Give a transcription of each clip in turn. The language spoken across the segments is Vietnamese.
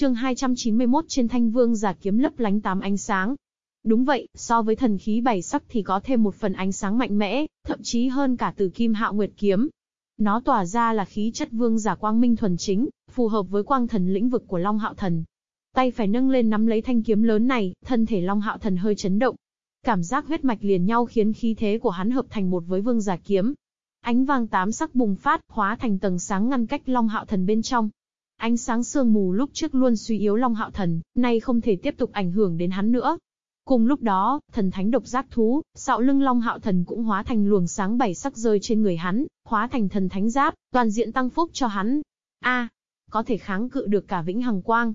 chương 291 trên thanh vương giả kiếm lấp lánh tám ánh sáng. Đúng vậy, so với thần khí bảy sắc thì có thêm một phần ánh sáng mạnh mẽ, thậm chí hơn cả từ kim hạo nguyệt kiếm. Nó tỏa ra là khí chất vương giả quang minh thuần chính, phù hợp với quang thần lĩnh vực của Long Hạo Thần. Tay phải nâng lên nắm lấy thanh kiếm lớn này, thân thể Long Hạo Thần hơi chấn động. Cảm giác huyết mạch liền nhau khiến khí thế của hắn hợp thành một với vương giả kiếm. Ánh vàng tám sắc bùng phát, hóa thành tầng sáng ngăn cách Long Hạo Thần bên trong. Ánh sáng sương mù lúc trước luôn suy yếu Long Hạo Thần, nay không thể tiếp tục ảnh hưởng đến hắn nữa. Cùng lúc đó, thần thánh độc giác thú, sạo lưng Long Hạo Thần cũng hóa thành luồng sáng bảy sắc rơi trên người hắn, hóa thành thần thánh giáp, toàn diện tăng phúc cho hắn. A, có thể kháng cự được cả vĩnh hằng quang.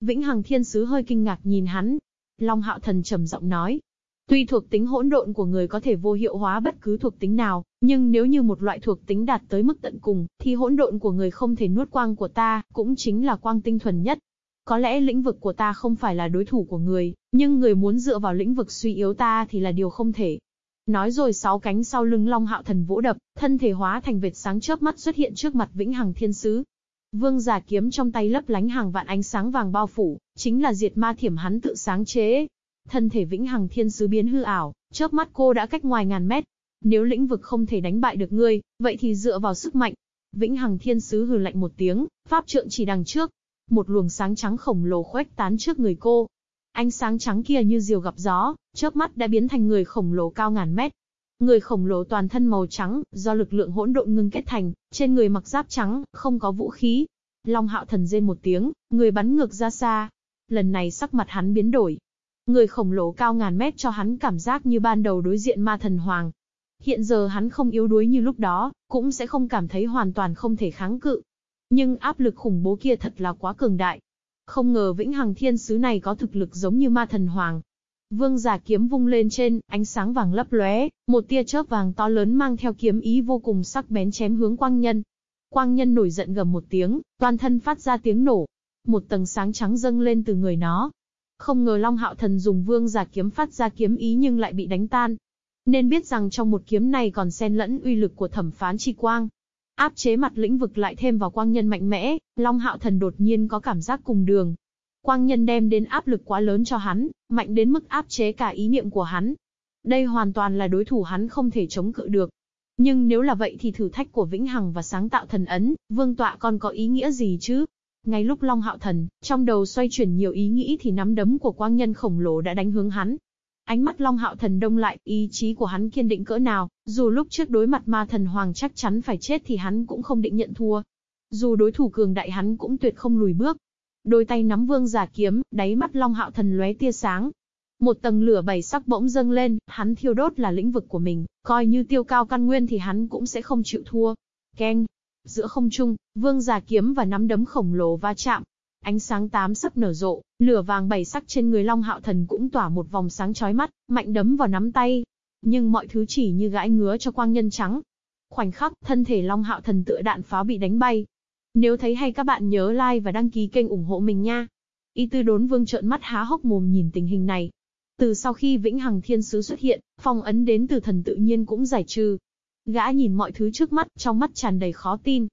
Vĩnh hằng thiên sứ hơi kinh ngạc nhìn hắn. Long Hạo Thần trầm giọng nói, Tuy thuộc tính hỗn độn của người có thể vô hiệu hóa bất cứ thuộc tính nào, nhưng nếu như một loại thuộc tính đạt tới mức tận cùng, thì hỗn độn của người không thể nuốt quang của ta, cũng chính là quang tinh thuần nhất. Có lẽ lĩnh vực của ta không phải là đối thủ của người, nhưng người muốn dựa vào lĩnh vực suy yếu ta thì là điều không thể. Nói rồi sáu cánh sau lưng Long Hạo Thần vỗ đập, thân thể hóa thành vệt sáng chớp mắt xuất hiện trước mặt Vĩnh Hằng Thiên Sứ. Vương giả kiếm trong tay lấp lánh hàng vạn ánh sáng vàng bao phủ, chính là diệt ma thiểm hắn tự sáng chế, Thân thể vĩnh hằng thiên sứ biến hư ảo, chớp mắt cô đã cách ngoài ngàn mét. Nếu lĩnh vực không thể đánh bại được ngươi, vậy thì dựa vào sức mạnh. Vĩnh hằng thiên sứ hừ lạnh một tiếng, pháp trượng chỉ đằng trước. Một luồng sáng trắng khổng lồ khoét tán trước người cô. Ánh sáng trắng kia như diều gặp gió, chớp mắt đã biến thành người khổng lồ cao ngàn mét. Người khổng lồ toàn thân màu trắng, do lực lượng hỗn độn ngưng kết thành, trên người mặc giáp trắng, không có vũ khí. Long hạo thần rên một tiếng, người bắn ngược ra xa. Lần này sắc mặt hắn biến đổi, Người khổng lồ cao ngàn mét cho hắn cảm giác như ban đầu đối diện ma thần hoàng. Hiện giờ hắn không yếu đuối như lúc đó, cũng sẽ không cảm thấy hoàn toàn không thể kháng cự. Nhưng áp lực khủng bố kia thật là quá cường đại. Không ngờ vĩnh hằng thiên sứ này có thực lực giống như ma thần hoàng. Vương giả kiếm vung lên trên, ánh sáng vàng lấp lóe, một tia chớp vàng to lớn mang theo kiếm ý vô cùng sắc bén chém hướng quang nhân. Quang nhân nổi giận gầm một tiếng, toàn thân phát ra tiếng nổ. Một tầng sáng trắng dâng lên từ người nó, không ngờ Long Hạo Thần dùng vương giả kiếm phát ra kiếm ý nhưng lại bị đánh tan. Nên biết rằng trong một kiếm này còn xen lẫn uy lực của thẩm phán chi quang. Áp chế mặt lĩnh vực lại thêm vào quang nhân mạnh mẽ, Long Hạo Thần đột nhiên có cảm giác cùng đường. Quang nhân đem đến áp lực quá lớn cho hắn, mạnh đến mức áp chế cả ý niệm của hắn. Đây hoàn toàn là đối thủ hắn không thể chống cự được. Nhưng nếu là vậy thì thử thách của Vĩnh Hằng và sáng tạo thần ấn, vương tọa còn có ý nghĩa gì chứ? Ngay lúc Long Hạo Thần, trong đầu xoay chuyển nhiều ý nghĩ thì nắm đấm của quang nhân khổng lồ đã đánh hướng hắn. Ánh mắt Long Hạo Thần đông lại, ý chí của hắn kiên định cỡ nào, dù lúc trước đối mặt ma thần hoàng chắc chắn phải chết thì hắn cũng không định nhận thua. Dù đối thủ cường đại hắn cũng tuyệt không lùi bước. Đôi tay nắm vương giả kiếm, đáy mắt Long Hạo Thần lóe tia sáng. Một tầng lửa bảy sắc bỗng dâng lên, hắn thiêu đốt là lĩnh vực của mình, coi như tiêu cao căn nguyên thì hắn cũng sẽ không chịu thua. Keng, Giữa không trung, vương giả kiếm và nắm đấm khổng lồ va chạm. Ánh sáng tám sắc nở rộ, lửa vàng bảy sắc trên người Long Hạo Thần cũng tỏa một vòng sáng chói mắt, mạnh đấm vào nắm tay. Nhưng mọi thứ chỉ như gãi ngứa cho quang nhân trắng. Khoảnh khắc, thân thể Long Hạo Thần tựa đạn pháo bị đánh bay. Nếu thấy hay các bạn nhớ like và đăng ký kênh ủng hộ mình nha. Y tư đốn vương trợn mắt há hốc mồm nhìn tình hình này. Từ sau khi Vĩnh Hằng Thiên Sứ xuất hiện, phong ấn đến từ thần tự nhiên cũng giải trừ, Gã nhìn mọi thứ trước mắt, trong mắt tràn đầy khó tin.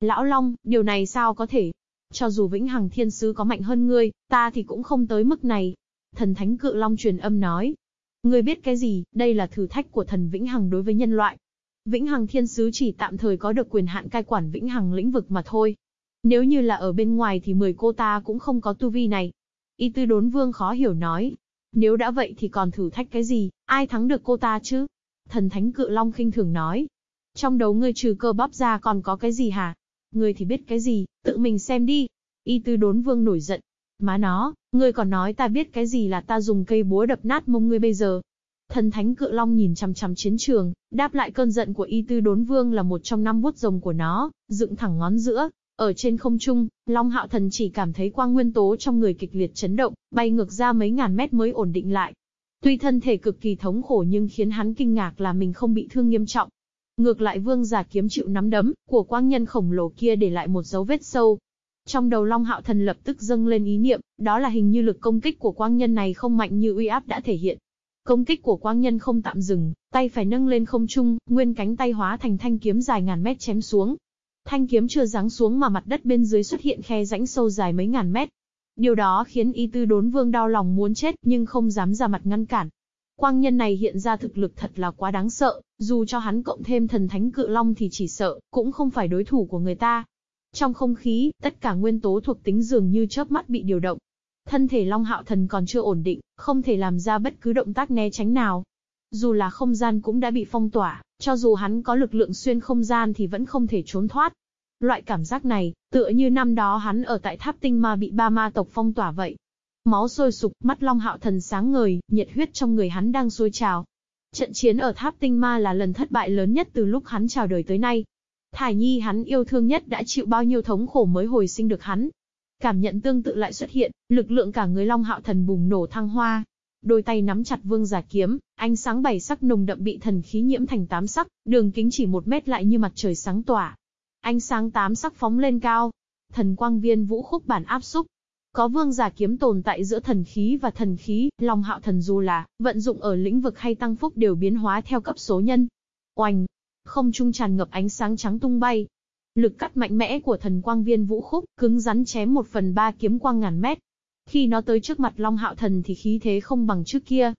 Lão Long, điều này sao có thể? Cho dù Vĩnh Hằng Thiên Sứ có mạnh hơn ngươi, ta thì cũng không tới mức này. Thần Thánh Cự Long truyền âm nói. Ngươi biết cái gì, đây là thử thách của thần Vĩnh Hằng đối với nhân loại. Vĩnh Hằng Thiên Sứ chỉ tạm thời có được quyền hạn cai quản Vĩnh Hằng lĩnh vực mà thôi. Nếu như là ở bên ngoài thì mười cô ta cũng không có tu vi này. Y tư đốn vương khó hiểu nói. Nếu đã vậy thì còn thử thách cái gì, ai thắng được cô ta chứ? Thần thánh cự long khinh thường nói. Trong đầu ngươi trừ cơ bắp ra còn có cái gì hả? Ngươi thì biết cái gì, tự mình xem đi. Y tư đốn vương nổi giận. Má nó, ngươi còn nói ta biết cái gì là ta dùng cây búa đập nát mông ngươi bây giờ. Thần thánh cự long nhìn chằm chằm chiến trường, đáp lại cơn giận của y tư đốn vương là một trong năm vuốt rồng của nó, dựng thẳng ngón giữa. Ở trên không trung, Long Hạo Thần chỉ cảm thấy quang nguyên tố trong người kịch liệt chấn động, bay ngược ra mấy ngàn mét mới ổn định lại. Tuy thân thể cực kỳ thống khổ nhưng khiến hắn kinh ngạc là mình không bị thương nghiêm trọng. Ngược lại vương giả kiếm chịu nắm đấm, của quang nhân khổng lồ kia để lại một dấu vết sâu. Trong đầu Long Hạo Thần lập tức dâng lên ý niệm, đó là hình như lực công kích của quang nhân này không mạnh như uy áp đã thể hiện. Công kích của quang nhân không tạm dừng, tay phải nâng lên không trung, nguyên cánh tay hóa thành thanh kiếm dài ngàn mét chém xuống. Thanh kiếm chưa giáng xuống mà mặt đất bên dưới xuất hiện khe rãnh sâu dài mấy ngàn mét. Điều đó khiến y tư đốn vương đau lòng muốn chết nhưng không dám ra mặt ngăn cản. Quang nhân này hiện ra thực lực thật là quá đáng sợ, dù cho hắn cộng thêm thần thánh cự long thì chỉ sợ, cũng không phải đối thủ của người ta. Trong không khí, tất cả nguyên tố thuộc tính dường như chớp mắt bị điều động. Thân thể Long Hạo Thần còn chưa ổn định, không thể làm ra bất cứ động tác né tránh nào. Dù là không gian cũng đã bị phong tỏa, cho dù hắn có lực lượng xuyên không gian thì vẫn không thể trốn thoát. Loại cảm giác này, tựa như năm đó hắn ở tại tháp tinh ma bị ba ma tộc phong tỏa vậy. Máu sôi sục, mắt Long Hạo Thần sáng ngời, nhiệt huyết trong người hắn đang sôi trào. Trận chiến ở tháp tinh ma là lần thất bại lớn nhất từ lúc hắn chào đời tới nay. Thải Nhi hắn yêu thương nhất đã chịu bao nhiêu thống khổ mới hồi sinh được hắn. Cảm nhận tương tự lại xuất hiện, lực lượng cả người Long Hạo Thần bùng nổ thăng hoa. Đôi tay nắm chặt vương giả kiếm, ánh sáng bảy sắc nồng đậm bị thần khí nhiễm thành tám sắc, đường kính chỉ một mét lại như mặt trời sáng tỏa. Ánh sáng tám sắc phóng lên cao. Thần quang viên vũ khúc bản áp xúc, có vương giả kiếm tồn tại giữa thần khí và thần khí, Long Hạo Thần dù là vận dụng ở lĩnh vực hay tăng phúc đều biến hóa theo cấp số nhân. Oanh, không trung tràn ngập ánh sáng trắng tung bay. Lực cắt mạnh mẽ của thần quang viên vũ khúc, cứng rắn chém một phần ba kiếm quang ngàn mét. Khi nó tới trước mặt Long Hạo Thần thì khí thế không bằng trước kia.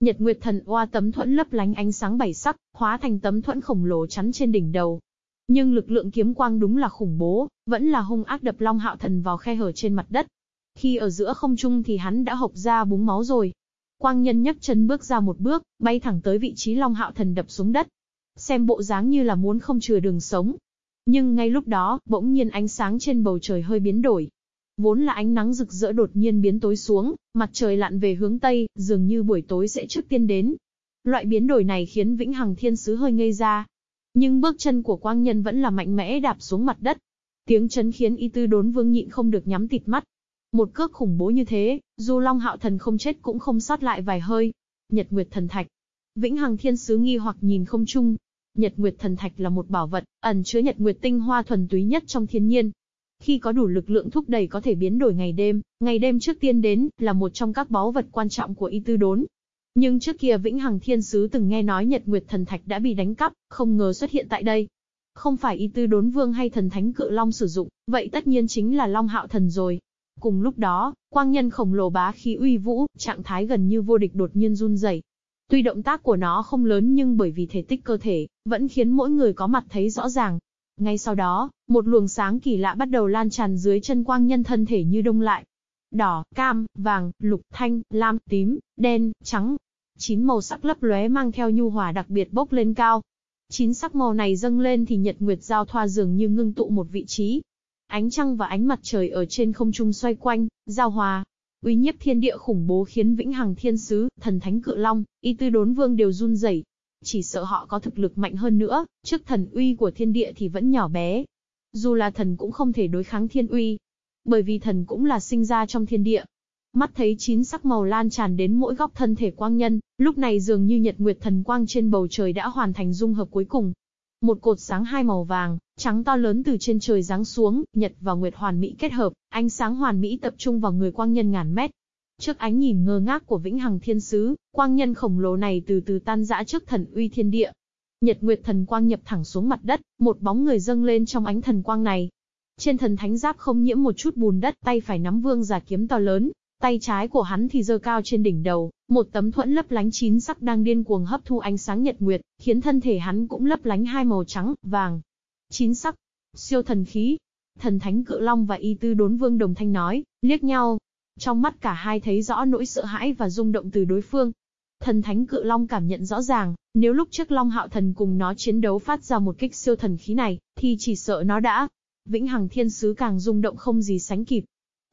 Nhật Nguyệt Thần oa tấm thuẫn lấp lánh ánh sáng bảy sắc, hóa thành tấm thuẫn khổng lồ chắn trên đỉnh đầu. Nhưng lực lượng kiếm quang đúng là khủng bố, vẫn là hung ác đập Long Hạo Thần vào khe hở trên mặt đất. Khi ở giữa không trung thì hắn đã hộc ra búng máu rồi. Quang nhân nhấc chân bước ra một bước, bay thẳng tới vị trí Long Hạo Thần đập xuống đất. Xem bộ dáng như là muốn không chừa đường sống. Nhưng ngay lúc đó, bỗng nhiên ánh sáng trên bầu trời hơi biến đổi. Vốn là ánh nắng rực rỡ đột nhiên biến tối xuống, mặt trời lặn về hướng Tây, dường như buổi tối sẽ trước tiên đến. Loại biến đổi này khiến Vĩnh Hằng Thiên Sứ hơi ngây ra. Nhưng bước chân của quang nhân vẫn là mạnh mẽ đạp xuống mặt đất. Tiếng chấn khiến y tư đốn vương nhịn không được nhắm tịt mắt, một cước khủng bố như thế, dù Long Hạo Thần không chết cũng không sót lại vài hơi. Nhật Nguyệt Thần Thạch. Vĩnh Hằng Thiên Sứ nghi hoặc nhìn không chung. Nhật Nguyệt Thần Thạch là một bảo vật, ẩn chứa Nhật Nguyệt tinh hoa thuần túy nhất trong thiên nhiên. Khi có đủ lực lượng thúc đẩy có thể biến đổi ngày đêm, ngày đêm trước tiên đến, là một trong các báu vật quan trọng của y tư đốn. Nhưng trước kia Vĩnh Hằng Thiên Sứ từng nghe nói Nhật Nguyệt Thần Thạch đã bị đánh cắp, không ngờ xuất hiện tại đây. Không phải y tư đốn vương hay thần thánh cự long sử dụng, vậy tất nhiên chính là Long Hạo Thần rồi. Cùng lúc đó, quang nhân khổng lồ bá khí uy vũ, trạng thái gần như vô địch đột nhiên run rẩy. Tuy động tác của nó không lớn nhưng bởi vì thể tích cơ thể, vẫn khiến mỗi người có mặt thấy rõ ràng. Ngay sau đó, một luồng sáng kỳ lạ bắt đầu lan tràn dưới chân quang nhân thân thể như đông lại. Đỏ, cam, vàng, lục, thanh, lam, tím, đen, trắng. Chín màu sắc lấp lóe mang theo nhu hòa đặc biệt bốc lên cao. Chín sắc màu này dâng lên thì nhật nguyệt giao thoa dường như ngưng tụ một vị trí, Ánh trăng và ánh mặt trời ở trên không trung xoay quanh, giao hòa. Uy nhiếp thiên địa khủng bố khiến Vĩnh Hằng Thiên Sứ, Thần Thánh Cự Long, Y Tư Đốn Vương đều run rẩy. Chỉ sợ họ có thực lực mạnh hơn nữa, trước thần uy của thiên địa thì vẫn nhỏ bé. Dù là thần cũng không thể đối kháng thiên uy. Bởi vì thần cũng là sinh ra trong thiên địa, mắt thấy chín sắc màu lan tràn đến mỗi góc thân thể quang nhân, lúc này dường như nhật nguyệt thần quang trên bầu trời đã hoàn thành dung hợp cuối cùng. Một cột sáng hai màu vàng, trắng to lớn từ trên trời giáng xuống, nhật và nguyệt hoàn mỹ kết hợp, ánh sáng hoàn mỹ tập trung vào người quang nhân ngàn mét. Trước ánh nhìn ngơ ngác của Vĩnh Hằng Thiên Sứ, quang nhân khổng lồ này từ từ tan rã trước thần uy thiên địa. Nhật Nguyệt thần quang nhập thẳng xuống mặt đất, một bóng người dâng lên trong ánh thần quang này. Trên thần thánh giáp không nhiễm một chút bùn đất, tay phải nắm vương giả kiếm to lớn, tay trái của hắn thì giơ cao trên đỉnh đầu, một tấm thuẫn lấp lánh chín sắc đang điên cuồng hấp thu ánh sáng nhật nguyệt, khiến thân thể hắn cũng lấp lánh hai màu trắng, vàng. Chín sắc, siêu thần khí. Thần thánh cự long và y tư đốn vương đồng thanh nói, liếc nhau. Trong mắt cả hai thấy rõ nỗi sợ hãi và rung động từ đối phương. Thần thánh cự long cảm nhận rõ ràng, nếu lúc trước long hạo thần cùng nó chiến đấu phát ra một kích siêu thần khí này, thì chỉ sợ nó đã. Vĩnh Hằng Thiên Sứ càng rung động không gì sánh kịp,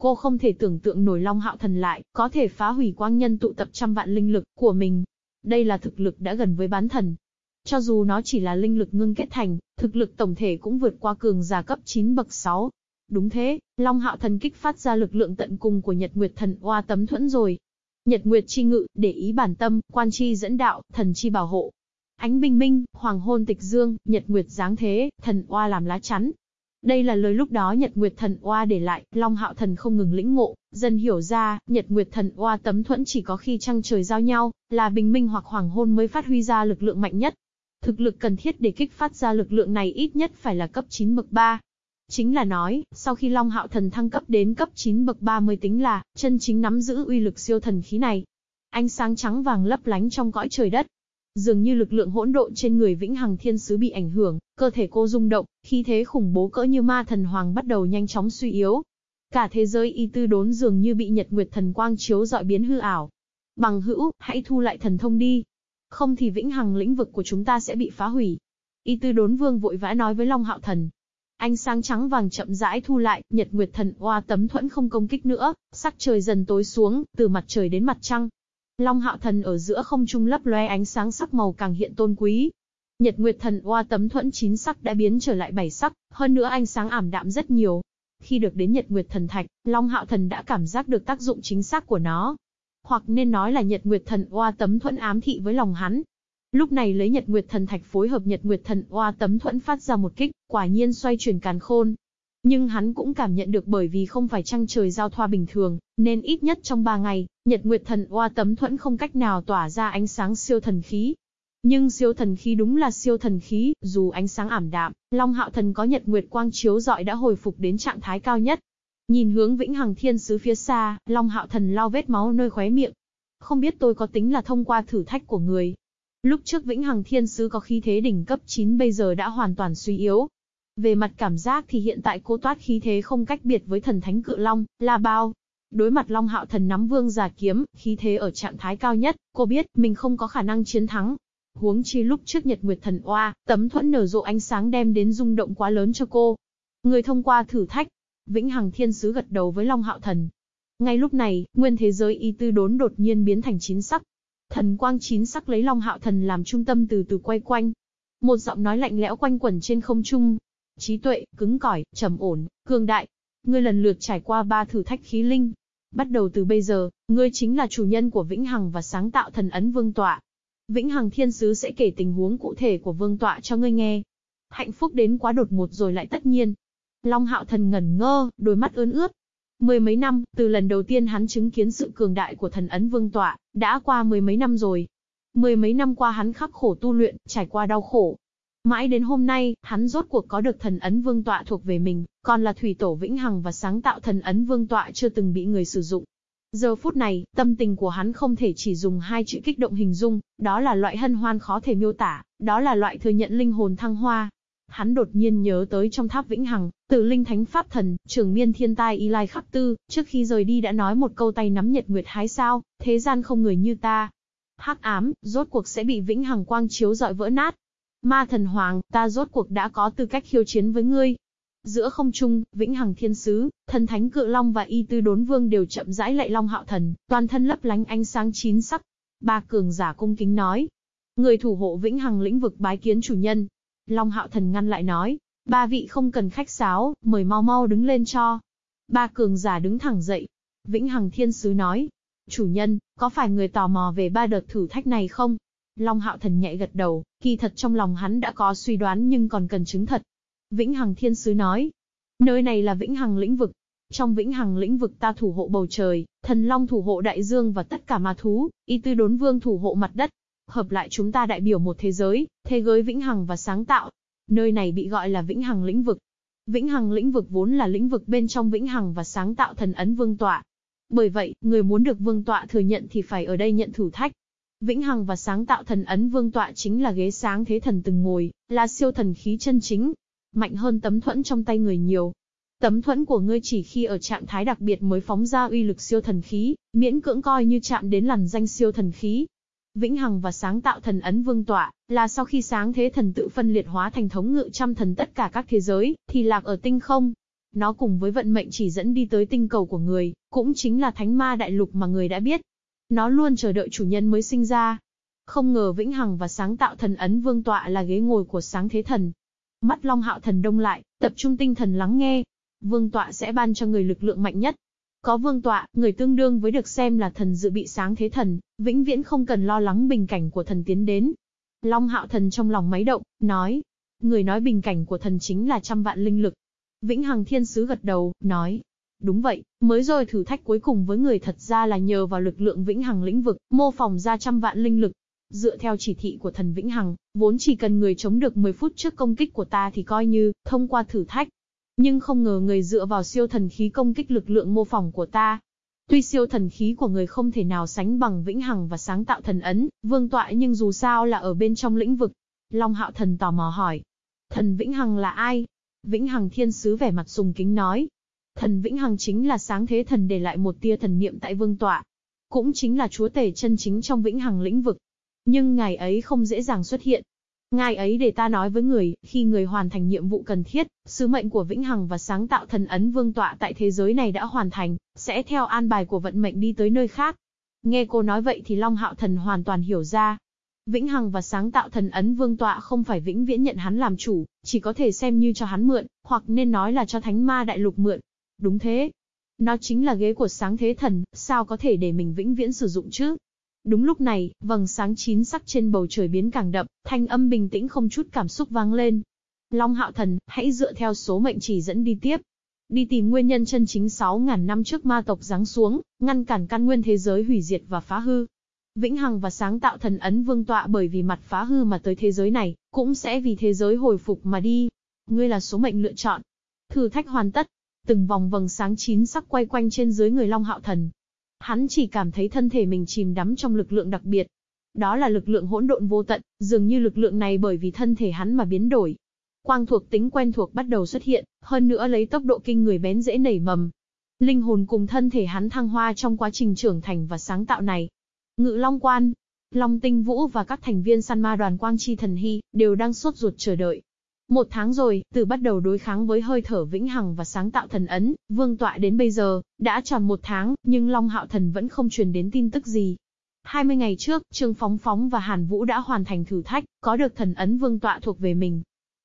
Cô không thể tưởng tượng nổi Long Hạo Thần lại, có thể phá hủy quang nhân tụ tập trăm vạn linh lực của mình. Đây là thực lực đã gần với bán thần. Cho dù nó chỉ là linh lực ngưng kết thành, thực lực tổng thể cũng vượt qua cường giả cấp 9 bậc 6. Đúng thế, Long Hạo Thần kích phát ra lực lượng tận cùng của Nhật Nguyệt Thần Oa tấm thuẫn rồi. Nhật Nguyệt chi ngự, để ý bản tâm, quan chi dẫn đạo, thần chi bảo hộ. Ánh bình minh, hoàng hôn tịch dương, Nhật Nguyệt giáng thế, thần oa làm lá chắn, đây là lời lúc đó Nhật Nguyệt Thần Oa để lại, Long Hạo Thần không ngừng lĩnh ngộ, dần hiểu ra, Nhật Nguyệt Thần Oa tấm thuẫn chỉ có khi trăng trời giao nhau, là bình minh hoặc hoàng hôn mới phát huy ra lực lượng mạnh nhất. Thực lực cần thiết để kích phát ra lực lượng này ít nhất phải là cấp 9 bậc 3. Chính là nói, sau khi Long Hạo Thần thăng cấp đến cấp 9 bậc 30 tính là, chân chính nắm giữ uy lực siêu thần khí này. Ánh sáng trắng vàng lấp lánh trong cõi trời đất. Dường như lực lượng hỗn độn trên người Vĩnh Hằng Thiên Sứ bị ảnh hưởng, cơ thể cô rung động, khí thế khủng bố cỡ như ma thần hoàng bắt đầu nhanh chóng suy yếu. Cả thế giới y tư đốn dường như bị nhật nguyệt thần quang chiếu dọi biến hư ảo. Bằng hữu, hãy thu lại thần thông đi. Không thì vĩnh hằng lĩnh vực của chúng ta sẽ bị phá hủy. Y tư đốn vương vội vã nói với Long Hạo Thần. Ánh sáng trắng vàng chậm rãi thu lại, nhật nguyệt thần oa tấm thuẫn không công kích nữa, sắc trời dần tối xuống, từ mặt trời đến mặt trăng. Long Hạo Thần ở giữa không trung lấp lóe ánh sáng sắc màu càng hiện tôn quý. Nhật Nguyệt Thần Oa tấm thuẫn chín sắc đã biến trở lại bảy sắc, hơn nữa ánh sáng ảm đạm rất nhiều. Khi được đến Nhật Nguyệt Thần Thạch, Long Hạo Thần đã cảm giác được tác dụng chính xác của nó. Hoặc nên nói là Nhật Nguyệt Thần Oa tấm thuẫn ám thị với lòng hắn, Lúc này lấy Nhật Nguyệt Thần Thạch phối hợp Nhật Nguyệt Thần Oa tấm thuẫn phát ra một kích, quả nhiên xoay chuyển càn khôn. Nhưng hắn cũng cảm nhận được bởi vì không phải trăng trời giao thoa bình thường, nên ít nhất trong 3 ngày, Nhật Nguyệt Thần Oa tấm thuẫn không cách nào tỏa ra ánh sáng siêu thần khí. Nhưng siêu thần khí đúng là siêu thần khí, dù ánh sáng ảm đạm, Long Hạo Thần có Nhật Nguyệt quang chiếu rọi đã hồi phục đến trạng thái cao nhất. Nhìn hướng Vĩnh Hằng Thiên Sứ phía xa, Long Hạo Thần lau vết máu nơi khóe miệng. Không biết tôi có tính là thông qua thử thách của người, Lúc trước Vĩnh Hằng Thiên Sứ có khí thế đỉnh cấp 9 bây giờ đã hoàn toàn suy yếu. Về mặt cảm giác thì hiện tại cô toát khí thế không cách biệt với thần thánh cự long, là bao. Đối mặt Long Hạo Thần nắm vương giả kiếm, khí thế ở trạng thái cao nhất, cô biết mình không có khả năng chiến thắng. Huống chi lúc trước Nhật Nguyệt Thần Oa, tấm thuẫn nở rộ ánh sáng đem đến rung động quá lớn cho cô. Người thông qua thử thách, Vĩnh Hằng Thiên Sứ gật đầu với Long Hạo Thần. Ngay lúc này, nguyên thế giới y tư đốn đột nhiên biến thành chín sắc, Thần quang chín sắc lấy Long Hạo Thần làm trung tâm từ từ quay quanh. Một giọng nói lạnh lẽo quanh quẩn trên không trung. Trí tuệ, cứng cỏi, trầm ổn, cường đại. Ngươi lần lượt trải qua ba thử thách khí linh. Bắt đầu từ bây giờ, ngươi chính là chủ nhân của Vĩnh Hằng và sáng tạo thần ấn vương tọa. Vĩnh Hằng Thiên Sứ sẽ kể tình huống cụ thể của vương tọa cho ngươi nghe. Hạnh phúc đến quá đột ngột rồi lại tất nhiên. Long Hạo Thần ngẩn ngơ, đôi mắt ướn ướt, Mười mấy năm, từ lần đầu tiên hắn chứng kiến sự cường đại của thần ấn vương tọa, đã qua mười mấy năm rồi. Mười mấy năm qua hắn khắc khổ tu luyện, trải qua đau khổ. Mãi đến hôm nay, hắn rốt cuộc có được thần ấn vương tọa thuộc về mình, còn là thủy tổ vĩnh hằng và sáng tạo thần ấn vương tọa chưa từng bị người sử dụng. Giờ phút này, tâm tình của hắn không thể chỉ dùng hai chữ kích động hình dung, đó là loại hân hoan khó thể miêu tả, đó là loại thừa nhận linh hồn thăng hoa, Hắn đột nhiên nhớ tới trong tháp vĩnh hằng, tử linh thánh pháp thần, trưởng miên thiên tai y lai khắc tư, trước khi rời đi đã nói một câu tay nắm nhật nguyệt hái sao, thế gian không người như ta. hắc ám, rốt cuộc sẽ bị vĩnh hằng quang chiếu dọi vỡ nát. Ma thần hoàng, ta rốt cuộc đã có tư cách khiêu chiến với ngươi. Giữa không trung, vĩnh hằng thiên sứ, thần thánh cự long và y tư đốn vương đều chậm rãi lạy long hạo thần, toàn thân lấp lánh ánh sáng chín sắc. Ba cường giả cung kính nói. Người thủ hộ vĩnh hằng lĩnh vực bái kiến chủ nhân, Long Hạo Thần ngăn lại nói, ba vị không cần khách sáo, mời mau mau đứng lên cho. Ba cường giả đứng thẳng dậy. Vĩnh Hằng Thiên Sứ nói, chủ nhân, có phải người tò mò về ba đợt thử thách này không? Long Hạo Thần nhạy gật đầu, kỳ thật trong lòng hắn đã có suy đoán nhưng còn cần chứng thật. Vĩnh Hằng Thiên Sứ nói, nơi này là Vĩnh Hằng lĩnh vực. Trong Vĩnh Hằng lĩnh vực ta thủ hộ bầu trời, thần long thủ hộ đại dương và tất cả ma thú, y tư đốn vương thủ hộ mặt đất, Hợp lại chúng ta đại biểu một thế giới, thế giới vĩnh hằng và sáng tạo. Nơi này bị gọi là vĩnh hằng lĩnh vực. Vĩnh hằng lĩnh vực vốn là lĩnh vực bên trong vĩnh hằng và sáng tạo thần ấn vương tọa. Bởi vậy, người muốn được vương tọa thừa nhận thì phải ở đây nhận thử thách. Vĩnh hằng và sáng tạo thần ấn vương tọa chính là ghế sáng thế thần từng ngồi, là siêu thần khí chân chính. Mạnh hơn tấm thuẫn trong tay người nhiều. Tấm thuẫn của ngươi chỉ khi ở trạng thái đặc biệt mới phóng ra uy lực siêu thần khí, miễn cưỡng coi như chạm đến làn danh siêu thần khí, Vĩnh Hằng và sáng tạo thần ấn vương tọa, là sau khi sáng thế thần tự phân liệt hóa thành thống ngự trăm thần tất cả các thế giới, thì lạc ở tinh không. Nó cùng với vận mệnh chỉ dẫn đi tới tinh cầu của người, cũng chính là thánh ma đại lục mà người đã biết. Nó luôn chờ đợi chủ nhân mới sinh ra. Không ngờ Vĩnh Hằng và sáng tạo thần ấn vương tọa là ghế ngồi của sáng thế thần. Mắt Long Hạo thần đông lại, tập trung tinh thần lắng nghe. Vương tọa sẽ ban cho người lực lượng mạnh nhất, có vương tọa, người tương đương với được xem là thần dự bị sáng thế thần, vĩnh viễn không cần lo lắng bình cảnh của thần tiến đến. Long hạo thần trong lòng máy động, nói. Người nói bình cảnh của thần chính là trăm vạn linh lực. Vĩnh Hằng Thiên Sứ gật đầu, nói. Đúng vậy, mới rồi thử thách cuối cùng với người thật ra là nhờ vào lực lượng Vĩnh Hằng lĩnh vực, mô phỏng ra trăm vạn linh lực. Dựa theo chỉ thị của thần Vĩnh Hằng, vốn chỉ cần người chống được 10 phút trước công kích của ta thì coi như, thông qua thử thách. Nhưng không ngờ người dựa vào siêu thần khí công kích lực lượng mô phỏng của ta. Tuy siêu thần khí của người không thể nào sánh bằng vĩnh hằng và sáng tạo thần ấn, vương tọa nhưng dù sao là ở bên trong lĩnh vực. Long hạo thần tò mò hỏi. Thần vĩnh hằng là ai? Vĩnh hằng thiên sứ vẻ mặt sùng kính nói. Thần vĩnh hằng chính là sáng thế thần để lại một tia thần niệm tại vương tọa. Cũng chính là chúa tể chân chính trong vĩnh hằng lĩnh vực. Nhưng ngài ấy không dễ dàng xuất hiện, Ngài ấy để ta nói với người, khi người hoàn thành nhiệm vụ cần thiết, sứ mệnh của Vĩnh Hằng và sáng tạo thần ấn vương tọa tại thế giới này đã hoàn thành, sẽ theo an bài của vận mệnh đi tới nơi khác. Nghe cô nói vậy thì Long Hạo Thần hoàn toàn hiểu ra. Vĩnh Hằng và sáng tạo thần ấn vương tọa không phải vĩnh viễn nhận hắn làm chủ, chỉ có thể xem như cho hắn mượn, hoặc nên nói là cho thánh ma đại lục mượn. Đúng thế. Nó chính là ghế của sáng thế thần, sao có thể để mình vĩnh viễn sử dụng chứ? Đúng lúc này, vầng sáng chín sắc trên bầu trời biến càng đậm, thanh âm bình tĩnh không chút cảm xúc vang lên. Long Hạo Thần, hãy dựa theo số mệnh chỉ dẫn đi tiếp. Đi tìm nguyên nhân chân chính 6.000 năm trước ma tộc giáng xuống, ngăn cản căn nguyên thế giới hủy diệt và phá hư. Vĩnh Hằng và sáng tạo thần ấn vương tọa bởi vì mặt phá hư mà tới thế giới này, cũng sẽ vì thế giới hồi phục mà đi. Ngươi là số mệnh lựa chọn. Thử thách hoàn tất. Từng vòng vầng sáng chín sắc quay quanh trên dưới người Long Hạo Thần, Hắn chỉ cảm thấy thân thể mình chìm đắm trong lực lượng đặc biệt. Đó là lực lượng hỗn độn vô tận, dường như lực lượng này bởi vì thân thể hắn mà biến đổi. Quang thuộc tính quen thuộc bắt đầu xuất hiện, hơn nữa lấy tốc độ kinh người bén dễ nảy mầm. Linh hồn cùng thân thể hắn thăng hoa trong quá trình trưởng thành và sáng tạo này. Ngự Long Quan, Long Tinh Vũ và các thành viên săn ma đoàn Quang Chi Thần Hy đều đang sốt ruột chờ đợi. Một tháng rồi, từ bắt đầu đối kháng với hơi thở vĩnh hằng và sáng tạo thần ấn, vương tọa đến bây giờ, đã tròn một tháng, nhưng Long Hạo Thần vẫn không truyền đến tin tức gì. 20 ngày trước, Trương Phóng Phóng và Hàn Vũ đã hoàn thành thử thách, có được thần ấn vương tọa thuộc về mình.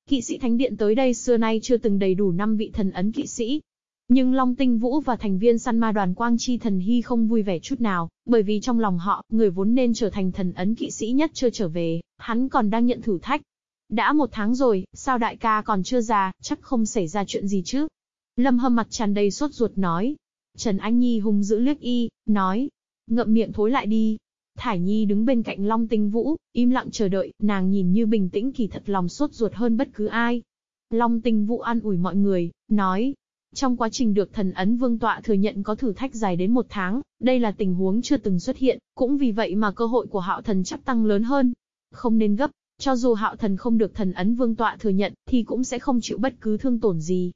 Kỵ sĩ Thánh Điện tới đây xưa nay chưa từng đầy đủ 5 vị thần ấn kỵ sĩ. Nhưng Long Tinh Vũ và thành viên săn ma đoàn Quang Chi Thần Hy không vui vẻ chút nào, bởi vì trong lòng họ, người vốn nên trở thành thần ấn kỵ sĩ nhất chưa trở về, hắn còn đang nhận thử thách, đã một tháng rồi, sao đại ca còn chưa già, chắc không xảy ra chuyện gì chứ? Lâm hâm mặt tràn đầy sốt ruột nói. Trần Anh Nhi hung dữ liếc y, nói. Ngậm miệng thối lại đi. Thải Nhi đứng bên cạnh Long Tinh Vũ, im lặng chờ đợi, nàng nhìn như bình tĩnh kỳ thật lòng sốt ruột hơn bất cứ ai. Long Tinh Vũ an ủi mọi người, nói. Trong quá trình được thần ấn vương tọa thừa nhận có thử thách dài đến một tháng, đây là tình huống chưa từng xuất hiện, cũng vì vậy mà cơ hội của hạo thần chắc tăng lớn hơn. Không nên gấp, cho dù hạo thần không được thần ấn vương tọa thừa nhận, thì cũng sẽ không chịu bất cứ thương tổn gì.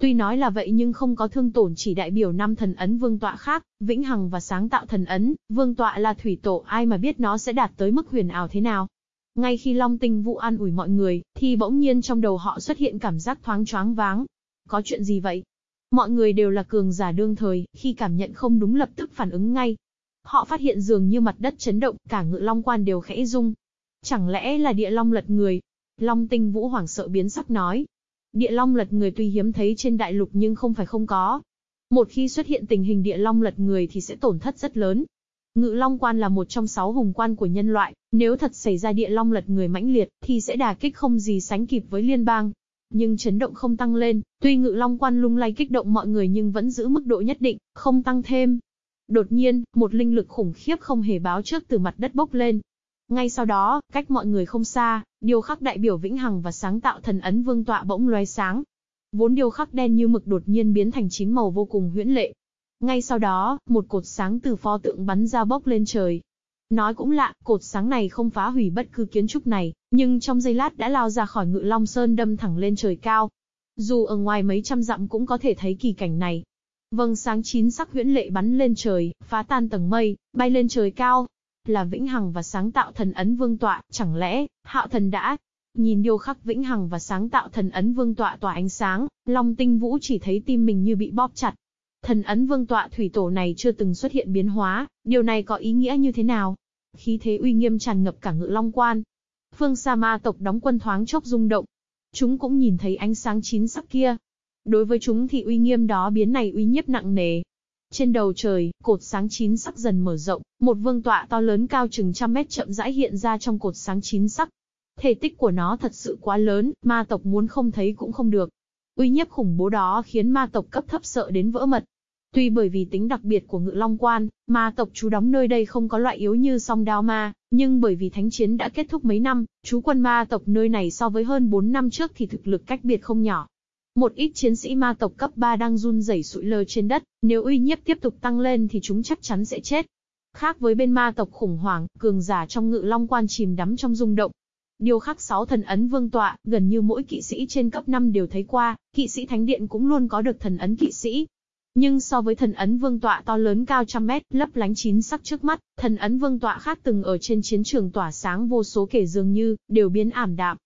Tuy nói là vậy nhưng không có thương tổn chỉ đại biểu năm thần ấn vương tọa khác, vĩnh hằng và sáng tạo thần ấn, vương tọa là thủy tổ ai mà biết nó sẽ đạt tới mức huyền ảo thế nào. Ngay khi Long Tinh Vũ an ủi mọi người, thì bỗng nhiên trong đầu họ xuất hiện cảm giác thoáng choáng váng. Có chuyện gì vậy? Mọi người đều là cường giả đương thời, khi cảm nhận không đúng lập tức phản ứng ngay. Họ phát hiện dường như mặt đất chấn động, cả ngự long quan đều khẽ rung, Chẳng lẽ là địa long lật người? Long tinh vũ hoảng sợ biến sắc nói. Địa long lật người tuy hiếm thấy trên đại lục nhưng không phải không có. Một khi xuất hiện tình hình địa long lật người thì sẽ tổn thất rất lớn. Ngự long quan là một trong sáu hùng quan của nhân loại, nếu thật xảy ra địa long lật người mãnh liệt, thì sẽ đả kích không gì sánh kịp với liên bang. Nhưng chấn động không tăng lên, tuy ngự long quan lung lay kích động mọi người nhưng vẫn giữ mức độ nhất định, không tăng thêm. Đột nhiên, một linh lực khủng khiếp không hề báo trước từ mặt đất bốc lên, ngay sau đó, cách mọi người không xa, điều khắc đại biểu vĩnh hằng và sáng tạo thần ấn vương tọa bỗng lóe sáng. Vốn điều khắc đen như mực đột nhiên biến thành chín màu vô cùng huyễn lệ. Ngay sau đó, một cột sáng từ pho tượng bắn ra bốc lên trời. Nói cũng lạ, cột sáng này không phá hủy bất cứ kiến trúc này, nhưng trong giây lát đã lao ra khỏi ngự long sơn đâm thẳng lên trời cao. Dù ở ngoài mấy trăm dặm cũng có thể thấy kỳ cảnh này. Vâng sáng chín sắc huyễn lệ bắn lên trời, phá tan tầng mây, bay lên trời cao, là vĩnh hằng và sáng tạo thần ấn vương tọa, chẳng lẽ, hạo thần đã, nhìn điêu khắc vĩnh hằng và sáng tạo thần ấn vương tọa tỏa ánh sáng, Long Tinh Vũ chỉ thấy tim mình như bị bóp chặt. Thần ấn vương tọa thủy tổ này chưa từng xuất hiện biến hóa, điều này có ý nghĩa như thế nào? Khí thế uy nghiêm tràn ngập cả ngự long quan. Phương Sa Ma tộc đóng quân thoáng chốc rung động. Chúng cũng nhìn thấy ánh sáng chín sắc kia. Đối với chúng thì uy nghiêm đó biến này uy nhiếp nặng nề, trên đầu trời, cột sáng chín sắc dần mở rộng, một vương tọa to lớn cao chừng trăm mét chậm rãi hiện ra trong cột sáng chín sắc. Thể tích của nó thật sự quá lớn, ma tộc muốn không thấy cũng không được. Uy nhiếp khủng bố đó khiến ma tộc cấp thấp sợ đến vỡ mật. Tuy bởi vì tính đặc biệt của ngự long quan, ma tộc chú đóng nơi đây không có loại yếu như song đao ma, nhưng bởi vì thánh chiến đã kết thúc mấy năm, chú quân ma tộc nơi này so với hơn 4 năm trước thì thực lực cách biệt không nhỏ. Một ít chiến sĩ ma tộc cấp 3 đang run rẩy sụi lơ trên đất, nếu uy nhiếp tiếp tục tăng lên thì chúng chắc chắn sẽ chết. Khác với bên ma tộc khủng hoảng, cường giả trong ngự long quan chìm đắm trong rung động. Điều khắc sáu thần ấn vương tọa, gần như mỗi kỵ sĩ trên cấp 5 đều thấy qua, kỵ sĩ thánh điện cũng luôn có được thần ấn kỵ sĩ. Nhưng so với thần ấn vương tọa to lớn cao trăm mét, lấp lánh chín sắc trước mắt, thần ấn vương tọa khác từng ở trên chiến trường tỏa sáng vô số kể dường như, đều biến ảm đạm.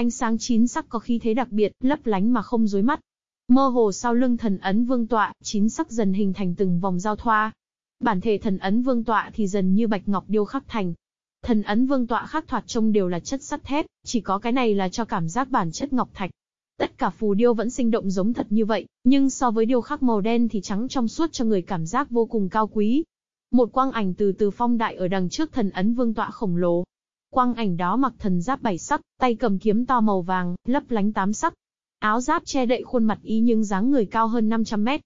Ánh sáng chín sắc có khí thế đặc biệt, lấp lánh mà không rối mắt. Mơ hồ sau lưng thần ấn vương tọa, chín sắc dần hình thành từng vòng giao thoa, Bản thể thần ấn vương tọa thì dần như bạch ngọc điêu khắc thành. Thần ấn vương tọa khắc thoạt trông đều là chất sắt thép, chỉ có cái này là cho cảm giác bản chất ngọc thạch. Tất cả phù điêu vẫn sinh động giống thật như vậy, nhưng so với điêu khắc màu đen thì trắng trong suốt cho người cảm giác vô cùng cao quý. Một quang ảnh từ từ phong đại ở đằng trước thần ấn vương tọa khổng lồ. Quang ảnh đó mặc thần giáp bảy sắc, tay cầm kiếm to màu vàng, lấp lánh tám sắc. Áo giáp che đậy khuôn mặt y nhưng dáng người cao hơn 500 mét,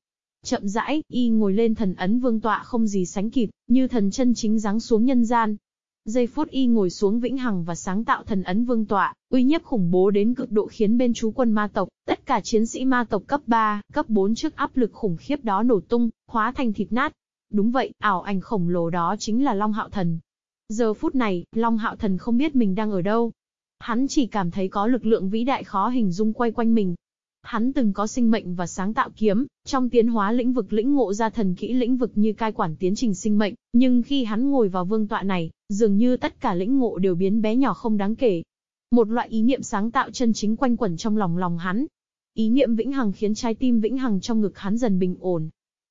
Chậm rãi, y ngồi lên thần ấn vương tọa không gì sánh kịp, như thần chân chính dáng xuống nhân gian. Giây phút y ngồi xuống vĩnh hằng và sáng tạo thần ấn vương tọa, uy nhiếp khủng bố đến cực độ khiến bên chú quân ma tộc, tất cả chiến sĩ ma tộc cấp 3, cấp 4 trước áp lực khủng khiếp đó nổ tung, hóa thành thịt nát. Đúng vậy, ảo ảnh khổng lồ đó chính là Long Hạo Thần. Giờ phút này, Long Hạo Thần không biết mình đang ở đâu. Hắn chỉ cảm thấy có lực lượng vĩ đại khó hình dung quay quanh mình, Hắn từng có sinh mệnh và sáng tạo kiếm, trong tiến hóa lĩnh vực lĩnh ngộ ra thần kỹ lĩnh vực như cai quản tiến trình sinh mệnh, nhưng khi hắn ngồi vào vương tọa này, dường như tất cả lĩnh ngộ đều biến bé nhỏ không đáng kể. Một loại ý niệm sáng tạo chân chính quanh quẩn trong lòng lòng hắn. Ý niệm vĩnh hằng khiến trái tim vĩnh hằng trong ngực hắn dần bình ổn.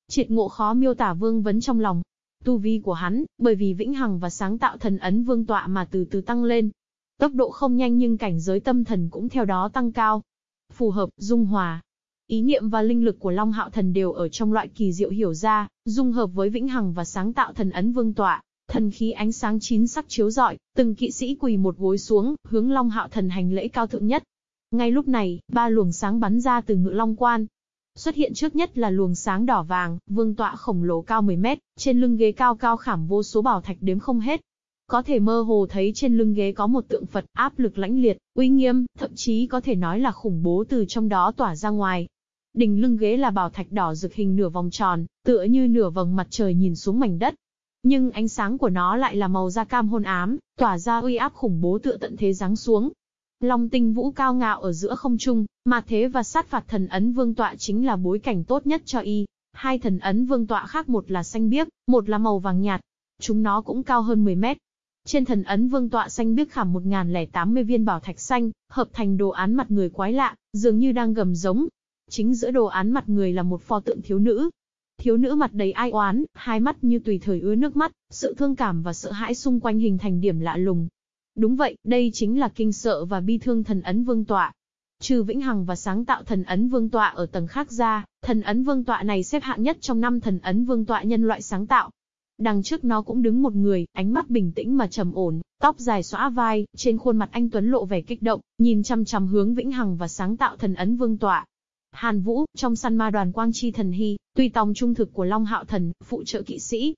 Triệt ngộ khó miêu tả vương vấn trong lòng. Tu vi của hắn, bởi vì vĩnh hằng và sáng tạo thần ấn vương tọa mà từ từ tăng lên, tốc độ không nhanh nhưng cảnh giới tâm thần cũng theo đó tăng cao phù hợp, dung hòa. Ý niệm và linh lực của Long Hạo Thần đều ở trong loại kỳ diệu hiểu ra, dung hợp với vĩnh hằng và sáng tạo thần ấn vương tọa, thần khí ánh sáng chín sắc chiếu rọi, từng kỵ sĩ quỳ một gối xuống, hướng Long Hạo Thần hành lễ cao thượng nhất. Ngay lúc này, ba luồng sáng bắn ra từ ngự long quan. Xuất hiện trước nhất là luồng sáng đỏ vàng, vương tọa khổng lồ cao 10 mét, trên lưng ghế cao cao khảm vô số bảo thạch đếm không hết, có thể mơ hồ thấy trên lưng ghế có một tượng Phật áp lực lãnh liệt, uy nghiêm, thậm chí có thể nói là khủng bố từ trong đó tỏa ra ngoài. Đỉnh lưng ghế là bảo thạch đỏ rực hình nửa vòng tròn, tựa như nửa vầng mặt trời nhìn xuống mảnh đất. Nhưng ánh sáng của nó lại là màu da cam hôn ám, tỏa ra uy áp khủng bố tựa tận thế giáng xuống. Long tinh vũ cao ngạo ở giữa không trung, mà thế và sát phạt thần ấn vương tọa chính là bối cảnh tốt nhất cho y. Hai thần ấn vương tọa khác một là xanh biếc, một là màu vàng nhạt. Chúng nó cũng cao hơn 10 mét, trên thần ấn vương tọa xanh biếc khảm 1080 viên bảo thạch xanh, hợp thành đồ án mặt người quái lạ, dường như đang gầm giống. Chính giữa đồ án mặt người là một pho tượng thiếu nữ. Thiếu nữ mặt đầy ai oán, hai mắt như tùy thời ứa nước mắt, sự thương cảm và sợ hãi xung quanh hình thành điểm lạ lùng. Đúng vậy, đây chính là kinh sợ và bi thương thần ấn vương tọa. Trừ vĩnh hằng và sáng tạo thần ấn vương tọa ở tầng khác ra, thần ấn vương tọa này xếp hạng nhất trong năm thần ấn vương tọa nhân loại sáng tạo, Đằng trước nó cũng đứng một người, ánh mắt bình tĩnh mà trầm ổn, tóc dài xõa vai, trên khuôn mặt anh Tuấn lộ vẻ kích động, nhìn chăm chăm hướng vĩnh hằng và sáng tạo thần ấn vương tọa. Hàn Vũ, trong săn ma đoàn quang chi thần hy, tuy tòng trung thực của Long Hạo Thần, phụ trợ kỵ sĩ.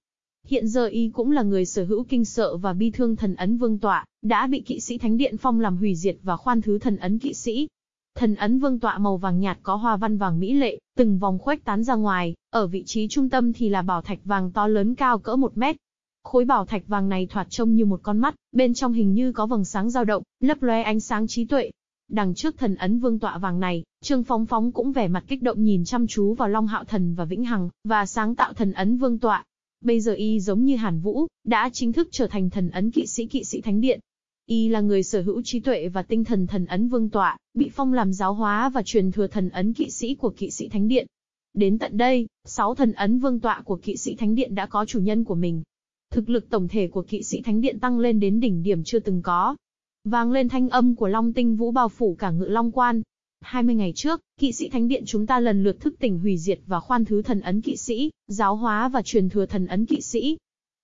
Hiện giờ y cũng là người sở hữu kinh sợ và bi thương thần ấn vương tọa, đã bị kỵ sĩ thánh điện phong làm hủy diệt và khoan thứ thần ấn kỵ sĩ. Thần ấn vương tọa màu vàng nhạt có hoa văn vàng mỹ lệ, từng vòng khuếch tán ra ngoài, ở vị trí trung tâm thì là bảo thạch vàng to lớn cao cỡ một mét. Khối bảo thạch vàng này thoạt trông như một con mắt, bên trong hình như có vầng sáng dao động, lấp lóe ánh sáng trí tuệ. Đằng trước thần ấn vương tọa vàng này, Trương Phóng Phóng cũng vẻ mặt kích động nhìn chăm chú vào Long Hạo Thần và Vĩnh Hằng, và sáng tạo thần ấn vương tọa. Bây giờ y giống như Hàn Vũ, đã chính thức trở thành thần ấn kỵ sĩ kỵ sĩ thánh điện, Y là người sở hữu trí tuệ và tinh thần thần ấn vương tọa, bị phong làm giáo hóa và truyền thừa thần ấn kỵ sĩ của kỵ sĩ thánh điện. Đến tận đây, sáu thần ấn vương tọa của kỵ sĩ thánh điện đã có chủ nhân của mình. Thực lực tổng thể của kỵ sĩ thánh điện tăng lên đến đỉnh điểm chưa từng có. Vang lên thanh âm của Long Tinh Vũ bao phủ cả ngự Long Quan. 20 ngày trước, kỵ sĩ thánh điện chúng ta lần lượt thức tỉnh hủy diệt và khoan thứ thần ấn kỵ sĩ, giáo hóa và truyền thừa thần ấn kỵ sĩ,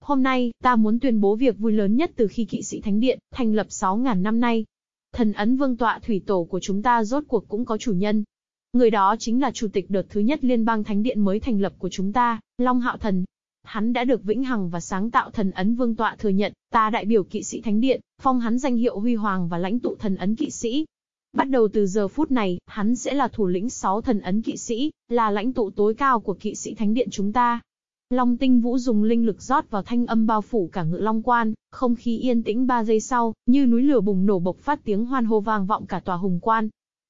Hôm nay, ta muốn tuyên bố việc vui lớn nhất từ khi kỵ sĩ Thánh Điện, thành lập 6.000 năm nay. Thần ấn vương tọa thủy tổ của chúng ta rốt cuộc cũng có chủ nhân. Người đó chính là chủ tịch đợt thứ nhất liên bang Thánh Điện mới thành lập của chúng ta, Long Hạo Thần. Hắn đã được vĩnh hằng và sáng tạo thần ấn vương tọa thừa nhận, ta đại biểu kỵ sĩ Thánh Điện, phong hắn danh hiệu huy hoàng và lãnh tụ thần ấn kỵ sĩ. Bắt đầu từ giờ phút này, hắn sẽ là thủ lĩnh sáu thần ấn kỵ sĩ, là lãnh tụ tối cao của kỵ sĩ thánh điện chúng ta. Long tinh vũ dùng linh lực rót vào thanh âm bao phủ cả ngự long quan, không khí yên tĩnh ba giây sau, như núi lửa bùng nổ bộc phát tiếng hoan hô vang vọng cả tòa hùng quan.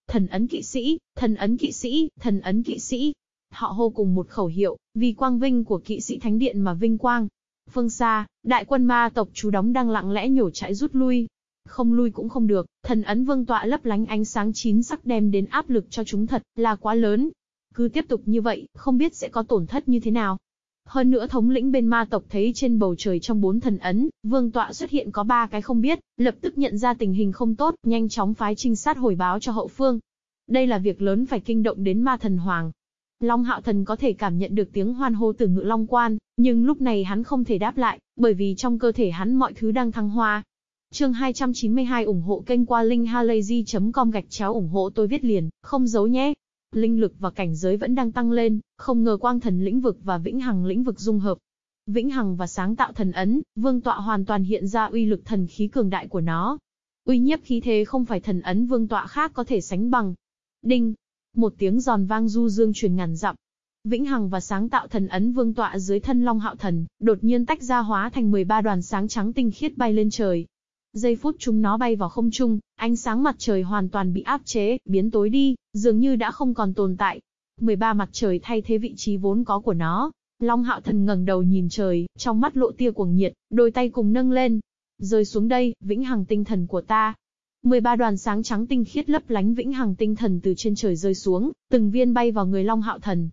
Thần ấn kỵ sĩ, thần ấn kỵ sĩ, thần ấn kỵ sĩ. Họ hô cùng một khẩu hiệu, vì quang vinh của kỵ sĩ thánh điện mà vinh quang. Phương xa, đại quân ma tộc chú đóng đang lặng lẽ nhổ chạy rút lui, không lui cũng không được, thần ấn vương tọa lấp lánh ánh sáng chín sắc đem đến áp lực cho chúng thật là quá lớn. Cứ tiếp tục như vậy, không biết sẽ có tổn thất như thế nào. Hơn nữa thống lĩnh bên ma tộc thấy trên bầu trời trong bốn thần ấn, vương tọa xuất hiện có ba cái không biết, lập tức nhận ra tình hình không tốt, nhanh chóng phái trinh sát hồi báo cho hậu phương. Đây là việc lớn phải kinh động đến ma thần hoàng. Long hạo thần có thể cảm nhận được tiếng hoan hô từ ngự long quan, nhưng lúc này hắn không thể đáp lại, bởi vì trong cơ thể hắn mọi thứ đang thăng hoa, Chương 292 ủng hộ kênh qua linkhalazy.com gạch chéo ủng hộ tôi viết liền, không giấu nhé. Linh lực và cảnh giới vẫn đang tăng lên, không ngờ quang thần lĩnh vực và vĩnh hằng lĩnh vực dung hợp. Vĩnh hằng và sáng tạo thần ấn, vương tọa hoàn toàn hiện ra uy lực thần khí cường đại của nó. Uy nhiếp khí thế không phải thần ấn vương tọa khác có thể sánh bằng. Đinh! Một tiếng giòn vang du dương truyền ngàn dặm, Vĩnh Hằng và sáng tạo thần ấn vương tọa dưới thân Long Hạo Thần, đột nhiên tách ra hóa thành 13 đoàn sáng trắng tinh khiết bay lên trời. Giây phút chúng nó bay vào không trung, ánh sáng mặt trời hoàn toàn bị áp chế, biến tối đi, dường như đã không còn tồn tại. 13 mặt trời thay thế vị trí vốn có của nó. Long hạo thần ngẩng đầu nhìn trời, trong mắt lộ tia cuồng nhiệt, đôi tay cùng nâng lên. Rơi xuống đây, vĩnh hằng tinh thần của ta. 13 đoàn sáng trắng tinh khiết lấp lánh vĩnh hằng tinh thần từ trên trời rơi xuống, từng viên bay vào người Long hạo thần.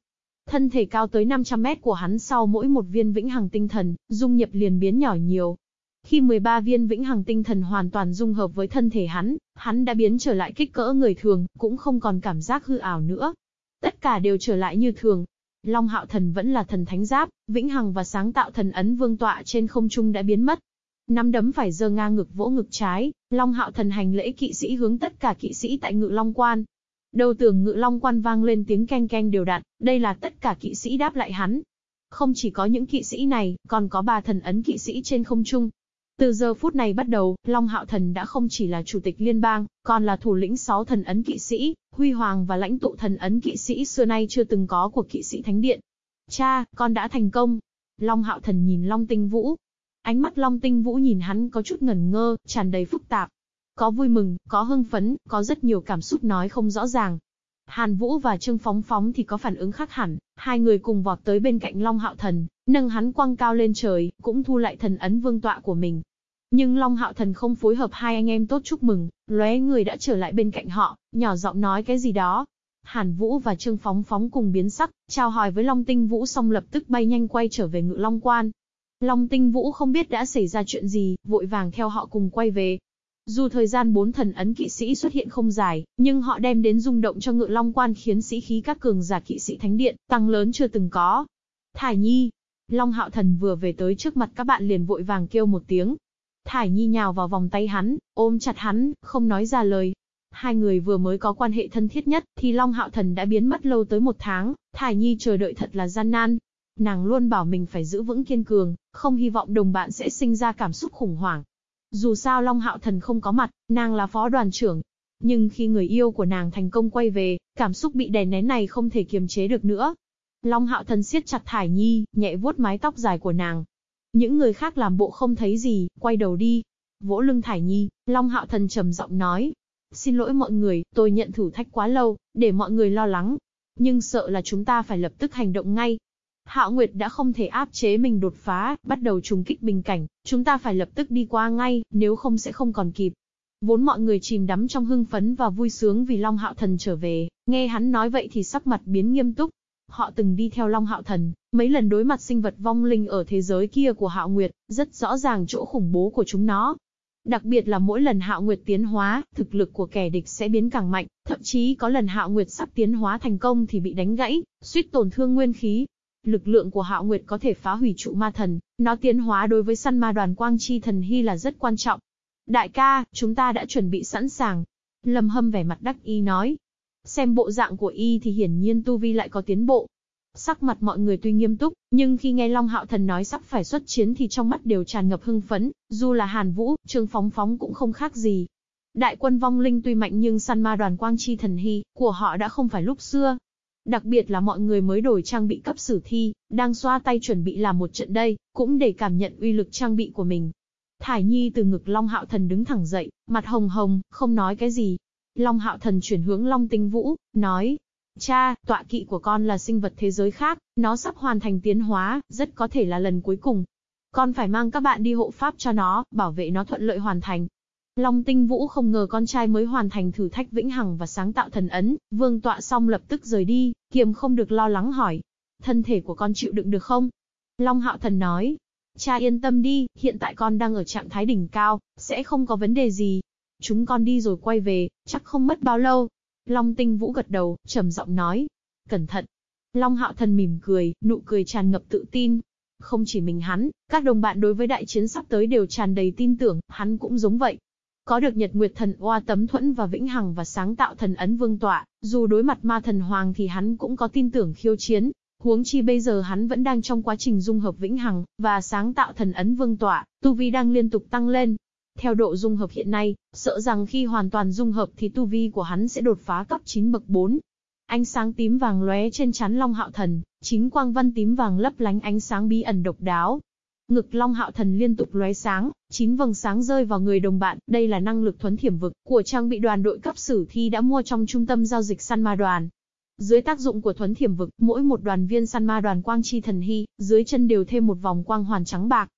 Thân thể cao tới 500 mét của hắn sau mỗi một viên vĩnh hằng tinh thần, dung nhập liền biến nhỏ nhiều, khi 13 viên vĩnh hằng tinh thần hoàn toàn dung hợp với thân thể hắn, hắn đã biến trở lại kích cỡ người thường, cũng không còn cảm giác hư ảo nữa. Tất cả đều trở lại như thường. Long hạo thần vẫn là thần thánh giáp, vĩnh hằng và sáng tạo thần ấn vương tọa trên không trung đã biến mất. Nắm đấm phải giơ ngang ngực vỗ ngực trái, Long hạo thần hành lễ kỵ sĩ hướng tất cả kỵ sĩ tại ngự Long Quan. Đầu tường ngự Long Quan vang lên tiếng keng keng đều đặn, đây là tất cả kỵ sĩ đáp lại hắn. Không chỉ có những kỵ sĩ này, còn có ba thần ấn kỵ sĩ trên không trung, từ giờ phút này bắt đầu, Long Hạo Thần đã không chỉ là chủ tịch liên bang, còn là thủ lĩnh sáu thần ấn kỵ sĩ, huy hoàng và lãnh tụ thần ấn kỵ sĩ xưa nay chưa từng có của kỵ sĩ thánh điện. Cha, con đã thành công. Long Hạo Thần nhìn Long Tinh Vũ. Ánh mắt Long Tinh Vũ nhìn hắn có chút ngẩn ngơ, tràn đầy phức tạp. Có vui mừng, có hưng phấn, có rất nhiều cảm xúc nói không rõ ràng. Hàn Vũ và Trương Phóng Phóng thì có phản ứng khác hẳn, hai người cùng vọt tới bên cạnh Long Hạo Thần, nâng hắn quăng cao lên trời, cũng thu lại thần ấn vương tọa của mình. Nhưng Long Hạo Thần không phối hợp hai anh em tốt chúc mừng, lóe người đã trở lại bên cạnh họ, nhỏ giọng nói cái gì đó. Hàn Vũ và Trương Phóng Phóng cùng biến sắc, chào hỏi với Long Tinh Vũ xong lập tức bay nhanh quay trở về ngự Long Quan. Long Tinh Vũ không biết đã xảy ra chuyện gì, vội vàng theo họ cùng quay về. Dù thời gian bốn thần ấn kỵ sĩ xuất hiện không dài, nhưng họ đem đến rung động cho ngự Long Quan khiến sĩ khí các cường giả kỵ sĩ thánh điện tăng lớn chưa từng có. Thải Nhi, Long Hạo Thần vừa về tới trước mặt các bạn liền vội vàng kêu một tiếng, Thải Nhi nhào vào vòng tay hắn, ôm chặt hắn, không nói ra lời. Hai người vừa mới có quan hệ thân thiết nhất, thì Long Hạo Thần đã biến mất lâu tới một tháng, Thải Nhi chờ đợi thật là gian nan. Nàng luôn bảo mình phải giữ vững kiên cường, không hy vọng đồng bạn sẽ sinh ra cảm xúc khủng hoảng. Dù sao Long Hạo Thần không có mặt, nàng là phó đoàn trưởng. Nhưng khi người yêu của nàng thành công quay về, cảm xúc bị đè nén này không thể kiềm chế được nữa. Long Hạo Thần siết chặt Thải Nhi, nhẹ vuốt mái tóc dài của nàng, những người khác làm bộ không thấy gì, quay đầu đi. Vỗ lưng Thải Nhi, Long Hạo Thần trầm giọng nói. Xin lỗi mọi người, tôi nhận thử thách quá lâu, để mọi người lo lắng. Nhưng sợ là chúng ta phải lập tức hành động ngay. Hạo Nguyệt đã không thể áp chế mình đột phá, bắt đầu trùng kích bình cảnh, chúng ta phải lập tức đi qua ngay, nếu không sẽ không còn kịp. Vốn mọi người chìm đắm trong hưng phấn và vui sướng vì Long Hạo Thần trở về, nghe hắn nói vậy thì sắc mặt biến nghiêm túc. Họ từng đi theo Long Hạo Thần, mấy lần đối mặt sinh vật vong linh ở thế giới kia của Hạo Nguyệt, rất rõ ràng chỗ khủng bố của chúng nó. Đặc biệt là mỗi lần Hạo Nguyệt tiến hóa, thực lực của kẻ địch sẽ biến càng mạnh, thậm chí có lần Hạo Nguyệt sắp tiến hóa thành công thì bị đánh gãy, suýt tổn thương nguyên khí. Lực lượng của Hạo Nguyệt có thể phá hủy trụ ma thần, nó tiến hóa đối với săn ma đoàn quang chi thần hy là rất quan trọng. Đại ca, chúng ta đã chuẩn bị sẵn sàng. Lâm Hâm vẻ mặt đắc ý nói, Xem bộ dạng của y thì hiển nhiên tu vi lại có tiến bộ. Sắc mặt mọi người tuy nghiêm túc, nhưng khi nghe Long Hạo Thần nói sắp phải xuất chiến thì trong mắt đều tràn ngập hưng phấn, dù là Hàn Vũ, Trương Phóng Phóng cũng không khác gì. Đại quân vong linh tuy mạnh nhưng săn ma đoàn quang chi thần hy của họ đã không phải lúc xưa. Đặc biệt là mọi người mới đổi trang bị cấp sử thi, đang xoa tay chuẩn bị làm một trận đây, cũng để cảm nhận uy lực trang bị của mình. Thải Nhi từ ngực Long Hạo Thần đứng thẳng dậy, mặt hồng hồng, không nói cái gì. Long Hạo Thần chuyển hướng Long Tinh Vũ, nói, Cha, tọa kỵ của con là sinh vật thế giới khác, nó sắp hoàn thành tiến hóa, rất có thể là lần cuối cùng. Con phải mang các bạn đi hộ pháp cho nó, bảo vệ nó thuận lợi hoàn thành. Long Tinh Vũ không ngờ con trai mới hoàn thành thử thách vĩnh hằng và sáng tạo thần ấn, vương tọa xong lập tức rời đi, kiềm không được lo lắng hỏi. Thân thể của con chịu đựng được không? Long Hạo Thần nói. Cha yên tâm đi, hiện tại con đang ở trạng thái đỉnh cao, sẽ không có vấn đề gì. Chúng con đi rồi quay về, chắc không mất bao lâu. Long Tinh Vũ gật đầu, trầm giọng nói. Cẩn thận. Long Hạo Thần mỉm cười, nụ cười tràn ngập tự tin. Không chỉ mình hắn, các đồng bạn đối với đại chiến sắp tới đều tràn đầy tin tưởng, hắn cũng giống vậy. Có được Nhật Nguyệt Thần Oa tấm thuẫn và vĩnh hằng và sáng tạo thần ấn vương tọa, dù đối mặt ma thần hoàng thì hắn cũng có tin tưởng khiêu chiến. Huống chi bây giờ hắn vẫn đang trong quá trình dung hợp vĩnh hằng và sáng tạo thần ấn vương tọa, tu vi đang liên tục tăng lên, theo độ dung hợp hiện nay, sợ rằng khi hoàn toàn dung hợp thì tu vi của hắn sẽ đột phá cấp 9 bậc 4. Ánh sáng tím vàng lóe trên chán Long Hạo Thần, chính quang văn tím vàng lấp lánh ánh sáng bí ẩn độc đáo. Ngực Long Hạo Thần liên tục lóe sáng, chín vầng sáng rơi vào người đồng bạn, đây là năng lực thuấn thiểm vực của trang bị đoàn đội cấp sử thi đã mua trong trung tâm giao dịch săn ma đoàn. Dưới tác dụng của thuấn thiểm vực, mỗi một đoàn viên săn ma đoàn quang chi thần hy, dưới chân đều thêm một vòng quang hoàn trắng bạc,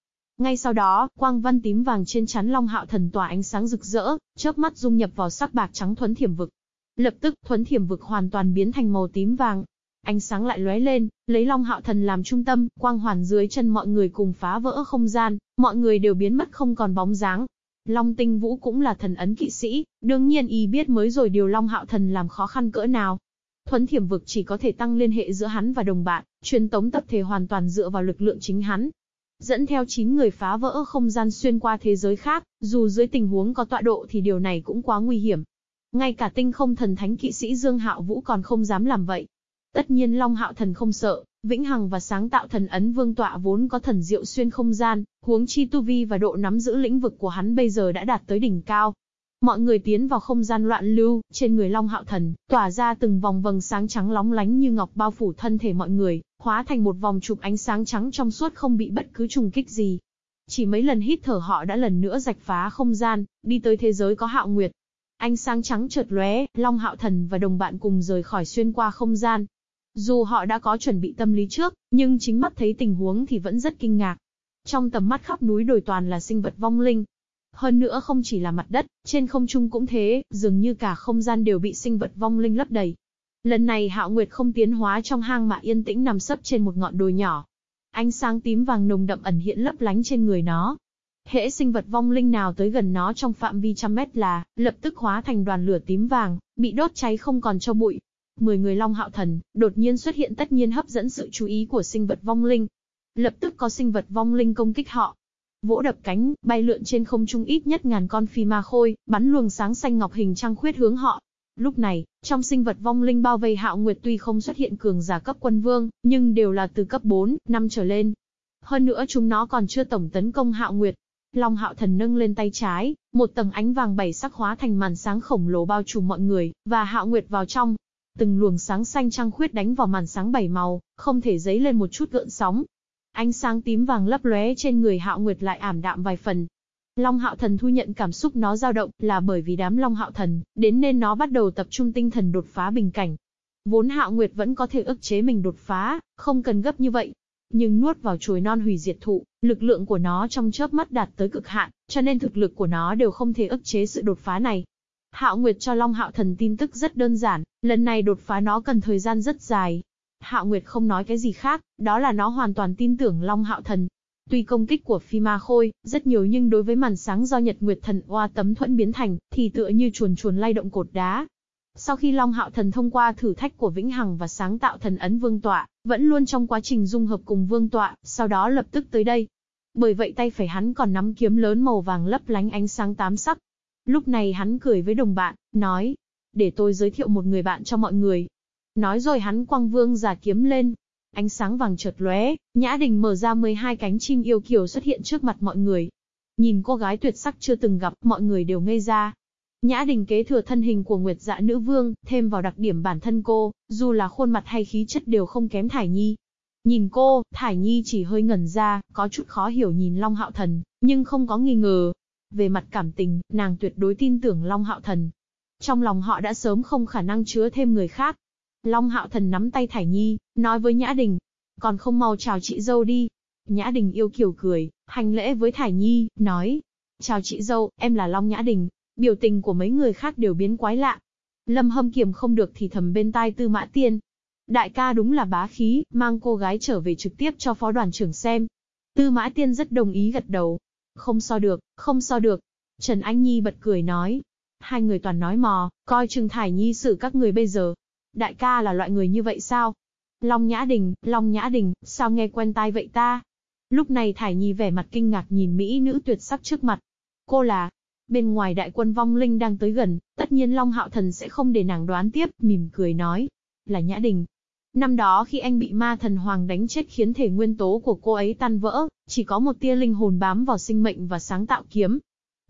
ngay sau đó, quang văn tím vàng trên chắn Long Hạo Thần tỏa ánh sáng rực rỡ, chớp mắt dung nhập vào sắc bạc trắng thuấn thiểm vực. Lập tức, thuấn thiểm vực hoàn toàn biến thành màu tím vàng. Ánh sáng lại lóe lên, lấy Long Hạo Thần làm trung tâm, quang hoàn dưới chân mọi người cùng phá vỡ không gian, mọi người đều biến mất không còn bóng dáng. Long Tinh Vũ cũng là thần ấn kỵ sĩ, đương nhiên y biết mới rồi điều Long Hạo Thần làm khó khăn cỡ nào. Thuấn thiểm vực chỉ có thể tăng liên hệ giữa hắn và đồng bạn, truyền tống tập thể hoàn toàn dựa vào lực lượng chính hắn, dẫn theo 9 người phá vỡ không gian xuyên qua thế giới khác, dù dưới tình huống có tọa độ thì điều này cũng quá nguy hiểm. Ngay cả tinh không thần thánh kỵ sĩ Dương Hạo Vũ còn không dám làm vậy. Tất nhiên Long Hạo Thần không sợ, Vĩnh Hằng và sáng tạo thần ấn vương tọa vốn có thần diệu xuyên không gian, huống chi tu vi và độ nắm giữ lĩnh vực của hắn bây giờ đã đạt tới đỉnh cao. Mọi người tiến vào không gian loạn lưu, trên người Long Hạo Thần, tỏa ra từng vòng vầng sáng trắng lóng lánh như ngọc bao phủ thân thể mọi người, hóa thành một vòng chụp ánh sáng trắng trong suốt không bị bất cứ trùng kích gì. Chỉ mấy lần hít thở họ đã lần nữa rạch phá không gian, đi tới thế giới có hạo nguyệt. Ánh sáng trắng chợt lóe, Long Hạo Thần và đồng bạn cùng rời khỏi xuyên qua không gian. Dù họ đã có chuẩn bị tâm lý trước, nhưng chính mắt thấy tình huống thì vẫn rất kinh ngạc. Trong tầm mắt khắp núi đồi toàn là sinh vật vong linh, hơn nữa không chỉ là mặt đất, trên không trung cũng thế, dường như cả không gian đều bị sinh vật vong linh lấp đầy. Lần này Hạo Nguyệt không tiến hóa trong hang mà yên tĩnh nằm sấp trên một ngọn đồi nhỏ. Ánh sáng tím vàng nồng đậm ẩn hiện lấp lánh trên người nó. Hễ sinh vật vong linh nào tới gần nó trong phạm vi trăm mét là, lập tức hóa thành đoàn lửa tím vàng, bị đốt cháy không còn cho bụi. Mười người Long Hạo Thần, đột nhiên xuất hiện tất nhiên hấp dẫn sự chú ý của sinh vật vong linh. Lập tức có sinh vật vong linh công kích họ, vỗ đập cánh, bay lượn trên không trung ít nhất ngàn con phi ma khôi, bắn luồng sáng xanh ngọc hình trăng khuyết hướng họ. Lúc này, trong sinh vật vong linh bao vây Hạo Nguyệt tuy không xuất hiện cường giả cấp quân vương, nhưng đều là từ cấp 4, 5 trở lên. Hơn nữa chúng nó còn chưa tổng tấn công Hạo Nguyệt. Long Hạo Thần nâng lên tay trái, một tầng ánh vàng bảy sắc hóa thành màn sáng khổng lồ bao trùm mọi người, và Hạo Nguyệt vào trong. Từng luồng sáng xanh trăng khuyết đánh vào màn sáng bảy màu, không thể giấy lên một chút gợn sóng, Ánh sáng tím vàng lấp lóe trên người Hạo Nguyệt lại ảm đạm vài phần. Long Hạo Thần thu nhận cảm xúc nó dao động, là bởi vì đám Long Hạo Thần, đến nên nó bắt đầu tập trung tinh thần đột phá bình cảnh. Vốn Hạo Nguyệt vẫn có thể ức chế mình đột phá, không cần gấp như vậy. Nhưng nuốt vào chuối non hủy diệt thụ, lực lượng của nó trong chớp mắt đạt tới cực hạn, cho nên thực lực của nó đều không thể ức chế sự đột phá này. Hạo Nguyệt cho Long Hạo Thần tin tức rất đơn giản, lần này đột phá nó cần thời gian rất dài, Hạo Nguyệt không nói cái gì khác, đó là nó hoàn toàn tin tưởng Long Hạo Thần. Tuy công kích của Phi Ma Khôi, rất nhiều nhưng đối với màn sáng do Nhật Nguyệt Thần oa tấm thuẫn biến thành, thì tựa như chuồn chuồn lay động cột đá. Sau khi Long Hạo Thần thông qua thử thách của Vĩnh Hằng và sáng tạo thần ấn vương tọa, vẫn luôn trong quá trình dung hợp cùng vương tọa, sau đó lập tức tới đây. Bởi vậy tay phải hắn còn nắm kiếm lớn màu vàng lấp lánh ánh sáng tám sắc. Lúc này hắn cười với đồng bạn, nói, để tôi giới thiệu một người bạn cho mọi người, Nói rồi hắn quăng vương giả kiếm lên. Ánh sáng vàng chợt lóe, Nhã Đình mở ra 12 cánh chim yêu kiều xuất hiện trước mặt mọi người. Nhìn cô gái tuyệt sắc chưa từng gặp, mọi người đều ngây ra. Nhã Đình kế thừa thân hình của Nguyệt Dạ Nữ Vương, thêm vào đặc điểm bản thân cô, dù là khuôn mặt hay khí chất đều không kém Thải Nhi. Nhìn cô, Thải Nhi chỉ hơi ngẩn ra, có chút khó hiểu nhìn Long Hạo Thần, nhưng không có nghi ngờ. Về mặt cảm tình, nàng tuyệt đối tin tưởng Long Hạo Thần. Trong lòng họ đã sớm không khả năng chứa thêm người khác. Long Hạo Thần nắm tay Thải Nhi, nói với Nhã Đình, còn không mau chào chị dâu đi. Nhã Đình yêu kiều cười, hành lễ với Thải Nhi, nói, chào chị dâu, em là Long Nhã Đình. Biểu tình của mấy người khác đều biến quái lạ. Lâm hâm kiềm không được thì thầm bên tai tư mã tiên. Đại ca đúng là bá khí, mang cô gái trở về trực tiếp cho phó đoàn trưởng xem. Tư mã tiên rất đồng ý gật đầu. Không so được, không so được. Trần Anh Nhi bật cười nói. Hai người toàn nói mò, coi chừng thải nhi xử các người bây giờ. Đại ca là loại người như vậy sao? Long Nhã Đình, Long Nhã Đình, sao nghe quen tai vậy ta? Lúc này Thải Nhi vẻ mặt kinh ngạc nhìn Mỹ nữ tuyệt sắc trước mặt. Cô là, Bên ngoài đại quân vong linh đang tới gần, tất nhiên Long Hạo Thần sẽ không để nàng đoán tiếp, mỉm cười nói. Là Nhã Đình. Năm đó khi anh bị ma thần hoàng đánh chết khiến thể nguyên tố của cô ấy tan vỡ, chỉ có một tia linh hồn bám vào sinh mệnh và sáng tạo kiếm.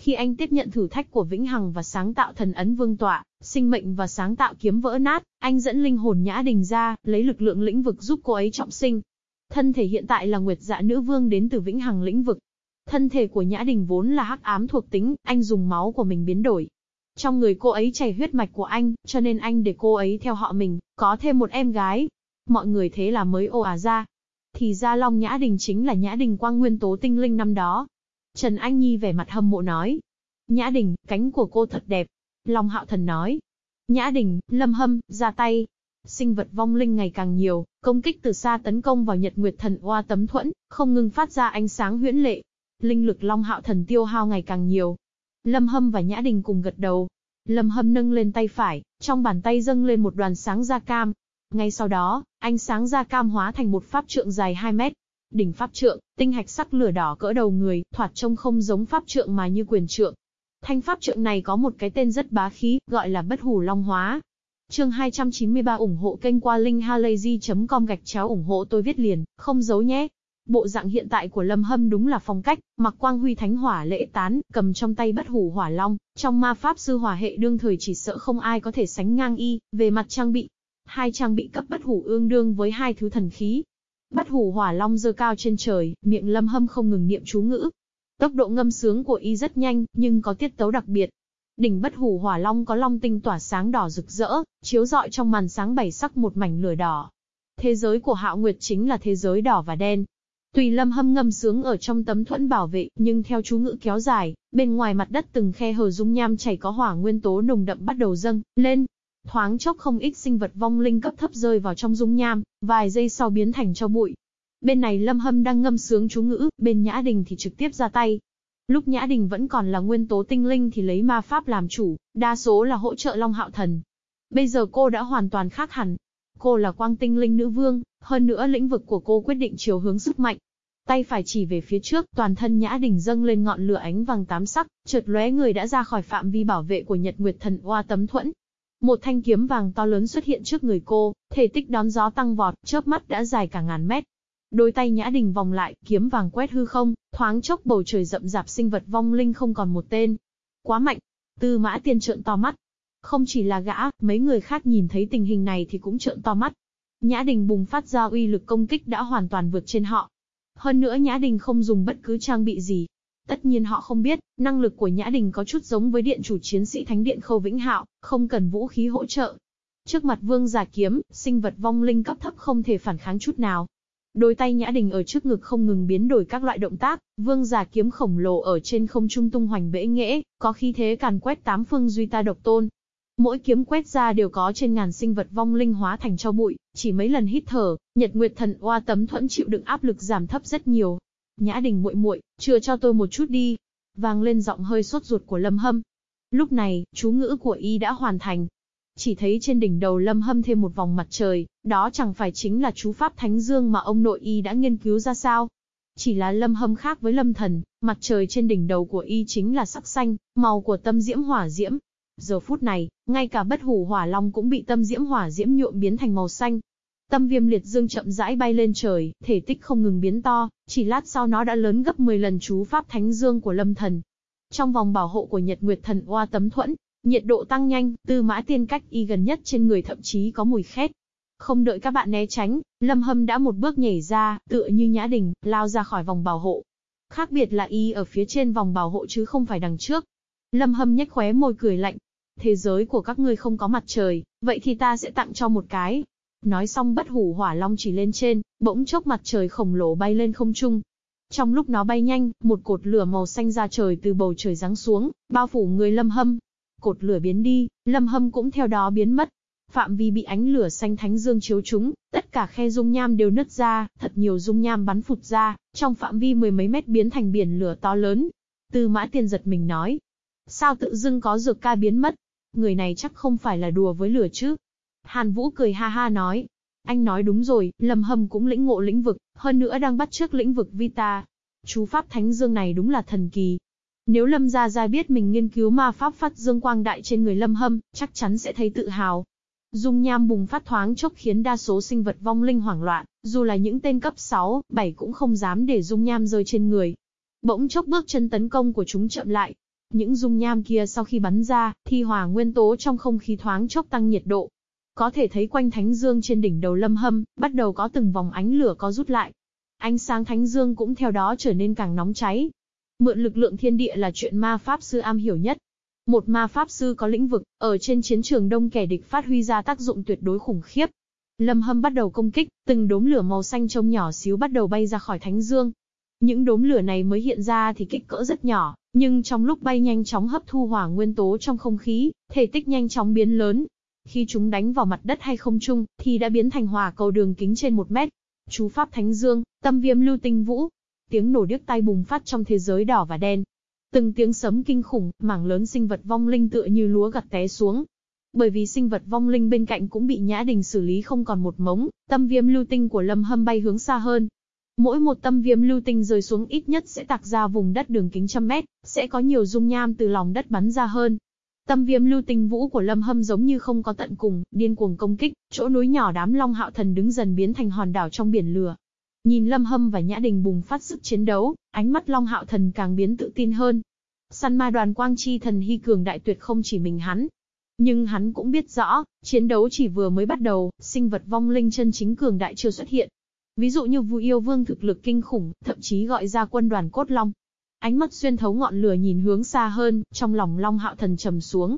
Khi anh tiếp nhận thử thách của Vĩnh Hằng và sáng tạo thần ấn vương tọa, sinh mệnh và sáng tạo kiếm vỡ nát, anh dẫn linh hồn Nhã Đình ra, lấy lực lượng lĩnh vực giúp cô ấy trọng sinh. Thân thể hiện tại là Nguyệt Dạ Nữ Vương đến từ Vĩnh Hằng lĩnh vực, Thân thể của Nhã Đình vốn là hắc ám thuộc tính, anh dùng máu của mình biến đổi. Trong người cô ấy chảy huyết mạch của anh, cho nên anh để cô ấy theo họ mình, có thêm một em gái. Mọi người thế là mới ồ à ra. Thì ra Long Nhã Đình chính là Nhã Đình quang nguyên tố tinh linh năm đó. Trần Anh Nhi vẻ mặt hâm mộ nói. Nhã Đình, cánh của cô thật đẹp. Long Hạo Thần nói. Nhã Đình, Lâm Hâm, ra tay. Sinh vật vong linh ngày càng nhiều, công kích từ xa tấn công vào Nhật Nguyệt Thần Oa tấm thuẫn, không ngừng phát ra ánh sáng huyễn lệ linh lực Long Hạo Thần tiêu hao ngày càng nhiều. Lâm Hâm và Nhã Đình cùng gật đầu. Lâm Hâm nâng lên tay phải, trong bàn tay dâng lên một đoàn sáng da cam. Ngay sau đó, ánh sáng da cam hóa thành một pháp trượng dài 2 mét. Đỉnh pháp trượng, tinh hạch sắc lửa đỏ cỡ đầu người, thoạt trông không giống pháp trượng mà như quyền trượng. Thanh pháp trượng này có một cái tên rất bá khí, gọi là bất hủ long hóa. Chương 293 ủng hộ kênh qua linkhalazy.com gạch chéo ủng hộ tôi viết liền, không giấu nhé. Bộ dạng hiện tại của Lâm Hâm đúng là phong cách, mặc quang huy thánh hỏa lễ tán, cầm trong tay bất hủ hỏa long, trong ma pháp sư hỏa hệ đương thời chỉ sợ không ai có thể sánh ngang y, về mặt trang bị. Hai trang bị cấp bất hủ ương đương với hai thứ thần khí. Bất hủ hỏa long dơ cao trên trời, miệng Lâm Hâm không ngừng niệm chú ngữ. Tốc độ ngâm sướng của y rất nhanh, nhưng có tiết tấu đặc biệt. Đỉnh bất hủ hỏa long có long tinh tỏa sáng đỏ rực rỡ, chiếu rọi trong màn sáng bảy sắc một mảnh lửa đỏ. Thế giới của Hạo Nguyệt chính là thế giới đỏ và đen, Tùy lâm hâm ngâm sướng ở trong tấm thuẫn bảo vệ, nhưng theo chú ngữ kéo dài, bên ngoài mặt đất từng khe hở dung nham chảy có hỏa nguyên tố nồng đậm bắt đầu dâng lên. Thoáng chốc không ít sinh vật vong linh cấp thấp rơi vào trong dung nham, vài giây sau biến thành cho bụi. Bên này lâm hâm đang ngâm sướng chú ngữ, bên Nhã Đình thì trực tiếp ra tay. Lúc Nhã Đình vẫn còn là nguyên tố tinh linh thì lấy ma pháp làm chủ, đa số là hỗ trợ Long Hạo Thần. Bây giờ cô đã hoàn toàn khác hẳn, Cô là quang tinh linh nữ vương, hơn nữa lĩnh vực của cô quyết định chiều hướng sức mạnh. Tay phải chỉ về phía trước, toàn thân Nhã Đình dâng lên ngọn lửa ánh vàng tám sắc, chợt lóe người đã ra khỏi phạm vi bảo vệ của Nhật Nguyệt Thần Oa tấm thuẫn. Một thanh kiếm vàng to lớn xuất hiện trước người cô, thể tích đón gió tăng vọt, chớp mắt đã dài cả ngàn mét. Đôi tay Nhã Đình vòng lại, kiếm vàng quét hư không, thoáng chốc bầu trời rậm rạp sinh vật vong linh không còn một tên. Quá mạnh. Tư Mã Tiên trợn to mắt, không chỉ là gã, mấy người khác nhìn thấy tình hình này thì cũng trợn to mắt. Nhã Đình bùng phát ra uy lực công kích đã hoàn toàn vượt trên họ. Hơn nữa Nhã Đình không dùng bất cứ trang bị gì. Tất nhiên họ không biết, năng lực của Nhã Đình có chút giống với điện chủ chiến sĩ Thánh Điện Khâu Vĩnh Hạo, không cần vũ khí hỗ trợ. Trước mặt vương giả kiếm, sinh vật vong linh cấp thấp không thể phản kháng chút nào. Đôi tay Nhã Đình ở trước ngực không ngừng biến đổi các loại động tác, vương giả kiếm khổng lồ ở trên không trung tung hoành bể nghễ, có khí thế càn quét tám phương duy ta độc tôn, Mỗi kiếm quét ra đều có trên ngàn sinh vật vong linh hóa thành cho bụi, chỉ mấy lần hít thở, Nhật Nguyệt Thần Oa tấm thuẫn chịu đựng áp lực giảm thấp rất nhiều. Nhã Đình muội muội, chừa cho tôi một chút đi. Vang lên giọng hơi sốt ruột của Lâm Hâm. Lúc này, chú ngữ của y đã hoàn thành. Chỉ thấy trên đỉnh đầu Lâm Hâm thêm một vòng mặt trời, đó chẳng phải chính là chú pháp Thánh Dương mà ông nội y đã nghiên cứu ra sao. Chỉ là Lâm Hâm khác với Lâm Thần, mặt trời trên đỉnh đầu của y chính là sắc xanh, màu của tâm diễm hỏa diễm, Giờ phút này, ngay cả bất hủ hỏa long cũng bị tâm diễm hỏa diễm nhuộm biến thành màu xanh. Tâm viêm liệt dương chậm rãi bay lên trời, thể tích không ngừng biến to, chỉ lát sau nó đã lớn gấp 10 lần chú pháp thánh dương của lâm thần. Trong vòng bảo hộ của Nhật Nguyệt Thần Oa tấm thuẫn, Nhiệt độ tăng nhanh, tư mã tiên cách y gần nhất trên người thậm chí có mùi khét. Không đợi các bạn né tránh, Lâm Hâm đã một bước nhảy ra, tựa như nhã đình, lao ra khỏi vòng bảo hộ. Khác biệt là y ở phía trên vòng bảo hộ chứ không phải đằng trước. Lâm Hâm nhếch khóe môi cười lạnh. Thế giới của các ngươi không có mặt trời, vậy thì ta sẽ tặng cho một cái. Nói xong bất hủ hỏa long chỉ lên trên, bỗng chốc mặt trời khổng lồ bay lên không trung. Trong lúc nó bay nhanh, một cột lửa màu xanh ra trời từ bầu trời giáng xuống, bao phủ người Lâm Hâm. Cột lửa biến đi, Lâm Hâm cũng theo đó biến mất. Phạm vi bị ánh lửa xanh thánh dương chiếu chúng tất cả khe dung nham đều nứt ra, thật nhiều dung nham bắn phụt ra, trong phạm vi mười mấy mét biến thành biển lửa to lớn. Tư mã tiên giật mình nói. Sao tự dưng có dược ca biến mất? Người này chắc không phải là đùa với lửa chứ? Hàn Vũ cười ha ha nói. Anh nói đúng rồi, Lâm Hâm cũng lĩnh ngộ lĩnh vực, hơn nữa đang bắt trước lĩnh vực Vita. Chú Pháp Thánh Dương này đúng là thần kỳ. Nếu Lâm Gia Gia biết mình nghiên cứu ma Pháp phát dương quang đại trên người Lâm Hâm, chắc chắn sẽ thấy tự hào. Dung nham bùng phát thoáng chốc khiến đa số sinh vật vong linh hoảng loạn, dù là những tên cấp 6, 7 cũng không dám để dung nham rơi trên người. Bỗng chốc bước chân tấn công của chúng chậm lại. Những dung nham kia sau khi bắn ra, thi hòa nguyên tố trong không khí thoáng chốc tăng nhiệt độ. Có thể thấy quanh thánh dương trên đỉnh đầu lâm hâm, bắt đầu có từng vòng ánh lửa có rút lại. Ánh sáng thánh dương cũng theo đó trở nên càng nóng cháy. Mượn lực lượng thiên địa là chuyện ma pháp sư am hiểu nhất, một ma pháp sư có lĩnh vực, ở trên chiến trường đông kẻ địch phát huy ra tác dụng tuyệt đối khủng khiếp. Lâm Hâm bắt đầu công kích, từng đốm lửa màu xanh trông nhỏ xíu bắt đầu bay ra khỏi thánh dương. Những đốm lửa này mới hiện ra thì kích cỡ rất nhỏ, nhưng trong lúc bay nhanh chóng hấp thu hỏa nguyên tố trong không khí, thể tích nhanh chóng biến lớn. Khi chúng đánh vào mặt đất hay không trung, thì đã biến thành hỏa cầu đường kính trên một mét. Chú Pháp Thánh Dương, tâm viêm lưu tinh vũ. Tiếng nổ điếc tai bùng phát trong thế giới đỏ và đen, Từng tiếng sấm kinh khủng, mảng lớn sinh vật vong linh tựa như lúa gặt té xuống. Bởi vì sinh vật vong linh bên cạnh cũng bị Nhã Đình xử lý không còn một mống, tâm viêm lưu tinh của Lâm Hâm bay hướng xa hơn. Mỗi một tâm viêm lưu tinh rơi xuống ít nhất sẽ tạc ra vùng đất đường kính trăm mét, sẽ có nhiều dung nham từ lòng đất bắn ra hơn. Tâm viêm lưu tinh vũ của Lâm Hâm giống như không có tận cùng, điên cuồng công kích, chỗ núi nhỏ đám Long Hạo Thần đứng dần biến thành hòn đảo trong biển lửa. Nhìn Lâm Hâm và Nhã Đình bùng phát sức chiến đấu, ánh mắt Long Hạo Thần càng biến tự tin hơn. Săn ma đoàn quang chi thần hy cường đại tuyệt không chỉ mình hắn. Nhưng hắn cũng biết rõ, chiến đấu chỉ vừa mới bắt đầu, sinh vật vong linh chân chính cường đại chưa xuất hiện. Ví dụ như Vu Yêu Vương thực lực kinh khủng, thậm chí gọi ra quân đoàn cốt long. Ánh mắt xuyên thấu ngọn lửa nhìn hướng xa hơn, trong lòng Long Hạo Thần trầm xuống.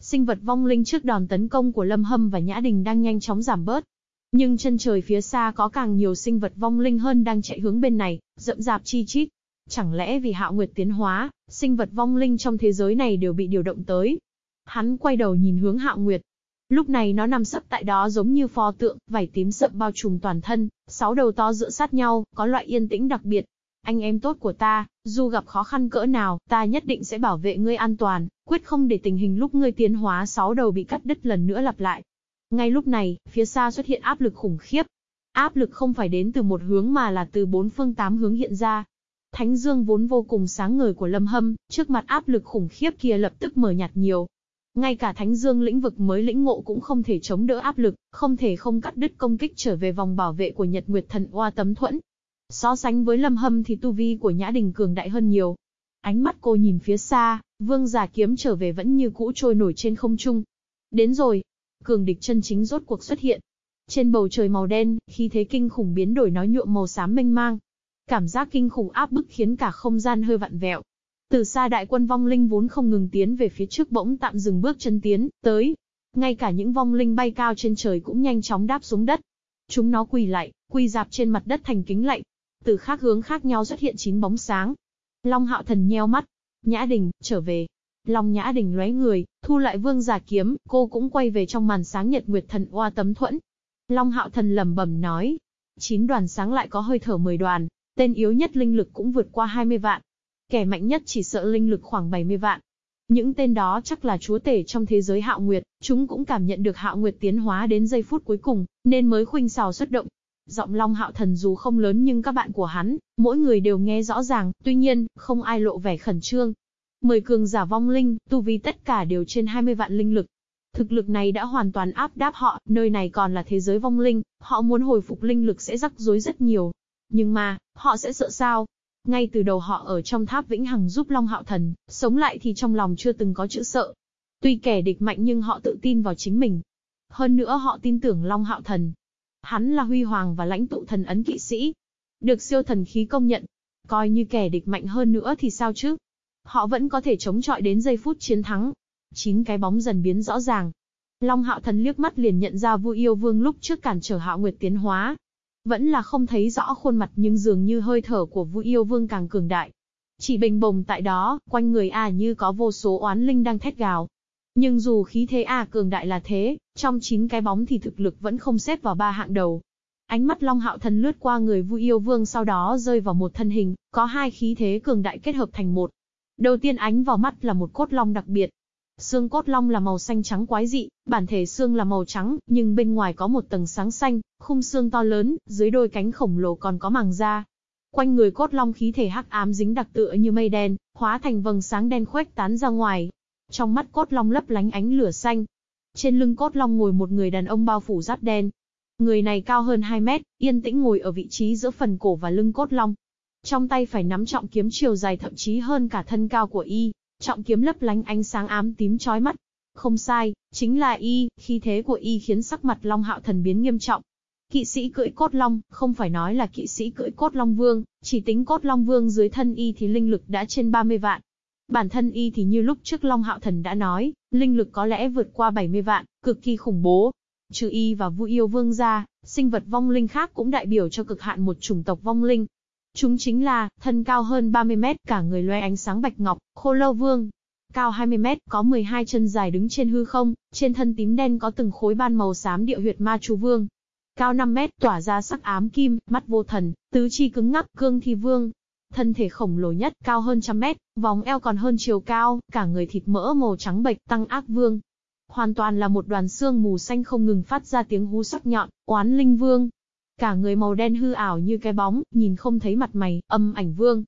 Sinh vật vong linh trước đòn tấn công của Lâm Hâm và Nhã Đình đang nhanh chóng giảm bớt, nhưng chân trời phía xa có càng nhiều sinh vật vong linh hơn đang chạy hướng bên này, rậm rạp chi chít. Chẳng lẽ vì hạo nguyệt tiến hóa, sinh vật vong linh trong thế giới này đều bị điều động tới? Hắn quay đầu nhìn hướng hạo nguyệt. Lúc này nó nằm sấp tại đó giống như pho tượng, vảy tím sậm bao trùm toàn thân, sáu đầu to dựa sát nhau, có loại yên tĩnh đặc biệt. Anh em tốt của ta, dù gặp khó khăn cỡ nào, ta nhất định sẽ bảo vệ ngươi an toàn, quyết không để tình hình lúc ngươi tiến hóa sáu đầu bị cắt đứt lần nữa lặp lại. Ngay lúc này, phía xa xuất hiện áp lực khủng khiếp. Áp lực không phải đến từ một hướng mà là từ bốn phương tám hướng hiện ra. Thánh dương vốn vô cùng sáng ngời của Lâm Hâm, trước mặt áp lực khủng khiếp kia lập tức mở nhạt nhiều. Ngay cả Thánh Dương lĩnh vực mới lĩnh ngộ cũng không thể chống đỡ áp lực, không thể không cắt đứt công kích trở về vòng bảo vệ của Nhật Nguyệt Thần Oa tấm thuẫn. So sánh với Lâm Hâm thì tu vi của Nhã Đình cường đại hơn nhiều. Ánh mắt cô nhìn phía xa, vương giả kiếm trở về vẫn như cũ trôi nổi trên không trung. Đến rồi, cường địch chân chính rốt cuộc xuất hiện. Trên bầu trời màu đen, khi thế kinh khủng biến đổi nói nhuộm màu xám mênh mang. Cảm giác kinh khủng áp bức khiến cả không gian hơi vặn vẹo. Từ xa đại quân vong linh vốn không ngừng tiến về phía trước bỗng tạm dừng bước chân tiến, tới. Ngay cả những vong linh bay cao trên trời cũng nhanh chóng đáp xuống đất. Chúng nó quỳ lại, quỳ dạp trên mặt đất thành kính lạy. Từ khác hướng khác nhau xuất hiện chín bóng sáng. Long hạo thần nheo mắt. Nhã đình, trở về. Long Nhã Đình lóe người, thu lại vương giả kiếm, cô cũng quay về trong màn sáng nhật nguyệt thần oa tấm thuẫn. Long Hạo Thần lẩm bẩm nói, chín đoàn sáng lại có hơi thở 10 đoàn, tên yếu nhất linh lực cũng vượt qua 20 vạn. Kẻ mạnh nhất chỉ sợ linh lực khoảng 70 vạn. Những tên đó chắc là chúa tể trong thế giới hạo nguyệt, chúng cũng cảm nhận được hạo nguyệt tiến hóa đến giây phút cuối cùng, nên mới khuynh xào xuất động. Giọng Long Hạo Thần dù không lớn nhưng các bạn của hắn, mỗi người đều nghe rõ ràng, tuy nhiên, không ai lộ vẻ khẩn trương, Mười cường giả vong linh, tu vi tất cả đều trên 20 vạn linh lực. Thực lực này đã hoàn toàn áp đáp họ, nơi này còn là thế giới vong linh, họ muốn hồi phục linh lực sẽ rắc rối rất nhiều. Nhưng mà, họ sẽ sợ sao? Ngay từ đầu họ ở trong tháp vĩnh hằng giúp Long Hạo Thần, sống lại thì trong lòng chưa từng có chữ sợ. Tuy kẻ địch mạnh nhưng họ tự tin vào chính mình. Hơn nữa họ tin tưởng Long Hạo Thần. Hắn là huy hoàng và lãnh tụ thần ấn kỵ sĩ. Được siêu thần khí công nhận. Coi như kẻ địch mạnh hơn nữa thì sao chứ? Họ vẫn có thể chống chọi đến giây phút chiến thắng. Chín cái bóng dần biến rõ ràng. Long Hạo Thần liếc mắt liền nhận ra vui Yêu Vương lúc trước cản trở Hạo Nguyệt tiến hóa. Vẫn là không thấy rõ khuôn mặt nhưng dường như hơi thở của vui Yêu Vương càng cường đại. Chỉ bình bồng tại đó, quanh người à như có vô số oán linh đang thét gào. Nhưng dù khí thế A cường đại là thế, trong chín cái bóng thì thực lực vẫn không xếp vào ba hạng đầu. Ánh mắt Long Hạo Thần lướt qua người Vu Yêu Vương sau đó rơi vào một thân hình, có hai khí thế cường đại kết hợp thành một. Đầu tiên ánh vào mắt là một cốt long đặc biệt. Xương cốt long là màu xanh trắng quái dị, bản thể xương là màu trắng, nhưng bên ngoài có một tầng sáng xanh, khung xương to lớn, dưới đôi cánh khổng lồ còn có màng da. Quanh người cốt long khí thể hắc ám dính đặc tựa như mây đen, hóa thành vầng sáng đen khuếch tán ra ngoài. Trong mắt cốt long lấp lánh ánh lửa xanh. Trên lưng cốt long ngồi một người đàn ông bao phủ giáp đen. Người này cao hơn 2 mét, yên tĩnh ngồi ở vị trí giữa phần cổ và lưng cốt long. Trong tay phải nắm trọng kiếm chiều dài thậm chí hơn cả thân cao của y, trọng kiếm lấp lánh ánh sáng ám tím chói mắt. Không sai, chính là y, khí thế của y khiến sắc mặt Long Hạo Thần biến nghiêm trọng. Kỵ sĩ cưỡi cốt long, không phải nói là kỵ sĩ cưỡi cốt long vương, chỉ tính cốt long vương dưới thân y thì linh lực đã trên 30 vạn. Bản thân y thì như lúc trước Long Hạo Thần đã nói, linh lực có lẽ vượt qua 70 vạn, cực kỳ khủng bố. Trừ y và Vu Yêu Vương ra, sinh vật vong linh khác cũng đại biểu cho cực hạn một chủng tộc vong linh, Chúng chính là, thân cao hơn 30 mét, cả người loe ánh sáng bạch ngọc, khô lâu vương. Cao 20 mét, có 12 chân dài đứng trên hư không, trên thân tím đen có từng khối ban màu xám địa huyệt ma chú vương. Cao 5 mét, tỏa ra sắc ám kim, mắt vô thần, tứ chi cứng ngắc, cương thi vương. Thân thể khổng lồ nhất, cao hơn trăm mét, vòng eo còn hơn chiều cao, cả người thịt mỡ màu trắng bệch, tăng ác vương. Hoàn toàn là một đoàn xương mù xanh không ngừng phát ra tiếng hú sắc nhọn, oán linh vương, Cả người màu đen hư ảo như cái bóng, nhìn không thấy mặt mày, âm ảnh vương.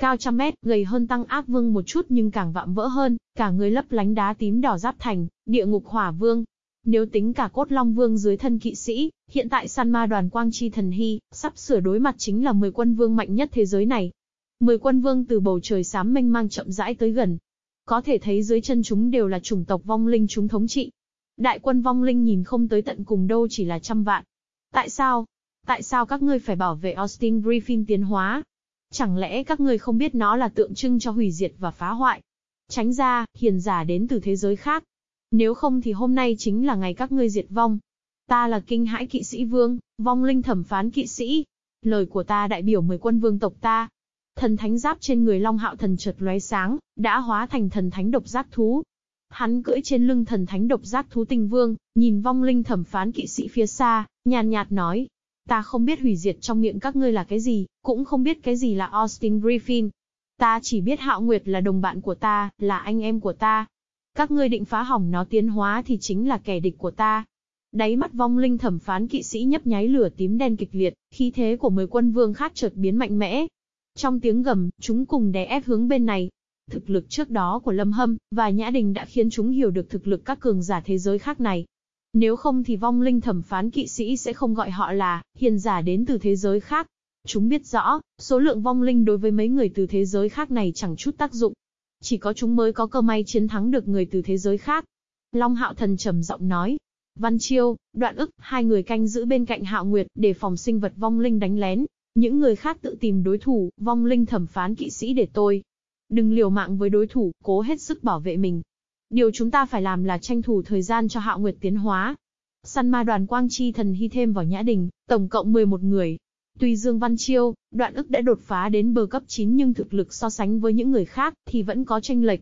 Cao trăm mét, gầy hơn tăng ác vương một chút nhưng càng vạm vỡ hơn, cả người lấp lánh đá tím đỏ giáp thành, địa ngục hỏa vương. Nếu tính cả cốt long vương dưới thân kỵ sĩ, hiện tại săn ma đoàn quang chi thần hy, sắp sửa đối mặt chính là 10 quân vương mạnh nhất thế giới này. 10 quân vương từ bầu trời xám mênh mang chậm rãi tới gần. Có thể thấy dưới chân chúng đều là chủng tộc vong linh chúng thống trị. Đại quân vong linh nhìn không tới tận cùng đâu chỉ là trăm vạn. Tại sao? Tại sao các ngươi phải bảo vệ Austin Griffin tiến hóa? Chẳng lẽ các ngươi không biết nó là tượng trưng cho hủy diệt và phá hoại? Tránh ra, hiền giả đến từ thế giới khác. Nếu không thì hôm nay chính là ngày các ngươi diệt vong. Ta là kinh hãi kỵ sĩ vương, vong linh thẩm phán kỵ sĩ. Lời của ta đại biểu mười quân vương tộc ta. Thần thánh giáp trên người Long Hạo thần chợt lóe sáng, đã hóa thành thần thánh độc giác thú. Hắn cưỡi trên lưng thần thánh độc giác thú tinh vương, nhìn vong linh thẩm phán kỵ sĩ phía xa, nhàn nhạt nói, Ta không biết hủy diệt trong miệng các ngươi là cái gì, cũng không biết cái gì là Austin Griffin. Ta chỉ biết Hạo Nguyệt là đồng bạn của ta, là anh em của ta. Các ngươi định phá hỏng nó tiến hóa thì chính là kẻ địch của ta. Đáy mắt vong linh thẩm phán kỵ sĩ nhấp nháy lửa tím đen kịch liệt, khí thế của mười quân vương khác chợt biến mạnh mẽ. Trong tiếng gầm, chúng cùng đè ép hướng bên này. Thực lực trước đó của Lâm Hâm và Nhã Đình đã khiến chúng hiểu được thực lực các cường giả thế giới khác này, nếu không thì vong linh thẩm phán kỵ sĩ sẽ không gọi họ là hiền giả đến từ thế giới khác. Chúng biết rõ, số lượng vong linh đối với mấy người từ thế giới khác này chẳng chút tác dụng. Chỉ có chúng mới có cơ may chiến thắng được người từ thế giới khác. Long Hạo Thần trầm giọng nói. Văn Chiêu, Đoạn ức, hai người canh giữ bên cạnh Hạo Nguyệt để phòng sinh vật vong linh đánh lén. Những người khác tự tìm đối thủ, vong linh thẩm phán kỵ sĩ để tôi. Đừng liều mạng với đối thủ, cố hết sức bảo vệ mình. Điều chúng ta phải làm là tranh thủ thời gian cho Hạo Nguyệt tiến hóa. Săn ma đoàn Quang Chi thần hy thêm vào Nhã Đình, tổng cộng 11 người. Tuy Dương Văn Chiêu, đoạn ức đã đột phá đến bờ cấp 9 nhưng thực lực so sánh với những người khác thì vẫn có tranh lệch.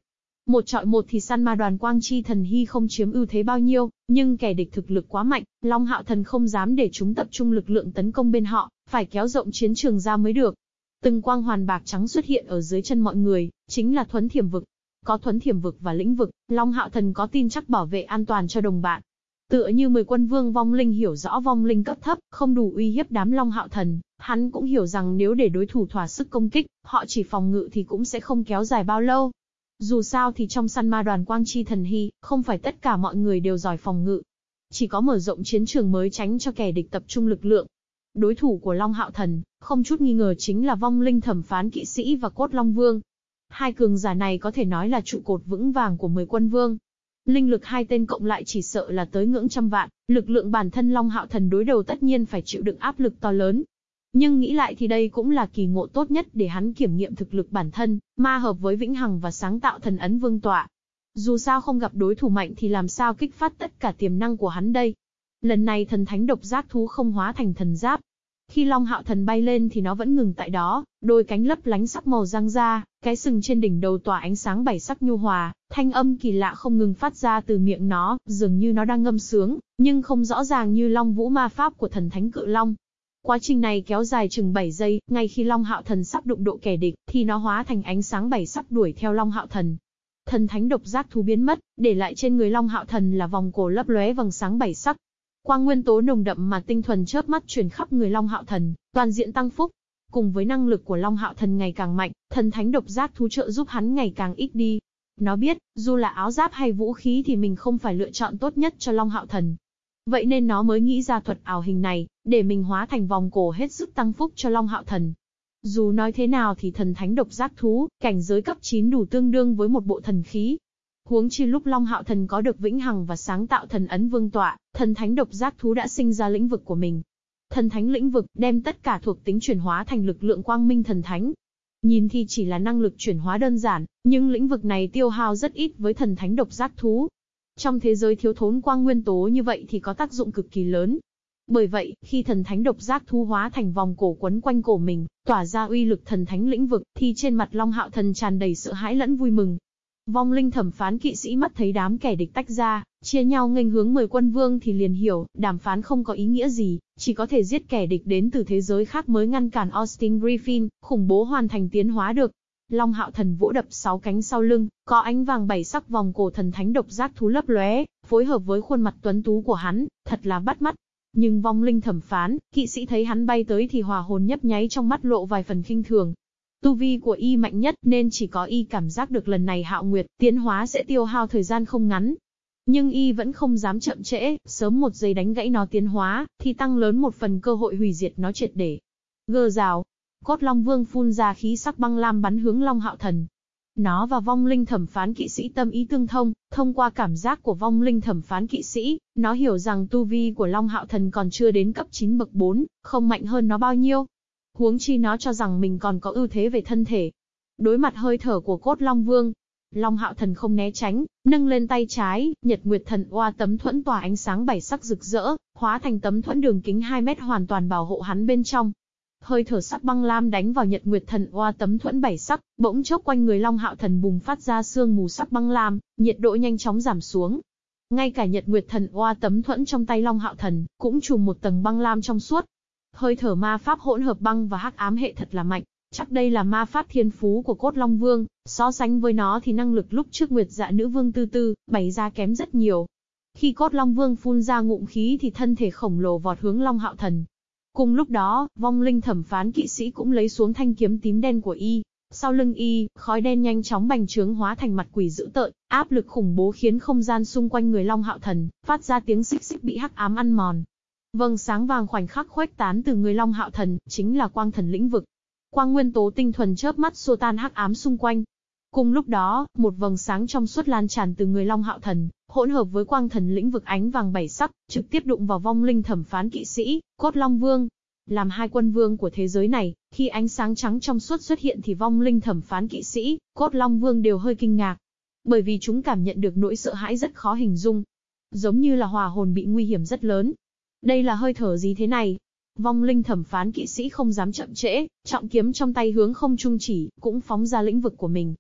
Một trọi một thì săn ma đoàn Quang Chi thần hy không chiếm ưu thế bao nhiêu, nhưng kẻ địch thực lực quá mạnh, Long Hạo thần không dám để chúng tập trung lực lượng tấn công bên họ, phải kéo rộng chiến trường ra mới được. Từng quang hoàn bạc trắng xuất hiện ở dưới chân mọi người, chính là thuấn thiểm vực, có thuấn thiểm vực và lĩnh vực, Long Hạo Thần có tin chắc bảo vệ an toàn cho đồng bạn. Tựa như mười quân vương vong linh hiểu rõ vong linh cấp thấp, không đủ uy hiếp đám Long Hạo Thần, hắn cũng hiểu rằng nếu để đối thủ thỏa sức công kích, họ chỉ phòng ngự thì cũng sẽ không kéo dài bao lâu. Dù sao thì trong săn ma đoàn Quang Chi Thần Hy, không phải tất cả mọi người đều giỏi phòng ngự. Chỉ có mở rộng chiến trường mới tránh cho kẻ địch tập trung lực lượng. Đối thủ của Long Hạo Thần, không chút nghi ngờ chính là vong linh thẩm phán kỵ sĩ và cốt Long Vương. Hai cường giả này có thể nói là trụ cột vững vàng của mười quân vương. Linh lực hai tên cộng lại chỉ sợ là tới ngưỡng trăm vạn, lực lượng bản thân Long Hạo Thần đối đầu tất nhiên phải chịu đựng áp lực to lớn. Nhưng nghĩ lại thì đây cũng là kỳ ngộ tốt nhất để hắn kiểm nghiệm thực lực bản thân, ma hợp với vĩnh hằng và sáng tạo thần ấn vương tọa. Dù sao không gặp đối thủ mạnh thì làm sao kích phát tất cả tiềm năng của hắn đây. Lần này thần thánh độc giác thú không hóa thành thần giáp, khi Long Hạo Thần bay lên thì nó vẫn ngừng tại đó, đôi cánh lấp lánh sắc màu răng ra, cái sừng trên đỉnh đầu tỏa ánh sáng bảy sắc nhu hòa, thanh âm kỳ lạ không ngừng phát ra từ miệng nó, dường như nó đang ngâm sướng, nhưng không rõ ràng như Long Vũ ma pháp của thần thánh cự long. Quá trình này kéo dài chừng 7 giây, ngay khi Long Hạo Thần sắp đụng độ kẻ địch, thì nó hóa thành ánh sáng bảy sắc đuổi theo Long Hạo Thần. Thần thánh độc giác thú biến mất, để lại trên người Long Hạo Thần là vòng cổ lấp lóe vầng sáng bảy sắc, Quang nguyên tố nồng đậm mà tinh thuần chớp mắt truyền khắp người Long Hạo Thần, toàn diện tăng phúc. Cùng với năng lực của Long Hạo Thần ngày càng mạnh, thần thánh độc giác thú trợ giúp hắn ngày càng ít đi. Nó biết, dù là áo giáp hay vũ khí thì mình không phải lựa chọn tốt nhất cho Long Hạo Thần. Vậy nên nó mới nghĩ ra thuật ảo hình này, để mình hóa thành vòng cổ hết sức tăng phúc cho Long Hạo Thần. Dù nói thế nào thì thần thánh độc giác thú, cảnh giới cấp 9 đủ tương đương với một bộ thần khí, Huống chi lúc Long Hạo Thần có được vĩnh hằng và sáng tạo thần ấn vương tọa, thần thánh độc giác thú đã sinh ra lĩnh vực của mình. Thần thánh lĩnh vực đem tất cả thuộc tính chuyển hóa thành lực lượng quang minh thần thánh. Nhìn thì chỉ là năng lực chuyển hóa đơn giản, nhưng lĩnh vực này tiêu hao rất ít với thần thánh độc giác thú. Trong thế giới thiếu thốn quang nguyên tố như vậy thì có tác dụng cực kỳ lớn. Bởi vậy, khi thần thánh độc giác thu hóa thành vòng cổ quấn quanh cổ mình, tỏa ra uy lực thần thánh lĩnh vực, thì trên mặt Long Hạo Thần tràn đầy sợ hãi lẫn vui mừng. Vong linh thẩm phán kỵ sĩ mắt thấy đám kẻ địch tách ra, chia nhau nghênh hướng mời quân vương thì liền hiểu, đàm phán không có ý nghĩa gì, chỉ có thể giết kẻ địch đến từ thế giới khác mới ngăn cản Austin Griffin, khủng bố hoàn thành tiến hóa được. Long hạo thần vỗ đập sáu cánh sau lưng, có ánh vàng bảy sắc vòng cổ thần thánh độc giác thú lấp lóe, phối hợp với khuôn mặt tuấn tú của hắn, thật là bắt mắt. Nhưng vong linh thẩm phán, kỵ sĩ thấy hắn bay tới thì hòa hồn nhấp nháy trong mắt lộ vài phần khinh thường, Tu vi của y mạnh nhất nên chỉ có y cảm giác được lần này hạo nguyệt tiến hóa sẽ tiêu hao thời gian không ngắn. Nhưng y vẫn không dám chậm trễ, sớm một giây đánh gãy nó tiến hóa, thì tăng lớn một phần cơ hội hủy diệt nó triệt để. Gơ rào, cốt long vương phun ra khí sắc băng lam bắn hướng long hạo thần. Nó và vong linh thẩm phán kỵ sĩ tâm ý tương thông, thông qua cảm giác của vong linh thẩm phán kỵ sĩ, nó hiểu rằng tu vi của long hạo thần còn chưa đến cấp 9 bậc 4, không mạnh hơn nó bao nhiêu. Huống chi nó cho rằng mình còn có ưu thế về thân thể. Đối mặt hơi thở của cốt Long Vương, Long Hạo Thần không né tránh, nâng lên tay trái, Nhật Nguyệt Thần Oa tấm thuẫn tỏa ánh sáng bảy sắc rực rỡ, hóa thành tấm thuẫn đường kính 2 mét hoàn toàn bảo hộ hắn bên trong. Hơi thở sắc băng lam đánh vào Nhật Nguyệt Thần Oa tấm thuẫn bảy sắc, bỗng chốc quanh người Long Hạo Thần bùng phát ra sương mù sắc băng lam, nhiệt độ nhanh chóng giảm xuống. Ngay cả Nhật Nguyệt Thần Oa tấm thuẫn trong tay Long Hạo Thần cũng trùm một tầng băng lam trong suốt, Hơi thở ma pháp hỗn hợp băng và hắc ám hệ thật là mạnh, chắc đây là ma pháp thiên phú của cốt long vương, so sánh với nó thì năng lực lúc trước nguyệt dạ nữ vương tư tư, bày ra kém rất nhiều. Khi cốt long vương phun ra ngụm khí thì thân thể khổng lồ vọt hướng long hạo thần. Cùng lúc đó, vong linh thẩm phán kỵ sĩ cũng lấy xuống thanh kiếm tím đen của y. Sau lưng y, khói đen nhanh chóng bành trướng hóa thành mặt quỷ dữ tợn, áp lực khủng bố khiến không gian xung quanh người Long Hạo Thần phát ra tiếng xích xích bị hắc ám ăn mòn, vầng sáng vàng khoảnh khắc khuếch tán từ người Long Hạo Thần, chính là quang thần lĩnh vực. Quang nguyên tố tinh thuần chớp mắt xua tan hắc ám xung quanh. Cùng lúc đó, một vầng sáng trong suốt lan tràn từ người Long Hạo Thần, hỗn hợp với quang thần lĩnh vực ánh vàng bảy sắc, trực tiếp đụng vào vong linh thẩm phán kỵ sĩ, cốt Long Vương. Làm hai quân vương của thế giới này, khi ánh sáng trắng trong suốt xuất hiện thì vong linh thẩm phán kỵ sĩ, cốt Long Vương đều hơi kinh ngạc. Bởi vì chúng cảm nhận được nỗi sợ hãi rất khó hình dung. Giống như là hòa hồn bị nguy hiểm rất lớn, đây là hơi thở gì thế này? Vong linh thẩm phán kỵ sĩ không dám chậm trễ, trọng kiếm trong tay hướng không trung chỉ, cũng phóng ra lĩnh vực của mình.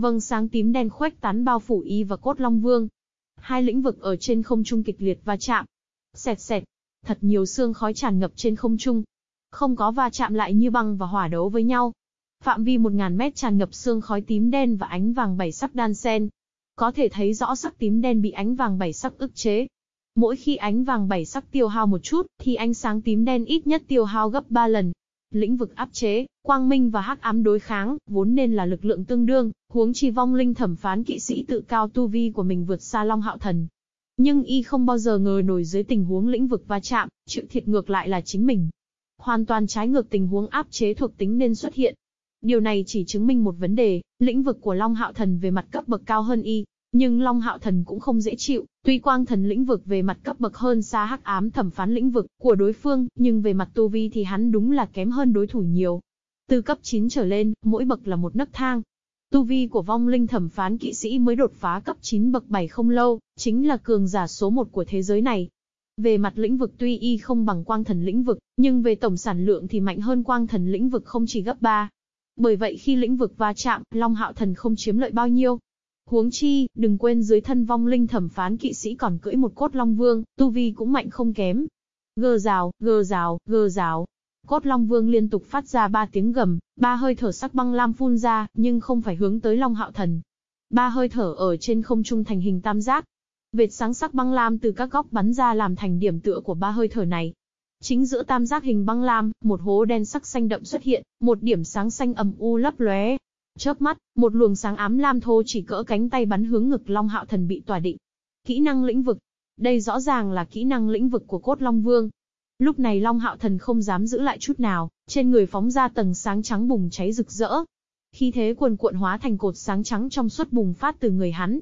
Vâng sáng tím đen khuếch tán bao phủ y và cốt long vương. Hai lĩnh vực ở trên không trung kịch liệt va chạm. Xẹt xẹt. Thật nhiều xương khói tràn ngập trên không trung. Không có va chạm lại như băng và hỏa đấu với nhau. Phạm vi 1.000 mét tràn ngập xương khói tím đen và ánh vàng bảy sắc đan sen. Có thể thấy rõ sắc tím đen bị ánh vàng bảy sắc ức chế, Mỗi khi ánh vàng bảy sắc tiêu hao một chút, thì ánh sáng tím đen ít nhất tiêu hao gấp 3 lần. Lĩnh vực áp chế, quang minh và hắc ám đối kháng, vốn nên là lực lượng tương đương, huống chi vong linh thẩm phán kỵ sĩ tự cao tu vi của mình vượt xa Long Hạo Thần. Nhưng y không bao giờ ngờ nổi dưới tình huống lĩnh vực va chạm, chịu thiệt ngược lại là chính mình. Hoàn toàn trái ngược tình huống áp chế thuộc tính nên xuất hiện. Điều này chỉ chứng minh một vấn đề, lĩnh vực của Long Hạo Thần về mặt cấp bậc cao hơn y, nhưng Long Hạo Thần cũng không dễ chịu, tuy quang thần lĩnh vực về mặt cấp bậc hơn xa hắc ám thẩm phán lĩnh vực của đối phương, nhưng về mặt tu vi thì hắn đúng là kém hơn đối thủ nhiều. Từ cấp 9 trở lên, mỗi bậc là một nấc thang. Tu vi của vong linh thẩm phán kỵ sĩ mới đột phá cấp 9 bậc 7 không lâu, chính là cường giả số 1 của thế giới này. Về mặt lĩnh vực tuy y không bằng quang thần lĩnh vực, nhưng về tổng sản lượng thì mạnh hơn quang thần lĩnh vực không chỉ gấp 3. Bởi vậy khi lĩnh vực va chạm, Long Hạo Thần không chiếm lợi bao nhiêu. Huống chi, đừng quên dưới thân vong linh thẩm phán kỵ sĩ còn cưỡi một cốt long vương, tu vi cũng mạnh không kém. Gơ rào, gơ rào, gơ rào. Cốt long vương liên tục phát ra ba tiếng gầm, ba hơi thở sắc băng lam phun ra, nhưng không phải hướng tới Long Hạo Thần. Ba hơi thở ở trên không trung thành hình tam giác, Vệt sáng sắc băng lam từ các góc bắn ra làm thành điểm tựa của ba hơi thở này. Chính giữa tam giác hình băng lam, một hố đen sắc xanh đậm xuất hiện, một điểm sáng xanh ầm u lấp lóe. Chớp mắt, một luồng sáng ám lam thô chỉ cỡ cánh tay bắn hướng ngực Long Hạo Thần bị tỏa định. Kỹ năng lĩnh vực. Đây rõ ràng là kỹ năng lĩnh vực của cốt Long Vương. Lúc này Long Hạo Thần không dám giữ lại chút nào, trên người phóng ra tầng sáng trắng bùng cháy rực rỡ. Khi thế cuồn cuộn hóa thành cột sáng trắng trong suốt bùng phát từ người hắn,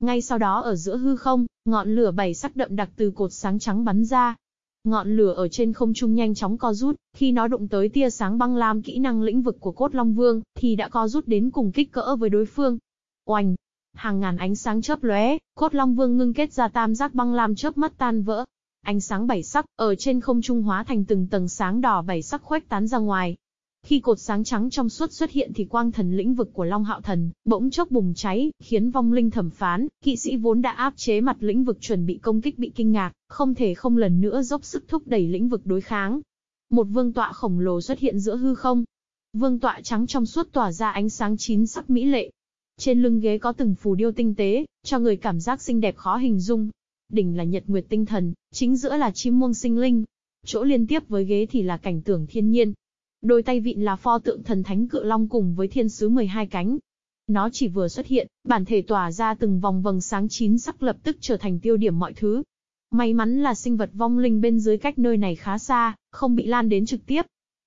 ngay sau đó ở giữa hư không, ngọn lửa bảy sắc đậm đặc từ cột sáng trắng bắn ra. Ngọn lửa ở trên không trung nhanh chóng co rút, khi nó đụng tới tia sáng băng lam kỹ năng lĩnh vực của cốt Long Vương, thì đã co rút đến cùng kích cỡ với đối phương. Oanh! Hàng ngàn ánh sáng chớp lóe, cốt Long Vương ngưng kết ra tam giác băng lam chớp mắt tan vỡ. Ánh sáng bảy sắc, ở trên không trung hóa thành từng tầng sáng đỏ bảy sắc khuếch tán ra ngoài, khi cột sáng trắng trong suốt xuất hiện thì quang thần lĩnh vực của Long Hạo Thần bỗng chốc bùng cháy, khiến vong linh thẩm phán, kỵ sĩ vốn đã áp chế mặt lĩnh vực chuẩn bị công kích bị kinh ngạc, không thể không lần nữa dốc sức thúc đẩy lĩnh vực đối kháng. Một vương tọa khổng lồ xuất hiện giữa hư không. Vương tọa trắng trong suốt tỏa ra ánh sáng chín sắc mỹ lệ. Trên lưng ghế có từng phù điêu tinh tế, cho người cảm giác xinh đẹp khó hình dung. Đỉnh là nhật nguyệt tinh thần, chính giữa là chim muông sinh linh, chỗ liên tiếp với ghế thì là cảnh tượng thiên nhiên, Đôi tay vịn là pho tượng thần thánh cự long cùng với thiên sứ 12 cánh. Nó chỉ vừa xuất hiện, bản thể tỏa ra từng vòng vầng sáng chín sắc lập tức trở thành tiêu điểm mọi thứ. May mắn là sinh vật vong linh bên dưới cách nơi này khá xa, không bị lan đến trực tiếp.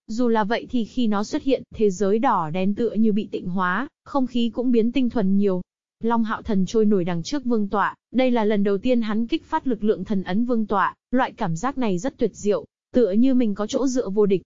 Dù là vậy thì khi nó xuất hiện, thế giới đỏ đen tựa như bị tịnh hóa, không khí cũng biến tinh thuần nhiều. Long hạo thần trôi nổi đằng trước vương tọa, đây là lần đầu tiên hắn kích phát lực lượng thần ấn vương tọa, loại cảm giác này rất tuyệt diệu, tựa như mình có chỗ dựa vô địch.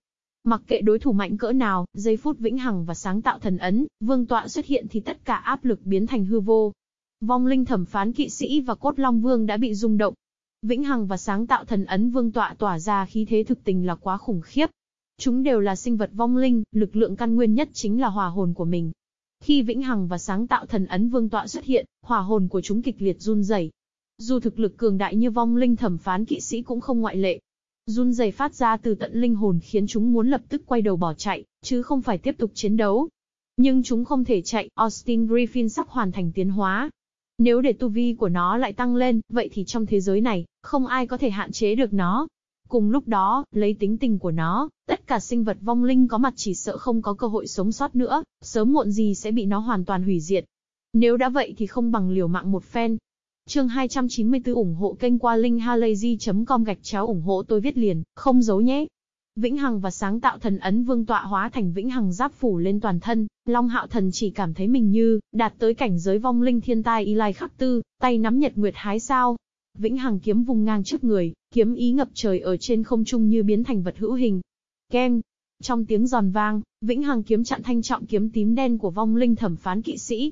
Mặc kệ đối thủ mạnh cỡ nào, giây phút vĩnh hằng và sáng tạo thần ấn, vương tọa xuất hiện thì tất cả áp lực biến thành hư vô. Vong linh thẩm phán kỵ sĩ và cốt long vương đã bị rung động. Vĩnh hằng và sáng tạo thần ấn vương tọa tỏa ra khí thế thực tình là quá khủng khiếp. Chúng đều là sinh vật vong linh, lực lượng căn nguyên nhất chính là hòa hồn của mình. Khi vĩnh hằng và sáng tạo thần ấn vương tọa xuất hiện, hòa hồn của chúng kịch liệt run rẩy. Dù thực lực cường đại như vong linh thẩm phán kỵ sĩ cũng không ngoại lệ, Run rẩy phát ra từ tận linh hồn khiến chúng muốn lập tức quay đầu bỏ chạy, chứ không phải tiếp tục chiến đấu. Nhưng chúng không thể chạy, Austin Griffin sắp hoàn thành tiến hóa. Nếu để tu vi của nó lại tăng lên, vậy thì trong thế giới này, không ai có thể hạn chế được nó. Cùng lúc đó, lấy tính tình của nó, tất cả sinh vật vong linh có mặt chỉ sợ không có cơ hội sống sót nữa, sớm muộn gì sẽ bị nó hoàn toàn hủy diệt. Nếu đã vậy thì không bằng liều mạng một phen, Chương 294 ủng hộ kênh qua linkhalazy.com gạch chéo ủng hộ tôi viết liền, không giấu nhé. Vĩnh Hằng và sáng tạo thần ấn vương tọa hóa thành Vĩnh Hằng giáp phủ lên toàn thân, Long Hạo Thần chỉ cảm thấy mình như đạt tới cảnh giới vong linh thiên tai y lai khắc tư, tay nắm nhật nguyệt hái sao. Vĩnh Hằng kiếm vùng ngang trước người, kiếm ý ngập trời ở trên không trung như biến thành vật hữu hình. Keng, trong tiếng giòn vang, Vĩnh Hằng kiếm chặn thanh trọng kiếm tím đen của vong linh thẩm phán kỵ sĩ,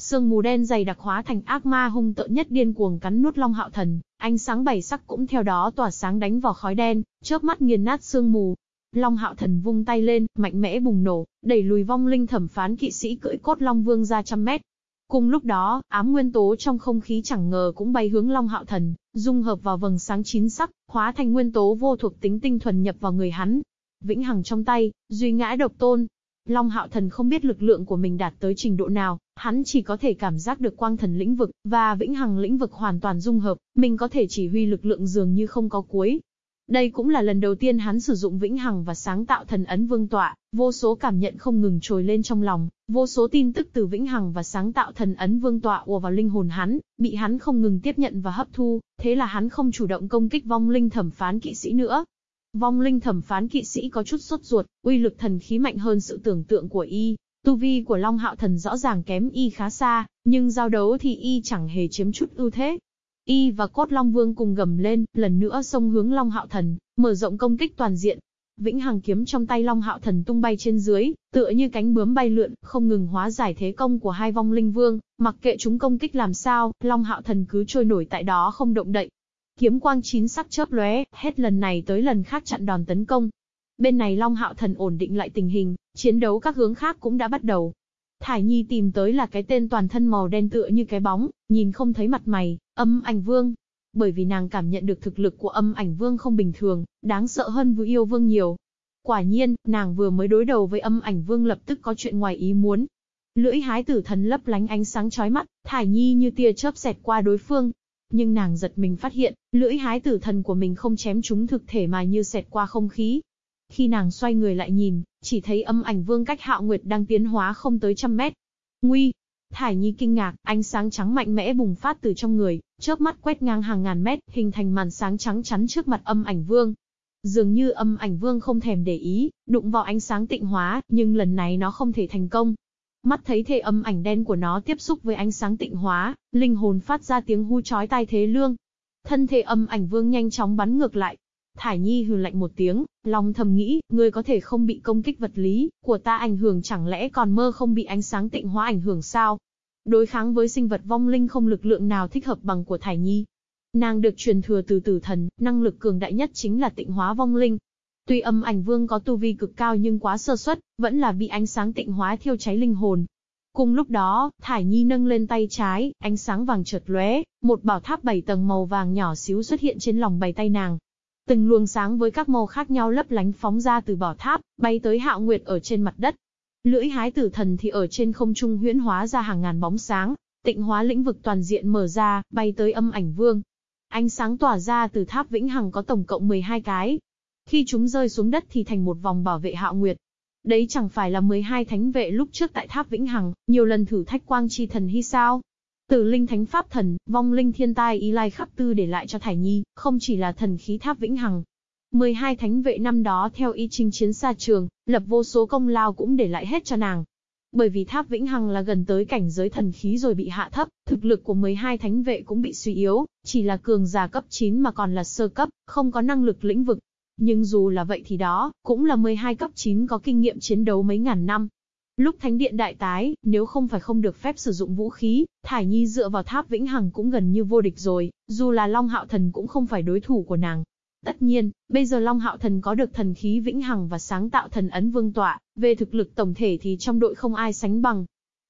Sương mù đen dày đặc hóa thành ác ma hung tợn nhất điên cuồng cắn nuốt Long Hạo Thần, ánh sáng bảy sắc cũng theo đó tỏa sáng đánh vào khói đen, chớp mắt nghiền nát sương mù. Long Hạo Thần vung tay lên, mạnh mẽ bùng nổ, đẩy lùi vong linh thẩm phán kỵ sĩ cưỡi cốt Long Vương ra trăm mét. Cùng lúc đó, ám nguyên tố trong không khí chẳng ngờ cũng bay hướng Long Hạo Thần, dung hợp vào vầng sáng chín sắc, hóa thành nguyên tố vô thuộc tính tinh thuần nhập vào người hắn. Vĩnh hằng trong tay, duy ngã độc tôn, Long Hạo Thần không biết lực lượng của mình đạt tới trình độ nào, hắn chỉ có thể cảm giác được quang thần lĩnh vực, và vĩnh hằng lĩnh vực hoàn toàn dung hợp, mình có thể chỉ huy lực lượng dường như không có cuối. Đây cũng là lần đầu tiên hắn sử dụng vĩnh hằng và sáng tạo thần ấn vương tọa, vô số cảm nhận không ngừng trồi lên trong lòng, vô số tin tức từ vĩnh hằng và sáng tạo thần ấn vương tọa ùa vào linh hồn hắn, bị hắn không ngừng tiếp nhận và hấp thu, thế là hắn không chủ động công kích vong linh thẩm phán kỵ sĩ nữa, Vong linh thẩm phán kỵ sĩ có chút sốt ruột, uy lực thần khí mạnh hơn sự tưởng tượng của y. Tu vi của Long Hạo Thần rõ ràng kém y khá xa, nhưng giao đấu thì y chẳng hề chiếm chút ưu thế. Y và Cốt Long Vương cùng gầm lên, lần nữa xông hướng Long Hạo Thần, mở rộng công kích toàn diện. Vĩnh Hằng kiếm trong tay Long Hạo Thần tung bay trên dưới, tựa như cánh bướm bay lượn, không ngừng hóa giải thế công của hai vong linh vương, mặc kệ chúng công kích làm sao, Long Hạo Thần cứ trôi nổi tại đó không động đậy. Kiếm quang chín sắc chớp lóe, hết lần này tới lần khác chặn đòn tấn công. Bên này Long Hạo Thần ổn định lại tình hình, chiến đấu các hướng khác cũng đã bắt đầu. Thải Nhi tìm tới là cái tên toàn thân màu đen tựa như cái bóng, nhìn không thấy mặt mày, âm ảnh vương. Bởi vì nàng cảm nhận được thực lực của âm ảnh vương không bình thường, đáng sợ hơn Vũ Yêu Vương nhiều. Quả nhiên, nàng vừa mới đối đầu với âm ảnh vương lập tức có chuyện ngoài ý muốn. Lưỡi hái tử thần lấp lánh ánh sáng chói mắt, Thải Nhi như tia chớp xẹt qua đối phương. Nhưng nàng giật mình phát hiện, lưỡi hái tử thần của mình không chém trúng thực thể mà như xẹt qua không khí, khi nàng xoay người lại nhìn, chỉ thấy âm ảnh vương cách hạo nguyệt đang tiến hóa không tới trăm mét. Nguy! Thải Nhi kinh ngạc, ánh sáng trắng mạnh mẽ bùng phát từ trong người, chớp mắt quét ngang hàng ngàn mét, hình thành màn sáng trắng chắn trước mặt âm ảnh vương. Dường như âm ảnh vương không thèm để ý, đụng vào ánh sáng tịnh hóa, nhưng lần này nó không thể thành công. Mắt thấy thể âm ảnh đen của nó tiếp xúc với ánh sáng tịnh hóa, linh hồn phát ra tiếng hu chói tai thế lương. Thân thể âm ảnh vương nhanh chóng bắn ngược lại, Thải Nhi hừ lạnh một tiếng, lòng thầm nghĩ, ngươi có thể không bị công kích vật lý, của ta ảnh hưởng chẳng lẽ còn mơ không bị ánh sáng tịnh hóa ảnh hưởng sao? Đối kháng với sinh vật vong linh không lực lượng nào thích hợp bằng của Thải Nhi. Nàng được truyền thừa từ tử thần, năng lực cường đại nhất chính là tịnh hóa vong linh. Tuy âm ảnh vương có tu vi cực cao nhưng quá sơ suất, vẫn là bị ánh sáng tịnh hóa thiêu cháy linh hồn. Cùng lúc đó, Thải Nhi nâng lên tay trái, ánh sáng vàng chợt lóe, một bảo tháp bảy tầng màu vàng nhỏ xíu xuất hiện trên lòng bàn tay nàng, Từng luồng sáng với các màu khác nhau lấp lánh phóng ra từ bảo tháp, bay tới hạo nguyệt ở trên mặt đất. Lưỡi hái tử thần thì ở trên không trung huyễn hóa ra hàng ngàn bóng sáng, tịnh hóa lĩnh vực toàn diện mở ra, bay tới âm ảnh vương. Ánh sáng tỏa ra từ tháp vĩnh hằng có tổng cộng 12 cái. Khi chúng rơi xuống đất thì thành một vòng bảo vệ hạo nguyệt. Đấy chẳng phải là 12 thánh vệ lúc trước tại tháp vĩnh hằng, nhiều lần thử thách quang chi thần hy sao? Tử linh thánh pháp thần, vong linh thiên tai y lai khắp tư để lại cho Thải Nhi, không chỉ là thần khí tháp vĩnh hằng. 12 thánh vệ năm đó theo y chinh chiến xa trường, lập vô số công lao cũng để lại hết cho nàng. Bởi vì tháp vĩnh hằng là gần tới cảnh giới thần khí rồi bị hạ thấp, thực lực của 12 thánh vệ cũng bị suy yếu, chỉ là cường giả cấp 9 mà còn là sơ cấp, không có năng lực lĩnh vực. Nhưng dù là vậy thì đó, cũng là 12 cấp 9 có kinh nghiệm chiến đấu mấy ngàn năm, Lúc thánh điện đại tái, nếu không phải không được phép sử dụng vũ khí, Thải Nhi dựa vào tháp vĩnh hằng cũng gần như vô địch rồi, dù là Long Hạo Thần cũng không phải đối thủ của nàng. Tất nhiên, bây giờ Long Hạo Thần có được thần khí vĩnh hằng và sáng tạo thần ấn vương tọa, về thực lực tổng thể thì trong đội không ai sánh bằng.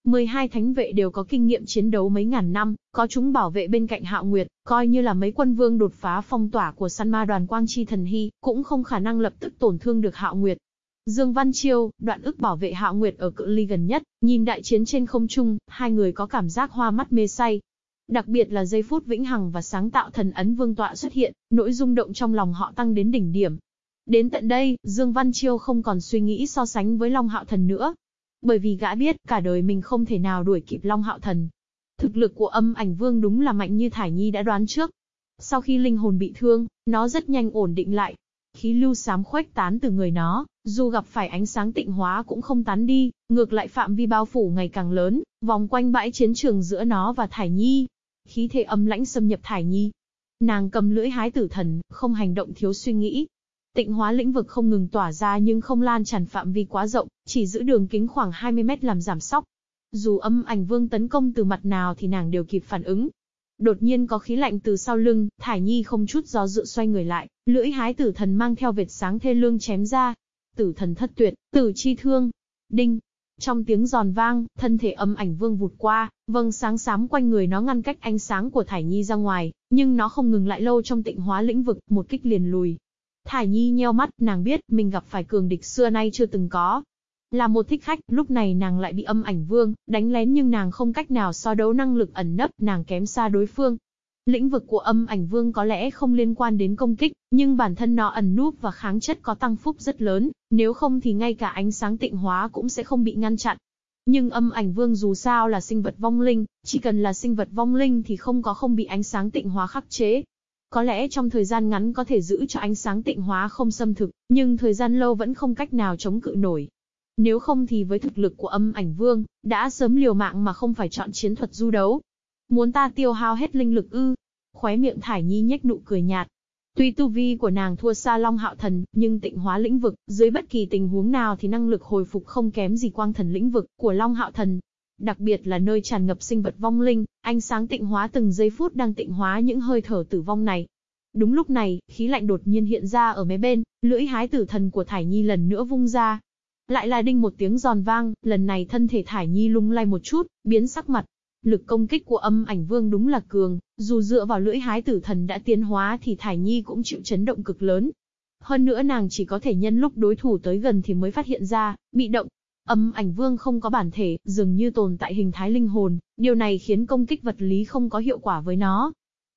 12 thánh vệ đều có kinh nghiệm chiến đấu mấy ngàn năm, có chúng bảo vệ bên cạnh Hạo Nguyệt, coi như là mấy quân vương đột phá phong tỏa của săn ma đoàn Quang Chi Thần Hy, cũng không khả năng lập tức tổn thương được Hạo Nguyệt. Dương Văn Chiêu, đoạn ức bảo vệ Hạo Nguyệt ở cự ly gần nhất, nhìn đại chiến trên không trung, hai người có cảm giác hoa mắt mê say. Đặc biệt là giây phút vĩnh hằng và sáng tạo thần ấn vương tọa xuất hiện, nỗi rung động trong lòng họ tăng đến đỉnh điểm. Đến tận đây, Dương Văn Chiêu không còn suy nghĩ so sánh với Long Hạo Thần nữa. Bởi vì gã biết, cả đời mình không thể nào đuổi kịp Long Hạo Thần. Thực lực của âm ảnh vương đúng là mạnh như Thải Nhi đã đoán trước. Sau khi linh hồn bị thương, nó rất nhanh ổn định lại, Khí lưu sám khuếch tán từ người nó, dù gặp phải ánh sáng tịnh hóa cũng không tán đi, ngược lại phạm vi bao phủ ngày càng lớn, vòng quanh bãi chiến trường giữa nó và Thải Nhi. Khí thể âm lãnh xâm nhập Thải Nhi. Nàng cầm lưỡi hái tử thần, không hành động thiếu suy nghĩ. Tịnh hóa lĩnh vực không ngừng tỏa ra nhưng không lan tràn phạm vi quá rộng, chỉ giữ đường kính khoảng 20 mét làm giảm sóc. Dù âm ảnh vương tấn công từ mặt nào thì nàng đều kịp phản ứng, Đột nhiên có khí lạnh từ sau lưng, Thải Nhi không chút do dự xoay người lại, lưỡi hái tử thần mang theo vệt sáng thê lương chém ra. Tử thần thất tuyệt, tử chi thương. Đinh. Trong tiếng giòn vang, thân thể âm ảnh vương vụt qua, vâng sáng sám quanh người nó ngăn cách ánh sáng của Thải Nhi ra ngoài, nhưng nó không ngừng lại lâu trong tịnh hóa lĩnh vực, một kích liền lùi. Thải Nhi nheo mắt, nàng biết, mình gặp phải cường địch xưa nay chưa từng có, là một thích khách, lúc này nàng lại bị âm ảnh vương, đánh lén nhưng nàng không cách nào so đấu năng lực ẩn nấp, nàng kém xa đối phương. Lĩnh vực của âm ảnh vương có lẽ không liên quan đến công kích, nhưng bản thân nó ẩn núp và kháng chất có tăng phúc rất lớn, nếu không thì ngay cả ánh sáng tịnh hóa cũng sẽ không bị ngăn chặn. Nhưng âm ảnh vương dù sao là sinh vật vong linh, chỉ cần là sinh vật vong linh thì không có không bị ánh sáng tịnh hóa khắc chế. Có lẽ trong thời gian ngắn có thể giữ cho ánh sáng tịnh hóa không xâm thực, nhưng thời gian lâu vẫn không cách nào chống cự nổi. Nếu không thì với thực lực của âm ảnh vương, đã sớm liều mạng mà không phải chọn chiến thuật du đấu. Muốn ta tiêu hao hết linh lực ư. Khóe miệng Thải Nhi nhếch nụ cười nhạt. Tuy tu vi của nàng thua xa Long Hạo Thần, nhưng tịnh hóa lĩnh vực, dưới bất kỳ tình huống nào thì năng lực hồi phục không kém gì quang thần lĩnh vực của Long Hạo Thần. Đặc biệt là nơi tràn ngập sinh vật vong linh, ánh sáng tịnh hóa từng giây phút đang tịnh hóa những hơi thở tử vong này. Đúng lúc này, khí lạnh đột nhiên hiện ra ở mấy bên, lưỡi hái tử thần của Thải Nhi lần nữa vung ra, lại là đinh một tiếng giòn vang, lần này thân thể Thải Nhi lung lay một chút, biến sắc mặt. Lực công kích của âm ảnh vương đúng là cường, dù dựa vào lưỡi hái tử thần đã tiến hóa thì Thải Nhi cũng chịu chấn động cực lớn. Hơn nữa nàng chỉ có thể nhân lúc đối thủ tới gần thì mới phát hiện ra, bị động. Âm ảnh vương không có bản thể, dường như tồn tại hình thái linh hồn, điều này khiến công kích vật lý không có hiệu quả với nó.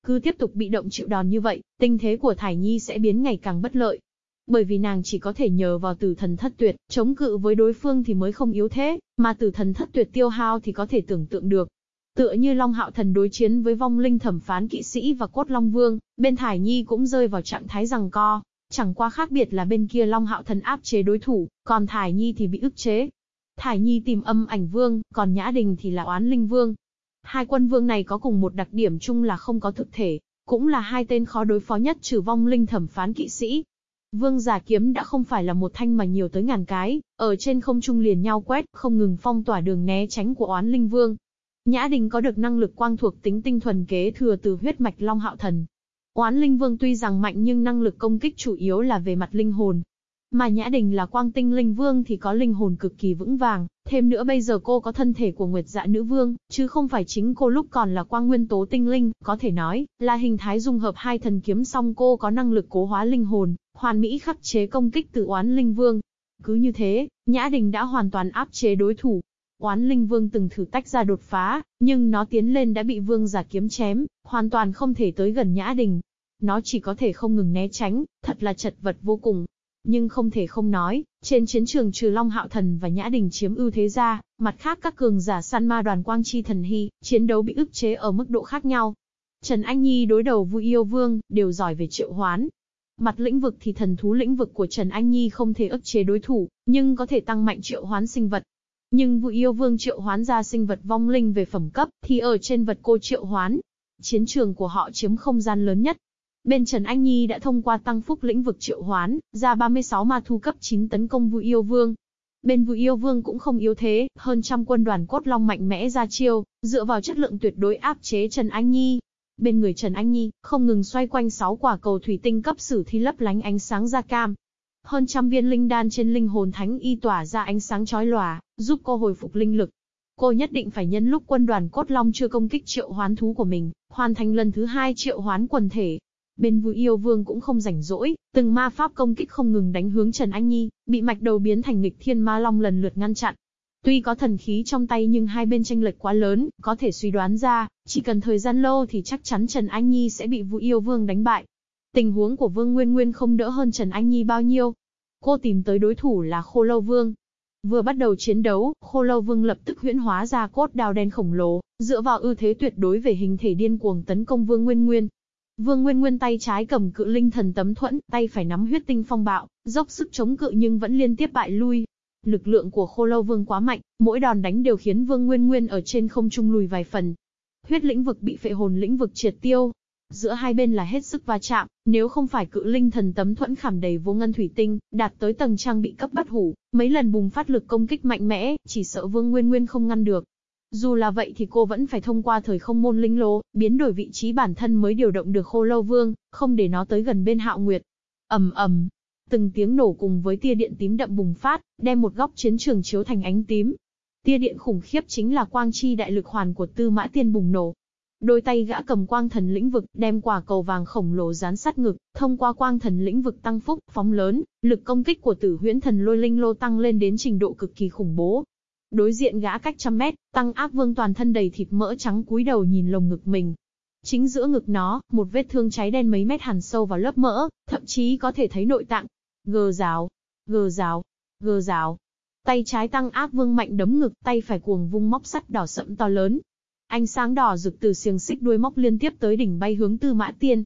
Cứ tiếp tục bị động chịu đòn như vậy, tinh thế của Thải Nhi sẽ biến ngày càng bất lợi, bởi vì nàng chỉ có thể nhờ vào tử thần thất tuyệt, chống cự với đối phương thì mới không yếu thế, mà tử thần thất tuyệt tiêu hao thì có thể tưởng tượng được. Tựa như Long Hạo Thần đối chiến với vong linh thẩm phán kỵ sĩ và cốt Long Vương, bên Thải Nhi cũng rơi vào trạng thái rằng co. Chẳng qua khác biệt là bên kia Long Hạo Thần áp chế đối thủ, còn Thải Nhi thì bị ức chế. Thải Nhi tìm âm ảnh vương, còn Nhã Đình thì là oán linh vương. Hai quân vương này có cùng một đặc điểm chung là không có thực thể, cũng là hai tên khó đối phó nhất trừ vong linh thẩm phán kỵ sĩ, Vương giả kiếm đã không phải là một thanh mà nhiều tới ngàn cái, ở trên không trung liền nhau quét, không ngừng phong tỏa đường né tránh của oán linh vương. Nhã Đình có được năng lực quang thuộc tính tinh thuần kế thừa từ huyết mạch Long Hạo Thần. Oán linh vương tuy rằng mạnh nhưng năng lực công kích chủ yếu là về mặt linh hồn, mà Nhã Đình là quang tinh linh vương thì có linh hồn cực kỳ vững vàng, thêm nữa bây giờ cô có thân thể của Nguyệt Dạ nữ vương, chứ không phải chính cô lúc còn là quang nguyên tố tinh linh, có thể nói là hình thái dung hợp hai thần kiếm song cô có năng lực cố hóa linh hồn, hoàn mỹ khắc chế công kích từ oán linh vương. Cứ như thế, Nhã Đình đã hoàn toàn áp chế đối thủ. Oán linh vương từng thử tách ra đột phá, nhưng nó tiến lên đã bị vương giả kiếm chém, hoàn toàn không thể tới gần Nhã Đình. Nó chỉ có thể không ngừng né tránh, thật là chật vật vô cùng. Nhưng không thể không nói, trên chiến trường trừ Long Hạo Thần và Nhã Đình chiếm ưu thế ra, mặt khác các cường giả săn ma đoàn Quang Chi Thần Hy, chiến đấu bị ức chế ở mức độ khác nhau. Trần Anh Nhi đối đầu Vui Yêu Vương, đều giỏi về triệu hoán. Mặt lĩnh vực thì thần thú lĩnh vực của Trần Anh Nhi không thể ức chế đối thủ, nhưng có thể tăng mạnh triệu hoán sinh vật. Nhưng Vụ Yêu Vương triệu hoán ra sinh vật vong linh về phẩm cấp, thì ở trên vật cô triệu hoán. Chiến trường của họ chiếm không gian lớn nhất, Bên Trần Anh Nhi đã thông qua tăng phúc lĩnh vực triệu hoán, ra 36 ma thu cấp 9 tấn công Vũ Yêu Vương. Bên Vũ Yêu Vương cũng không yếu thế, hơn trăm quân đoàn cốt long mạnh mẽ ra chiêu, dựa vào chất lượng tuyệt đối áp chế Trần Anh Nhi. Bên người Trần Anh Nhi, không ngừng xoay quanh 6 quả cầu thủy tinh cấp sử thi lấp lánh ánh sáng da cam. Hơn trăm viên linh đan trên linh hồn thánh y tỏa ra ánh sáng chói lòa, giúp cô hồi phục linh lực. Cô nhất định phải nhân lúc quân đoàn cốt long chưa công kích triệu hoán thú của mình, hoàn thành lần thứ hai triệu hoán quần thể, Bên vui yêu vương cũng không rảnh rỗi, từng ma pháp công kích không ngừng đánh hướng Trần Anh Nhi, bị mạch đầu biến thành nghịch thiên ma long lần lượt ngăn chặn. Tuy có thần khí trong tay nhưng hai bên tranh lệch quá lớn, có thể suy đoán ra, chỉ cần thời gian lâu thì chắc chắn Trần Anh Nhi sẽ bị Vũ Yêu Vương đánh bại. Tình huống của Vương Nguyên Nguyên không đỡ hơn Trần Anh Nhi bao nhiêu. Cô tìm tới đối thủ là Khô Lâu Vương. Vừa bắt đầu chiến đấu, Khô Lâu Vương lập tức huyễn hóa ra cốt đào đen khổng lồ, dựa vào ưu thế tuyệt đối về hình thể điên cuồng tấn công Vương Nguyên Nguyên. Vương Nguyên Nguyên tay trái cầm cự linh thần tấm thuẫn, tay phải nắm huyết tinh phong bạo, dốc sức chống cự nhưng vẫn liên tiếp bại lui. Lực lượng của Khô Lâu Vương quá mạnh, mỗi đòn đánh đều khiến Vương Nguyên Nguyên ở trên không trung lùi vài phần. Huyết lĩnh vực bị phệ hồn lĩnh vực triệt tiêu. Giữa hai bên là hết sức va chạm, nếu không phải cự linh thần tấm thuẫn khảm đầy vô ngân thủy tinh, đạt tới tầng trang bị cấp bắt hủ, mấy lần bùng phát lực công kích mạnh mẽ, chỉ sợ Vương Nguyên Nguyên không ngăn được. Dù là vậy thì cô vẫn phải thông qua thời không môn linh lô, biến đổi vị trí bản thân mới điều động được khô lâu vương, không để nó tới gần bên hạo nguyệt. ầm ầm, từng tiếng nổ cùng với tia điện tím đậm bùng phát, đem một góc chiến trường chiếu thành ánh tím. Tia điện khủng khiếp chính là quang chi đại lực hoàn của tư mã tiên bùng nổ. Đôi tay gã cầm quang thần lĩnh vực, đem quả cầu vàng khổng lồ dán sát ngực, thông qua quang thần lĩnh vực tăng phúc, phóng lớn, lực công kích của tử huyễn thần lôi linh lô tăng lên đến trình độ cực kỳ khủng bố, Đối diện gã cách trăm mét, tăng áp vương toàn thân đầy thịt mỡ trắng cúi đầu nhìn lồng ngực mình. Chính giữa ngực nó, một vết thương cháy đen mấy mét hằn sâu vào lớp mỡ, thậm chí có thể thấy nội tạng. Gờ rào, gờ rào, gờ rào. Tay trái tăng ác vương mạnh đấm ngực, tay phải cuồng vung móc sắt đỏ sẫm to lớn. Ánh sáng đỏ rực từ xiềng xích đuôi móc liên tiếp tới đỉnh bay hướng tư mã tiên.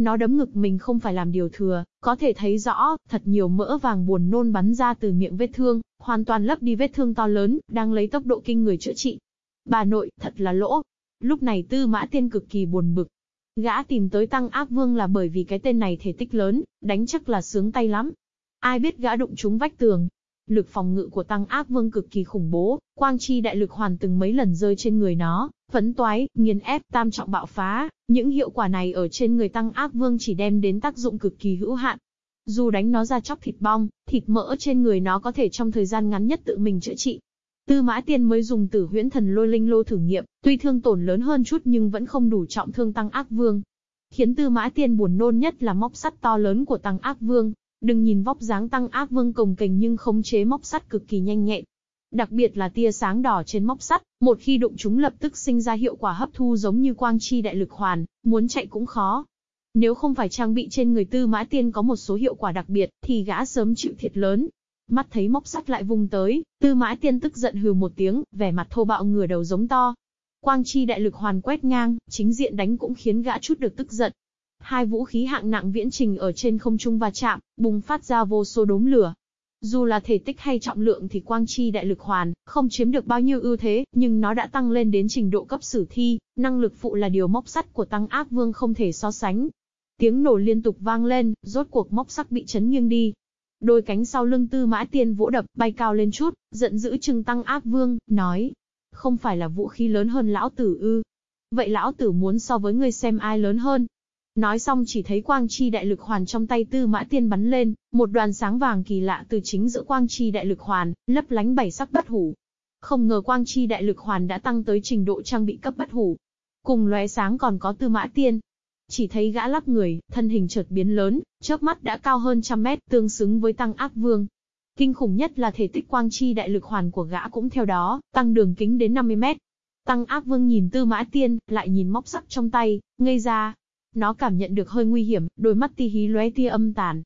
Nó đấm ngực mình không phải làm điều thừa, có thể thấy rõ, thật nhiều mỡ vàng buồn nôn bắn ra từ miệng vết thương, hoàn toàn lấp đi vết thương to lớn, đang lấy tốc độ kinh người chữa trị. Bà nội, thật là lỗ. Lúc này tư mã tiên cực kỳ buồn bực. Gã tìm tới tăng ác vương là bởi vì cái tên này thể tích lớn, đánh chắc là sướng tay lắm. Ai biết gã đụng trúng vách tường, Lực phòng ngự của Tăng Ác Vương cực kỳ khủng bố, quang chi đại lực hoàn từng mấy lần rơi trên người nó, phấn toái, nghiền ép, tam trọng bạo phá, những hiệu quả này ở trên người Tăng Ác Vương chỉ đem đến tác dụng cực kỳ hữu hạn. Dù đánh nó ra chóc thịt bong, thịt mỡ trên người nó có thể trong thời gian ngắn nhất tự mình chữa trị. Tư Mã Tiên mới dùng Tử Huyễn Thần Lôi Linh Lô thử nghiệm, tuy thương tổn lớn hơn chút nhưng vẫn không đủ trọng thương Tăng Ác Vương. Khiến Tư Mã Tiên buồn nôn nhất là móc sắt to lớn của Tăng Ác Vương, Đừng nhìn vóc dáng tăng ác vương cồng kềnh nhưng khống chế móc sắt cực kỳ nhanh nhẹn. Đặc biệt là tia sáng đỏ trên móc sắt, một khi đụng chúng lập tức sinh ra hiệu quả hấp thu giống như quang chi đại lực hoàn, muốn chạy cũng khó. Nếu không phải trang bị trên người tư mã tiên có một số hiệu quả đặc biệt, thì gã sớm chịu thiệt lớn. Mắt thấy móc sắt lại vùng tới, tư mã tiên tức giận hừ một tiếng, vẻ mặt thô bạo ngửa đầu giống to. Quang chi đại lực hoàn quét ngang, chính diện đánh cũng khiến gã chút được tức giận. Hai vũ khí hạng nặng viễn trình ở trên không trung va chạm, bùng phát ra vô số đốm lửa. Dù là thể tích hay trọng lượng thì quang chi đại lực hoàn, không chiếm được bao nhiêu ưu thế, nhưng nó đã tăng lên đến trình độ cấp sử thi, năng lực phụ là điều móc sắt của tăng ác vương không thể so sánh. Tiếng nổ liên tục vang lên, rốt cuộc móc sắt bị chấn nghiêng đi. Đôi cánh sau lưng tư mã tiên vỗ đập, bay cao lên chút, giận dữ trừng tăng ác vương, nói. Không phải là vũ khí lớn hơn lão tử ư. Vậy lão tử muốn so với ngươi xem ai lớn hơn, Nói xong chỉ thấy quang chi đại lực hoàn trong tay tư mã tiên bắn lên, một đoàn sáng vàng kỳ lạ từ chính giữa quang chi đại lực hoàn, lấp lánh bảy sắc bất hủ. Không ngờ quang chi đại lực hoàn đã tăng tới trình độ trang bị cấp bất hủ. Cùng lóe sáng còn có tư mã tiên. Chỉ thấy gã lắp người, thân hình chợt biến lớn, chớp mắt đã cao hơn trăm mét, tương xứng với tăng ác vương. Kinh khủng nhất là thể tích quang chi đại lực hoàn của gã cũng theo đó, tăng đường kính đến 50 mét. Tăng ác vương nhìn tư mã tiên, lại nhìn móc sắc trong tay, ngây ra, nó cảm nhận được hơi nguy hiểm, đôi mắt ti hí lóe tia âm tàn.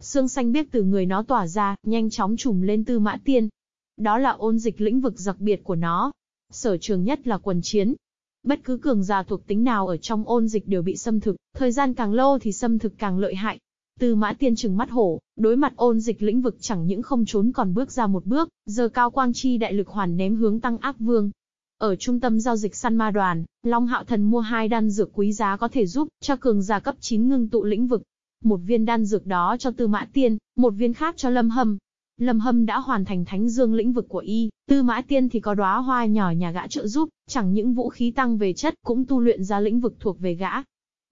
Xương xanh biếc từ người nó tỏa ra, nhanh chóng trùm lên tư mã tiên. Đó là ôn dịch lĩnh vực đặc biệt của nó. Sở trường nhất là quần chiến. Bất cứ cường giả thuộc tính nào ở trong ôn dịch đều bị xâm thực, thời gian càng lâu thì xâm thực càng lợi hại. Tư mã tiên trừng mắt hổ, đối mặt ôn dịch lĩnh vực chẳng những không trốn còn bước ra một bước, giờ cao quang chi đại lực hoàn ném hướng tăng ác vương. Ở trung tâm giao dịch săn ma đoàn, Long Hạo Thần mua hai đan dược quý giá có thể giúp cho cường giả cấp 9 ngưng tụ lĩnh vực. Một viên đan dược đó cho Tư Mã Tiên, một viên khác cho Lâm Hâm. Lâm Hâm đã hoàn thành thánh dương lĩnh vực của y, Tư Mã Tiên thì có đóa hoa nhỏ nhà gã trợ giúp, chẳng những vũ khí tăng về chất cũng tu luyện ra lĩnh vực thuộc về gã.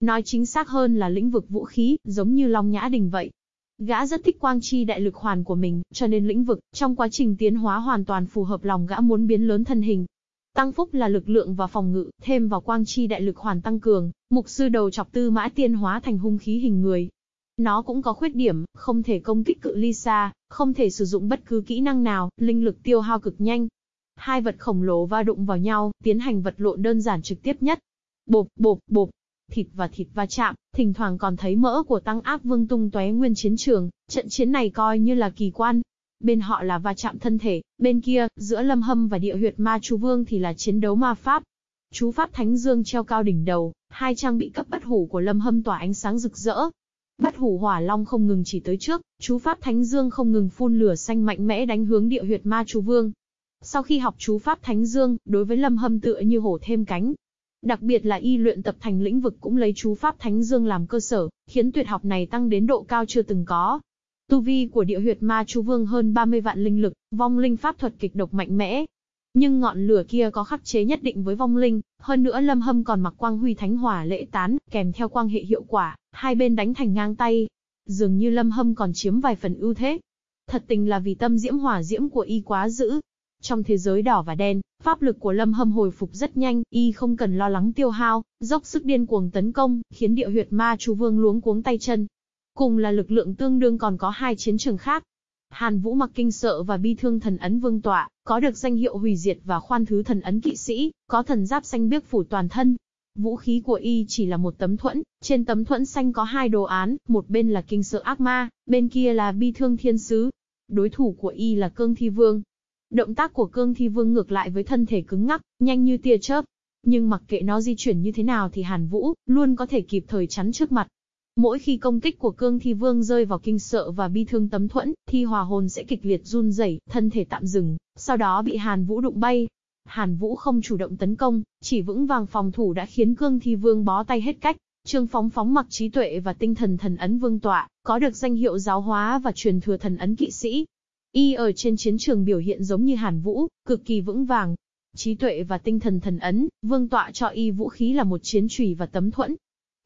Nói chính xác hơn là lĩnh vực vũ khí, giống như Long Nhã Đình vậy. Gã rất thích quang chi đại lực hoàn của mình, cho nên lĩnh vực, trong quá trình tiến hóa hoàn toàn phù hợp lòng gã muốn biến lớn thân hình. Tăng phúc là lực lượng và phòng ngự, thêm vào quang chi đại lực hoàn tăng cường, mục sư đầu chọc tư mã tiên hóa thành hung khí hình người. Nó cũng có khuyết điểm, không thể công kích cự ly xa, không thể sử dụng bất cứ kỹ năng nào, linh lực tiêu hao cực nhanh. Hai vật khổng lồ va đụng vào nhau, tiến hành vật lộn đơn giản trực tiếp nhất. Bộp, bộp, bộp, thịt và thịt va chạm, thỉnh thoảng còn thấy mỡ của tăng áp vương tung tóe nguyên chiến trường, trận chiến này coi như là kỳ quan, Bên họ là va chạm thân thể, bên kia, giữa lâm hâm và địa huyệt ma chú vương thì là chiến đấu ma pháp. Chú pháp Thánh Dương treo cao đỉnh đầu, hai trang bị cấp bất hủ của lâm hâm tỏa ánh sáng rực rỡ. Bất hủ hỏa long không ngừng chỉ tới trước, chú pháp Thánh Dương không ngừng phun lửa xanh mạnh mẽ đánh hướng địa huyệt ma chú vương. Sau khi học chú pháp Thánh Dương, đối với lâm hâm tựa như hổ thêm cánh, Đặc biệt là y luyện tập thành lĩnh vực cũng lấy chú pháp Thánh Dương làm cơ sở, khiến tuyệt học này tăng đến độ cao chưa từng có. Tu vi của địa huyệt ma chú vương hơn 30 vạn linh lực, vong linh pháp thuật kịch độc mạnh mẽ. Nhưng ngọn lửa kia có khắc chế nhất định với vong linh, hơn nữa lâm hâm còn mặc quang huy thánh hỏa lễ tán, kèm theo quang hệ hiệu quả, hai bên đánh thành ngang tay. Dường như lâm hâm còn chiếm vài phần ưu thế. Thật tình là vì tâm diễm hỏa diễm của y quá dữ. Trong thế giới đỏ và đen, pháp lực của lâm hâm hồi phục rất nhanh, y không cần lo lắng tiêu hao, dốc sức điên cuồng tấn công, khiến địa huyệt ma chú vương luống cuống tay chân, Cùng là lực lượng tương đương còn có hai chiến trường khác. Hàn Vũ mặc kinh sợ và bi thương thần ấn vương tọa, có được danh hiệu hủy diệt và khoan thứ thần ấn kỵ sĩ, có thần giáp xanh biếc phủ toàn thân. Vũ khí của y chỉ là một tấm thuẫn, trên tấm thuẫn xanh có hai đồ án, một bên là kinh sợ ác ma, bên kia là bi thương thiên sứ. Đối thủ của y là cương thi vương. Động tác của cương thi vương ngược lại với thân thể cứng ngắc, nhanh như tia chớp. Nhưng mặc kệ nó di chuyển như thế nào thì Hàn Vũ, luôn có thể kịp thời chắn trước mặt. Mỗi khi công kích của cương thi vương rơi vào kinh sợ và bi thương tấm thuẫn, thi hòa hồn sẽ kịch liệt run rẩy, thân thể tạm dừng, sau đó bị Hàn Vũ đụng bay. Hàn Vũ không chủ động tấn công, chỉ vững vàng phòng thủ đã khiến cương thi vương bó tay hết cách. Trương Phóng phóng mặc trí tuệ và tinh thần thần ấn vương tọa, có được danh hiệu giáo hóa và truyền thừa thần ấn kỵ sĩ. Y ở trên chiến trường biểu hiện giống như Hàn Vũ, cực kỳ vững vàng. Trí tuệ và tinh thần thần ấn, vương tọa cho y vũ khí là một chiến chùy và tấm thuẫn,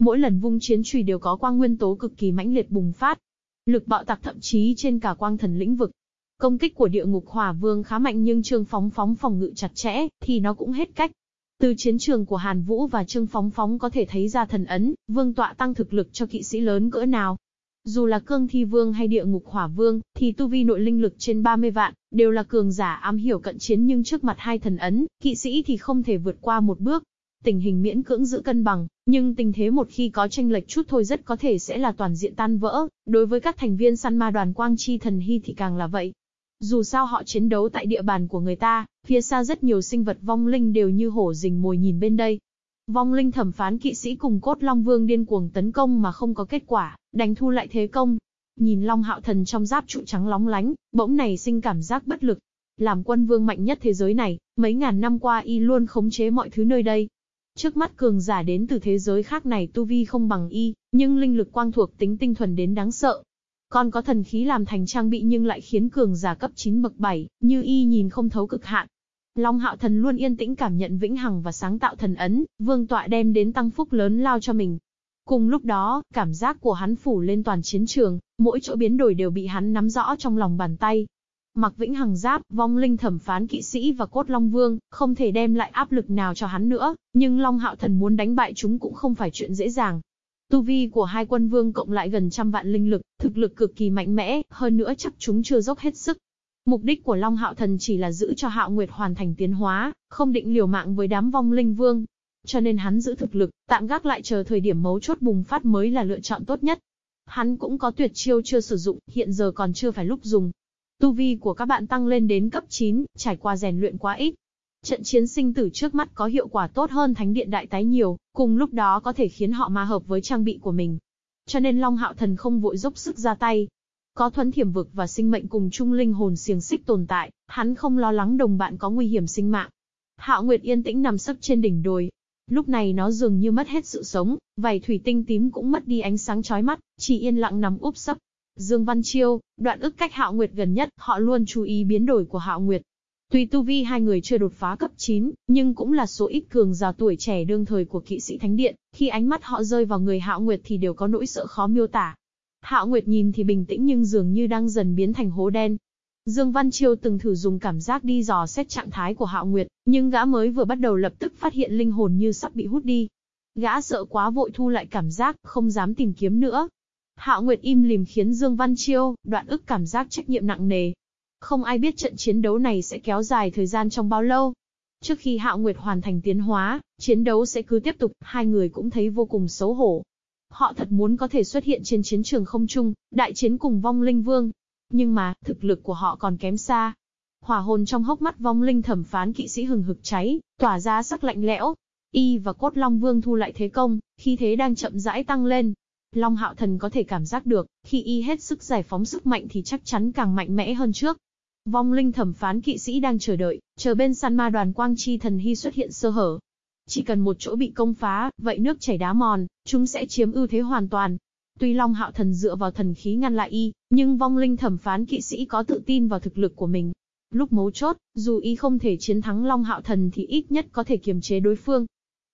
Mỗi lần vung chiến chùy đều có quang nguyên tố cực kỳ mãnh liệt bùng phát. Lực bạo tạc thậm chí trên cả quang thần lĩnh vực. Công kích của địa ngục hỏa vương khá mạnh nhưng Trương Phóng Phóng phòng ngự chặt chẽ, thì nó cũng hết cách. Từ chiến trường của Hàn Vũ và Trương Phóng Phóng có thể thấy ra thần ấn, vương tọa tăng thực lực cho kỵ sĩ lớn cỡ nào. Dù là cương thi vương hay địa ngục hỏa vương, thì tu vi nội linh lực trên 30 vạn, đều là cường giả am hiểu cận chiến nhưng trước mặt hai thần ấn, kỵ sĩ thì không thể vượt qua một bước tình hình miễn cưỡng giữ cân bằng, nhưng tình thế một khi có tranh lệch chút thôi rất có thể sẽ là toàn diện tan vỡ, đối với các thành viên săn ma đoàn Quang Chi Thần Hy thì càng là vậy. Dù sao họ chiến đấu tại địa bàn của người ta, phía xa rất nhiều sinh vật vong linh đều như hổ rình mồi nhìn bên đây. Vong linh thẩm phán kỵ sĩ cùng cốt Long Vương điên cuồng tấn công mà không có kết quả, đánh thu lại thế công. Nhìn Long Hạo Thần trong giáp trụ trắng lóng lánh, bỗng này sinh cảm giác bất lực. Làm quân vương mạnh nhất thế giới này, mấy ngàn năm qua y luôn khống chế mọi thứ nơi đây, Trước mắt cường giả đến từ thế giới khác này tu vi không bằng y, nhưng linh lực quang thuộc tính tinh thuần đến đáng sợ. Còn có thần khí làm thành trang bị nhưng lại khiến cường giả cấp 9 bậc 7, như y nhìn không thấu cực hạn. Long hạo thần luôn yên tĩnh cảm nhận vĩnh hằng và sáng tạo thần ấn, vương tọa đem đến tăng phúc lớn lao cho mình. Cùng lúc đó, cảm giác của hắn phủ lên toàn chiến trường, mỗi chỗ biến đổi đều bị hắn nắm rõ trong lòng bàn tay, Mặc Vĩnh Hằng giáp, vong linh thẩm phán kỵ sĩ và cốt Long Vương, không thể đem lại áp lực nào cho hắn nữa, nhưng Long Hạo Thần muốn đánh bại chúng cũng không phải chuyện dễ dàng. Tu vi của hai quân vương cộng lại gần trăm vạn linh lực, thực lực cực kỳ mạnh mẽ, hơn nữa chắc chúng chưa dốc hết sức. Mục đích của Long Hạo Thần chỉ là giữ cho Hạo Nguyệt hoàn thành tiến hóa, không định liều mạng với đám vong linh vương. Cho nên hắn giữ thực lực, tạm gác lại chờ thời điểm mấu chốt bùng phát mới là lựa chọn tốt nhất. Hắn cũng có tuyệt chiêu chưa sử dụng, hiện giờ còn chưa phải lúc dùng. Tu vi của các bạn tăng lên đến cấp 9, trải qua rèn luyện quá ít. Trận chiến sinh tử trước mắt có hiệu quả tốt hơn Thánh Điện Đại Tái nhiều, cùng lúc đó có thể khiến họ ma hợp với trang bị của mình. Cho nên Long Hạo Thần không vội dốc sức ra tay. Có thuấn thiểm vực và sinh mệnh cùng chung linh hồn xiềng xích tồn tại, hắn không lo lắng đồng bạn có nguy hiểm sinh mạng. Hạo Nguyệt yên tĩnh nằm sấp trên đỉnh đồi. Lúc này nó dường như mất hết sự sống, vảy thủy tinh tím cũng mất đi ánh sáng chói mắt, chỉ yên lặng nằm úp sấp, Dương Văn Chiêu, đoạn ức cách Hạo Nguyệt gần nhất, họ luôn chú ý biến đổi của Hạo Nguyệt. Tuy tu vi hai người chưa đột phá cấp 9, nhưng cũng là số ít cường già tuổi trẻ đương thời của kỵ sĩ Thánh Điện, khi ánh mắt họ rơi vào người Hạo Nguyệt thì đều có nỗi sợ khó miêu tả. Hạo Nguyệt nhìn thì bình tĩnh nhưng dường như đang dần biến thành hố đen. Dương Văn Chiêu từng thử dùng cảm giác đi dò xét trạng thái của Hạo Nguyệt, nhưng gã mới vừa bắt đầu lập tức phát hiện linh hồn như sắp bị hút đi. Gã sợ quá vội thu lại cảm giác, không dám tìm kiếm nữa, Hạo Nguyệt im lìm khiến Dương Văn Chiêu, đoạn ức cảm giác trách nhiệm nặng nề. Không ai biết trận chiến đấu này sẽ kéo dài thời gian trong bao lâu. Trước khi Hạo Nguyệt hoàn thành tiến hóa, chiến đấu sẽ cứ tiếp tục, hai người cũng thấy vô cùng xấu hổ. Họ thật muốn có thể xuất hiện trên chiến trường không trung, đại chiến cùng vong linh vương. Nhưng mà, thực lực của họ còn kém xa. Hỏa hồn trong hốc mắt vong linh thẩm phán kỵ sĩ hừng hực cháy, tỏa ra sắc lạnh lẽo. Y và cốt long vương thu lại thế công, khi thế đang chậm rãi tăng lên, Long Hạo Thần có thể cảm giác được, khi y hết sức giải phóng sức mạnh thì chắc chắn càng mạnh mẽ hơn trước. Vong linh thẩm phán kỵ sĩ đang chờ đợi, chờ bên săn ma đoàn quang chi thần hy xuất hiện sơ hở. Chỉ cần một chỗ bị công phá, vậy nước chảy đá mòn, chúng sẽ chiếm ưu thế hoàn toàn. Tuy Long Hạo Thần dựa vào thần khí ngăn lại y, nhưng vong linh thẩm phán kỵ sĩ có tự tin vào thực lực của mình. Lúc mấu chốt, dù y không thể chiến thắng Long Hạo Thần thì ít nhất có thể kiềm chế đối phương,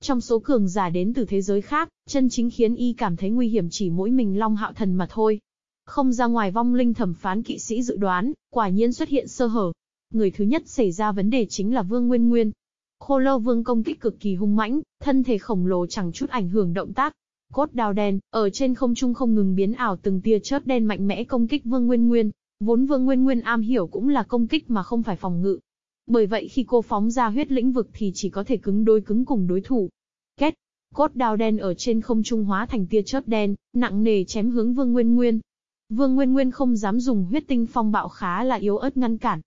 trong số cường giả đến từ thế giới khác, chân chính khiến y cảm thấy nguy hiểm chỉ mỗi mình Long Hạo Thần mà thôi. Không ra ngoài vong linh thẩm phán kỵ sĩ dự đoán, quả nhiên xuất hiện sơ hở. Người thứ nhất xảy ra vấn đề chính là Vương Nguyên Nguyên. Khô lâu vương công kích cực kỳ hung mãnh, thân thể khổng lồ chẳng chút ảnh hưởng động tác. Cốt đào đen, ở trên không trung không ngừng biến ảo từng tia chớp đen mạnh mẽ công kích Vương Nguyên Nguyên. Vốn Vương Nguyên Nguyên am hiểu cũng là công kích mà không phải phòng ngự, bởi vậy khi cô phóng ra huyết lĩnh vực thì chỉ có thể cứng đối cứng cùng đối thủ. Cốt đao đen ở trên không trung hóa thành tia chớp đen, nặng nề chém hướng Vương Nguyên Nguyên. Vương Nguyên Nguyên không dám dùng huyết tinh phong bạo khá là yếu ớt ngăn cản.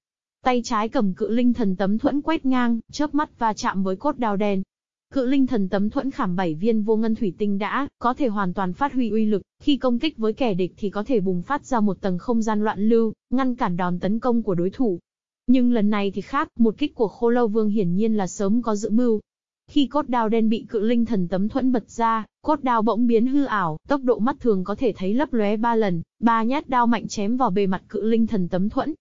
Tay trái cầm cự linh thần tấm thuẫn quét ngang, chớp mắt va chạm với cốt đao đen. Cự linh thần tấm thuẫn khảm bảy viên vô ngân thủy tinh đã có thể hoàn toàn phát huy uy lực, khi công kích với kẻ địch thì có thể bùng phát ra một tầng không gian loạn lưu, ngăn cản đòn tấn công của đối thủ. Nhưng lần này thì khác, một kích của Khô Lâu Vương hiển nhiên là sớm có dự mưu. Khi cốt đao đen bị cự linh thần tấm thuẫn bật ra, cốt đao bỗng biến hư ảo, tốc độ mắt thường có thể thấy lấp lóe ba lần, ba nhát đao mạnh chém vào bề mặt cự linh thần tấm thuẫn.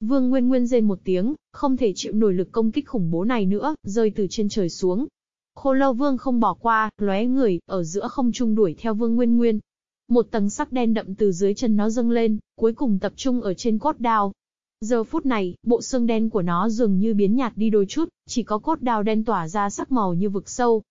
Vương Nguyên Nguyên rên một tiếng, không thể chịu nổi lực công kích khủng bố này nữa, rơi từ trên trời xuống. Khô Lâu Vương không bỏ qua, lóe người, ở giữa không trung đuổi theo Vương Nguyên Nguyên. Một tầng sắc đen đậm từ dưới chân nó dâng lên, cuối cùng tập trung ở trên cốt đao. Giờ phút này, bộ xương đen của nó dường như biến nhạt đi đôi chút, chỉ có cốt đao đen tỏa ra sắc màu như vực sâu.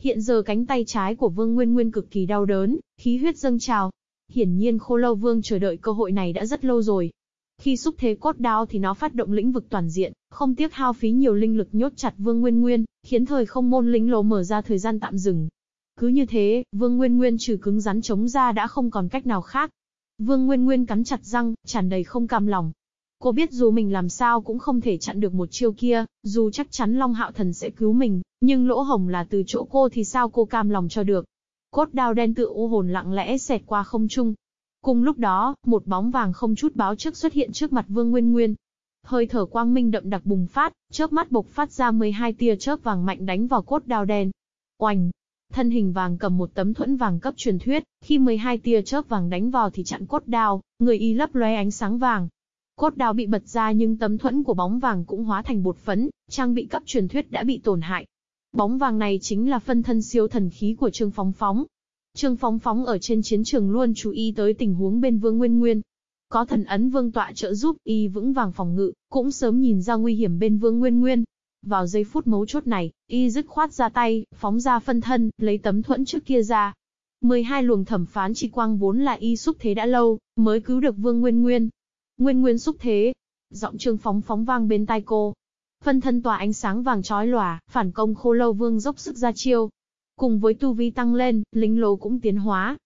Hiện giờ cánh tay trái của Vương Nguyên Nguyên cực kỳ đau đớn, khí huyết dâng trào. Hiển nhiên Khô Lâu Vương chờ đợi cơ hội này đã rất lâu rồi, khi xúc thế cốt đao thì nó phát động lĩnh vực toàn diện, không tiếc hao phí nhiều linh lực nhốt chặt Vương Nguyên Nguyên, khiến thời không môn linh lỗ mở ra thời gian tạm dừng. Cứ như thế, Vương Nguyên Nguyên trừ cứng rắn chống ra đã không còn cách nào khác. Vương Nguyên Nguyên cắn chặt răng, tràn đầy không cam lòng. Cô biết dù mình làm sao cũng không thể chặn được một chiêu kia, dù chắc chắn Long Hạo Thần sẽ cứu mình, nhưng lỗ hồng là từ chỗ cô thì sao cô cam lòng cho được. Cốt đao đen tự u hồn lặng lẽ xẹt qua không trung, Cùng lúc đó, một bóng vàng không chút báo trước xuất hiện trước mặt Vương Nguyên Nguyên. Hơi thở quang minh đậm đặc bùng phát, chớp mắt bộc phát ra 12 tia chớp vàng mạnh đánh vào cốt đao đen. Oành! Thân hình vàng cầm một tấm thuẫn vàng cấp truyền thuyết, khi 12 tia chớp vàng đánh vào thì chặn cốt đao, người y lấp lóe ánh sáng vàng. Cốt đao bị bật ra nhưng tấm thuẫn của bóng vàng cũng hóa thành bột phấn, trang bị cấp truyền thuyết đã bị tổn hại. Bóng vàng này chính là phân thân siêu thần khí của Trương Phóng Phóng, Trương Phóng Phóng ở trên chiến trường luôn chú ý tới tình huống bên Vương Nguyên Nguyên. Có thần ấn vương tọa trợ giúp y vững vàng phòng ngự, cũng sớm nhìn ra nguy hiểm bên Vương Nguyên Nguyên. Vào giây phút mấu chốt này, y dứt khoát ra tay, phóng ra phân thân, lấy tấm thuẫn trước kia ra. 12 luồng thẩm phán chi quang vốn là y xúc thế đã lâu, mới cứu được Vương Nguyên Nguyên. Nguyên Nguyên xúc thế. Giọng Trương Phóng Phóng vang bên tai cô. Phân thân tỏa ánh sáng vàng chói lòa, phản công khô lâu vương dốc sức ra chiêu, Cùng với tu vi tăng lên, linh lô cũng tiến hóa.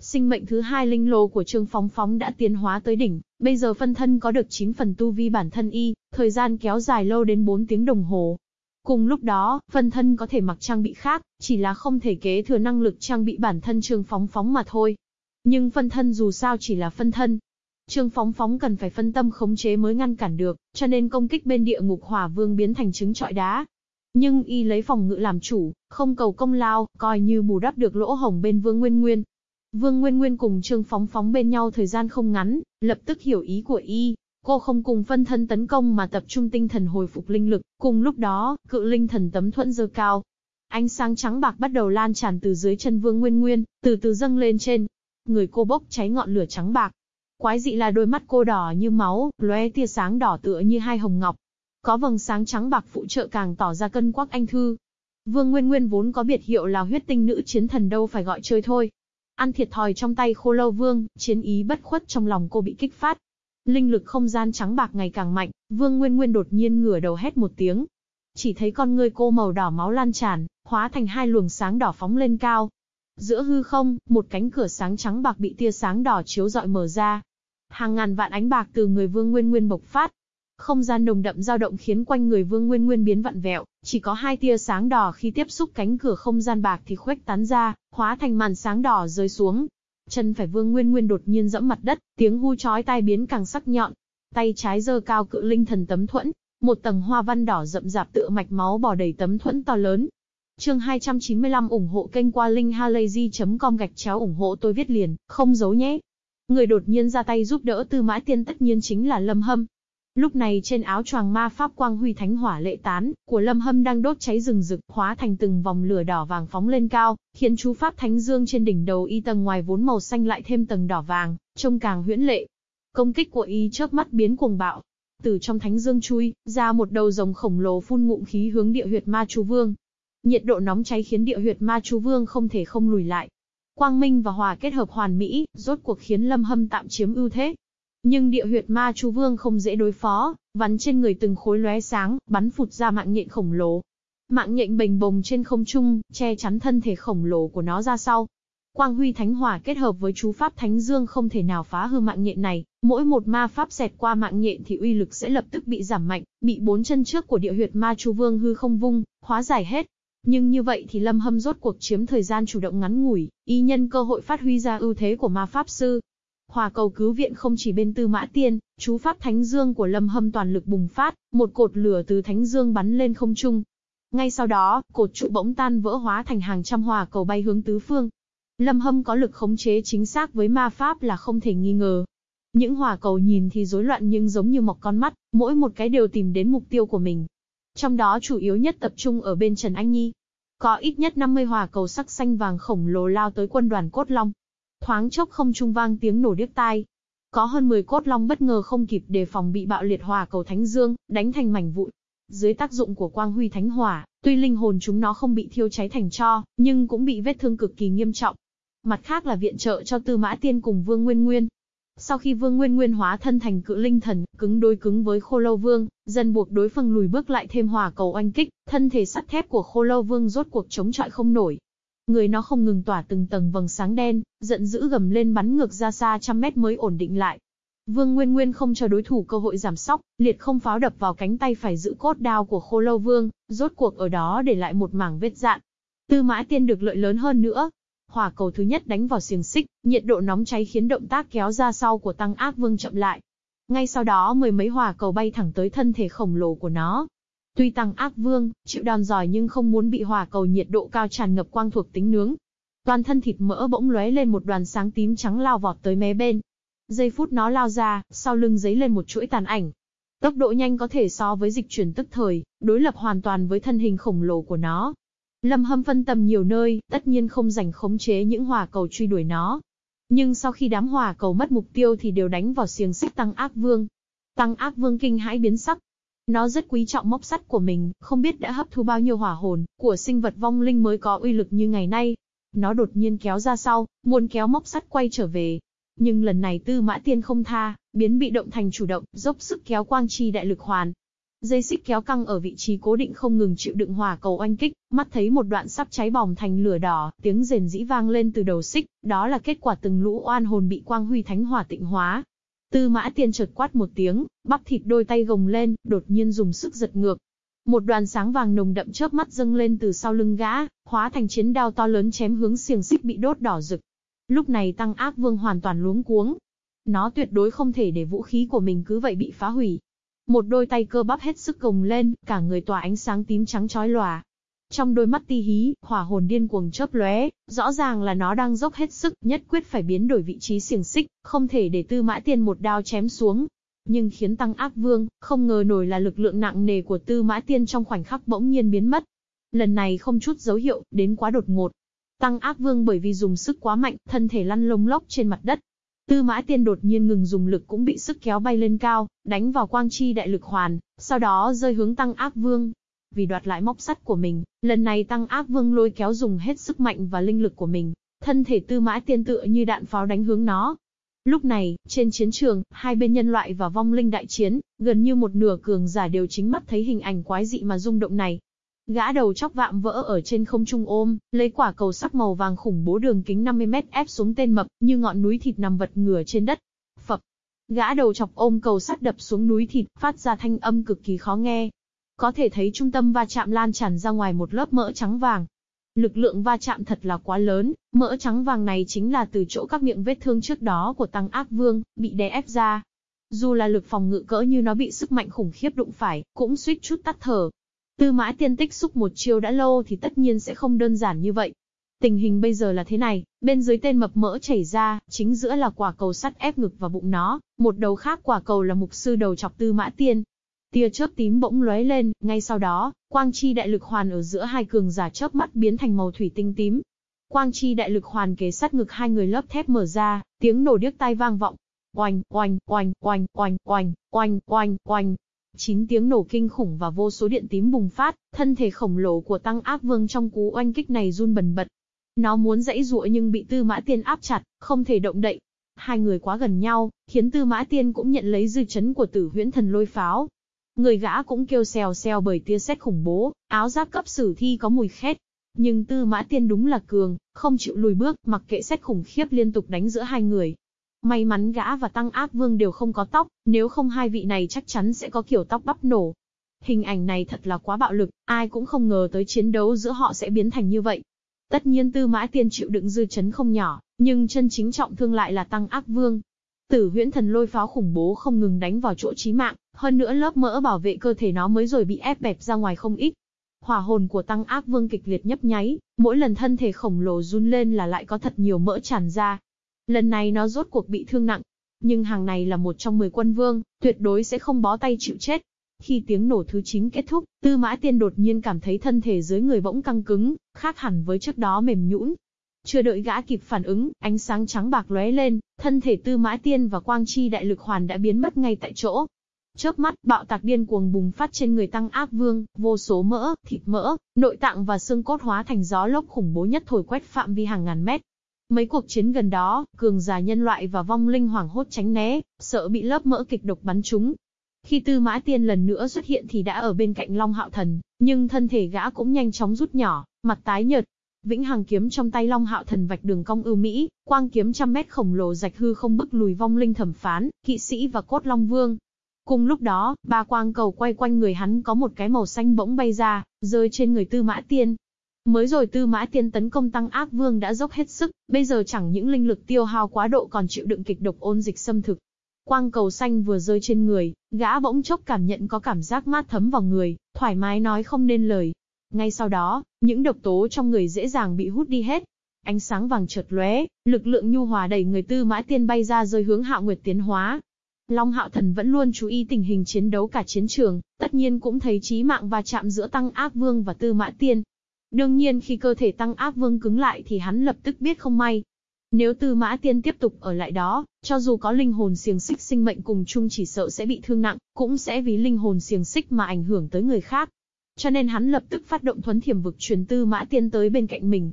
Sinh mệnh thứ hai linh lô của Trương Phóng Phóng đã tiến hóa tới đỉnh, bây giờ phân thân có được 9 phần tu vi bản thân y, thời gian kéo dài lâu đến 4 tiếng đồng hồ. Cùng lúc đó, phân thân có thể mặc trang bị khác, chỉ là không thể kế thừa năng lực trang bị bản thân Trương Phóng Phóng mà thôi. Nhưng phân thân dù sao chỉ là phân thân. Trương Phóng Phóng cần phải phân tâm khống chế mới ngăn cản được, cho nên công kích bên địa ngục hỏa vương biến thành trứng trọi đá, nhưng y lấy phòng ngự làm chủ, không cầu công lao, coi như bù đắp được lỗ hổng bên Vương Nguyên Nguyên. Vương Nguyên Nguyên cùng Trương Phóng Phóng bên nhau thời gian không ngắn, lập tức hiểu ý của y. Cô không cùng phân thân tấn công mà tập trung tinh thần hồi phục linh lực, cùng lúc đó, cự linh thần tấm thuẫn dơ cao. Ánh sáng trắng bạc bắt đầu lan tràn từ dưới chân Vương Nguyên Nguyên, từ từ dâng lên trên. Người cô bốc cháy ngọn lửa trắng bạc. Quái dị là đôi mắt cô đỏ như máu, lóe tia sáng đỏ tựa như hai hồng ngọc, có vầng sáng trắng bạc phụ trợ càng tỏ ra cân quắc anh thư. Vương Nguyên Nguyên vốn có biệt hiệu là huyết tinh nữ chiến thần đâu phải gọi chơi thôi. Ăn thiệt thòi trong tay khô lâu vương, chiến ý bất khuất trong lòng cô bị kích phát. Linh lực không gian trắng bạc ngày càng mạnh, Vương Nguyên Nguyên đột nhiên ngửa đầu hét một tiếng. Chỉ thấy con người cô màu đỏ máu lan tràn, hóa thành hai luồng sáng đỏ phóng lên cao. Giữa hư không, một cánh cửa sáng trắng bạc bị tia sáng đỏ chiếu rọi mở ra. Hàng ngàn vạn ánh bạc từ người Vương Nguyên Nguyên bộc phát, không gian nồng đậm dao động khiến quanh người Vương Nguyên Nguyên biến vặn vẹo, chỉ có hai tia sáng đỏ khi tiếp xúc cánh cửa không gian bạc thì khuếch tán ra, hóa thành màn sáng đỏ rơi xuống. Chân phải Vương Nguyên Nguyên đột nhiên dẫm mặt đất, tiếng hu chói tai biến càng sắc nhọn. Tay trái giơ cao cự linh thần tấm thuẫn, một tầng hoa văn đỏ rậm rạp tựa mạch máu bò đầy tấm thuẫn to lớn. Chương 295 ủng hộ kênh qua linkhalazy.com gạch chéo ủng hộ tôi viết liền, không giấu nhé. Người đột nhiên ra tay giúp đỡ Tư Mã Tiên tất nhiên chính là Lâm Hâm, Lúc này trên áo choàng ma pháp quang huy thánh hỏa lệ tán của Lâm Hâm đang đốt cháy rừng rực, hóa thành từng vòng lửa đỏ vàng phóng lên cao, khiến chú pháp thánh dương trên đỉnh đầu y tầng ngoài vốn màu xanh lại thêm tầng đỏ vàng, trông càng huyễn lệ. Công kích của y chớp mắt biến cuồng bạo, từ trong thánh dương chui ra một đầu rồng khổng lồ phun ngụm khí hướng địa huyệt ma chú vương. Nhiệt độ nóng cháy khiến địa huyệt ma chú vương không thể không lùi lại. Quang minh và hòa kết hợp hoàn mỹ, rốt cuộc khiến Lâm Hâm tạm chiếm ưu thế, nhưng địa huyệt ma chú vương không dễ đối phó, vắn trên người từng khối lóe sáng, bắn phụt ra mạng nhện khổng lồ. Mạng nhện bềnh bồng trên không trung, che chắn thân thể khổng lồ của nó ra sau. Quang huy thánh hỏa kết hợp với chú pháp thánh dương không thể nào phá hư mạng nhện này, mỗi một ma pháp xẹt qua mạng nhện thì uy lực sẽ lập tức bị giảm mạnh, bị bốn chân trước của địa huyệt ma chú vương hư không vung, hóa giải hết. Nhưng như vậy thì Lâm Hâm rốt cuộc chiếm thời gian chủ động ngắn ngủi, y nhân cơ hội phát huy ra ưu thế của ma pháp sư. Hòa cầu cứu viện không chỉ bên Tư Mã Tiên, chú pháp Thánh Dương của Lâm Hâm toàn lực bùng phát, một cột lửa từ Thánh Dương bắn lên không trung. Ngay sau đó, cột trụ bỗng tan vỡ hóa thành hàng trăm hòa cầu bay hướng tứ phương. Lâm Hâm có lực khống chế chính xác với ma pháp là không thể nghi ngờ. Những hòa cầu nhìn thì rối loạn nhưng giống như mọc con mắt, mỗi một cái đều tìm đến mục tiêu của mình. Trong đó chủ yếu nhất tập trung ở bên Trần Anh Nhi. Có ít nhất 50 hỏa cầu sắc xanh vàng khổng lồ lao tới quân đoàn cốt long. Thoáng chốc không trung vang tiếng nổ điếc tai. Có hơn 10 cốt long bất ngờ không kịp đề phòng bị bạo liệt hỏa cầu thánh dương, đánh thành mảnh vụn. Dưới tác dụng của quang huy thánh hỏa, tuy linh hồn chúng nó không bị thiêu cháy thành tro, nhưng cũng bị vết thương cực kỳ nghiêm trọng. Mặt khác là viện trợ cho Tư Mã Tiên cùng Vương Nguyên Nguyên. Sau khi Vương Nguyên Nguyên hóa thân thành cự linh thần, cứng đối cứng với Khô Lâu Vương, dần buộc đối phương lùi bước lại thêm hỏa cầu oanh kích, thân thể sắt thép của Khô Lâu Vương rốt cuộc chống chọi không nổi. Người nó không ngừng tỏa từng tầng vầng sáng đen, giận dữ gầm lên bắn ngược ra xa trăm mét mới ổn định lại. Vương Nguyên Nguyên không cho đối thủ cơ hội giảm sóc, liệt không pháo đập vào cánh tay phải giữ cốt đao của Khô Lâu Vương, rốt cuộc ở đó để lại một mảng vết dạn. Tư Mã Tiên được lợi lớn hơn nữa, Hỏa cầu thứ nhất đánh vào xiềng xích, nhiệt độ nóng cháy khiến động tác kéo ra sau của Tăng Ác Vương chậm lại. Ngay sau đó mười mấy hỏa cầu bay thẳng tới thân thể khổng lồ của nó. Tuy Tăng Ác Vương chịu đòn giỏi nhưng không muốn bị hỏa cầu nhiệt độ cao tràn ngập quang thuộc tính nướng. Toàn thân thịt mỡ bỗng lóe lên một đoàn sáng tím trắng lao vọt tới mé bên. Giây phút nó lao ra, sau lưng giấy lên một chuỗi tàn ảnh, Tốc độ nhanh có thể so với dịch chuyển tức thời, đối lập hoàn toàn với thân hình khổng lồ của nó. Lâm Hâm phân tâm nhiều nơi, tất nhiên không rảnh khống chế những hỏa cầu truy đuổi nó. Nhưng sau khi đám hỏa cầu mất mục tiêu thì đều đánh vào xiềng xích Tăng Ác Vương. Tăng Ác Vương kinh hãi biến sắc. Nó rất quý trọng móc sắt của mình, không biết đã hấp thu bao nhiêu hỏa hồn của sinh vật vong linh mới có uy lực như ngày nay. Nó đột nhiên kéo ra sau, muốn kéo móc sắt quay trở về. Nhưng lần này Tư Mã Tiên không tha, biến bị động thành chủ động, dốc sức kéo quang chi đại lực hoàn, Dây xích kéo căng ở vị trí cố định không ngừng chịu đựng hỏa cầu oanh kích, mắt thấy một đoạn sắp cháy bỏng thành lửa đỏ, tiếng rền rĩ vang lên từ đầu xích, đó là kết quả từng lũ oan hồn bị quang huy thánh hỏa tịnh hóa. Tư mã tiên chợt quát một tiếng, bắp thịt đôi tay gồng lên, đột nhiên dùng sức giật ngược. Một đoàn sáng vàng nồng đậm chớp mắt dâng lên từ sau lưng gã, hóa thành chiến đao to lớn chém hướng xiềng xích bị đốt đỏ rực. Lúc này tăng ác vương hoàn toàn luống cuống. Nó tuyệt đối không thể để vũ khí của mình cứ vậy bị phá hủy. Một đôi tay cơ bắp hết sức cồng lên, cả người tỏa ánh sáng tím trắng chói lòa. Trong đôi mắt ti hí, hỏa hồn điên cuồng chớp lóe, rõ ràng là nó đang dốc hết sức, nhất quyết phải biến đổi vị trí xiềng xích, không thể để Tư Mã Tiên một đao chém xuống. Nhưng khiến Tăng Ác Vương, không ngờ nổi là lực lượng nặng nề của Tư Mã Tiên trong khoảnh khắc bỗng nhiên biến mất. Lần này không chút dấu hiệu, đến quá đột ngột. Tăng Ác Vương bởi vì dùng sức quá mạnh, thân thể lăn lông lốc trên mặt đất, Tư mã tiên đột nhiên ngừng dùng lực cũng bị sức kéo bay lên cao, đánh vào quang chi đại lực hoàn, sau đó rơi hướng tăng ác vương. Vì đoạt lại móc sắt của mình, lần này tăng ác vương lôi kéo dùng hết sức mạnh và linh lực của mình, thân thể tư mã tiên tựa như đạn pháo đánh hướng nó. Lúc này, trên chiến trường, hai bên nhân loại và vong linh đại chiến, gần như một nửa cường giả đều chính mắt thấy hình ảnh quái dị mà rung động này. Gã đầu chóc vạm vỡ ở trên không trung ôm, lấy quả cầu sắc màu vàng khủng bố đường kính 50 mét ép xuống tên mập, như ngọn núi thịt nằm vật ngửa trên đất. Phập. Gã đầu chọc ôm cầu sắt đập xuống núi thịt, phát ra thanh âm cực kỳ khó nghe. Có thể thấy trung tâm va chạm lan tràn ra ngoài một lớp mỡ trắng vàng. Lực lượng va chạm thật là quá lớn, mỡ trắng vàng này chính là từ chỗ các miệng vết thương trước đó của Tăng Ác Vương, bị đè ép ra. Dù là lực phòng ngự cỡ như nó bị sức mạnh khủng khiếp đụng phải, cũng suýt chút tắt thở. Tư mã tiên tích xúc một chiêu đã lâu thì tất nhiên sẽ không đơn giản như vậy. Tình hình bây giờ là thế này, bên dưới tên mập mỡ chảy ra, chính giữa là quả cầu sắt ép ngực vào bụng nó, một đầu khác quả cầu là mục sư đầu chọc tư mã tiên. Tia chớp tím bỗng lóe lên, ngay sau đó, quang chi đại lực hoàn ở giữa hai cường giả chớp mắt biến thành màu thủy tinh tím. Quang chi đại lực hoàn kế sát ngực hai người lớp thép mở ra, tiếng nổ điếc tai vang vọng. Oanh, oanh, oanh, oanh, oanh, oanh, oanh, oanh, oanh, Chín tiếng nổ kinh khủng và vô số điện tím bùng phát, thân thể khổng lồ của Tăng Ác Vương trong cú oanh kích này run bần bật. Nó muốn dãy dụa nhưng bị Tư Mã Tiên áp chặt, không thể động đậy. Hai người quá gần nhau, khiến Tư Mã Tiên cũng nhận lấy dư chấn của Tử Huyễn Thần Lôi Pháo. Người gã cũng kêu xèo xèo bởi tia sét khủng bố, áo giáp cấp sử thi có mùi khét. Nhưng Tư Mã Tiên đúng là cường, không chịu lùi bước, mặc kệ xét khủng khiếp liên tục đánh giữa hai người, May mắn gã và Tăng Ác Vương đều không có tóc, nếu không hai vị này chắc chắn sẽ có kiểu tóc bắp nổ. Hình ảnh này thật là quá bạo lực, ai cũng không ngờ tới chiến đấu giữa họ sẽ biến thành như vậy. Tất nhiên Tư Mã Tiên chịu đựng dư chấn không nhỏ, nhưng chân chính trọng thương lại là Tăng Ác Vương. Tử huyễn thần lôi pháo khủng bố không ngừng đánh vào chỗ chí mạng, hơn nữa lớp mỡ bảo vệ cơ thể nó mới rồi bị ép bẹp ra ngoài không ít. Hỏa hồn của Tăng Ác Vương kịch liệt nhấp nháy, mỗi lần thân thể khổng lồ run lên là lại có thật nhiều mỡ tràn ra. Lần này nó rốt cuộc bị thương nặng, nhưng hàng này là một trong 10 quân vương, tuyệt đối sẽ không bó tay chịu chết. Khi tiếng nổ thứ 9 kết thúc, Tư Mã Tiên đột nhiên cảm thấy thân thể dưới người bỗng căng cứng, khác hẳn với trước đó mềm nhũn. Chưa đợi gã kịp phản ứng, ánh sáng trắng bạc lóe lên, thân thể Tư Mã Tiên và Quang Chi đại lực hoàn đã biến mất ngay tại chỗ. Chớp mắt, bạo tạc điên cuồng bùng phát trên người Tăng Ác Vương, vô số mỡ, thịt mỡ, nội tạng và xương cốt hóa thành gió lốc khủng bố nhất thổi quét phạm vi hàng ngàn mét. Mấy cuộc chiến gần đó, cường giả nhân loại và vong linh hoảng hốt tránh né, sợ bị lớp mỡ kịch độc bắn trúng. Khi Tư Mã Tiên lần nữa xuất hiện thì đã ở bên cạnh Long Hạo Thần, nhưng thân thể gã cũng nhanh chóng rút nhỏ, mặt tái nhợt. Vĩnh Hằng kiếm trong tay Long Hạo Thần vạch đường cong ưu mỹ, quang kiếm trăm mét khổng lồ rạch hư không bức lùi vong linh thẩm phán, kỵ sĩ và cốt Long Vương. Cùng lúc đó, ba quang cầu quay quanh người hắn có một cái màu xanh bỗng bay ra, rơi trên người Tư Mã Tiên, Mới rồi tư mã tiên tấn công tăng ác vương đã dốc hết sức, bây giờ chẳng những linh lực tiêu hao quá độ còn chịu đựng kịch độc ôn dịch xâm thực. Quang cầu xanh vừa rơi trên người, gã bỗng chốc cảm nhận có cảm giác mát thấm vào người, thoải mái nói không nên lời. Ngay sau đó, những độc tố trong người dễ dàng bị hút đi hết. Ánh sáng vàng chợt lóe, lực lượng nhu hòa đẩy người tư mã tiên bay ra rơi hướng hạo nguyệt tiến hóa. Long hạo thần vẫn luôn chú ý tình hình chiến đấu cả chiến trường, tất nhiên cũng thấy chí mạng và chạm giữa tăng ác vương và tư mã tiên, Đương nhiên khi cơ thể tăng áp vương cứng lại thì hắn lập tức biết không may. Nếu tư mã tiên tiếp tục ở lại đó, cho dù có linh hồn xiềng xích sinh mệnh cùng chung chỉ sợ sẽ bị thương nặng, cũng sẽ vì linh hồn xiềng xích mà ảnh hưởng tới người khác. Cho nên hắn lập tức phát động thuấn thiểm vực truyền tư mã tiên tới bên cạnh mình.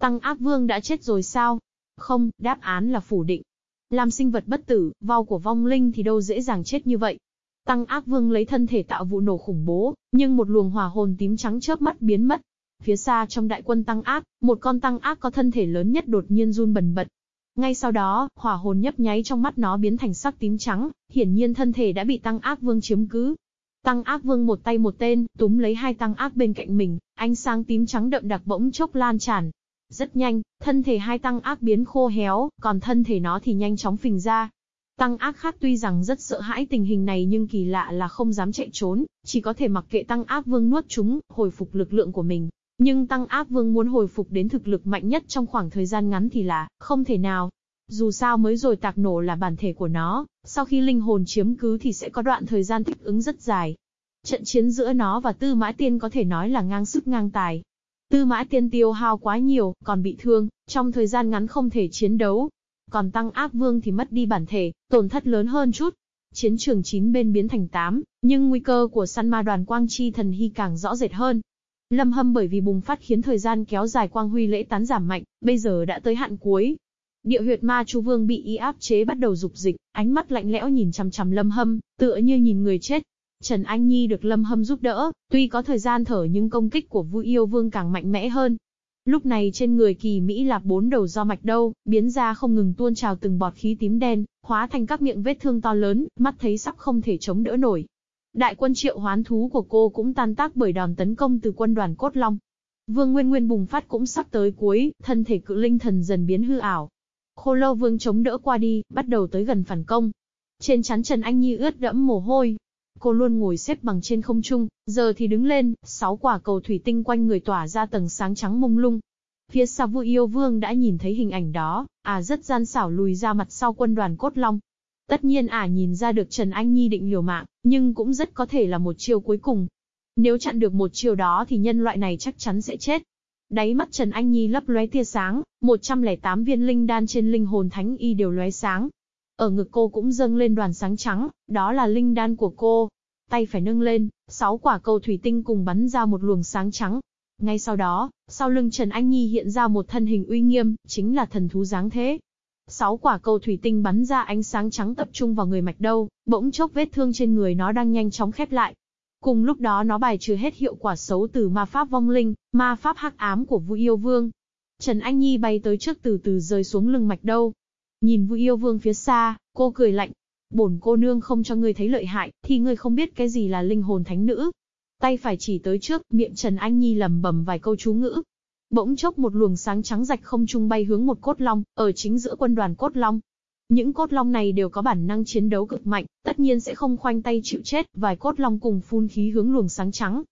Tăng áp vương đã chết rồi sao? Không, đáp án là phủ định. Làm sinh vật bất tử, vong của vong linh thì đâu dễ dàng chết như vậy. Tăng ác vương lấy thân thể tạo vụ nổ khủng bố, nhưng một luồng hỏa hồn tím trắng chớp mắt biến mất, Phía xa trong đại quân tăng ác, một con tăng ác có thân thể lớn nhất đột nhiên run bần bật. Ngay sau đó, hỏa hồn nhấp nháy trong mắt nó biến thành sắc tím trắng, hiển nhiên thân thể đã bị tăng ác vương chiếm cứ. Tăng ác vương một tay một tên, túm lấy hai tăng ác bên cạnh mình, ánh sáng tím trắng đậm đặc bỗng chốc lan tràn. Rất nhanh, thân thể hai tăng ác biến khô héo, còn thân thể nó thì nhanh chóng phình ra. Tăng ác khác tuy rằng rất sợ hãi tình hình này nhưng kỳ lạ là không dám chạy trốn, chỉ có thể mặc kệ tăng ác vương nuốt chúng, hồi phục lực lượng của mình. Nhưng Tăng áp Vương muốn hồi phục đến thực lực mạnh nhất trong khoảng thời gian ngắn thì là không thể nào. Dù sao mới rồi tạc nổ là bản thể của nó, sau khi linh hồn chiếm cứ thì sẽ có đoạn thời gian thích ứng rất dài. Trận chiến giữa nó và Tư Mã Tiên có thể nói là ngang sức ngang tài. Tư Mã Tiên tiêu hao quá nhiều, còn bị thương, trong thời gian ngắn không thể chiến đấu. Còn Tăng áp Vương thì mất đi bản thể, tổn thất lớn hơn chút. Chiến trường 9 bên biến thành 8, nhưng nguy cơ của săn ma đoàn Quang Chi Thần Hy càng rõ rệt hơn. Lâm Hâm bởi vì bùng phát khiến thời gian kéo dài quang huy lễ tán giảm mạnh, bây giờ đã tới hạn cuối. Địa huyệt ma chu vương bị y áp chế bắt đầu dục dịch, ánh mắt lạnh lẽo nhìn chằm chằm Lâm Hâm, tựa như nhìn người chết. Trần Anh Nhi được Lâm Hâm giúp đỡ, tuy có thời gian thở nhưng công kích của Vu Yêu Vương càng mạnh mẽ hơn. Lúc này trên người kỳ Mỹ lạp bốn đầu do mạch đâu, biến ra không ngừng tuôn trào từng bọt khí tím đen, hóa thành các miệng vết thương to lớn, mắt thấy sắp không thể chống đỡ nổi. Đại quân triệu hoán thú của cô cũng tan tác bởi đòn tấn công từ quân đoàn cốt long. Vương Nguyên Nguyên bùng phát cũng sắp tới cuối, thân thể cự linh thần dần biến hư ảo. Khô lâu vương chống đỡ qua đi, bắt đầu tới gần phản công. Trên chắn Trần Anh Nhi ướt đẫm mồ hôi. Cô luôn ngồi xếp bằng trên không trung, giờ thì đứng lên, sáu quả cầu thủy tinh quanh người tỏa ra tầng sáng trắng mông lung. Phía xa vui yêu vương đã nhìn thấy hình ảnh đó, à rất gian xảo lùi ra mặt sau quân đoàn cốt long. Tất nhiên ả nhìn ra được Trần Anh Nhi định liều mạng, nhưng cũng rất có thể là một chiêu cuối cùng. Nếu chặn được một chiêu đó thì nhân loại này chắc chắn sẽ chết. Đáy mắt Trần Anh Nhi lấp lóe tia sáng, 108 viên linh đan trên linh hồn thánh y đều lóe sáng. Ở ngực cô cũng dâng lên đoàn sáng trắng, đó là linh đan của cô. Tay phải nâng lên, sáu quả cầu thủy tinh cùng bắn ra một luồng sáng trắng. Ngay sau đó, sau lưng Trần Anh Nhi hiện ra một thân hình uy nghiêm, chính là thần thú dáng thế. Sáu quả cầu thủy tinh bắn ra ánh sáng trắng tập trung vào người mạch đâu, bỗng chốc vết thương trên người nó đang nhanh chóng khép lại. Cùng lúc đó nó bài trừ hết hiệu quả xấu từ ma pháp vong linh, ma pháp hắc ám của Vu Yêu Vương. Trần Anh Nhi bay tới trước từ từ rơi xuống lưng mạch đâu. Nhìn Vu Yêu Vương phía xa, cô cười lạnh. Bổn cô nương không cho ngươi thấy lợi hại, thì ngươi không biết cái gì là linh hồn thánh nữ. tay phải chỉ tới trước, miệng Trần Anh Nhi lầm bầm vài câu chú ngữ. Bỗng chốc một luồng sáng trắng rạch không trung bay hướng một cốt long, ở chính giữa quân đoàn cốt long. Những cốt long này đều có bản năng chiến đấu cực mạnh, tất nhiên sẽ không khoanh tay chịu chết, vài cốt long cùng phun khí hướng luồng sáng trắng.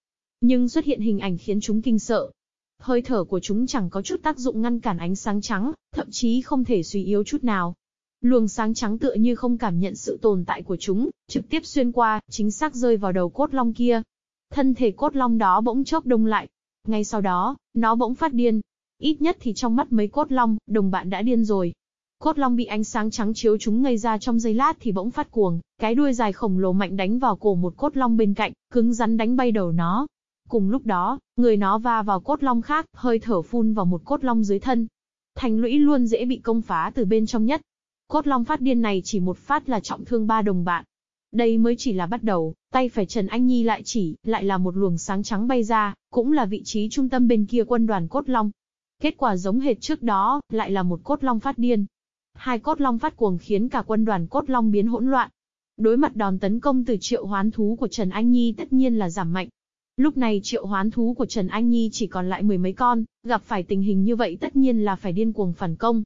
Nhưng xuất hiện hình ảnh khiến chúng kinh sợ. Hơi thở của chúng chẳng có chút tác dụng ngăn cản ánh sáng trắng, thậm chí không thể suy yếu chút nào. Luồng sáng trắng tựa như không cảm nhận sự tồn tại của chúng, trực tiếp xuyên qua, chính xác rơi vào đầu cốt long kia. Thân thể cốt long đó bỗng chốc đông lại. Ngay sau đó, nó bỗng phát điên. Ít nhất thì trong mắt mấy cốt long, đồng bạn đã điên rồi. Cốt long bị ánh sáng trắng chiếu chúng ngây ra trong giây lát thì bỗng phát cuồng, cái đuôi dài khổng lồ mạnh đánh vào cổ một cốt long bên cạnh, cứng rắn đánh bay đầu nó. Cùng lúc đó, người nó va vào cốt long khác, hơi thở phun vào một cốt long dưới thân. Thành lũy luôn dễ bị công phá từ bên trong nhất. Cốt long phát điên này chỉ một phát là trọng thương ba đồng bạn. Đây mới chỉ là bắt đầu, tay phải Trần Anh Nhi lại chỉ, lại là một luồng sáng trắng bay ra, cũng là vị trí trung tâm bên kia quân đoàn cốt long. Kết quả giống hệt trước đó, lại là một cốt long phát điên. Hai cốt long phát cuồng khiến cả quân đoàn cốt long biến hỗn loạn. Đối mặt đòn tấn công từ triệu hoán thú của Trần Anh Nhi tất nhiên là giảm mạnh. Lúc này triệu hoán thú của Trần Anh Nhi chỉ còn lại mười mấy con, gặp phải tình hình như vậy tất nhiên là phải điên cuồng phản công.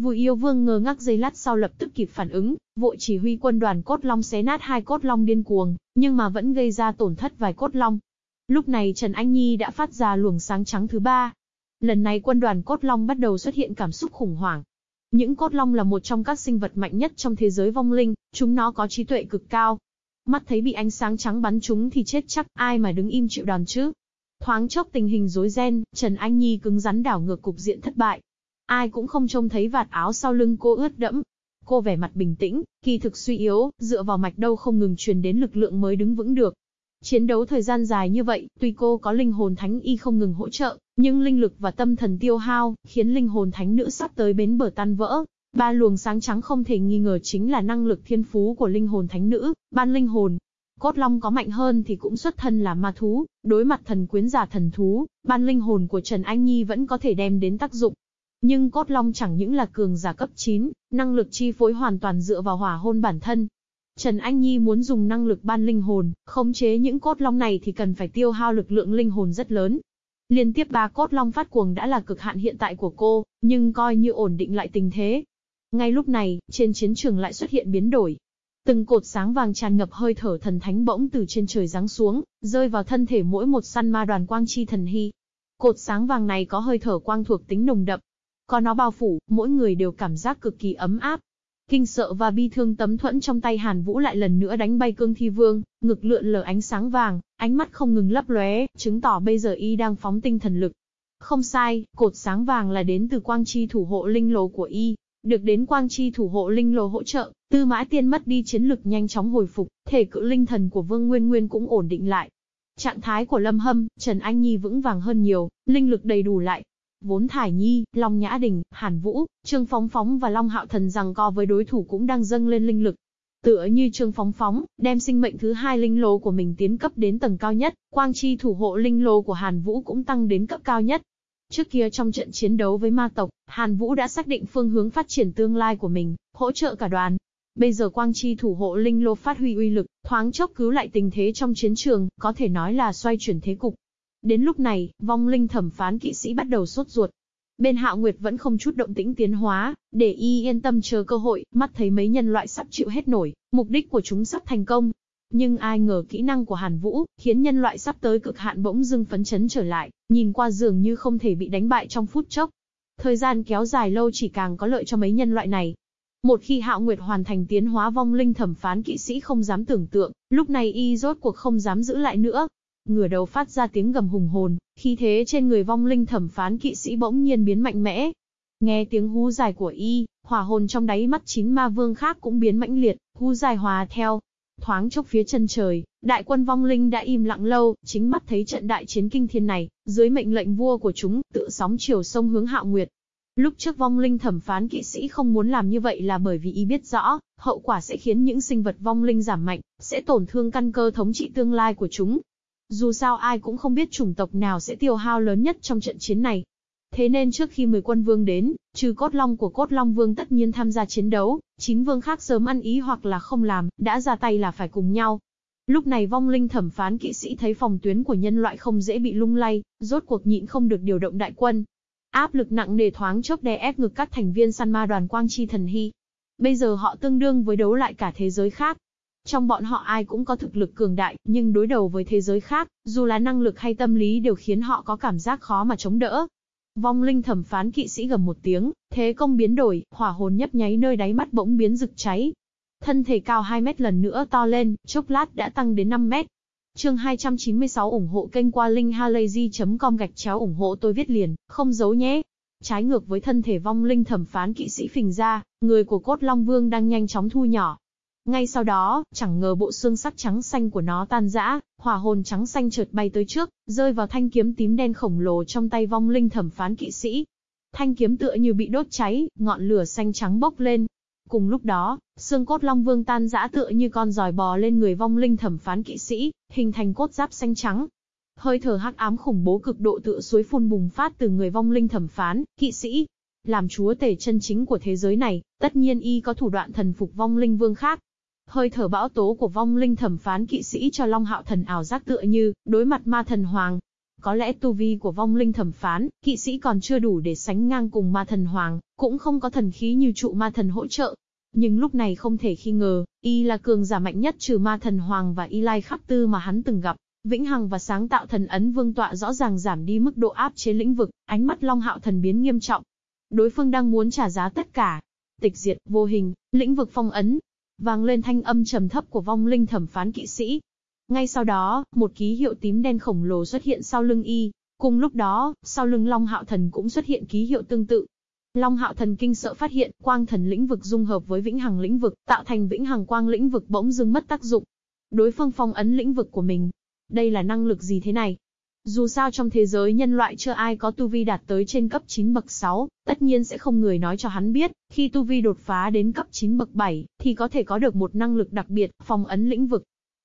Vùi yêu vương ngơ ngác giây lát sau lập tức kịp phản ứng, vội chỉ huy quân đoàn cốt long xé nát hai cốt long điên cuồng, nhưng mà vẫn gây ra tổn thất vài cốt long. Lúc này Trần Anh Nhi đã phát ra luồng sáng trắng thứ ba. Lần này quân đoàn cốt long bắt đầu xuất hiện cảm xúc khủng hoảng. Những cốt long là một trong các sinh vật mạnh nhất trong thế giới vong linh, chúng nó có trí tuệ cực cao. Mắt thấy bị ánh sáng trắng bắn chúng thì chết chắc, ai mà đứng im chịu đòn chứ. Thoáng chốc tình hình rối ren, Trần Anh Nhi cứng rắn đảo ngược cục diện thất bại. Ai cũng không trông thấy vạt áo sau lưng cô ướt đẫm. Cô vẻ mặt bình tĩnh, kỳ thực suy yếu, dựa vào mạch đâu không ngừng truyền đến lực lượng mới đứng vững được. Chiến đấu thời gian dài như vậy, tuy cô có linh hồn thánh y không ngừng hỗ trợ, nhưng linh lực và tâm thần tiêu hao, khiến linh hồn thánh nữ sắp tới bến bờ tan vỡ. Ba luồng sáng trắng không thể nghi ngờ chính là năng lực thiên phú của linh hồn thánh nữ, ban linh hồn. Cốt long có mạnh hơn thì cũng xuất thân là ma thú, đối mặt thần quyến giả thần thú, ban linh hồn của Trần Anh Nhi vẫn có thể đem đến tác dụng. Nhưng cốt long chẳng những là cường giả cấp 9, năng lực chi phối hoàn toàn dựa vào hỏa hôn bản thân, Trần Anh Nhi muốn dùng năng lực ban linh hồn, khống chế những cốt long này thì cần phải tiêu hao lực lượng linh hồn rất lớn. Liên tiếp ba cốt long phát cuồng đã là cực hạn hiện tại của cô, nhưng coi như ổn định lại tình thế. Ngay lúc này, trên chiến trường lại xuất hiện biến đổi. Từng cột sáng vàng tràn ngập hơi thở thần thánh bỗng từ trên trời giáng xuống, rơi vào thân thể mỗi một săn ma đoàn quang chi thần hy. Cột sáng vàng này có hơi thở quang thuộc tính nồng đậm. Có nó bao phủ, mỗi người đều cảm giác cực kỳ ấm áp, Kinh sợ và bi thương tấm thuẫn trong tay Hàn Vũ lại lần nữa đánh bay cương thi vương, ngực lượn lờ ánh sáng vàng, ánh mắt không ngừng lấp lóe, chứng tỏ bây giờ y đang phóng tinh thần lực. Không sai, cột sáng vàng là đến từ quang chi thủ hộ linh lồ của y, được đến quang chi thủ hộ linh lồ hỗ trợ, tư mã tiên mất đi chiến lực nhanh chóng hồi phục, thể cự linh thần của Vương Nguyên Nguyên cũng ổn định lại. Trạng thái của Lâm Hâm, Trần Anh Nhi vững vàng hơn nhiều, linh lực đầy đủ lại, Vốn Thải Nhi, Long Nhã Đình, Hàn Vũ, Trương Phóng Phóng và Long Hạo Thần rằng co với đối thủ cũng đang dâng lên linh lực. Tựa như Trương Phóng Phóng, đem sinh mệnh thứ hai linh lô của mình tiến cấp đến tầng cao nhất, quang chi thủ hộ linh lô của Hàn Vũ cũng tăng đến cấp cao nhất. Trước kia trong trận chiến đấu với ma tộc, Hàn Vũ đã xác định phương hướng phát triển tương lai của mình, hỗ trợ cả đoàn. Bây giờ quang chi thủ hộ linh lô phát huy uy lực, thoáng chốc cứu lại tình thế trong chiến trường, có thể nói là xoay chuyển thế cục. Đến lúc này, vong linh thẩm phán kỵ sĩ bắt đầu sốt ruột. Bên Hạo Nguyệt vẫn không chút động tĩnh tiến hóa, để y yên tâm chờ cơ hội, mắt thấy mấy nhân loại sắp chịu hết nổi, mục đích của chúng sắp thành công. Nhưng ai ngờ kỹ năng của Hàn Vũ, khiến nhân loại sắp tới cực hạn bỗng dưng phấn chấn trở lại, nhìn qua dường như không thể bị đánh bại trong phút chốc. Thời gian kéo dài lâu chỉ càng có lợi cho mấy nhân loại này. Một khi Hạo Nguyệt hoàn thành tiến hóa vong linh thẩm phán kỵ sĩ không dám tưởng tượng, lúc này y rốt cuộc không dám giữ lại nữa, ngửa đầu phát ra tiếng gầm hùng hồn, khi thế trên người vong linh thẩm phán kỵ sĩ bỗng nhiên biến mạnh mẽ. Nghe tiếng hú dài của y, hỏa hồn trong đáy mắt chín ma vương khác cũng biến mãnh liệt, hú dài hòa theo. Thoáng chốc phía chân trời, đại quân vong linh đã im lặng lâu, chính mắt thấy trận đại chiến kinh thiên này, dưới mệnh lệnh vua của chúng, tự sóng chiều sông hướng hạo nguyệt. Lúc trước vong linh thẩm phán kỵ sĩ không muốn làm như vậy là bởi vì y biết rõ, hậu quả sẽ khiến những sinh vật vong linh giảm mạnh, sẽ tổn thương căn cơ thống trị tương lai của chúng. Dù sao ai cũng không biết chủng tộc nào sẽ tiêu hao lớn nhất trong trận chiến này. Thế nên trước khi 10 quân vương đến, trừ cốt long của cốt long vương tất nhiên tham gia chiến đấu, chín vương khác sớm ăn ý hoặc là không làm, đã ra tay là phải cùng nhau. Lúc này vong linh thẩm phán kỵ sĩ thấy phòng tuyến của nhân loại không dễ bị lung lay, rốt cuộc nhịn không được điều động đại quân. Áp lực nặng nề thoáng chốc đè ép ngực các thành viên săn ma đoàn quang chi thần hy. Bây giờ họ tương đương với đấu lại cả thế giới khác. Trong bọn họ ai cũng có thực lực cường đại, nhưng đối đầu với thế giới khác, dù là năng lực hay tâm lý đều khiến họ có cảm giác khó mà chống đỡ. Vong linh thẩm phán kỵ sĩ gầm một tiếng, thế công biến đổi, hỏa hồn nhấp nháy nơi đáy mắt bỗng biến rực cháy. Thân thể cao 2 mét lần nữa to lên, chốc lát đã tăng đến 5 mét. Chương 296 ủng hộ kênh qua linkhalazy.com gạch chéo ủng hộ tôi viết liền, không giấu nhé. Trái ngược với thân thể vong linh thẩm phán kỵ sĩ phình ra, người của cốt Long Vương đang nhanh chóng thu nhỏ, ngay sau đó, chẳng ngờ bộ xương sắc trắng xanh của nó tan rã, hỏa hồn trắng xanh chợt bay tới trước, rơi vào thanh kiếm tím đen khổng lồ trong tay vong linh thẩm phán kỵ sĩ. Thanh kiếm tựa như bị đốt cháy, ngọn lửa xanh trắng bốc lên. Cùng lúc đó, xương cốt long vương tan rã tựa như con giòi bò lên người vong linh thẩm phán kỵ sĩ, hình thành cốt giáp xanh trắng. Hơi thở hắc ám khủng bố cực độ tựa suối phun bùng phát từ người vong linh thẩm phán, kỵ sĩ, làm chúa tể chân chính của thế giới này, tất nhiên y có thủ đoạn thần phục vong linh vương khác. Hơi thở bão tố của vong linh thẩm phán kỵ sĩ cho Long Hạo Thần ảo giác tựa như, đối mặt ma thần hoàng. Có lẽ tu vi của vong linh thẩm phán, kỵ sĩ còn chưa đủ để sánh ngang cùng ma thần hoàng, cũng không có thần khí như trụ ma thần hỗ trợ. Nhưng lúc này không thể khi ngờ, y là cường giả mạnh nhất trừ ma thần hoàng và y lai khắc tư mà hắn từng gặp. Vĩnh Hằng và sáng tạo thần ấn vương tọa rõ ràng giảm đi mức độ áp chế lĩnh vực, ánh mắt Long Hạo Thần biến nghiêm trọng. Đối phương đang muốn trả giá tất cả. Tịch diệt, vô hình, lĩnh vực phong ấn, vang lên thanh âm trầm thấp của vong linh thẩm phán kỵ sĩ. Ngay sau đó, một ký hiệu tím đen khổng lồ xuất hiện sau lưng y. Cùng lúc đó, sau lưng Long Hạo Thần cũng xuất hiện ký hiệu tương tự. Long Hạo Thần kinh sợ phát hiện, quang thần lĩnh vực dung hợp với vĩnh hằng lĩnh vực, tạo thành vĩnh hằng quang lĩnh vực bỗng dưng mất tác dụng. Đối phương phong ấn lĩnh vực của mình. Đây là năng lực gì thế này? Dù sao trong thế giới nhân loại chưa ai có tu vi đạt tới trên cấp 9 bậc 6, tất nhiên sẽ không người nói cho hắn biết, khi tu vi đột phá đến cấp 9 bậc 7, thì có thể có được một năng lực đặc biệt, phong ấn lĩnh vực.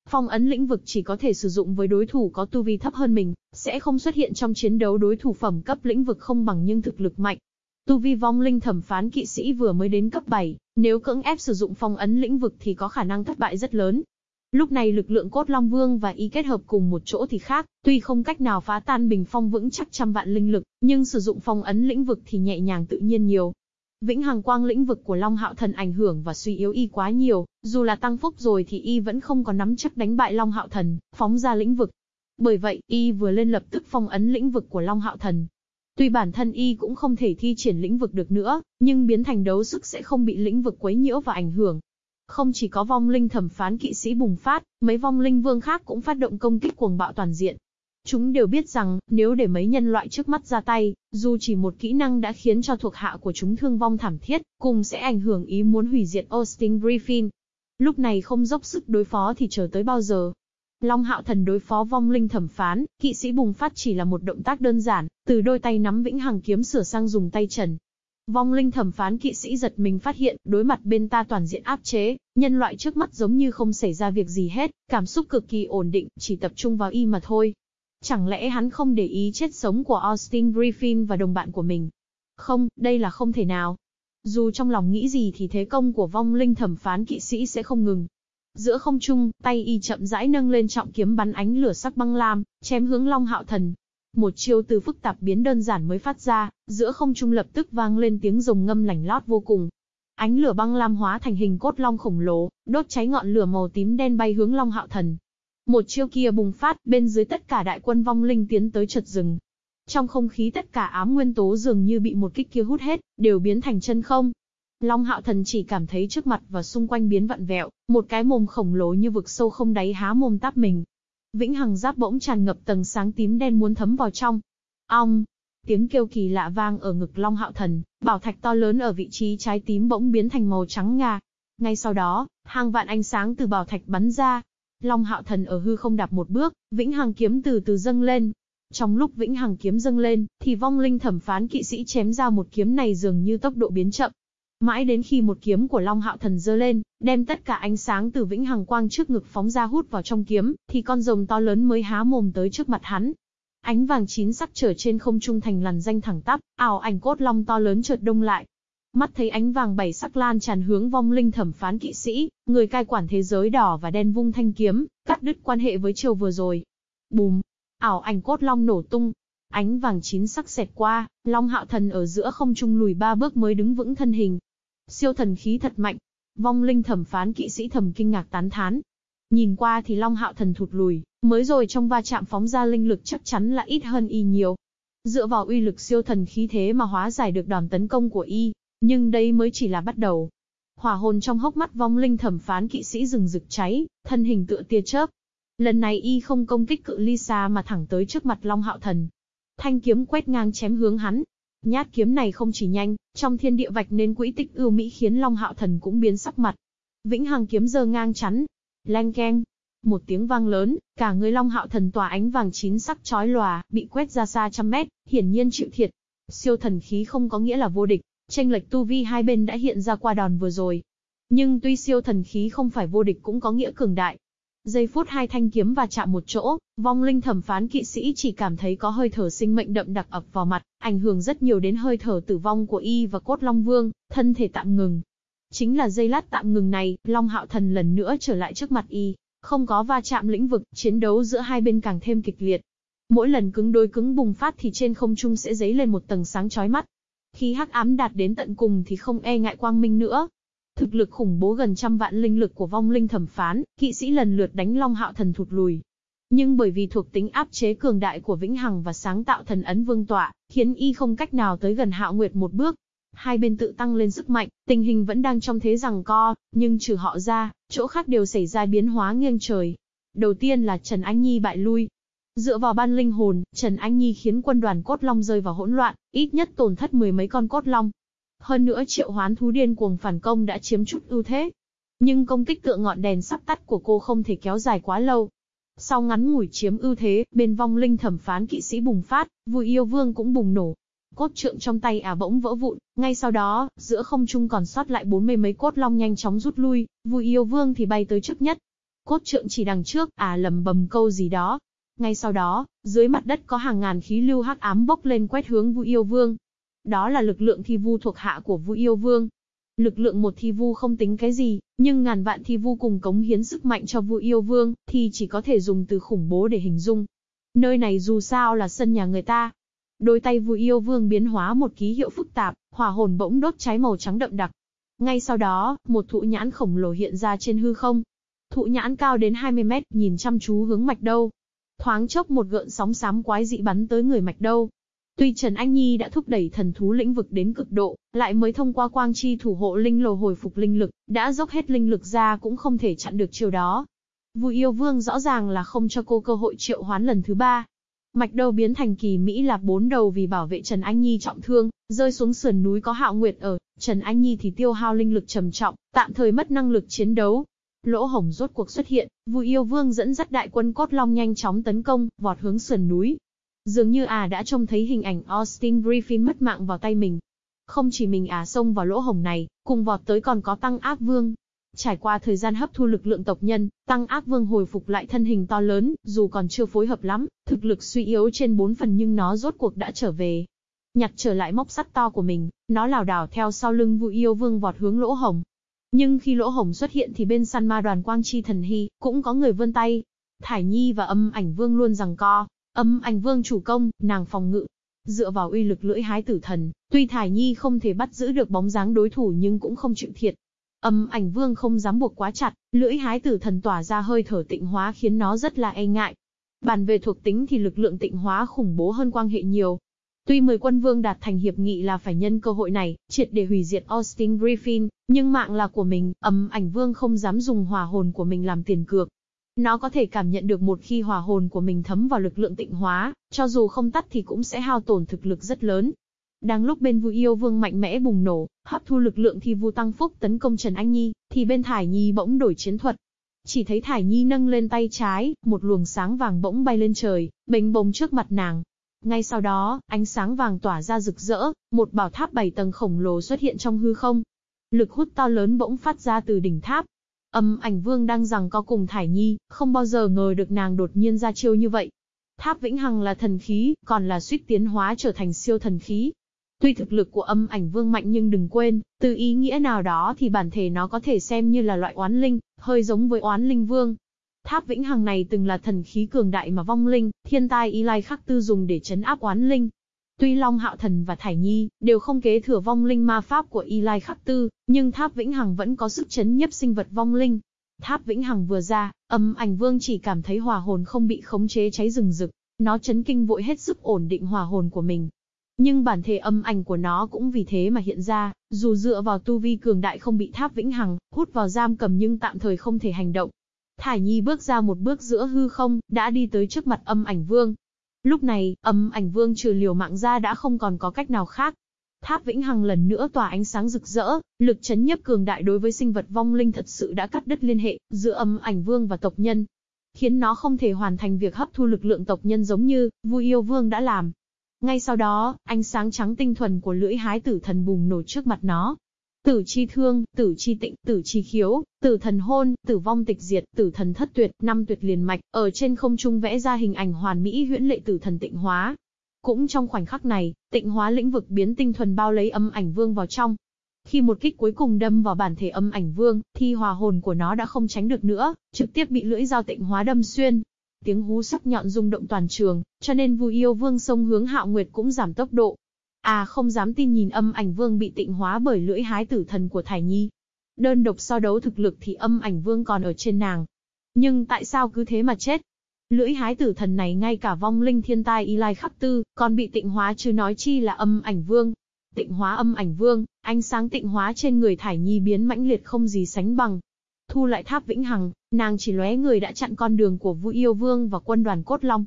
Phong ấn lĩnh vực chỉ có thể sử dụng với đối thủ có tu vi thấp hơn mình, sẽ không xuất hiện trong chiến đấu đối thủ phẩm cấp lĩnh vực không bằng nhưng thực lực mạnh. Tu vi vong linh thẩm phán kỵ sĩ vừa mới đến cấp 7, nếu cưỡng ép sử dụng phong ấn lĩnh vực thì có khả năng thất bại rất lớn, Lúc này lực lượng cốt Long Vương và y kết hợp cùng một chỗ thì khác, tuy không cách nào phá tan bình phong vững chắc trăm vạn linh lực, nhưng sử dụng phong ấn lĩnh vực thì nhẹ nhàng tự nhiên nhiều. Vĩnh hằng quang lĩnh vực của Long Hạo Thần ảnh hưởng và suy yếu y quá nhiều, dù là tăng phúc rồi thì y vẫn không có nắm chắc đánh bại Long Hạo Thần, phóng ra lĩnh vực. Bởi vậy, y vừa lên lập tức phong ấn lĩnh vực của Long Hạo Thần. Tuy bản thân y cũng không thể thi triển lĩnh vực được nữa, nhưng biến thành đấu sức sẽ không bị lĩnh vực quấy nhiễu và ảnh hưởng, không chỉ có vong linh thẩm phán kỵ sĩ bùng phát, mấy vong linh vương khác cũng phát động công kích cuồng bạo toàn diện. Chúng đều biết rằng, nếu để mấy nhân loại trước mắt ra tay, dù chỉ một kỹ năng đã khiến cho thuộc hạ của chúng thương vong thảm thiết, cùng sẽ ảnh hưởng ý muốn hủy diệt Austin Griffin. Lúc này không dốc sức đối phó thì chờ tới bao giờ. Long hạo thần đối phó vong linh thẩm phán, kỵ sĩ bùng phát chỉ là một động tác đơn giản, từ đôi tay nắm vĩnh hằng kiếm sửa sang dùng tay trần, Vong linh thẩm phán kỵ sĩ giật mình phát hiện, đối mặt bên ta toàn diện áp chế, nhân loại trước mắt giống như không xảy ra việc gì hết, cảm xúc cực kỳ ổn định, chỉ tập trung vào y mà thôi. Chẳng lẽ hắn không để ý chết sống của Austin Griffin và đồng bạn của mình? Không, đây là không thể nào. Dù trong lòng nghĩ gì thì thế công của vong linh thẩm phán kỵ sĩ sẽ không ngừng. Giữa không trung, tay y chậm rãi nâng lên trọng kiếm bắn ánh lửa sắc băng lam, chém hướng Long Hạo Thần, một chiêu từ phức tạp biến đơn giản mới phát ra, giữa không trung lập tức vang lên tiếng rồng ngâm lành lót vô cùng. Ánh lửa băng lam hóa thành hình cốt long khổng lồ, đốt cháy ngọn lửa màu tím đen bay hướng Long Hạo Thần. Một chiêu kia bùng phát, bên dưới tất cả đại quân vong linh tiến tới chật rừng. Trong không khí tất cả ám nguyên tố dường như bị một kích kia hút hết, đều biến thành chân không. Long Hạo Thần chỉ cảm thấy trước mặt và xung quanh biến vặn vẹo, một cái mồm khổng lồ như vực sâu không đáy há mồm táp mình, Vĩnh Hằng giáp bỗng tràn ngập tầng sáng tím đen muốn thấm vào trong. Ong! Tiếng kêu kỳ lạ vang ở ngực Long Hạo Thần, bảo thạch to lớn ở vị trí trái tím bỗng biến thành màu trắng ngà. Ngay sau đó, hàng vạn ánh sáng từ bảo thạch bắn ra. Long Hạo Thần ở hư không đạp một bước, Vĩnh Hằng kiếm từ từ dâng lên. Trong lúc Vĩnh Hằng kiếm dâng lên, thì vong linh thẩm phán kỵ sĩ chém ra một kiếm này dường như tốc độ biến chậm, Mãi đến khi một kiếm của Long Hạo Thần giơ lên, đem tất cả ánh sáng từ vĩnh hằng quang trước ngực phóng ra hút vào trong kiếm, thì con rồng to lớn mới há mồm tới trước mặt hắn. Ánh vàng chín sắc trở trên không trung thành làn danh thẳng tắp, ảo ảnh cốt long to lớn chợt đông lại. Mắt thấy ánh vàng bảy sắc lan tràn hướng vong linh thẩm phán kỵ sĩ, người cai quản thế giới đỏ và đen vung thanh kiếm, cắt đứt quan hệ với chiều vừa rồi. Bùm, ảo ảnh cốt long nổ tung, ánh vàng chín sắc xẹt qua, long hạo thần ở giữa không trung lùi ba bước mới đứng vững thân hình. Siêu thần khí thật mạnh, vong linh thẩm phán kỵ sĩ thầm kinh ngạc tán thán. Nhìn qua thì long hạo thần thụt lùi, mới rồi trong va chạm phóng ra linh lực chắc chắn là ít hơn y nhiều. Dựa vào uy lực siêu thần khí thế mà hóa giải được đòn tấn công của y, nhưng đây mới chỉ là bắt đầu. Hỏa hồn trong hốc mắt vong linh thẩm phán kỵ sĩ rừng rực cháy, thân hình tựa tia chớp. Lần này y không công kích cự ly xa mà thẳng tới trước mặt Long Hạo Thần. Thanh kiếm quét ngang chém hướng hắn. Nhát kiếm này không chỉ nhanh, trong thiên địa vạch nên quỹ tích ưu mỹ khiến Long Hạo Thần cũng biến sắc mặt. Vĩnh Hằng kiếm giơ ngang chắn. Leng keng. Một tiếng vang lớn, cả người Long Hạo Thần tỏa ánh vàng chín sắc chói lòa, bị quét ra xa trăm mét, hiển nhiên chịu thiệt. Siêu thần khí không có nghĩa là vô địch, tranh lệch tu vi hai bên đã hiện ra qua đòn vừa rồi. Nhưng tuy siêu thần khí không phải vô địch cũng có nghĩa cường đại. Giây phút hai thanh kiếm và chạm một chỗ, vong linh thẩm phán kỵ sĩ chỉ cảm thấy có hơi thở sinh mệnh đậm đặc ập vào mặt, ảnh hưởng rất nhiều đến hơi thở tử vong của y và cốt long vương, thân thể tạm ngừng. Chính là giây lát tạm ngừng này, Long Hạo Thần lần nữa trở lại trước mặt y, không có va chạm lĩnh vực, chiến đấu giữa hai bên càng thêm kịch liệt. Mỗi lần cứng đối cứng bùng phát thì trên không trung sẽ dấy lên một tầng sáng chói mắt. Khi hắc ám đạt đến tận cùng thì không e ngại quang minh nữa. Thực lực khủng bố gần trăm vạn linh lực của vong linh thẩm phán, kỵ sĩ lần lượt đánh Long Hạo Thần thụt lùi. Nhưng bởi vì thuộc tính áp chế cường đại của Vĩnh Hằng và sáng tạo thần ấn vương tọa, khiến y không cách nào tới gần Hạo Nguyệt một bước. Hai bên tự tăng lên sức mạnh, tình hình vẫn đang trong thế rằng co, nhưng trừ họ ra, chỗ khác đều xảy ra biến hóa nghiêng trời. Đầu tiên là Trần Anh Nhi bại lui, Dựa vào ban linh hồn, Trần Anh Nhi khiến quân đoàn cốt long rơi vào hỗn loạn, ít nhất tổn thất mười mấy con cốt long. Hơn nữa triệu hoán thú điên cuồng phản công đã chiếm chút ưu thế. Nhưng công kích tựa ngọn đèn sắp tắt của cô không thể kéo dài quá lâu. Sau ngắn ngủi chiếm ưu thế, bên vong linh thẩm phán kỵ sĩ bùng phát, vui yêu vương cũng bùng nổ. Cốt trượng trong tay à bỗng vỡ vụn, ngay sau đó, giữa không trung còn sót lại bốn mươi mấy cốt long nhanh chóng rút lui, vui yêu vương thì bay tới trước nhất. Cốt trượng chỉ đằng trước, à lầm bầm câu gì đó, ngay sau đó, dưới mặt đất có hàng ngàn khí lưu hắc ám bốc lên quét hướng Vu Yêu Vương. Đó là lực lượng thi vu thuộc hạ của Vu Yêu Vương. Lực lượng một thi vu không tính cái gì, nhưng ngàn vạn thi vu cùng cống hiến sức mạnh cho Vu Yêu Vương, thì chỉ có thể dùng từ khủng bố để hình dung. Nơi này dù sao là sân nhà người ta. Đôi tay Vu Yêu Vương biến hóa một ký hiệu phức tạp, hỏa hồn bỗng đốt cháy màu trắng đậm đặc. Ngay sau đó, một thụ nhãn khổng lồ hiện ra trên hư không. Thụ nhãn cao đến 20 mét, nhìn chăm chú hướng mạch đâu, Thoáng chốc một gợn sóng xám quái dị bắn tới người mạch đâu. Tuy Trần Anh Nhi đã thúc đẩy thần thú lĩnh vực đến cực độ, lại mới thông qua quang chi thủ hộ linh lồ hồi phục linh lực, đã dốc hết linh lực ra cũng không thể chặn được chiều đó. Vui yêu vương rõ ràng là không cho cô cơ hội triệu hoán lần thứ ba. Mạch đầu biến thành kỳ Mỹ là bốn đầu vì bảo vệ Trần Anh Nhi trọng thương, rơi xuống sườn núi có hạo nguyệt ở, Trần Anh Nhi thì tiêu hao linh lực trầm trọng, tạm thời mất năng lực chiến đấu, Lỗ hổng rốt cuộc xuất hiện, Vui Yêu Vương dẫn dắt đại quân cốt long nhanh chóng tấn công, vọt hướng sườn núi. Dường như à đã trông thấy hình ảnh Austin Griffin mất mạng vào tay mình. Không chỉ mình à xông vào lỗ hổng này, cùng vọt tới còn có Tăng Ác Vương. Trải qua thời gian hấp thu lực lượng tộc nhân, Tăng Ác Vương hồi phục lại thân hình to lớn, dù còn chưa phối hợp lắm, thực lực suy yếu trên 4 phần nhưng nó rốt cuộc đã trở về. Nhặt trở lại móc sắt to của mình, nó lảo đảo theo sau lưng Vụ Yêu Vương vọt hướng lỗ hổng, nhưng khi lỗ hổng xuất hiện thì bên săn ma đoàn quang chi thần hy, cũng có người vươn tay. Thải Nhi và âm ảnh vương luôn rằng co. Âm ảnh vương chủ công, nàng phòng ngự. Dựa vào uy lực lưỡi hái tử thần, tuy Thải Nhi không thể bắt giữ được bóng dáng đối thủ nhưng cũng không chịu thiệt. Âm ảnh vương không dám buộc quá chặt, lưỡi hái tử thần tỏa ra hơi thở tịnh hóa khiến nó rất là e ngại. Bàn về thuộc tính thì lực lượng tịnh hóa khủng bố hơn quang hệ nhiều, Tuy 10 quân vương đạt thành hiệp nghị là phải nhân cơ hội này, triệt để hủy diệt Austin Griffin, nhưng mạng là của mình, Âm ảnh vương không dám dùng hòa hồn của mình làm tiền cược. Nó có thể cảm nhận được một khi hỏa hồn của mình thấm vào lực lượng tịnh hóa, cho dù không tắt thì cũng sẽ hao tổn thực lực rất lớn. Đang lúc bên Vu Yêu Vương mạnh mẽ bùng nổ, hấp thu lực lượng thì Vu Tăng Phúc tấn công Trần Anh Nhi, thì bên Thải Nhi bỗng đổi chiến thuật. Chỉ thấy Thải Nhi nâng lên tay trái, một luồng sáng vàng bỗng bay lên trời, bình bồng trước mặt nàng, ngay sau đó, ánh sáng vàng tỏa ra rực rỡ, một bảo tháp bảy tầng khổng lồ xuất hiện trong hư không. Lực hút to lớn bỗng phát ra từ đỉnh tháp. Âm ảnh vương đang rằng có cùng Thải Nhi, không bao giờ ngờ được nàng đột nhiên ra chiêu như vậy. Tháp vĩnh hằng là thần khí, còn là suýt tiến hóa trở thành siêu thần khí. Tuy thực lực của âm ảnh vương mạnh nhưng đừng quên, từ ý nghĩa nào đó thì bản thể nó có thể xem như là loại oán linh, hơi giống với oán linh vương. Tháp vĩnh hằng này từng là thần khí cường đại mà vong linh, thiên tai y lai khắc tư dùng để chấn áp oán linh. Tuy Long Hạo Thần và Thải Nhi đều không kế thừa vong linh ma pháp của Y Lai Khắc Tư, nhưng Tháp Vĩnh Hằng vẫn có sức chấn nhấp sinh vật vong linh. Tháp Vĩnh Hằng vừa ra, âm ảnh vương chỉ cảm thấy hòa hồn không bị khống chế cháy rừng rực, nó chấn kinh vội hết sức ổn định hòa hồn của mình. Nhưng bản thể âm ảnh của nó cũng vì thế mà hiện ra, dù dựa vào tu vi cường đại không bị Tháp Vĩnh Hằng hút vào giam cầm nhưng tạm thời không thể hành động. Thải Nhi bước ra một bước giữa hư không, đã đi tới trước mặt âm ảnh vương. Lúc này, âm ảnh vương trừ liều mạng ra đã không còn có cách nào khác. Tháp Vĩnh Hằng lần nữa tỏa ánh sáng rực rỡ, lực chấn nhấp cường đại đối với sinh vật vong linh thật sự đã cắt đứt liên hệ giữa âm ảnh vương và tộc nhân, khiến nó không thể hoàn thành việc hấp thu lực lượng tộc nhân giống như Vu Yêu Vương đã làm. Ngay sau đó, ánh sáng trắng tinh thuần của lưỡi hái tử thần bùng nổ trước mặt nó. Tử chi thương, tử chi tịnh, tử chi khiếu, tử thần hôn, tử vong tịch diệt, tử thần thất tuyệt, năm tuyệt liền mạch, ở trên không trung vẽ ra hình ảnh hoàn mỹ huyễn lệ tử thần tịnh hóa. Cũng trong khoảnh khắc này, tịnh hóa lĩnh vực biến tinh thuần bao lấy âm ảnh vương vào trong. Khi một kích cuối cùng đâm vào bản thể âm ảnh vương, thì hòa hồn của nó đã không tránh được nữa, trực tiếp bị lưỡi dao tịnh hóa đâm xuyên. Tiếng hú sắc nhọn rung động toàn trường, cho nên Vu Yêu Vương sông hướng Hạo Nguyệt cũng giảm tốc độ, À không dám tin nhìn âm ảnh vương bị tịnh hóa bởi lưỡi hái tử thần của Thải Nhi. Đơn độc so đấu thực lực thì âm ảnh vương còn ở trên nàng. Nhưng tại sao cứ thế mà chết? Lưỡi hái tử thần này ngay cả vong linh thiên tai y lai khắc tư, còn bị tịnh hóa chứ nói chi là âm ảnh vương. Tịnh hóa âm ảnh vương, ánh sáng tịnh hóa trên người Thải Nhi biến mãnh liệt không gì sánh bằng. Thu lại tháp vĩnh hằng, nàng chỉ lóe người đã chặn con đường của Vũ Yêu Vương và quân đoàn Cốt Long.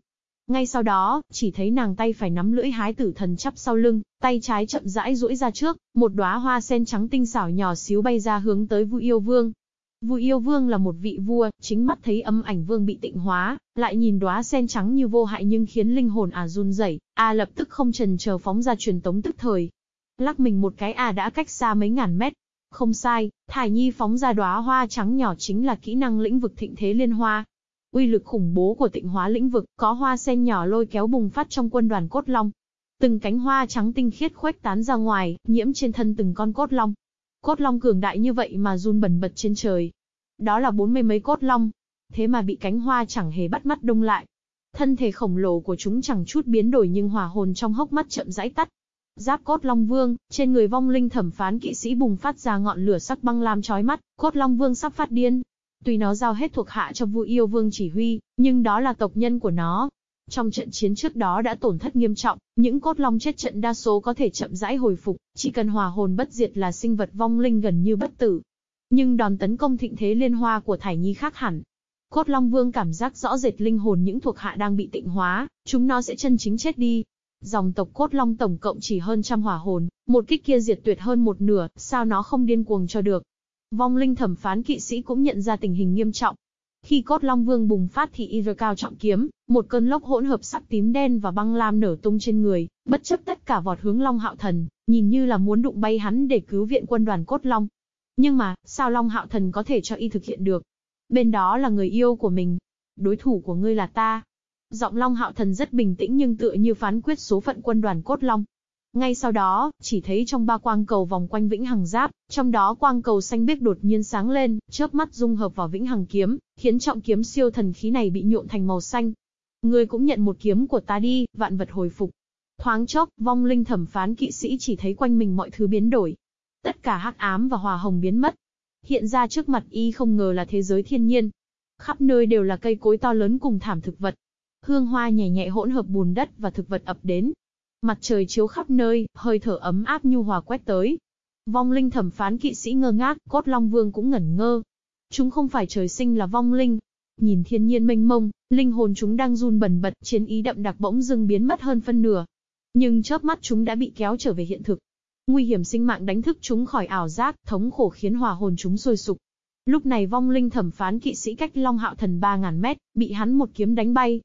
Ngay sau đó, chỉ thấy nàng tay phải nắm lưỡi hái tử thần chắp sau lưng, tay trái chậm rãi duỗi ra trước, một đóa hoa sen trắng tinh xảo nhỏ xíu bay ra hướng tới Vu Yêu Vương. Vu Yêu Vương là một vị vua, chính mắt thấy âm ảnh vương bị tịnh hóa, lại nhìn đóa sen trắng như vô hại nhưng khiến linh hồn à run rẩy, à lập tức không trần chờ phóng ra truyền tống tức thời. Lắc mình một cái à đã cách xa mấy ngàn mét. Không sai, Thải Nhi phóng ra đóa hoa trắng nhỏ chính là kỹ năng lĩnh vực thịnh thế liên hoa, Uy lực khủng bố của tịnh hóa lĩnh vực, có hoa sen nhỏ lôi kéo bùng phát trong quân đoàn cốt long. Từng cánh hoa trắng tinh khiết khuếch tán ra ngoài, nhiễm trên thân từng con cốt long. Cốt long cường đại như vậy mà run bẩn bật trên trời. Đó là bốn mươi mấy cốt long. Thế mà bị cánh hoa chẳng hề bắt mắt đông lại. Thân thể khổng lồ của chúng chẳng chút biến đổi nhưng hỏa hồn trong hốc mắt chậm rãi tắt. Giáp cốt long vương, trên người vong linh thẩm phán kỵ sĩ bùng phát ra ngọn lửa sắc băng lam chói mắt, cốt long vương sắp phát điên, Tuy nó giao hết thuộc hạ cho Vu Yêu Vương chỉ huy, nhưng đó là tộc nhân của nó. Trong trận chiến trước đó đã tổn thất nghiêm trọng, những cốt long chết trận đa số có thể chậm rãi hồi phục, chỉ cần hòa hồn bất diệt là sinh vật vong linh gần như bất tử. Nhưng đòn tấn công thịnh thế liên hoa của Thải Nhi khác hẳn. Cốt Long Vương cảm giác rõ rệt linh hồn những thuộc hạ đang bị tịnh hóa, chúng nó sẽ chân chính chết đi. Dòng tộc Cốt Long tổng cộng chỉ hơn trăm hỏa hồn, một kích kia diệt tuyệt hơn một nửa, sao nó không điên cuồng cho được. Vong linh thẩm phán kỵ sĩ cũng nhận ra tình hình nghiêm trọng. Khi cốt long vương bùng phát thì y cao trọng kiếm, một cơn lốc hỗn hợp sắc tím đen và băng lam nở tung trên người, bất chấp tất cả vọt hướng long hạo thần, nhìn như là muốn đụng bay hắn để cứu viện quân đoàn cốt long. Nhưng mà, sao long hạo thần có thể cho y thực hiện được? Bên đó là người yêu của mình. Đối thủ của ngươi là ta. Giọng long hạo thần rất bình tĩnh nhưng tựa như phán quyết số phận quân đoàn cốt long. Ngay sau đó, chỉ thấy trong ba quang cầu vòng quanh vĩnh hằng giáp, trong đó quang cầu xanh biếc đột nhiên sáng lên, chớp mắt dung hợp vào vĩnh hằng kiếm, khiến trọng kiếm siêu thần khí này bị nhuộm thành màu xanh. Ngươi cũng nhận một kiếm của ta đi, vạn vật hồi phục. Thoáng chốc, vong linh thẩm phán kỵ sĩ chỉ thấy quanh mình mọi thứ biến đổi. Tất cả hắc ám và hòa hồng biến mất. Hiện ra trước mặt y không ngờ là thế giới thiên nhiên. Khắp nơi đều là cây cối to lớn cùng thảm thực vật. Hương hoa nhẹ nhẹ hỗn hợp bùn đất và thực vật ập đến, Mặt trời chiếu khắp nơi, hơi thở ấm áp nhu hòa quét tới. Vong linh thẩm phán kỵ sĩ ngơ ngác, cốt long vương cũng ngẩn ngơ. Chúng không phải trời sinh là vong linh. Nhìn thiên nhiên mênh mông, linh hồn chúng đang run bần bật, chiến ý đậm đặc bỗng dưng biến mất hơn phân nửa. Nhưng chớp mắt chúng đã bị kéo trở về hiện thực. Nguy hiểm sinh mạng đánh thức chúng khỏi ảo giác, thống khổ khiến hòa hồn chúng sôi sục. Lúc này vong linh thẩm phán kỵ sĩ cách Long Hạo Thần 3.000 mét, bị hắn một kiếm đánh bay,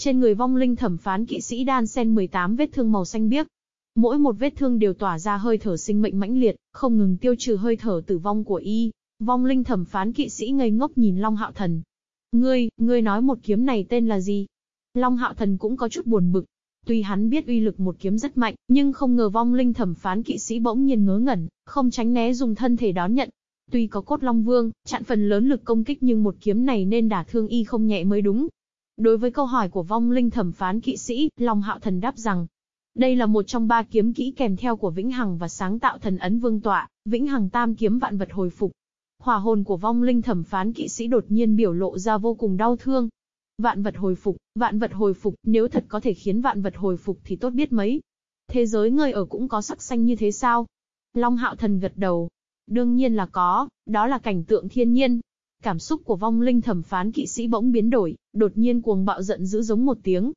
trên người vong linh thẩm phán kỵ sĩ đan sen 18 vết thương màu xanh biếc. Mỗi một vết thương đều tỏa ra hơi thở sinh mệnh mãnh liệt, không ngừng tiêu trừ hơi thở tử vong của y. Vong linh thẩm phán kỵ sĩ ngây ngốc nhìn Long Hạo Thần. Ngươi, ngươi nói một kiếm này tên là gì? Long Hạo Thần cũng có chút buồn bực. Tuy hắn biết uy lực một kiếm rất mạnh, nhưng không ngờ vong linh thẩm phán kỵ sĩ bỗng nhiên ngớ ngẩn, không tránh né dùng thân thể đón nhận. Tuy có cốt long vương, chặn phần lớn lực công kích nhưng một kiếm này nên đả thương y không nhẹ mới đúng. Đối với câu hỏi của vong linh thẩm phán kỵ sĩ, Long Hạo Thần đáp rằng, đây là một trong ba kiếm kỹ kèm theo của Vĩnh Hằng và sáng tạo thần ấn vương tọa, Vĩnh Hằng Tam kiếm vạn vật hồi phục. Hỏa hồn của vong linh thẩm phán kỵ sĩ đột nhiên biểu lộ ra vô cùng đau thương. Vạn vật hồi phục, vạn vật hồi phục, nếu thật có thể khiến vạn vật hồi phục thì tốt biết mấy. Thế giới người ở cũng có sắc xanh như thế sao? Long Hạo Thần gật đầu. Đương nhiên là có, đó là cảnh tượng thiên nhiên. Cảm xúc của vong linh thẩm phán kỵ sĩ bỗng biến đổi, đột nhiên cuồng bạo giận dữ giống một tiếng,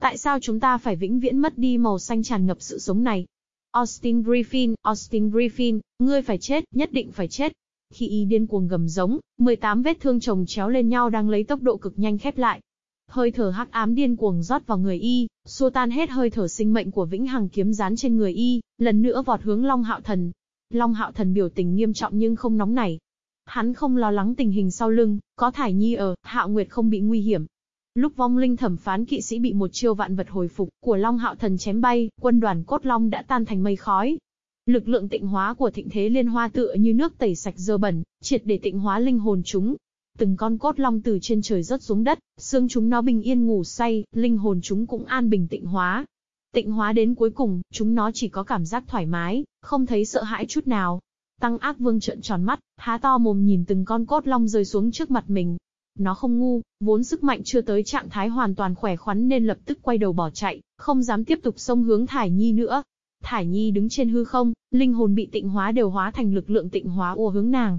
Tại sao chúng ta phải vĩnh viễn mất đi màu xanh tràn ngập sự sống này? Austin Griffin, Austin Griffin, ngươi phải chết, nhất định phải chết. Khi y điên cuồng gầm giống, 18 vết thương chồng chéo lên nhau đang lấy tốc độ cực nhanh khép lại. Hơi thở hắc ám điên cuồng rót vào người y, xua tan hết hơi thở sinh mệnh của vĩnh hằng kiếm dán trên người y, lần nữa vọt hướng Long Hạo Thần. Long Hạo Thần biểu tình nghiêm trọng nhưng không nóng nảy. Hắn không lo lắng tình hình sau lưng, có Thải Nhi ở, Hạo Nguyệt không bị nguy hiểm, Lúc vong linh thẩm phán kỵ sĩ bị một chiêu vạn vật hồi phục của Long Hạo Thần chém bay, quân đoàn cốt long đã tan thành mây khói. Lực lượng tịnh hóa của thịnh thế liên hoa tựa như nước tẩy sạch dơ bẩn, triệt để tịnh hóa linh hồn chúng. Từng con cốt long từ trên trời rớt xuống đất, xương chúng nó bình yên ngủ say, linh hồn chúng cũng an bình tịnh hóa. Tịnh hóa đến cuối cùng, chúng nó chỉ có cảm giác thoải mái, không thấy sợ hãi chút nào. Tăng ác vương trợn tròn mắt, há to mồm nhìn từng con cốt long rơi xuống trước mặt mình, nó không ngu, vốn sức mạnh chưa tới trạng thái hoàn toàn khỏe khoắn nên lập tức quay đầu bỏ chạy, không dám tiếp tục xông hướng Thải Nhi nữa. Thải Nhi đứng trên hư không, linh hồn bị tịnh hóa đều hóa thành lực lượng tịnh hóa ùa hướng nàng.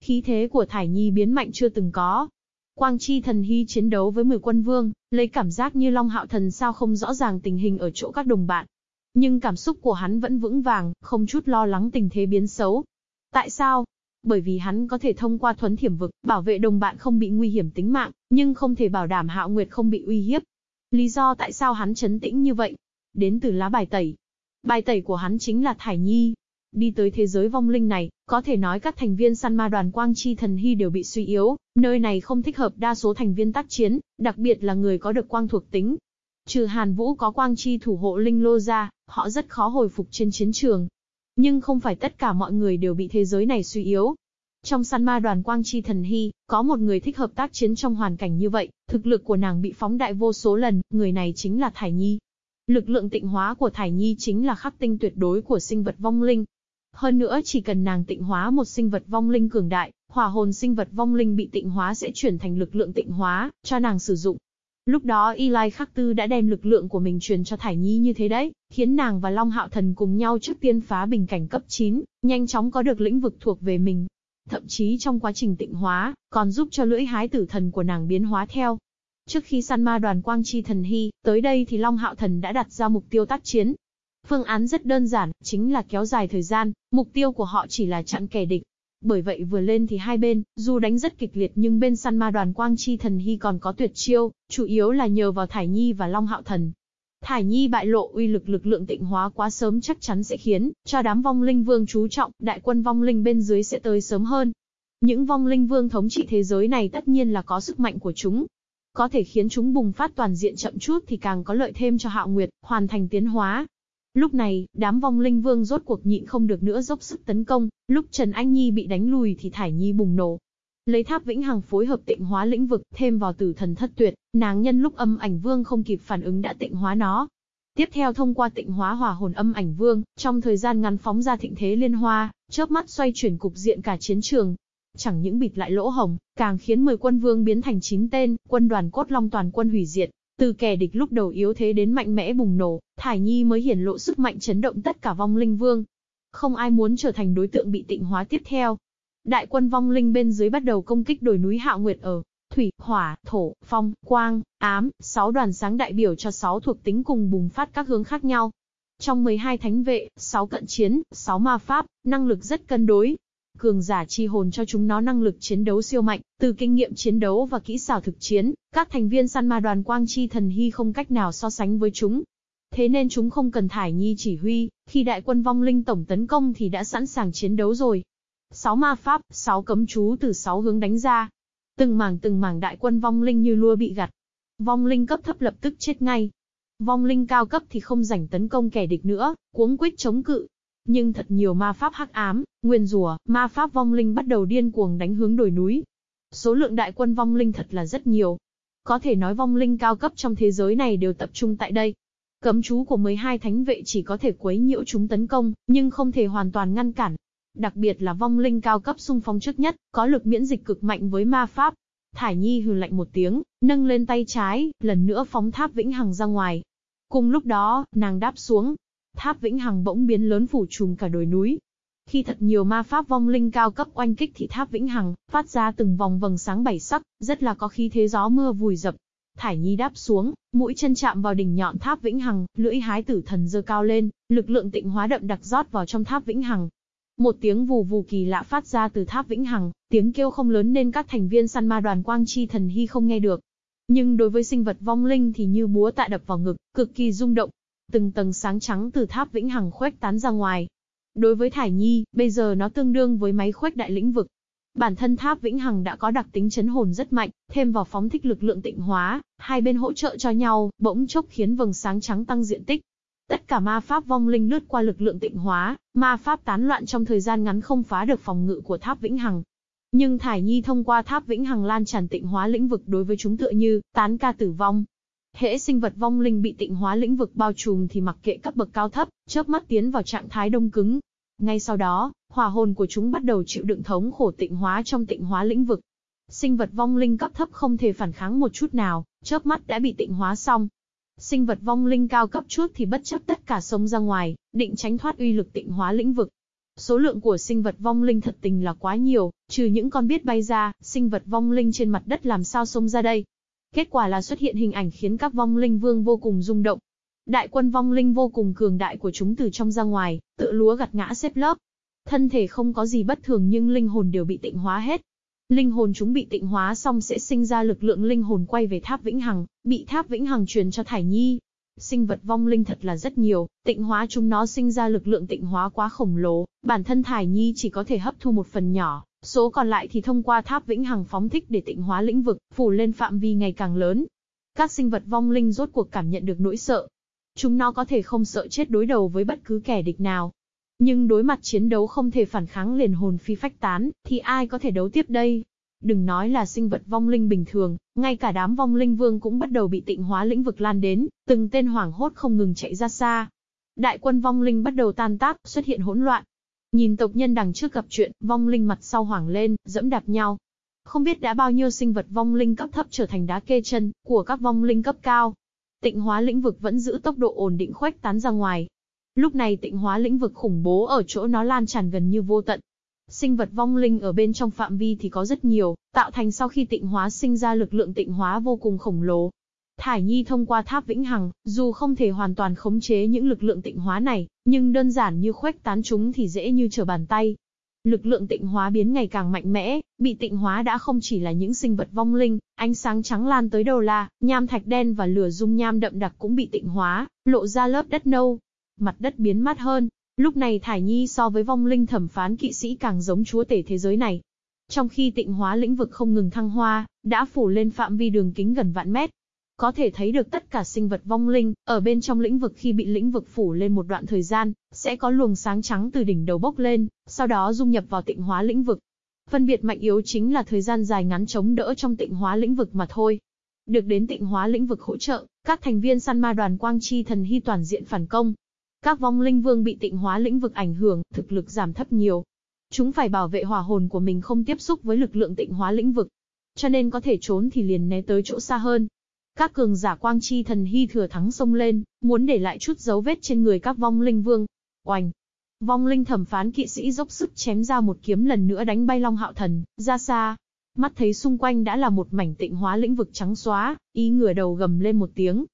Khí thế của Thải Nhi biến mạnh chưa từng có. Quang Chi thần hy chiến đấu với 10 quân vương, lấy cảm giác như Long Hạo thần sao không rõ ràng tình hình ở chỗ các đồng bạn. Nhưng cảm xúc của hắn vẫn vững vàng, không chút lo lắng tình thế biến xấu. Tại sao? bởi vì hắn có thể thông qua thuấn thiểm vực, bảo vệ đồng bạn không bị nguy hiểm tính mạng, nhưng không thể bảo đảm Hạo Nguyệt không bị uy hiếp. Lý do tại sao hắn chấn tĩnh như vậy? Đến từ lá bài tẩy. Bài tẩy của hắn chính là Thải Nhi. Đi tới thế giới vong linh này, có thể nói các thành viên săn ma đoàn Quang Chi Thần Hy đều bị suy yếu, nơi này không thích hợp đa số thành viên tác chiến, đặc biệt là người có được quang thuộc tính. Trừ Hàn Vũ có Quang Chi thủ hộ linh lô ra, họ rất khó hồi phục trên chiến trường, nhưng không phải tất cả mọi người đều bị thế giới này suy yếu. Trong săn ma đoàn Quang Chi Thần Hy, có một người thích hợp tác chiến trong hoàn cảnh như vậy, thực lực của nàng bị phóng đại vô số lần, người này chính là Thải Nhi. Lực lượng tịnh hóa của Thải Nhi chính là khắc tinh tuyệt đối của sinh vật vong linh. Hơn nữa chỉ cần nàng tịnh hóa một sinh vật vong linh cường đại, hỏa hồn sinh vật vong linh bị tịnh hóa sẽ chuyển thành lực lượng tịnh hóa, cho nàng sử dụng. Lúc đó Eli Khắc Tư đã đem lực lượng của mình truyền cho Thải Nhi như thế đấy, khiến nàng và Long Hạo Thần cùng nhau trước tiên phá bình cảnh cấp 9, nhanh chóng có được lĩnh vực thuộc về mình. Thậm chí trong quá trình tịnh hóa, còn giúp cho lưỡi hái tử thần của nàng biến hóa theo. Trước khi săn ma đoàn Quang Chi Thần Hy, tới đây thì Long Hạo Thần đã đặt ra mục tiêu tác chiến. Phương án rất đơn giản, chính là kéo dài thời gian, mục tiêu của họ chỉ là chặn kẻ địch, bởi vậy vừa lên thì hai bên, dù đánh rất kịch liệt nhưng bên săn ma đoàn Quang Chi Thần Hy còn có tuyệt chiêu, chủ yếu là nhờ vào Thải Nhi và Long Hạo Thần. Thải Nhi bại lộ uy lực lực lượng tịnh hóa quá sớm chắc chắn sẽ khiến cho đám vong linh vương chú trọng, đại quân vong linh bên dưới sẽ tới sớm hơn. Những vong linh vương thống trị thế giới này tất nhiên là có sức mạnh của chúng. Có thể khiến chúng bùng phát toàn diện chậm chút thì càng có lợi thêm cho Hạo Nguyệt, hoàn thành tiến hóa. Lúc này, đám vong linh vương rốt cuộc nhịn không được nữa dốc sức tấn công, lúc Trần Anh Nhi bị đánh lùi thì Thải Nhi bùng nổ. Lấy tháp vĩnh hằng phối hợp tịnh hóa lĩnh vực, thêm vào tử thần thất tuyệt, nàng nhân lúc âm ảnh vương không kịp phản ứng đã tịnh hóa nó. Tiếp theo thông qua tịnh hóa hỏa hồn âm ảnh vương, trong thời gian ngắn phóng ra thịnh thế liên hoa, chớp mắt xoay chuyển cục diện cả chiến trường. Chẳng những bịt lại lỗ hồng, càng khiến 10 quân vương biến thành 9 tên, quân đoàn cốt long toàn quân hủy diệt, từ kẻ địch lúc đầu yếu thế đến mạnh mẽ bùng nổ, Thải Nhi mới hiển lộ sức mạnh chấn động tất cả vong linh vương. Không ai muốn trở thành đối tượng bị tịnh hóa tiếp theo. Đại quân vong linh bên dưới bắt đầu công kích đồi núi Hạo Nguyệt ở thủy, hỏa, thổ, phong, quang, ám, sáu đoàn sáng đại biểu cho sáu thuộc tính cùng bùng phát các hướng khác nhau. Trong 12 thánh vệ, 6 cận chiến, 6 ma pháp, năng lực rất cân đối, cường giả chi hồn cho chúng nó năng lực chiến đấu siêu mạnh, từ kinh nghiệm chiến đấu và kỹ xảo thực chiến, các thành viên săn ma đoàn quang chi thần hy không cách nào so sánh với chúng. Thế nên chúng không cần thải nhi chỉ huy, khi đại quân vong linh tổng tấn công thì đã sẵn sàng chiến đấu rồi. Sáu ma pháp, sáu cấm chú từ sáu hướng đánh ra. Từng mảng từng mảng đại quân vong linh như lua bị gặt. Vong linh cấp thấp lập tức chết ngay. Vong linh cao cấp thì không rảnh tấn công kẻ địch nữa, cuống quýt chống cự. Nhưng thật nhiều ma pháp hắc ám, nguyên rùa, ma pháp vong linh bắt đầu điên cuồng đánh hướng đồi núi. Số lượng đại quân vong linh thật là rất nhiều. Có thể nói vong linh cao cấp trong thế giới này đều tập trung tại đây. Cấm chú của 12 thánh vệ chỉ có thể quấy nhiễu chúng tấn công, nhưng không thể hoàn toàn ngăn cản. Đặc biệt là vong linh cao cấp xung phong trước nhất, có lực miễn dịch cực mạnh với ma pháp. Thải Nhi hừ lạnh một tiếng, nâng lên tay trái, lần nữa phóng tháp vĩnh hằng ra ngoài. Cùng lúc đó, nàng đáp xuống. Tháp vĩnh hằng bỗng biến lớn phủ trùm cả đồi núi. Khi thật nhiều ma pháp vong linh cao cấp oanh kích thì tháp vĩnh hằng, phát ra từng vòng vầng sáng bảy sắc, rất là có khí thế gió mưa vùi dập. Thải Nhi đáp xuống, mũi chân chạm vào đỉnh nhọn tháp vĩnh hằng, lưỡi hái tử thần dơ cao lên, lực lượng tịnh hóa đậm đặc rót vào trong tháp vĩnh hằng. Một tiếng vù vù kỳ lạ phát ra từ tháp vĩnh hằng, tiếng kêu không lớn nên các thành viên săn ma đoàn quang chi thần hy không nghe được. Nhưng đối với sinh vật vong linh thì như búa tạ đập vào ngực, cực kỳ rung động. Từng tầng sáng trắng từ tháp vĩnh hằng khuếch tán ra ngoài. Đối với Thải Nhi, bây giờ nó tương đương với máy khuếch đại lĩnh vực. Bản thân tháp vĩnh hằng đã có đặc tính chấn hồn rất mạnh, thêm vào phóng thích lực lượng tịnh hóa, hai bên hỗ trợ cho nhau, bỗng chốc khiến vầng sáng trắng tăng diện tích. Tất cả ma pháp vong linh lướt qua lực lượng tịnh hóa, ma pháp tán loạn trong thời gian ngắn không phá được phòng ngự của tháp vĩnh hằng. Nhưng Thải Nhi thông qua tháp vĩnh hằng lan tràn tịnh hóa lĩnh vực đối với chúng tựa như tán ca tử vong. Hễ sinh vật vong linh bị tịnh hóa lĩnh vực bao trùm thì mặc kệ cấp bậc cao thấp, chớp mắt tiến vào trạng thái đông cứng. Ngay sau đó, hỏa hồn của chúng bắt đầu chịu đựng thống khổ tịnh hóa trong tịnh hóa lĩnh vực. Sinh vật vong linh cấp thấp không thể phản kháng một chút nào, chớp mắt đã bị tịnh hóa xong. Sinh vật vong linh cao cấp chút thì bất chấp tất cả sông ra ngoài, định tránh thoát uy lực tịnh hóa lĩnh vực. Số lượng của sinh vật vong linh thật tình là quá nhiều, trừ những con biết bay ra, sinh vật vong linh trên mặt đất làm sao xông ra đây. Kết quả là xuất hiện hình ảnh khiến các vong linh vương vô cùng rung động. Đại quân vong linh vô cùng cường đại của chúng từ trong ra ngoài, tự lúa gặt ngã xếp lớp. Thân thể không có gì bất thường nhưng linh hồn đều bị tịnh hóa hết. Linh hồn chúng bị tịnh hóa xong sẽ sinh ra lực lượng linh hồn quay về tháp vĩnh hằng, bị tháp vĩnh hằng truyền cho Thải Nhi. Sinh vật vong linh thật là rất nhiều, tịnh hóa chúng nó sinh ra lực lượng tịnh hóa quá khổng lồ, bản thân Thải Nhi chỉ có thể hấp thu một phần nhỏ, số còn lại thì thông qua tháp vĩnh hằng phóng thích để tịnh hóa lĩnh vực, phủ lên phạm vi ngày càng lớn. Các sinh vật vong linh rốt cuộc cảm nhận được nỗi sợ. Chúng nó có thể không sợ chết đối đầu với bất cứ kẻ địch nào. Nhưng đối mặt chiến đấu không thể phản kháng liền hồn phi phách tán, thì ai có thể đấu tiếp đây? Đừng nói là sinh vật vong linh bình thường, ngay cả đám vong linh vương cũng bắt đầu bị tịnh hóa lĩnh vực lan đến, từng tên hoảng hốt không ngừng chạy ra xa. Đại quân vong linh bắt đầu tan tác, xuất hiện hỗn loạn. Nhìn tộc nhân đằng trước gặp chuyện, vong linh mặt sau hoảng lên, dẫm đạp nhau. Không biết đã bao nhiêu sinh vật vong linh cấp thấp trở thành đá kê chân của các vong linh cấp cao. Tịnh hóa lĩnh vực vẫn giữ tốc độ ổn định khuếch tán ra ngoài. Lúc này tịnh hóa lĩnh vực khủng bố ở chỗ nó lan tràn gần như vô tận, Sinh vật vong linh ở bên trong phạm vi thì có rất nhiều, tạo thành sau khi tịnh hóa sinh ra lực lượng tịnh hóa vô cùng khổng lồ. Thải Nhi thông qua tháp vĩnh hằng, dù không thể hoàn toàn khống chế những lực lượng tịnh hóa này, nhưng đơn giản như khuếch tán chúng thì dễ như trở bàn tay. Lực lượng tịnh hóa biến ngày càng mạnh mẽ, bị tịnh hóa đã không chỉ là những sinh vật vong linh, ánh sáng trắng lan tới đầu la, nham thạch đen và lửa dung nham đậm đặc cũng bị tịnh hóa, lộ ra lớp đất nâu. Mặt đất biến mát hơn, Lúc này Thải Nhi so với vong linh thẩm phán kỵ sĩ càng giống chúa tể thế giới này. Trong khi tịnh hóa lĩnh vực không ngừng thăng hoa, đã phủ lên phạm vi đường kính gần vạn mét. Có thể thấy được tất cả sinh vật vong linh, ở bên trong lĩnh vực khi bị lĩnh vực phủ lên một đoạn thời gian, sẽ có luồng sáng trắng từ đỉnh đầu bốc lên, sau đó dung nhập vào tịnh hóa lĩnh vực. Phân biệt mạnh yếu chính là thời gian dài ngắn chống đỡ trong tịnh hóa lĩnh vực mà thôi. Được đến tịnh hóa lĩnh vực hỗ trợ, các thành viên săn ma đoàn Quang Chi Thần Hy toàn diện phản công, các vong linh vương bị tịnh hóa lĩnh vực ảnh hưởng, thực lực giảm thấp nhiều. Chúng phải bảo vệ hỏa hồn của mình không tiếp xúc với lực lượng tịnh hóa lĩnh vực. Cho nên có thể trốn thì liền né tới chỗ xa hơn. Các cường giả quang chi thần hy thừa thắng xông lên, muốn để lại chút dấu vết trên người các vong linh vương. Oanh! Vong linh thẩm phán kỵ sĩ dốc sức chém ra một kiếm lần nữa đánh bay Long Hạo Thần, ra xa. Mắt thấy xung quanh đã là một mảnh tịnh hóa lĩnh vực trắng xóa, ý ngửa đầu gầm lên một tiếng.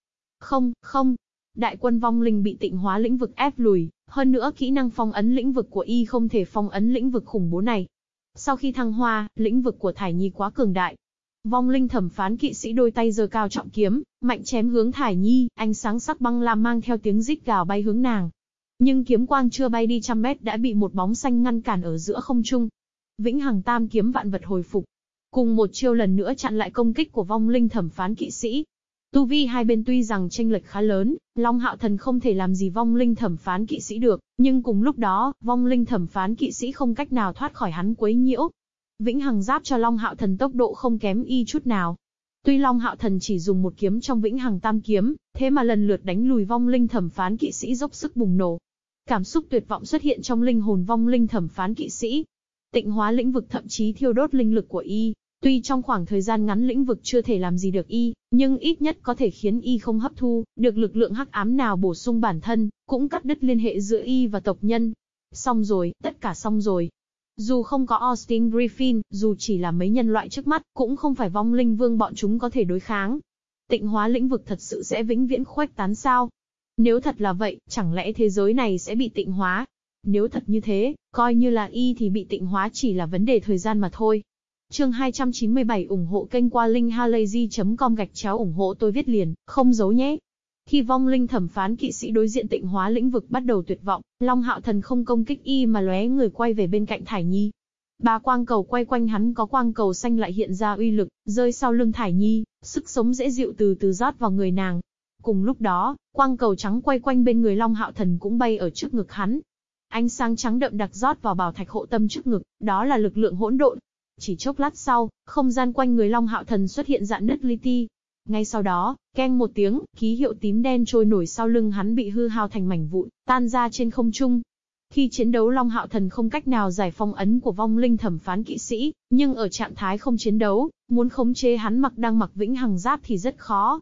Không, không, Đại quân vong linh bị tịnh hóa lĩnh vực ép lùi, hơn nữa kỹ năng phong ấn lĩnh vực của y không thể phong ấn lĩnh vực khủng bố này. Sau khi thăng hoa, lĩnh vực của Thải Nhi quá cường đại. Vong linh thẩm phán kỵ sĩ đôi tay giơ cao trọng kiếm, mạnh chém hướng Thải Nhi, ánh sáng sắc băng lam mang theo tiếng rít gào bay hướng nàng. Nhưng kiếm quang chưa bay đi trăm mét đã bị một bóng xanh ngăn cản ở giữa không trung. Vĩnh Hằng Tam kiếm vạn vật hồi phục, cùng một chiêu lần nữa chặn lại công kích của vong linh thẩm phán kỵ sĩ. Tu vi hai bên tuy rằng tranh lệch khá lớn, Long Hạo Thần không thể làm gì vong linh thẩm phán kỵ sĩ được, nhưng cùng lúc đó, vong linh thẩm phán kỵ sĩ không cách nào thoát khỏi hắn quấy nhiễu. Vĩnh Hằng giáp cho Long Hạo Thần tốc độ không kém y chút nào. Tuy Long Hạo Thần chỉ dùng một kiếm trong Vĩnh Hằng Tam kiếm, thế mà lần lượt đánh lùi vong linh thẩm phán kỵ sĩ dốc sức bùng nổ. Cảm xúc tuyệt vọng xuất hiện trong linh hồn vong linh thẩm phán kỵ sĩ. Tịnh hóa lĩnh vực thậm chí thiêu đốt linh lực của y, Tuy trong khoảng thời gian ngắn lĩnh vực chưa thể làm gì được y, nhưng ít nhất có thể khiến y không hấp thu được lực lượng hắc ám nào bổ sung bản thân, cũng cắt đứt liên hệ giữa y và tộc nhân. Xong rồi, tất cả xong rồi. Dù không có Austin Griffin, dù chỉ là mấy nhân loại trước mắt, cũng không phải vong linh vương bọn chúng có thể đối kháng. Tịnh hóa lĩnh vực thật sự sẽ vĩnh viễn khuếch tán sao? Nếu thật là vậy, chẳng lẽ thế giới này sẽ bị tịnh hóa? Nếu thật như thế, coi như là y thì bị tịnh hóa chỉ là vấn đề thời gian mà thôi. Chương 297 ủng hộ kênh qua linkhalazy.com gạch chéo ủng hộ tôi viết liền, không giấu nhé. Khi vong linh thẩm phán kỵ sĩ đối diện tịnh hóa lĩnh vực bắt đầu tuyệt vọng, Long Hạo Thần không công kích y mà lóe người quay về bên cạnh Thải Nhi. Ba quang cầu quay quanh hắn có quang cầu xanh lại hiện ra uy lực, rơi sau lưng Thải Nhi, sức sống dễ dịu từ từ rót vào người nàng. Cùng lúc đó, quang cầu trắng quay quanh bên người Long Hạo Thần cũng bay ở trước ngực hắn. Ánh sáng trắng đậm đặc rót vào bảo thạch hộ tâm trước ngực, đó là lực lượng hỗn độn, chỉ chốc lát sau, không gian quanh người Long Hạo Thần xuất hiện dạng nứt li ti. Ngay sau đó, keng một tiếng, ký hiệu tím đen trôi nổi sau lưng hắn bị hư hao thành mảnh vụn, tan ra trên không trung. Khi chiến đấu Long Hạo Thần không cách nào giải phong ấn của vong linh thẩm phán kỵ sĩ, nhưng ở trạng thái không chiến đấu, muốn khống chế hắn mặc đang mặc vĩnh hằng giáp thì rất khó.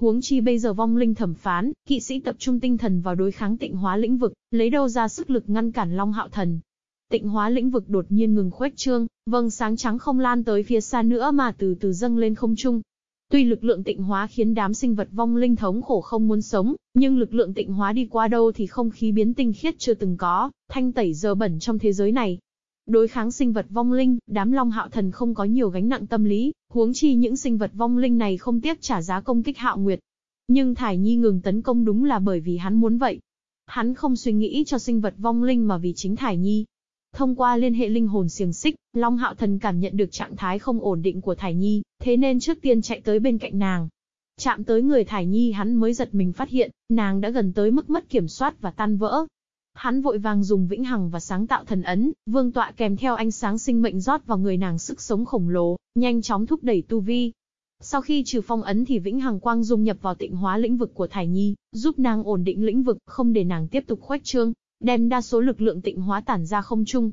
Huống chi bây giờ vong linh thẩm phán, kỵ sĩ tập trung tinh thần vào đối kháng tịnh hóa lĩnh vực, lấy đâu ra sức lực ngăn cản Long Hạo Thần. Tịnh hóa lĩnh vực đột nhiên ngừng khuếch trương, vâng sáng trắng không lan tới phía xa nữa mà từ từ dâng lên không trung. Tuy lực lượng tịnh hóa khiến đám sinh vật vong linh thống khổ không muốn sống, nhưng lực lượng tịnh hóa đi qua đâu thì không khí biến tinh khiết chưa từng có, thanh tẩy dơ bẩn trong thế giới này. Đối kháng sinh vật vong linh, đám long hạo thần không có nhiều gánh nặng tâm lý, huống chi những sinh vật vong linh này không tiếc trả giá công kích hạo nguyệt. Nhưng Thải Nhi ngừng tấn công đúng là bởi vì hắn muốn vậy. Hắn không suy nghĩ cho sinh vật vong linh mà vì chính Thải Nhi, Thông qua liên hệ linh hồn xiềng xích, Long Hạo Thần cảm nhận được trạng thái không ổn định của Thải Nhi, thế nên trước tiên chạy tới bên cạnh nàng. Chạm tới người Thải Nhi hắn mới giật mình phát hiện, nàng đã gần tới mức mất kiểm soát và tan vỡ. Hắn vội vàng dùng vĩnh hằng và sáng tạo thần ấn, vương tọa kèm theo ánh sáng sinh mệnh rót vào người nàng sức sống khổng lồ, nhanh chóng thúc đẩy tu vi. Sau khi trừ phong ấn thì vĩnh hằng quang dung nhập vào tịnh hóa lĩnh vực của Thải Nhi, giúp nàng ổn định lĩnh vực, không để nàng tiếp tục khoách trương đem đa số lực lượng tịnh hóa tản ra không trung.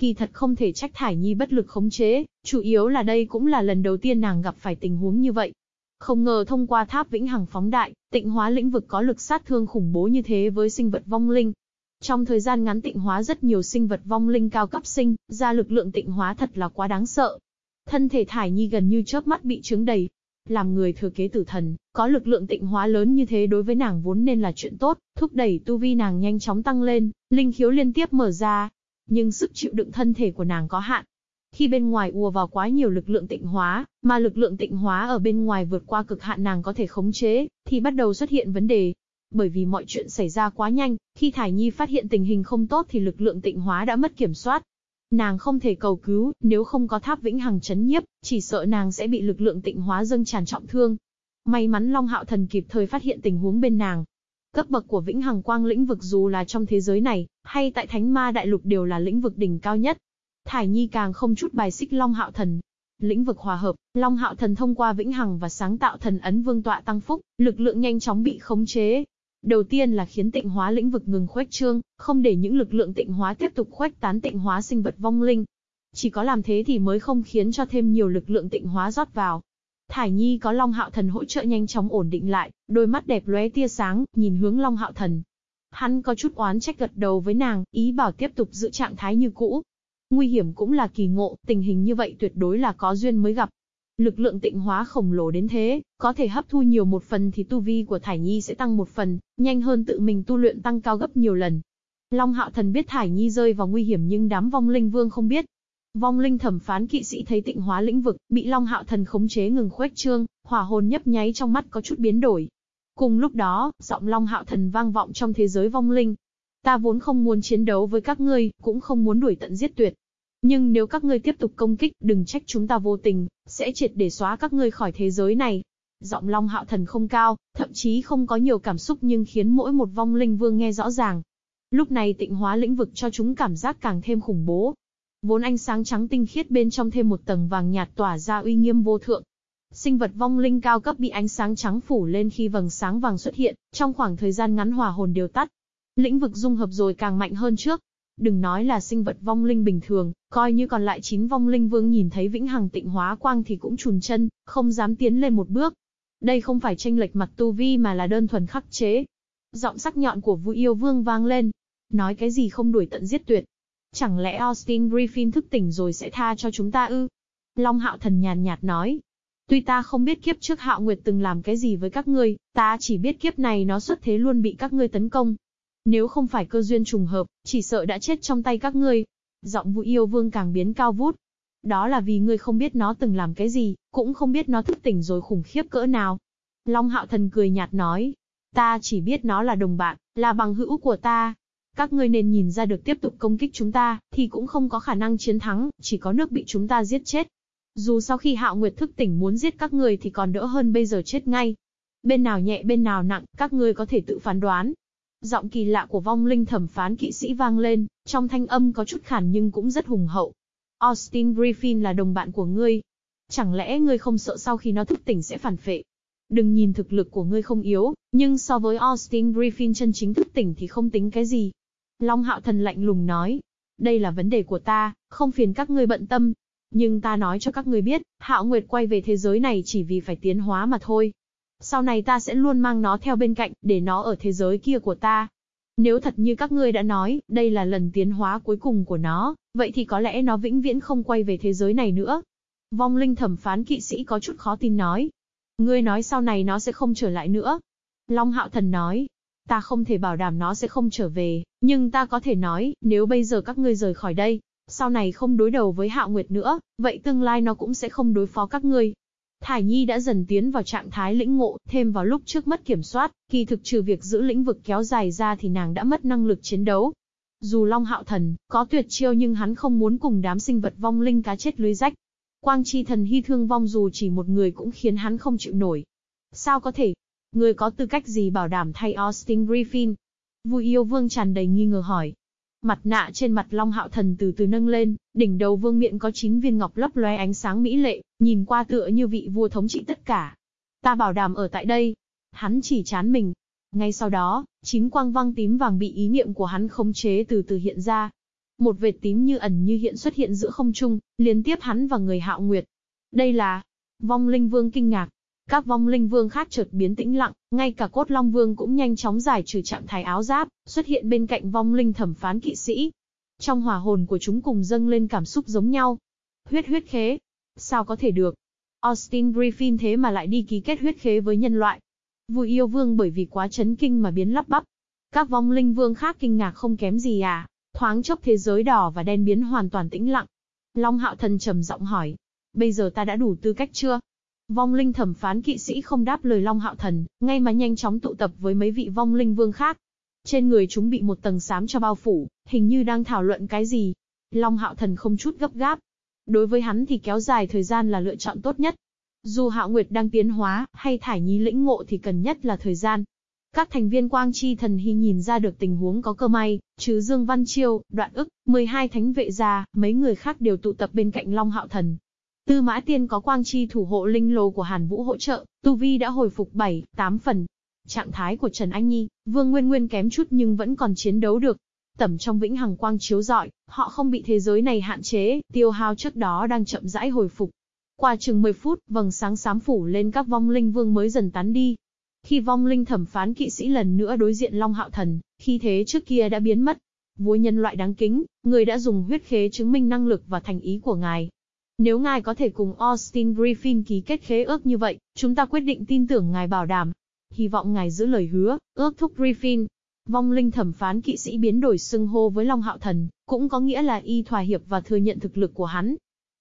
Kỳ thật không thể trách Thải Nhi bất lực khống chế, chủ yếu là đây cũng là lần đầu tiên nàng gặp phải tình huống như vậy. Không ngờ thông qua tháp vĩnh hằng phóng đại, tịnh hóa lĩnh vực có lực sát thương khủng bố như thế với sinh vật vong linh. Trong thời gian ngắn tịnh hóa rất nhiều sinh vật vong linh cao cấp sinh, ra lực lượng tịnh hóa thật là quá đáng sợ. Thân thể Thải Nhi gần như chớp mắt bị trướng đầy, làm người thừa kế tử thần, có lực lượng tịnh hóa lớn như thế đối với nàng vốn nên là chuyện tốt, thúc đẩy tu vi nàng nhanh chóng tăng lên, linh khiếu liên tiếp mở ra. Nhưng sức chịu đựng thân thể của nàng có hạn. Khi bên ngoài ùa vào quá nhiều lực lượng tịnh hóa, mà lực lượng tịnh hóa ở bên ngoài vượt qua cực hạn nàng có thể khống chế, thì bắt đầu xuất hiện vấn đề. Bởi vì mọi chuyện xảy ra quá nhanh, khi Thải Nhi phát hiện tình hình không tốt thì lực lượng tịnh hóa đã mất kiểm soát, Nàng không thể cầu cứu, nếu không có tháp vĩnh hằng chấn nhiếp, chỉ sợ nàng sẽ bị lực lượng tịnh hóa dâng tràn trọng thương. May mắn Long Hạo Thần kịp thời phát hiện tình huống bên nàng. Cấp bậc của vĩnh hằng quang lĩnh vực dù là trong thế giới này, hay tại thánh ma đại lục đều là lĩnh vực đỉnh cao nhất. Thải Nhi càng không chút bài xích Long Hạo Thần. Lĩnh vực hòa hợp, Long Hạo Thần thông qua vĩnh hằng và sáng tạo thần ấn vương tọa tăng phúc, lực lượng nhanh chóng bị khống chế, Đầu tiên là khiến tịnh hóa lĩnh vực ngừng khuếch trương, không để những lực lượng tịnh hóa tiếp tục khuếch tán tịnh hóa sinh vật vong linh. Chỉ có làm thế thì mới không khiến cho thêm nhiều lực lượng tịnh hóa rót vào. Thải Nhi có Long Hạo Thần hỗ trợ nhanh chóng ổn định lại, đôi mắt đẹp lóe tia sáng, nhìn hướng Long Hạo Thần. Hắn có chút oán trách gật đầu với nàng, ý bảo tiếp tục giữ trạng thái như cũ. Nguy hiểm cũng là kỳ ngộ, tình hình như vậy tuyệt đối là có duyên mới gặp. Lực lượng tịnh hóa khổng lồ đến thế, có thể hấp thu nhiều một phần thì tu vi của Thải Nhi sẽ tăng một phần, nhanh hơn tự mình tu luyện tăng cao gấp nhiều lần. Long Hạo Thần biết Thải Nhi rơi vào nguy hiểm nhưng đám vong linh vương không biết. Vong linh thẩm phán kỵ sĩ thấy tịnh hóa lĩnh vực, bị Long Hạo Thần khống chế ngừng khuếch trương, hỏa hồn nhấp nháy trong mắt có chút biến đổi. Cùng lúc đó, giọng Long Hạo Thần vang vọng trong thế giới vong linh. Ta vốn không muốn chiến đấu với các ngươi, cũng không muốn đuổi tận giết tuyệt, nhưng nếu các ngươi tiếp tục công kích, đừng trách chúng ta vô tình, sẽ triệt để xóa các ngươi khỏi thế giới này. Giọng Long Hạo Thần không cao, thậm chí không có nhiều cảm xúc nhưng khiến mỗi một vong linh vương nghe rõ ràng. Lúc này tịnh hóa lĩnh vực cho chúng cảm giác càng thêm khủng bố. Vốn ánh sáng trắng tinh khiết bên trong thêm một tầng vàng nhạt tỏa ra uy nghiêm vô thượng. Sinh vật vong linh cao cấp bị ánh sáng trắng phủ lên khi vầng sáng vàng xuất hiện, trong khoảng thời gian ngắn hòa hồn đều tắt. Lĩnh vực dung hợp rồi càng mạnh hơn trước, Đừng nói là sinh vật vong linh bình thường, coi như còn lại chín vong linh vương nhìn thấy vĩnh hằng tịnh hóa quang thì cũng chùn chân, không dám tiến lên một bước. Đây không phải tranh lệch mặt tu vi mà là đơn thuần khắc chế. Giọng sắc nhọn của Vu Yêu Vương vang lên. Nói cái gì không đuổi tận giết tuyệt. Chẳng lẽ Austin Griffin thức tỉnh rồi sẽ tha cho chúng ta ư? Long Hạo Thần nhàn nhạt nói. Tuy ta không biết kiếp trước Hạo Nguyệt từng làm cái gì với các ngươi, ta chỉ biết kiếp này nó xuất thế luôn bị các ngươi tấn công, nếu không phải cơ duyên trùng hợp, chỉ sợ đã chết trong tay các ngươi. Giọng vũ yêu vương càng biến cao vút. Đó là vì ngươi không biết nó từng làm cái gì, cũng không biết nó thức tỉnh rồi khủng khiếp cỡ nào. Long hạo thần cười nhạt nói. Ta chỉ biết nó là đồng bạn, là bằng hữu của ta. Các ngươi nên nhìn ra được tiếp tục công kích chúng ta, thì cũng không có khả năng chiến thắng, chỉ có nước bị chúng ta giết chết. Dù sau khi hạo nguyệt thức tỉnh muốn giết các ngươi thì còn đỡ hơn bây giờ chết ngay. Bên nào nhẹ bên nào nặng, các ngươi có thể tự phán đoán, Giọng kỳ lạ của vong linh thẩm phán kỵ sĩ vang lên, trong thanh âm có chút khản nhưng cũng rất hùng hậu. Austin Griffin là đồng bạn của ngươi. Chẳng lẽ ngươi không sợ sau khi nó thức tỉnh sẽ phản phệ? Đừng nhìn thực lực của ngươi không yếu, nhưng so với Austin Griffin chân chính thức tỉnh thì không tính cái gì. Long hạo thần lạnh lùng nói. Đây là vấn đề của ta, không phiền các ngươi bận tâm. Nhưng ta nói cho các ngươi biết, Hạo Nguyệt quay về thế giới này chỉ vì phải tiến hóa mà thôi. Sau này ta sẽ luôn mang nó theo bên cạnh, để nó ở thế giới kia của ta. Nếu thật như các ngươi đã nói, đây là lần tiến hóa cuối cùng của nó, vậy thì có lẽ nó vĩnh viễn không quay về thế giới này nữa. Vong linh thẩm phán kỵ sĩ có chút khó tin nói. Ngươi nói sau này nó sẽ không trở lại nữa. Long hạo thần nói. Ta không thể bảo đảm nó sẽ không trở về, nhưng ta có thể nói, nếu bây giờ các ngươi rời khỏi đây, sau này không đối đầu với hạo nguyệt nữa, vậy tương lai nó cũng sẽ không đối phó các ngươi. Thải Nhi đã dần tiến vào trạng thái lĩnh ngộ, thêm vào lúc trước mất kiểm soát, kỳ thực trừ việc giữ lĩnh vực kéo dài ra thì nàng đã mất năng lực chiến đấu. Dù Long Hạo Thần có tuyệt chiêu nhưng hắn không muốn cùng đám sinh vật vong linh cá chết lưới rách. Quang Chi Thần hy thương vong dù chỉ một người cũng khiến hắn không chịu nổi. Sao có thể? Người có tư cách gì bảo đảm thay Austin Griffin? Vui yêu vương tràn đầy nghi ngờ hỏi. Mặt nạ trên mặt Long Hạo Thần từ từ nâng lên, đỉnh đầu vương miện có 9 viên ngọc lấp lóe ánh sáng mỹ lệ, nhìn qua tựa như vị vua thống trị tất cả. Ta bảo đảm ở tại đây. Hắn chỉ chán mình. Ngay sau đó, chín quang văng tím vàng bị ý niệm của hắn khống chế từ từ hiện ra. Một vệt tím như ẩn như hiện xuất hiện giữa không trung, liên tiếp hắn và người hạo nguyệt. Đây là... Vong linh vương kinh ngạc, các vong linh vương khác chợt biến tĩnh lặng, ngay cả cốt long vương cũng nhanh chóng giải trừ trạng thái áo giáp, xuất hiện bên cạnh vong linh thẩm phán kỵ sĩ. Trong hỏa hồn của chúng cùng dâng lên cảm xúc giống nhau. Huyết huyết khế. Sao có thể được? Austin Griffin thế mà lại đi ký kết huyết khế với nhân loại. Vui yêu vương bởi vì quá chấn kinh mà biến lắp bắp. Các vong linh vương khác kinh ngạc không kém gì à. Thoáng chốc thế giới đỏ và đen biến hoàn toàn tĩnh lặng. Long hạo thần trầm giọng hỏi. Bây giờ ta đã đủ tư cách chưa? Vong linh thẩm phán kỵ sĩ không đáp lời Long Hạo Thần, ngay mà nhanh chóng tụ tập với mấy vị vong linh vương khác. Trên người chúng bị một tầng xám cho bao phủ, hình như đang thảo luận cái gì. Long Hạo Thần không chút gấp gáp. Đối với hắn thì kéo dài thời gian là lựa chọn tốt nhất. Dù Hạo Nguyệt đang tiến hóa, hay thải nhi lĩnh ngộ thì cần nhất là thời gian. Các thành viên Quang Chi Thần Hy nhìn ra được tình huống có cơ may, chứ Dương Văn Chiêu, Đoạn ức, 12 thánh vệ gia, mấy người khác đều tụ tập bên cạnh Long Hạo Thần, Tư Mã Tiên có quang chi thủ hộ linh lô của Hàn Vũ hỗ trợ, tu vi đã hồi phục 7, 8 phần. Trạng thái của Trần Anh Nhi, Vương Nguyên Nguyên kém chút nhưng vẫn còn chiến đấu được. Tẩm trong vĩnh hằng quang chiếu rọi, họ không bị thế giới này hạn chế, tiêu hao trước đó đang chậm rãi hồi phục. Qua chừng 10 phút, vầng sáng xám phủ lên các vong linh vương mới dần tán đi. Khi vong linh thẩm phán kỵ sĩ lần nữa đối diện Long Hạo Thần, khi thế trước kia đã biến mất. Vua nhân loại đáng kính, người đã dùng huyết khế chứng minh năng lực và thành ý của ngài, nếu ngài có thể cùng Austin Griffin ký kết khế ước như vậy, chúng ta quyết định tin tưởng ngài bảo đảm. Hy vọng ngài giữ lời hứa, ước thúc Griffin. Vong linh thẩm phán kỵ sĩ biến đổi xưng hô với Long Hạo Thần, cũng có nghĩa là y thỏa hiệp và thừa nhận thực lực của hắn.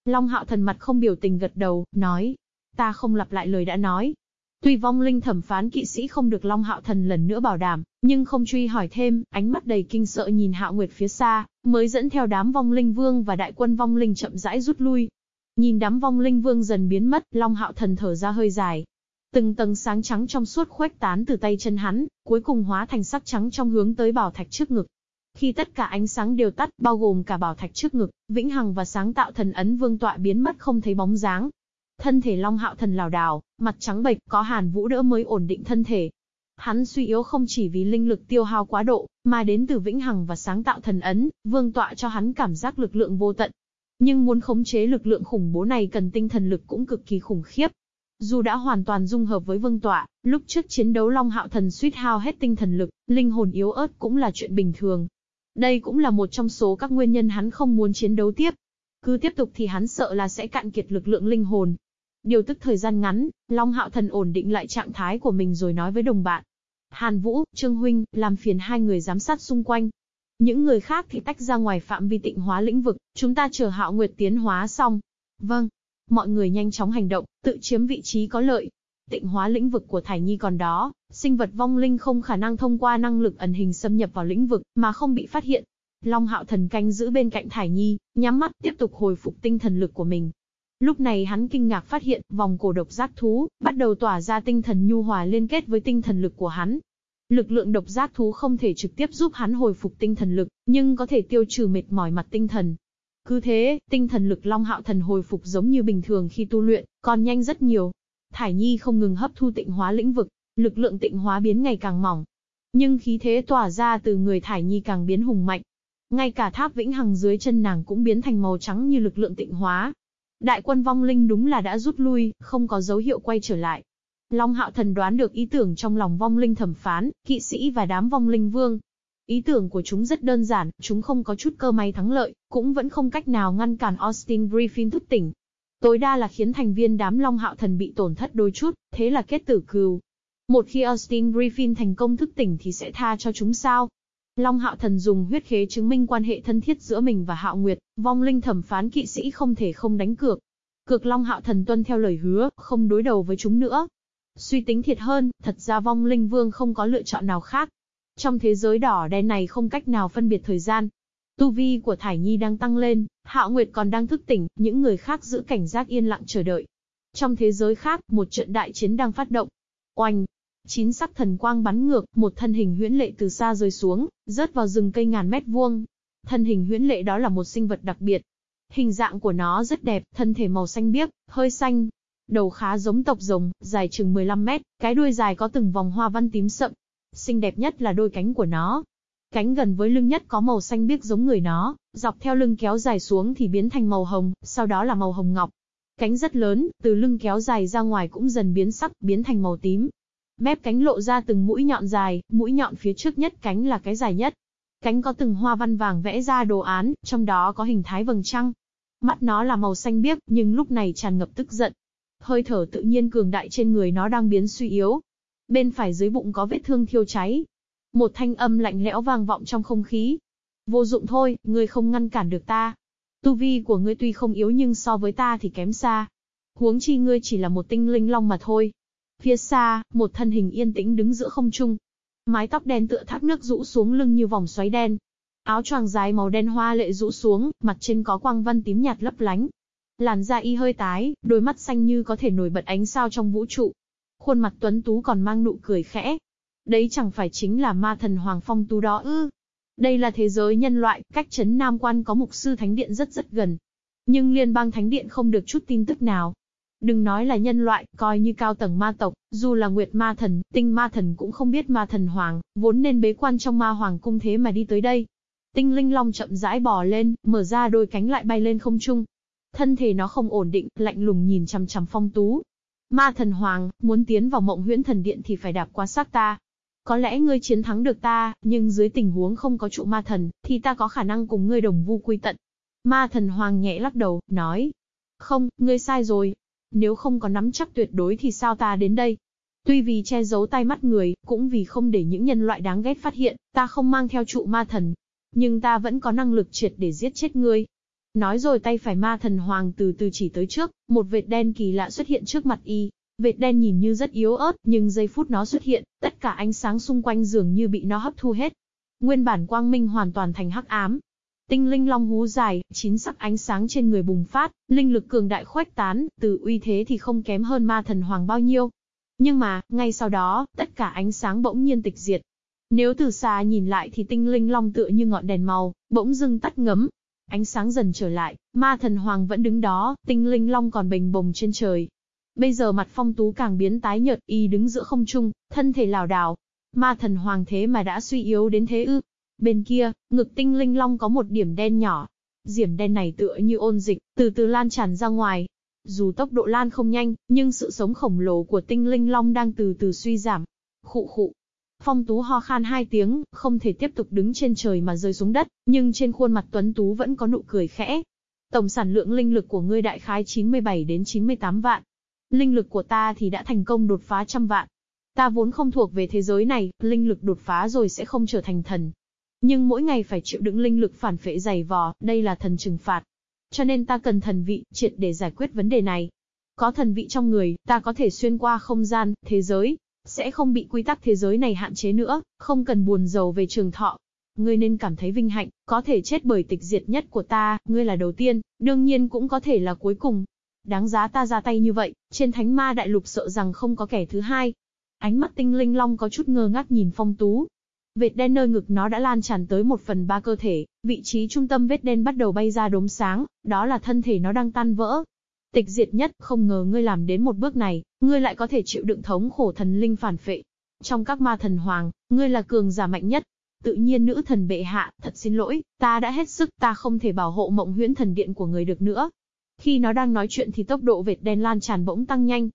Long Hạo Thần mặt không biểu tình gật đầu, nói. Ta không lặp lại lời đã nói. Tuy vong linh thẩm phán kỵ sĩ không được Long Hạo Thần lần nữa bảo đảm, nhưng không truy hỏi thêm, ánh mắt đầy kinh sợ nhìn Hạo Nguyệt phía xa, mới dẫn theo đám vong linh vương và đại quân vong linh chậm rãi rút lui. Nhìn đám vong linh vương dần biến mất, Long Hạo Thần thở ra hơi dài. Từng tầng sáng trắng trong suốt khuếch tán từ tay chân hắn, cuối cùng hóa thành sắc trắng trong hướng tới bảo thạch trước ngực. Khi tất cả ánh sáng đều tắt, bao gồm cả bảo thạch trước ngực, vĩnh hằng và sáng tạo thần ấn vương tọa biến mất không thấy bóng dáng. Thân thể Long Hạo Thần lảo đảo, mặt trắng bệch, có Hàn Vũ đỡ mới ổn định thân thể. Hắn suy yếu không chỉ vì linh lực tiêu hao quá độ, mà đến từ vĩnh hằng và sáng tạo thần ấn, vương tọa cho hắn cảm giác lực lượng vô tận. Nhưng muốn khống chế lực lượng khủng bố này cần tinh thần lực cũng cực kỳ khủng khiếp. Dù đã hoàn toàn dung hợp với vương tọa, lúc trước chiến đấu Long Hạo Thần suýt hao hết tinh thần lực, linh hồn yếu ớt cũng là chuyện bình thường. Đây cũng là một trong số các nguyên nhân hắn không muốn chiến đấu tiếp. Cứ tiếp tục thì hắn sợ là sẽ cạn kiệt lực lượng linh hồn. Điều tức thời gian ngắn, Long Hạo Thần ổn định lại trạng thái của mình rồi nói với đồng bạn. Hàn Vũ, Trương Huynh, làm phiền hai người giám sát xung quanh. Những người khác thì tách ra ngoài phạm vi tịnh hóa lĩnh vực, chúng ta chờ Hạo Nguyệt tiến hóa xong. Vâng. Mọi người nhanh chóng hành động, tự chiếm vị trí có lợi. Tịnh hóa lĩnh vực của Thải Nhi còn đó, sinh vật vong linh không khả năng thông qua năng lực ẩn hình xâm nhập vào lĩnh vực, mà không bị phát hiện. Long Hạo Thần canh giữ bên cạnh Thải Nhi, nhắm mắt tiếp tục hồi phục tinh thần lực của mình. Lúc này hắn kinh ngạc phát hiện, vòng cổ độc giác thú, bắt đầu tỏa ra tinh thần nhu hòa liên kết với tinh thần lực của hắn. Lực lượng độc giác thú không thể trực tiếp giúp hắn hồi phục tinh thần lực, nhưng có thể tiêu trừ mệt mỏi mặt tinh thần. Cứ thế, tinh thần lực Long Hạo Thần hồi phục giống như bình thường khi tu luyện, còn nhanh rất nhiều. Thải Nhi không ngừng hấp thu tịnh hóa lĩnh vực, lực lượng tịnh hóa biến ngày càng mỏng. Nhưng khí thế tỏa ra từ người Thải Nhi càng biến hùng mạnh. Ngay cả tháp vĩnh hằng dưới chân nàng cũng biến thành màu trắng như lực lượng tịnh hóa. Đại quân vong linh đúng là đã rút lui, không có dấu hiệu quay trở lại. Long Hạo Thần đoán được ý tưởng trong lòng vong linh thẩm phán, kỵ sĩ và đám vong linh vương. Ý tưởng của chúng rất đơn giản, chúng không có chút cơ may thắng lợi, cũng vẫn không cách nào ngăn cản Austin Griffin thức tỉnh. Tối đa là khiến thành viên đám Long Hạo Thần bị tổn thất đôi chút, thế là kết tử cừu. Một khi Austin Griffin thành công thức tỉnh thì sẽ tha cho chúng sao? Long Hạo Thần dùng huyết khế chứng minh quan hệ thân thiết giữa mình và Hạo Nguyệt, vong linh thẩm phán kỵ sĩ không thể không đánh cược. Cược Long Hạo Thần tuân theo lời hứa, không đối đầu với chúng nữa. Suy tính thiệt hơn, thật ra vong linh vương không có lựa chọn nào khác. Trong thế giới đỏ đen này không cách nào phân biệt thời gian. Tu vi của Thải Nhi đang tăng lên, Hạo Nguyệt còn đang thức tỉnh, những người khác giữ cảnh giác yên lặng chờ đợi. Trong thế giới khác, một trận đại chiến đang phát động. Oanh! Chín sắc thần quang bắn ngược, một thân hình huyễn lệ từ xa rơi xuống, rớt vào rừng cây ngàn mét vuông. Thân hình huyễn lệ đó là một sinh vật đặc biệt. Hình dạng của nó rất đẹp, thân thể màu xanh biếc, hơi xanh. Đầu khá giống tộc rồng, dài chừng 15 mét, cái đuôi dài có từng vòng hoa văn tím sậm. Xinh đẹp nhất là đôi cánh của nó. Cánh gần với lưng nhất có màu xanh biếc giống người nó, dọc theo lưng kéo dài xuống thì biến thành màu hồng, sau đó là màu hồng ngọc. Cánh rất lớn, từ lưng kéo dài ra ngoài cũng dần biến sắc, biến thành màu tím. Mép cánh lộ ra từng mũi nhọn dài, mũi nhọn phía trước nhất cánh là cái dài nhất. Cánh có từng hoa văn vàng vẽ ra đồ án, trong đó có hình thái vầng trăng. Mắt nó là màu xanh biếc, nhưng lúc này tràn ngập tức giận. Hơi thở tự nhiên cường đại trên người nó đang biến suy yếu. Bên phải dưới bụng có vết thương thiêu cháy. Một thanh âm lạnh lẽo vang vọng trong không khí. Vô dụng thôi, ngươi không ngăn cản được ta. Tu vi của ngươi tuy không yếu nhưng so với ta thì kém xa. Huống chi ngươi chỉ là một tinh linh long mà thôi. Phía xa, một thân hình yên tĩnh đứng giữa không trung. Mái tóc đen tựa thác nước rũ xuống lưng như vòng xoáy đen. Áo choàng dài màu đen hoa lệ rũ xuống, mặt trên có quang văn tím nhạt lấp lánh. Làn da y hơi tái, đôi mắt xanh như có thể nổi bật ánh sao trong vũ trụ. Khuôn mặt tuấn tú còn mang nụ cười khẽ. Đấy chẳng phải chính là ma thần Hoàng Phong Tu đó ư. Đây là thế giới nhân loại, cách chấn Nam Quan có mục sư thánh điện rất rất gần. Nhưng liên bang thánh điện không được chút tin tức nào. Đừng nói là nhân loại, coi như cao tầng ma tộc, dù là nguyệt ma thần, tinh ma thần cũng không biết ma thần hoàng, vốn nên bế quan trong ma hoàng cung thế mà đi tới đây. Tinh linh long chậm rãi bò lên, mở ra đôi cánh lại bay lên không trung. Thân thể nó không ổn định, lạnh lùng nhìn chằm chằm phong tú. Ma thần hoàng, muốn tiến vào mộng huyễn thần điện thì phải đạp qua xác ta. Có lẽ ngươi chiến thắng được ta, nhưng dưới tình huống không có trụ ma thần, thì ta có khả năng cùng ngươi đồng vu quy tận. Ma thần hoàng nhẹ lắc đầu, nói. Không, ngươi sai rồi, nếu không có nắm chắc tuyệt đối thì sao ta đến đây? Tuy vì che giấu tay mắt người, cũng vì không để những nhân loại đáng ghét phát hiện, ta không mang theo trụ ma thần. Nhưng ta vẫn có năng lực triệt để giết chết ngươi. Nói rồi tay phải ma thần hoàng từ từ chỉ tới trước, một vệt đen kỳ lạ xuất hiện trước mặt y. Vệt đen nhìn như rất yếu ớt, nhưng giây phút nó xuất hiện, tất cả ánh sáng xung quanh dường như bị nó hấp thu hết. Nguyên bản quang minh hoàn toàn thành hắc ám, Tinh linh long hú dài, chín sắc ánh sáng trên người bùng phát, linh lực cường đại khuếch tán, từ uy thế thì không kém hơn ma thần hoàng bao nhiêu. Nhưng mà, ngay sau đó, tất cả ánh sáng bỗng nhiên tịch diệt. Nếu từ xa nhìn lại thì tinh linh long tựa như ngọn đèn màu, bỗng dưng tắt ngấm. Ánh sáng dần trở lại, ma thần hoàng vẫn đứng đó, tinh linh long còn bình bồng trên trời. Bây giờ mặt phong tú càng biến tái nhợt y đứng giữa không trung, thân thể lảo đảo. Ma thần hoàng thế mà đã suy yếu đến thế ư. Bên kia, ngực tinh linh long có một điểm đen nhỏ. Diểm đen này tựa như ôn dịch, từ từ lan tràn ra ngoài. Dù tốc độ lan không nhanh, nhưng sự sống khổng lồ của tinh linh long đang từ từ suy giảm. Khụ khụ. Phong Tú ho khan hai tiếng, không thể tiếp tục đứng trên trời mà rơi xuống đất, nhưng trên khuôn mặt Tuấn Tú vẫn có nụ cười khẽ. Tổng sản lượng linh lực của ngươi đại khái 97 đến 98 vạn. Linh lực của ta thì đã thành công đột phá trăm vạn. Ta vốn không thuộc về thế giới này, linh lực đột phá rồi sẽ không trở thành thần. Nhưng mỗi ngày phải chịu đựng linh lực phản phệ dày vò, đây là thần trừng phạt. Cho nên ta cần thần vị, triệt để giải quyết vấn đề này. Có thần vị trong người, ta có thể xuyên qua không gian, thế giới, sẽ không bị quy tắc thế giới này hạn chế nữa, không cần buồn giàu về trường thọ. Ngươi nên cảm thấy vinh hạnh, có thể chết bởi tịch diệt nhất của ta, ngươi là đầu tiên, đương nhiên cũng có thể là cuối cùng. Đáng giá ta ra tay như vậy, trên thánh ma đại lục sợ rằng không có kẻ thứ hai. Ánh mắt tinh linh long có chút ngơ ngác nhìn phong tú, Vệt đen nơi ngực nó đã lan tràn tới một phần ba cơ thể, vị trí trung tâm vết đen bắt đầu bay ra đốm sáng, đó là thân thể nó đang tan vỡ. Tịch diệt nhất, không ngờ ngươi làm đến một bước này, ngươi lại có thể chịu đựng thống khổ thần linh phản phệ. Trong các ma thần hoàng, ngươi là cường giả mạnh nhất. Tự nhiên nữ thần bệ hạ, thật xin lỗi, ta đã hết sức, ta không thể bảo hộ mộng huyễn thần điện của người được nữa. Khi nó đang nói chuyện thì tốc độ vệt đen lan tràn bỗng tăng nhanh.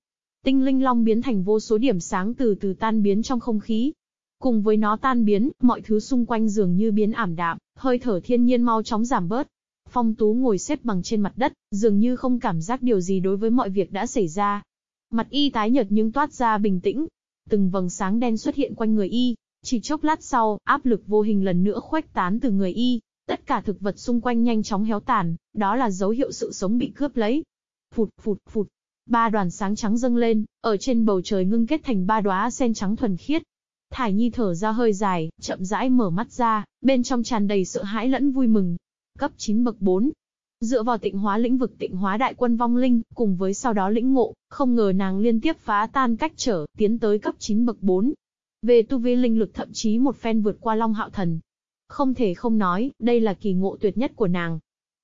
Tinh linh long biến thành vô số điểm sáng từ từ tan biến trong không khí, Cùng với nó tan biến, mọi thứ xung quanh dường như biến ảm đạm, hơi thở thiên nhiên mau chóng giảm bớt. Phong Tú ngồi xếp bằng trên mặt đất, dường như không cảm giác điều gì đối với mọi việc đã xảy ra. Mặt y tái nhợt nhưng toát ra bình tĩnh. Từng vầng sáng đen xuất hiện quanh người y, chỉ chốc lát sau, áp lực vô hình lần nữa khuếch tán từ người y, tất cả thực vật xung quanh nhanh chóng héo tàn, đó là dấu hiệu sự sống bị cướp lấy. Phụt phụt phụt, ba đoàn sáng trắng dâng lên, ở trên bầu trời ngưng kết thành ba đóa sen trắng thuần khiết, Thải Nhi thở ra hơi dài, chậm rãi mở mắt ra, bên trong tràn đầy sợ hãi lẫn vui mừng. Cấp 9 bậc 4. Dựa vào tịnh hóa lĩnh vực tịnh hóa đại quân vong linh, cùng với sau đó lĩnh ngộ, không ngờ nàng liên tiếp phá tan cách trở, tiến tới cấp 9 bậc 4. Về tu vi linh lực thậm chí một phen vượt qua Long Hạo Thần. Không thể không nói, đây là kỳ ngộ tuyệt nhất của nàng.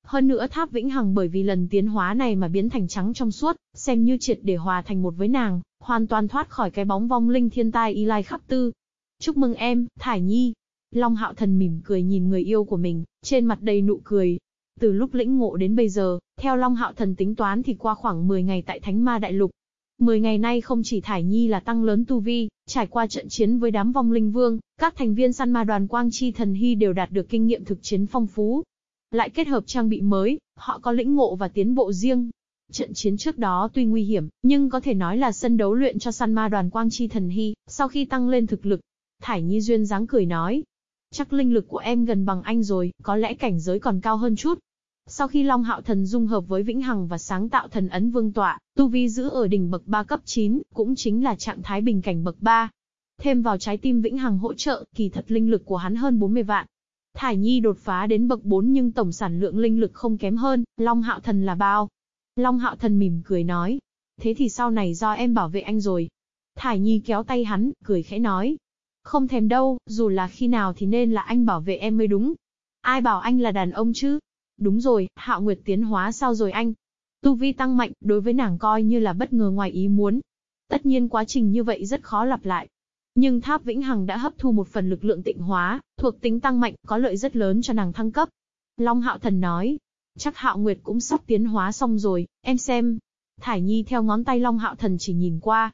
Hơn nữa tháp vĩnh hằng bởi vì lần tiến hóa này mà biến thành trắng trong suốt, xem như triệt để hòa thành một với nàng, hoàn toàn thoát khỏi cái bóng vong linh thiên tai y lai khắp tư. Chúc mừng em, Thải Nhi. Long Hạo Thần mỉm cười nhìn người yêu của mình, trên mặt đầy nụ cười. Từ lúc lĩnh ngộ đến bây giờ, theo Long Hạo Thần tính toán thì qua khoảng 10 ngày tại Thánh Ma Đại Lục. 10 ngày nay không chỉ Thải Nhi là tăng lớn tu vi, trải qua trận chiến với đám vong linh vương, các thành viên săn ma đoàn Quang Chi Thần Hy đều đạt được kinh nghiệm thực chiến phong phú. Lại kết hợp trang bị mới, họ có lĩnh ngộ và tiến bộ riêng. Trận chiến trước đó tuy nguy hiểm, nhưng có thể nói là sân đấu luyện cho săn ma đoàn Quang Chi Thần Hy, sau khi tăng lên thực lực, Thải Nhi duyên dáng cười nói. Chắc linh lực của em gần bằng anh rồi, có lẽ cảnh giới còn cao hơn chút. Sau khi Long Hạo Thần dung hợp với Vĩnh Hằng và sáng tạo thần ấn vương tọa, tu vi giữ ở đỉnh bậc 3 cấp 9, cũng chính là trạng thái bình cảnh bậc 3. Thêm vào trái tim Vĩnh Hằng hỗ trợ, kỳ thật linh lực của hắn hơn 40 vạn. Thải Nhi đột phá đến bậc 4 nhưng tổng sản lượng linh lực không kém hơn, Long Hạo Thần là bao? Long Hạo Thần mỉm cười nói. Thế thì sau này do em bảo vệ anh rồi. Thải Nhi kéo tay hắn, cười khẽ nói, không thèm đâu, dù là khi nào thì nên là anh bảo vệ em mới đúng. Ai bảo anh là đàn ông chứ? Đúng rồi, Hạo Nguyệt tiến hóa sao rồi anh? Tu vi tăng mạnh, đối với nàng coi như là bất ngờ ngoài ý muốn. Tất nhiên quá trình như vậy rất khó lặp lại. Nhưng Tháp Vĩnh Hằng đã hấp thu một phần lực lượng tịnh hóa, thuộc tính tăng mạnh, có lợi rất lớn cho nàng thăng cấp. Long Hạo Thần nói, chắc Hạo Nguyệt cũng sắp tiến hóa xong rồi, em xem. Thải Nhi theo ngón tay Long Hạo Thần chỉ nhìn qua,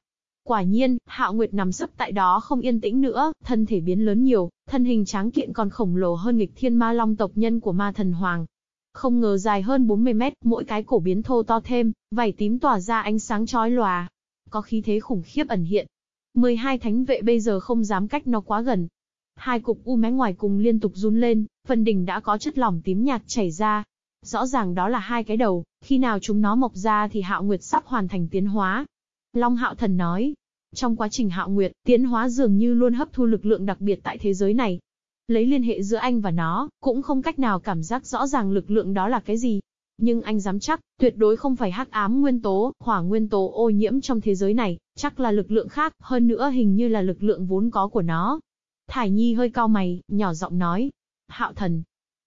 Quả nhiên, Hạo Nguyệt nằm sấp tại đó không yên tĩnh nữa, thân thể biến lớn nhiều, thân hình tráng kiện còn khổng lồ hơn nghịch thiên ma long tộc nhân của ma thần hoàng. Không ngờ dài hơn 40 mét, mỗi cái cổ biến thô to thêm, vảy tím tỏa ra ánh sáng chói lòa. Có khí thế khủng khiếp ẩn hiện. 12 thánh vệ bây giờ không dám cách nó quá gần. Hai cục u mé ngoài cùng liên tục run lên, phần đỉnh đã có chất lỏng tím nhạt chảy ra. Rõ ràng đó là hai cái đầu, khi nào chúng nó mọc ra thì Hạo Nguyệt sắp hoàn thành tiến hóa, Long Hạo Thần nói, trong quá trình Hạo Nguyệt, tiến hóa dường như luôn hấp thu lực lượng đặc biệt tại thế giới này. Lấy liên hệ giữa anh và nó, cũng không cách nào cảm giác rõ ràng lực lượng đó là cái gì. nhưng anh dám chắc, tuyệt đối không phải hắc ám nguyên tố, hỏa nguyên tố ô nhiễm trong thế giới này, chắc là lực lượng khác, hơn nữa hình như là lực lượng vốn có của nó. Thải Nhi hơi cao mày, nhỏ giọng nói. Hạo thần.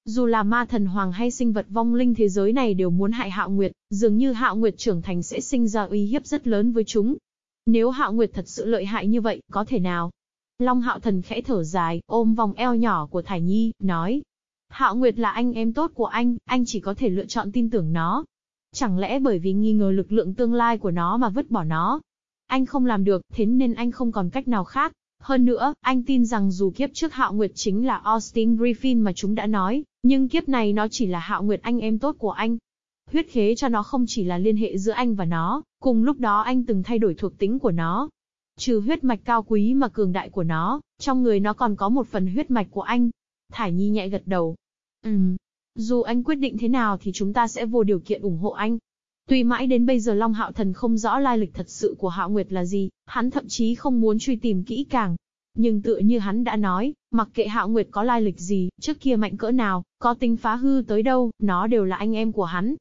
Dù là ma thần hoàng hay sinh vật vong linh thế giới này đều muốn hại Hạo Nguyệt, dường như Hạo Nguyệt trưởng thành sẽ sinh ra uy hiếp rất lớn với chúng. Nếu Hạo Nguyệt thật sự lợi hại như vậy, có thể nào? Long Hạo thần khẽ thở dài, ôm vòng eo nhỏ của Thải Nhi, nói. Hạo Nguyệt là anh em tốt của anh, anh chỉ có thể lựa chọn tin tưởng nó. Chẳng lẽ bởi vì nghi ngờ lực lượng tương lai của nó mà vứt bỏ nó? Anh không làm được, thế nên anh không còn cách nào khác. Hơn nữa, anh tin rằng dù kiếp trước Hạo Nguyệt chính là Austin Griffin mà chúng đã nói, nhưng kiếp này nó chỉ là Hạo Nguyệt anh em tốt của anh. Huyết khế cho nó không chỉ là liên hệ giữa anh và nó, cùng lúc đó anh từng thay đổi thuộc tính của nó. Trừ huyết mạch cao quý mà cường đại của nó, trong người nó còn có một phần huyết mạch của anh. Thải Nhi nhẹ gật đầu. Ừm, dù anh quyết định thế nào thì chúng ta sẽ vô điều kiện ủng hộ anh. Tuy mãi đến bây giờ Long Hạo Thần không rõ lai lịch thật sự của Hạo Nguyệt là gì, hắn thậm chí không muốn truy tìm kỹ càng. Nhưng tựa như hắn đã nói, mặc kệ Hạo Nguyệt có lai lịch gì, trước kia mạnh cỡ nào, có tính phá hư tới đâu, nó đều là anh em của hắn.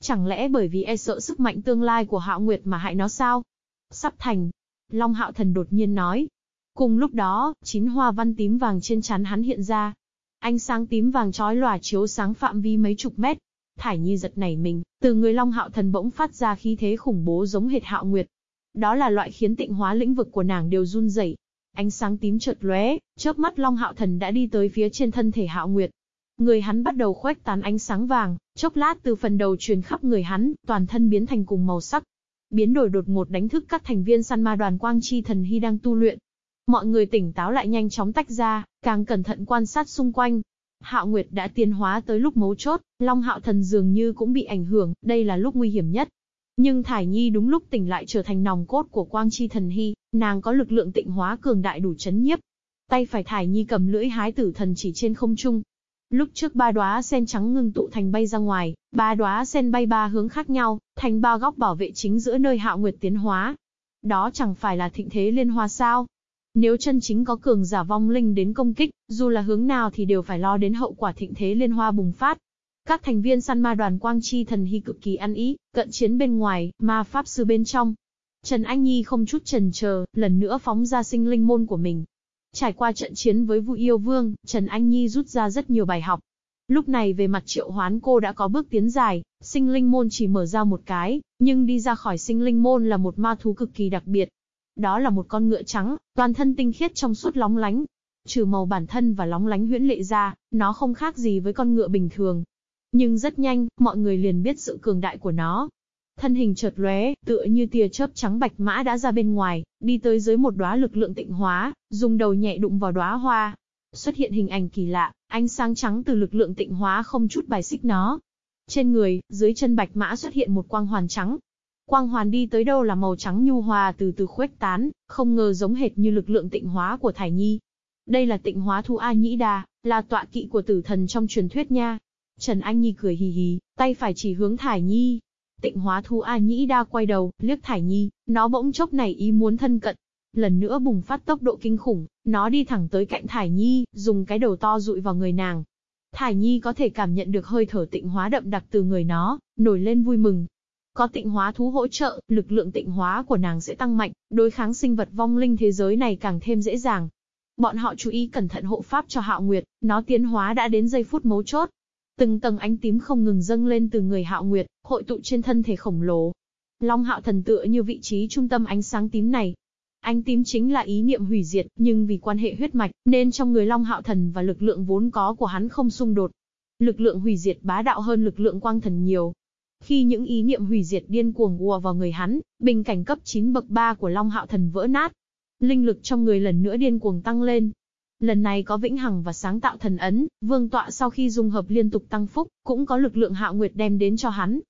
Chẳng lẽ bởi vì e sợ sức mạnh tương lai của Hạo Nguyệt mà hại nó sao? Sắp thành. Long Hạo Thần đột nhiên nói. Cùng lúc đó, chín hoa văn tím vàng trên chắn hắn hiện ra. Ánh sáng tím vàng chói lòa chiếu sáng phạm vi mấy chục mét, Thải Nhi giật nảy mình, từ người Long Hạo Thần bỗng phát ra khí thế khủng bố giống hệt Hạo Nguyệt. Đó là loại khiến tịnh hóa lĩnh vực của nàng đều run rẩy. Ánh sáng tím chợt lóe, chớp mắt Long Hạo Thần đã đi tới phía trên thân thể Hạo Nguyệt. Người hắn bắt đầu khuếch tán ánh sáng vàng, chốc lát từ phần đầu truyền khắp người hắn, toàn thân biến thành cùng màu sắc. Biến đổi đột ngột đánh thức các thành viên săn ma đoàn Quang Chi Thần Hy đang tu luyện. Mọi người tỉnh táo lại nhanh chóng tách ra, càng cẩn thận quan sát xung quanh, Hạo Nguyệt đã tiến hóa tới lúc mấu chốt, Long Hạo Thần dường như cũng bị ảnh hưởng, đây là lúc nguy hiểm nhất. Nhưng Thải Nhi đúng lúc tỉnh lại trở thành nòng cốt của Quang Chi Thần Hy, nàng có lực lượng tịnh hóa cường đại đủ chấn nhiếp. Tay phải Thải Nhi cầm lưỡi hái tử thần chỉ trên không trung. Lúc trước ba đóa sen trắng ngưng tụ thành bay ra ngoài, ba đóa sen bay ba hướng khác nhau, thành ba góc bảo vệ chính giữa nơi Hạo Nguyệt tiến hóa. Đó chẳng phải là thịnh thế liên hoa sao? Nếu chân chính có cường giả vong linh đến công kích, dù là hướng nào thì đều phải lo đến hậu quả thịnh thế liên hoa bùng phát. Các thành viên săn ma đoàn Quang Chi thần hy cực kỳ ăn ý, cận chiến bên ngoài, ma pháp sư bên trong. Trần Anh Nhi không chút chần chờ, lần nữa phóng ra sinh linh môn của mình. Trải qua trận chiến với Vũ Yêu Vương, Trần Anh Nhi rút ra rất nhiều bài học. Lúc này về mặt triệu hoán cô đã có bước tiến dài, sinh linh môn chỉ mở ra một cái, nhưng đi ra khỏi sinh linh môn là một ma thú cực kỳ đặc biệt, đó là một con ngựa trắng, toàn thân tinh khiết trong suốt lóng lánh. Trừ màu bản thân và lóng lánh huyễn lệ ra, nó không khác gì với con ngựa bình thường. Nhưng rất nhanh, mọi người liền biết sự cường đại của nó. Thân hình chợt lóe, tựa như tia chớp trắng bạch mã đã ra bên ngoài, đi tới dưới một đóa lực lượng tịnh hóa, dùng đầu nhẹ đụng vào đóa hoa. Xuất hiện hình ảnh kỳ lạ, ánh sáng trắng từ lực lượng tịnh hóa không chút bài xích nó. Trên người, dưới chân bạch mã xuất hiện một quang hoàn trắng, Quang hoàn đi tới đâu là màu trắng nhu hòa từ từ khuếch tán, không ngờ giống hệt như lực lượng tịnh hóa của Thải Nhi. Đây là tịnh hóa thu A Nhĩ Đà, là tọa kỵ của tử thần trong truyền thuyết nha. Trần Anh Nhi cười hì hì, tay phải chỉ hướng Thải Nhi. Tịnh hóa thú A Nhĩ Đa quay đầu, liếc Thải Nhi, nó bỗng chốc này ý muốn thân cận. Lần nữa bùng phát tốc độ kinh khủng, nó đi thẳng tới cạnh Thải Nhi, dùng cái đầu to dụi vào người nàng. Thải Nhi có thể cảm nhận được hơi thở tịnh hóa đậm đặc từ người nó, nổi lên vui mừng, có tịnh hóa thú hỗ trợ, lực lượng tịnh hóa của nàng sẽ tăng mạnh, đối kháng sinh vật vong linh thế giới này càng thêm dễ dàng. Bọn họ chú ý cẩn thận hộ pháp cho Hạo Nguyệt, nó tiến hóa đã đến giây phút mấu chốt. Từng tầng ánh tím không ngừng dâng lên từ người Hạo Nguyệt, hội tụ trên thân thể khổng lồ. Long Hạo thần tựa như vị trí trung tâm ánh sáng tím này. Ánh tím chính là ý niệm hủy diệt, nhưng vì quan hệ huyết mạch, nên trong người Long Hạo thần và lực lượng vốn có của hắn không xung đột. Lực lượng hủy diệt bá đạo hơn lực lượng quang thần nhiều, khi những ý niệm hủy diệt điên cuồng ùa vào người hắn, bình cảnh cấp 9 bậc 3 của Long Hạo Thần vỡ nát. Linh lực trong người lần nữa điên cuồng tăng lên. Lần này có vĩnh hằng và sáng tạo thần ấn, vương tọa sau khi dung hợp liên tục tăng phúc, cũng có lực lượng Hạo Nguyệt đem đến cho hắn.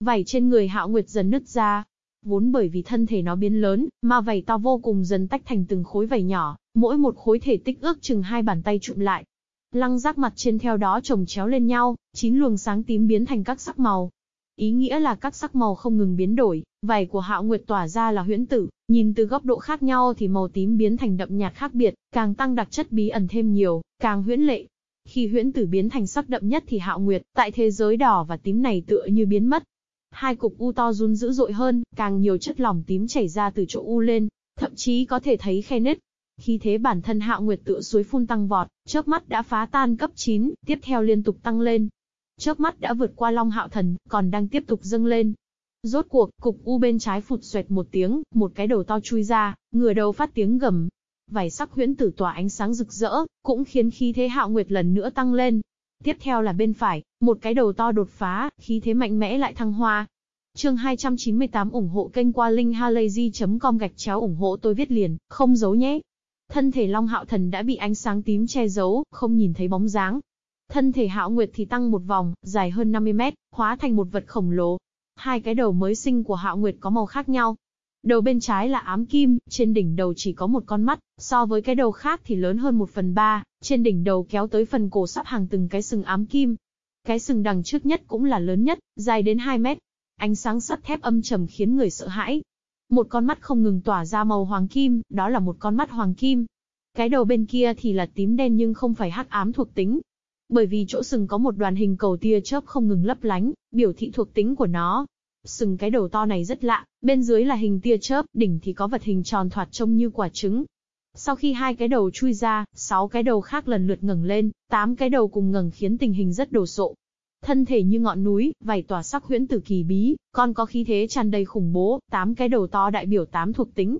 Vảy trên người Hạo Nguyệt dần nứt ra, vốn bởi vì thân thể nó biến lớn, mà vảy to vô cùng dần tách thành từng khối vảy nhỏ, mỗi một khối thể tích ước chừng hai bàn tay trụm lại. Lăng rác mặt trên theo đó chồng chéo lên nhau, chín luồng sáng tím biến thành các sắc màu, Ý nghĩa là các sắc màu không ngừng biến đổi, vảy của Hạo Nguyệt tỏa ra là huyễn tử, nhìn từ góc độ khác nhau thì màu tím biến thành đậm nhạt khác biệt, càng tăng đặc chất bí ẩn thêm nhiều, càng huyễn lệ. Khi huyễn tử biến thành sắc đậm nhất thì hạo nguyệt, tại thế giới đỏ và tím này tựa như biến mất. Hai cục u to run dữ dội hơn, càng nhiều chất lỏng tím chảy ra từ chỗ u lên, thậm chí có thể thấy khe nứt. Khi thế bản thân hạo nguyệt tựa suối phun tăng vọt, chớp mắt đã phá tan cấp 9, tiếp theo liên tục tăng lên. Chớp mắt đã vượt qua Long Hạo Thần, còn đang tiếp tục dâng lên. Rốt cuộc, cục u bên trái phụt xoẹt một tiếng, một cái đầu to chui ra, ngửa đầu phát tiếng gầm, Vài sắc huyễn tử tỏa ánh sáng rực rỡ, cũng khiến khí thế hạo nguyệt lần nữa tăng lên. Tiếp theo là bên phải, một cái đầu to đột phá, khí thế mạnh mẽ lại thăng hoa. Chương 298 ủng hộ kênh qua linkhalazy.com gạch chéo ủng hộ tôi viết liền, không giấu nhé. Thân thể Long Hạo Thần đã bị ánh sáng tím che giấu, không nhìn thấy bóng dáng. Thân thể Hạo Nguyệt thì tăng một vòng, dài hơn 50 mét, hóa thành một vật khổng lồ. Hai cái đầu mới sinh của Hạo Nguyệt có màu khác nhau, Đầu bên trái là ám kim, trên đỉnh đầu chỉ có một con mắt, so với cái đầu khác thì lớn hơn một phần ba, trên đỉnh đầu kéo tới phần cổ sắp hàng từng cái sừng ám kim. Cái sừng đằng trước nhất cũng là lớn nhất, dài đến 2 mét. Ánh sáng sắt thép âm trầm khiến người sợ hãi. Một con mắt không ngừng tỏa ra màu hoàng kim, đó là một con mắt hoàng kim. Cái đầu bên kia thì là tím đen nhưng không phải hắc ám thuộc tính, bởi vì chỗ sừng có một đoàn hình cầu tia chớp không ngừng lấp lánh, biểu thị thuộc tính của nó. Sừng cái đầu to này rất lạ, bên dưới là hình tia chớp, đỉnh thì có vật hình tròn thoạt trông như quả trứng. Sau khi hai cái đầu chui ra, sáu cái đầu khác lần lượt ngẩng lên, tám cái đầu cùng ngẩng khiến tình hình rất đồ sộ. Thân thể như ngọn núi, vảy tỏa sắc huyễn tử kỳ bí, còn có khí thế tràn đầy khủng bố, tám cái đầu to đại biểu tám thuộc tính.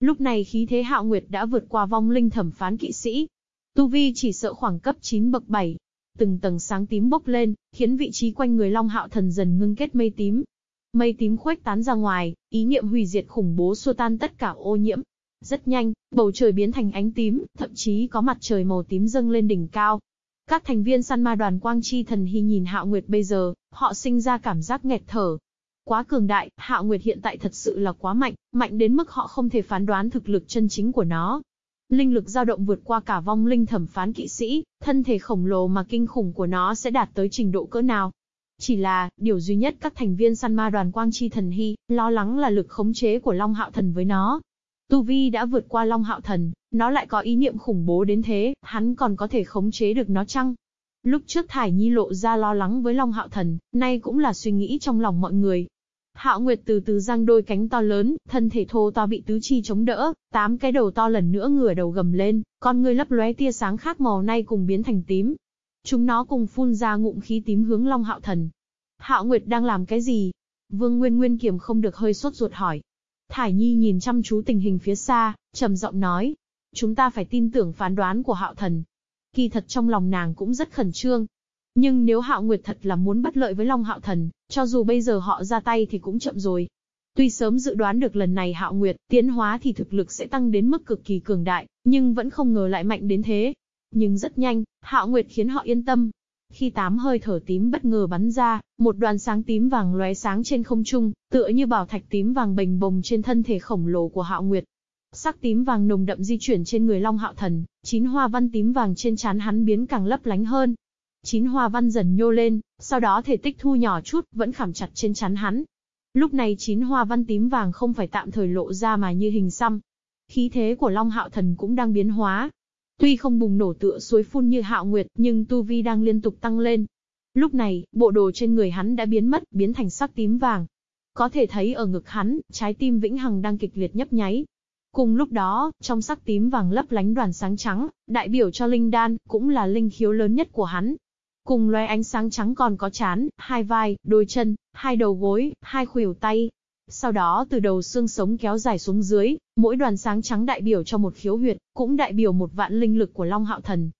Lúc này khí thế hạo nguyệt đã vượt qua vong linh thẩm phán kỵ sĩ. Tu Vi chỉ sợ khoảng cấp 9 bậc 7. Từng tầng sáng tím bốc lên, khiến vị trí quanh người Long Hạo Thần dần ngưng kết mây tím, Mây tím khuếch tán ra ngoài, ý niệm hủy diệt khủng bố xua tan tất cả ô nhiễm. Rất nhanh, bầu trời biến thành ánh tím, thậm chí có mặt trời màu tím dâng lên đỉnh cao. Các thành viên săn ma đoàn Quang Chi Thần Hy nhìn Hạo Nguyệt bây giờ, họ sinh ra cảm giác nghẹt thở. Quá cường đại, Hạo Nguyệt hiện tại thật sự là quá mạnh, mạnh đến mức họ không thể phán đoán thực lực chân chính của nó. Linh lực dao động vượt qua cả vong linh thẩm phán kỵ sĩ, thân thể khổng lồ mà kinh khủng của nó sẽ đạt tới trình độ cỡ nào. Chỉ là, điều duy nhất các thành viên săn ma đoàn Quang Chi Thần Hy, lo lắng là lực khống chế của Long Hạo Thần với nó. Tu Vi đã vượt qua Long Hạo Thần, nó lại có ý niệm khủng bố đến thế, hắn còn có thể khống chế được nó chăng? Lúc trước Thải Nhi lộ ra lo lắng với Long Hạo Thần, nay cũng là suy nghĩ trong lòng mọi người. Hạo Nguyệt từ từ giang đôi cánh to lớn, thân thể thô to bị tứ chi chống đỡ, tám cái đầu to lần nữa ngửa đầu gầm lên, con người lấp lóe tia sáng khác màu nay cùng biến thành tím, Chúng nó cùng phun ra ngụm khí tím hướng Long Hạo Thần. Hạo Nguyệt đang làm cái gì? Vương Nguyên Nguyên kiềm không được hơi sốt ruột hỏi. Thải Nhi nhìn chăm chú tình hình phía xa, trầm giọng nói. Chúng ta phải tin tưởng phán đoán của Hạo Thần. Kỳ thật trong lòng nàng cũng rất khẩn trương. Nhưng nếu Hạo Nguyệt thật là muốn bất lợi với Long Hạo Thần, cho dù bây giờ họ ra tay thì cũng chậm rồi. Tuy sớm dự đoán được lần này Hạo Nguyệt tiến hóa thì thực lực sẽ tăng đến mức cực kỳ cường đại, nhưng vẫn không ngờ lại mạnh đến thế. Nhưng rất nhanh, Hạo Nguyệt khiến họ yên tâm. Khi tám hơi thở tím bất ngờ bắn ra, một đoàn sáng tím vàng lóe sáng trên không trung, tựa như bảo thạch tím vàng bềnh bồng trên thân thể khổng lồ của Hạo Nguyệt. Sắc tím vàng nồng đậm di chuyển trên người Long Hạo Thần, chín hoa văn tím vàng trên trán hắn biến càng lấp lánh hơn. Chín hoa văn dần nhô lên, sau đó thể tích thu nhỏ chút, vẫn khảm chặt trên chắn hắn. Lúc này chín hoa văn tím vàng không phải tạm thời lộ ra mà như hình xăm. Khí thế của Long Hạo Thần cũng đang biến hóa, Tuy không bùng nổ tựa suối phun như hạo nguyệt, nhưng tu vi đang liên tục tăng lên. Lúc này, bộ đồ trên người hắn đã biến mất, biến thành sắc tím vàng. Có thể thấy ở ngực hắn, trái tim vĩnh hằng đang kịch liệt nhấp nháy. Cùng lúc đó, trong sắc tím vàng lấp lánh đoàn sáng trắng, đại biểu cho linh đan, cũng là linh khiếu lớn nhất của hắn. Cùng loe ánh sáng trắng còn có chán, hai vai, đôi chân, hai đầu gối, hai khuỷu tay, sau đó từ đầu xương sống kéo dài xuống dưới, mỗi đoàn sáng trắng đại biểu cho một khiếu huyệt, cũng đại biểu một vạn linh lực của Long Hạo Thần.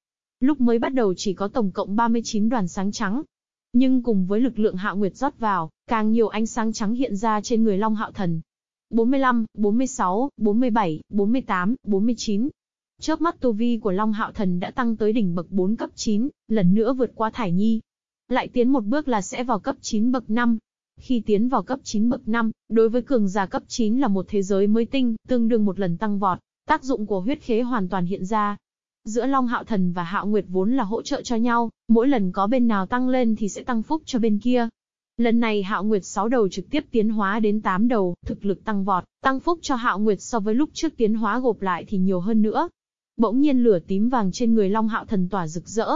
Lúc mới bắt đầu chỉ có tổng cộng 39 đoàn sáng trắng. Nhưng cùng với lực lượng Hạo Nguyệt rót vào, càng nhiều ánh sáng trắng hiện ra trên người Long Hạo Thần. 45, 46, 47, 48, 49. Chớp mắt tu vi của Long Hạo Thần đã tăng tới đỉnh bậc 4 cấp 9, lần nữa vượt qua Thải Nhi. Lại tiến một bước là sẽ vào cấp 9 bậc 5, khi tiến vào cấp 9 bậc 5, đối với cường giả cấp 9 là một thế giới mới tinh, tương đương một lần tăng vọt, tác dụng của huyết khế hoàn toàn hiện ra. Giữa Long Hạo Thần và Hạo Nguyệt vốn là hỗ trợ cho nhau, mỗi lần có bên nào tăng lên thì sẽ tăng phúc cho bên kia. Lần này Hạo Nguyệt 6 đầu trực tiếp tiến hóa đến 8 đầu, thực lực tăng vọt, tăng phúc cho Hạo Nguyệt so với lúc trước tiến hóa gộp lại thì nhiều hơn nữa. Bỗng nhiên lửa tím vàng trên người Long Hạo Thần tỏa rực rỡ.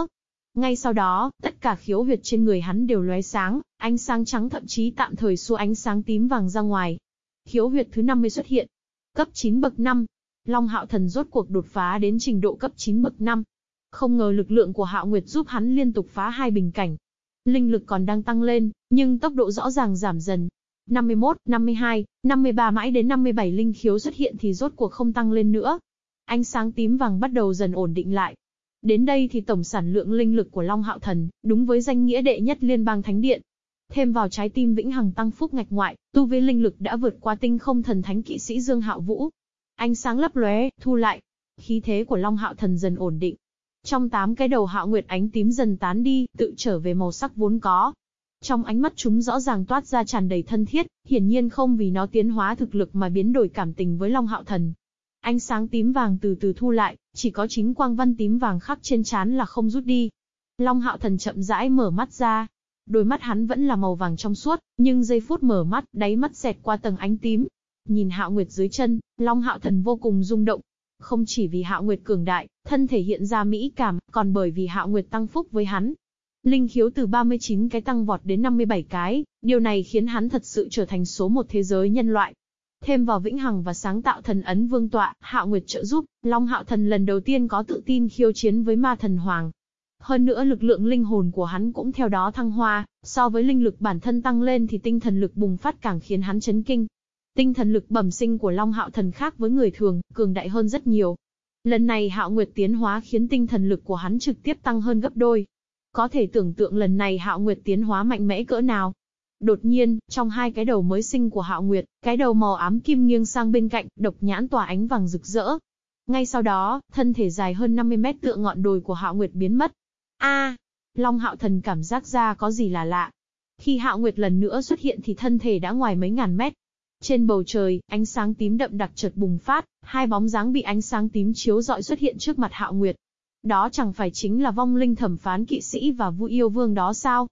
Ngay sau đó, tất cả khiếu huyệt trên người hắn đều lóe sáng, ánh sáng trắng thậm chí tạm thời xua ánh sáng tím vàng ra ngoài. Khiếu huyệt thứ 50 xuất hiện. Cấp 9 bậc 5. Long Hạo Thần rốt cuộc đột phá đến trình độ cấp 9 bậc 5. Không ngờ lực lượng của Hạo Nguyệt giúp hắn liên tục phá hai bình cảnh. Linh lực còn đang tăng lên, nhưng tốc độ rõ ràng giảm dần. 51, 52, 53 mãi đến 57 linh khiếu xuất hiện thì rốt cuộc không tăng lên nữa. Ánh sáng tím vàng bắt đầu dần ổn định lại. Đến đây thì tổng sản lượng linh lực của Long Hạo Thần, đúng với danh nghĩa đệ nhất liên bang thánh điện. Thêm vào trái tim vĩnh hằng tăng phúc ngạch ngoại, tu vi linh lực đã vượt qua tinh không thần thánh kỵ sĩ Dương Hạo Vũ. Ánh sáng lấp lóe, thu lại. Khí thế của Long Hạo Thần dần ổn định. Trong tám cái đầu Hạo Nguyệt ánh tím dần tán đi, tự trở về màu sắc vốn có. Trong ánh mắt chúng rõ ràng toát ra tràn đầy thân thiết, hiển nhiên không vì nó tiến hóa thực lực mà biến đổi cảm tình với Long Hạo Thần. Ánh sáng tím vàng từ từ thu lại, chỉ có chính quang văn tím vàng khắc trên trán là không rút đi. Long Hạo Thần chậm rãi mở mắt ra. Đôi mắt hắn vẫn là màu vàng trong suốt, nhưng giây phút mở mắt, đáy mắt xẹt qua tầng ánh tím. Nhìn Hạo Nguyệt dưới chân, Long Hạo Thần vô cùng rung động. Không chỉ vì Hạo Nguyệt cường đại, thân thể hiện ra mỹ cảm, còn bởi vì Hạo Nguyệt tăng phúc với hắn, Linh khiếu từ 39 cái tăng vọt đến 57 cái, điều này khiến hắn thật sự trở thành số một thế giới nhân loại. Thêm vào vĩnh hằng và sáng tạo thần ấn vương tọa, Hạo Nguyệt trợ giúp, Long Hạo Thần lần đầu tiên có tự tin khiêu chiến với ma thần hoàng. Hơn nữa lực lượng linh hồn của hắn cũng theo đó thăng hoa, so với linh lực bản thân tăng lên thì tinh thần lực bùng phát càng khiến hắn chấn kinh. Tinh thần lực bẩm sinh của Long Hạo Thần khác với người thường, cường đại hơn rất nhiều. Lần này Hạo Nguyệt tiến hóa khiến tinh thần lực của hắn trực tiếp tăng hơn gấp đôi, có thể tưởng tượng lần này Hạo Nguyệt tiến hóa mạnh mẽ cỡ nào. Đột nhiên, trong hai cái đầu mới sinh của Hạo Nguyệt, cái đầu màu ám kim nghiêng sang bên cạnh, độc nhãn tỏa ánh vàng rực rỡ. Ngay sau đó, thân thể dài hơn 50 mét tựa ngọn đồi của Hạo Nguyệt biến mất. A, Long Hạo Thần cảm giác ra có gì là lạ. Khi Hạo Nguyệt lần nữa xuất hiện thì thân thể đã ngoài mấy ngàn mét. Trên bầu trời, ánh sáng tím đậm đặc chợt bùng phát, hai bóng dáng bị ánh sáng tím chiếu rọi xuất hiện trước mặt Hạo Nguyệt. Đó chẳng phải chính là vong linh thẩm phán kỵ sĩ và vu yêu vương đó sao?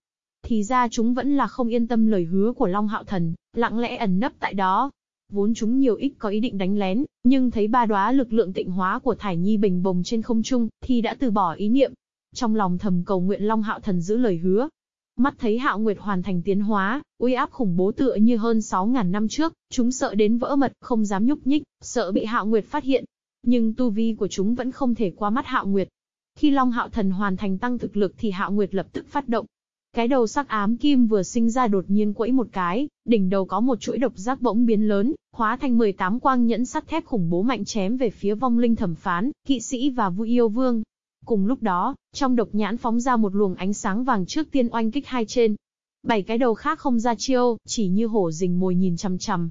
Thì ra chúng vẫn là không yên tâm lời hứa của Long Hạo Thần, lặng lẽ ẩn nấp tại đó. Vốn chúng nhiều ít có ý định đánh lén, nhưng thấy ba đóa lực lượng tịnh hóa của Thải Nhi bình bồng trên không trung, thì đã từ bỏ ý niệm. Trong lòng thầm cầu nguyện Long Hạo Thần giữ lời hứa, mắt thấy Hạo Nguyệt hoàn thành tiến hóa, uy áp khủng bố tựa như hơn 6.000 năm trước, chúng sợ đến vỡ mật, không dám nhúc nhích, sợ bị Hạo Nguyệt phát hiện. Nhưng tu vi của chúng vẫn không thể qua mắt Hạo Nguyệt, khi Long Hạo Thần hoàn thành tăng thực lực thì Hạo Nguyệt lập tức phát động. Cái đầu sắc ám kim vừa sinh ra đột nhiên quẫy một cái, đỉnh đầu có một chuỗi độc giác bỗng biến lớn, hóa thành 18 quang nhẫn sắt thép khủng bố mạnh chém về phía vong linh thẩm phán, kỵ sĩ và vui yêu vương. Cùng lúc đó, trong độc nhãn phóng ra một luồng ánh sáng vàng trước tiên oanh kích hai trên. Bảy cái đầu khác không ra chiêu, chỉ như hổ rình mồi nhìn chằm chằm,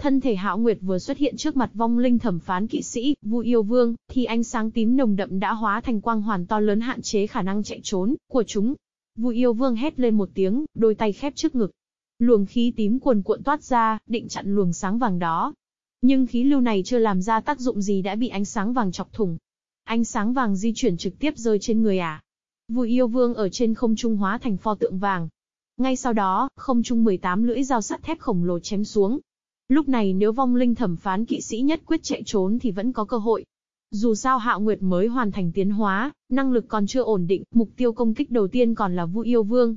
Thân thể Hạo Nguyệt vừa xuất hiện trước mặt vong linh thẩm phán kỵ sĩ, Vu Yêu Vương, thì ánh sáng tím nồng đậm đã hóa thành quang hoàn to lớn hạn chế khả năng chạy trốn của chúng. Vu Yêu Vương hét lên một tiếng, đôi tay khép trước ngực. Luồng khí tím cuồn cuộn toát ra, định chặn luồng sáng vàng đó. Nhưng khí lưu này chưa làm ra tác dụng gì đã bị ánh sáng vàng chọc thủng. Ánh sáng vàng di chuyển trực tiếp rơi trên người à. Vu Yêu Vương ở trên không trung hóa thành pho tượng vàng, ngay sau đó, không trung 18 lưỡi dao sắt thép khổng lồ chém xuống, Lúc này nếu vong linh thẩm phán kỵ sĩ nhất quyết chạy trốn thì vẫn có cơ hội. Dù sao Hạo Nguyệt mới hoàn thành tiến hóa, năng lực còn chưa ổn định, mục tiêu công kích đầu tiên còn là Vu Yêu Vương.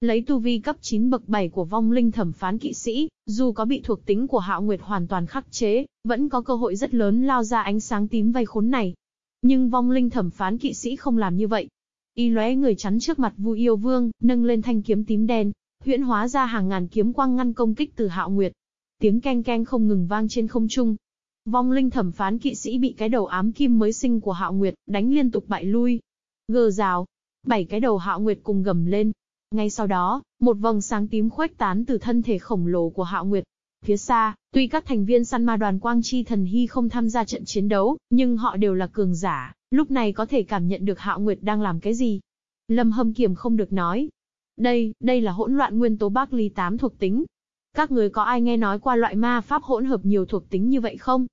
Lấy tu vi cấp 9 bậc 7 của vong linh thẩm phán kỵ sĩ, dù có bị thuộc tính của Hạo Nguyệt hoàn toàn khắc chế, vẫn có cơ hội rất lớn lao ra ánh sáng tím vây khốn này. Nhưng vong linh thẩm phán kỵ sĩ không làm như vậy. Y lóe người chắn trước mặt Vu Yêu Vương, nâng lên thanh kiếm tím đen, huyễn hóa ra hàng ngàn kiếm quang ngăn công kích từ Hạo Nguyệt. Tiếng keng keng không ngừng vang trên không trung. Vong linh thẩm phán kỵ sĩ bị cái đầu ám kim mới sinh của Hạo Nguyệt đánh liên tục bại lui. Gờ rào, bảy cái đầu Hạo Nguyệt cùng gầm lên. Ngay sau đó, một vầng sáng tím khuếch tán từ thân thể khổng lồ của Hạo Nguyệt. Phía xa, tuy các thành viên săn ma đoàn Quang Chi Thần Hy không tham gia trận chiến đấu, nhưng họ đều là cường giả, lúc này có thể cảm nhận được Hạo Nguyệt đang làm cái gì. Lâm Hâm Kiềm không được nói. Đây, đây là hỗn loạn nguyên tố Bác Ly 8 thuộc tính, các người có ai nghe nói qua loại ma pháp hỗn hợp nhiều thuộc tính như vậy không?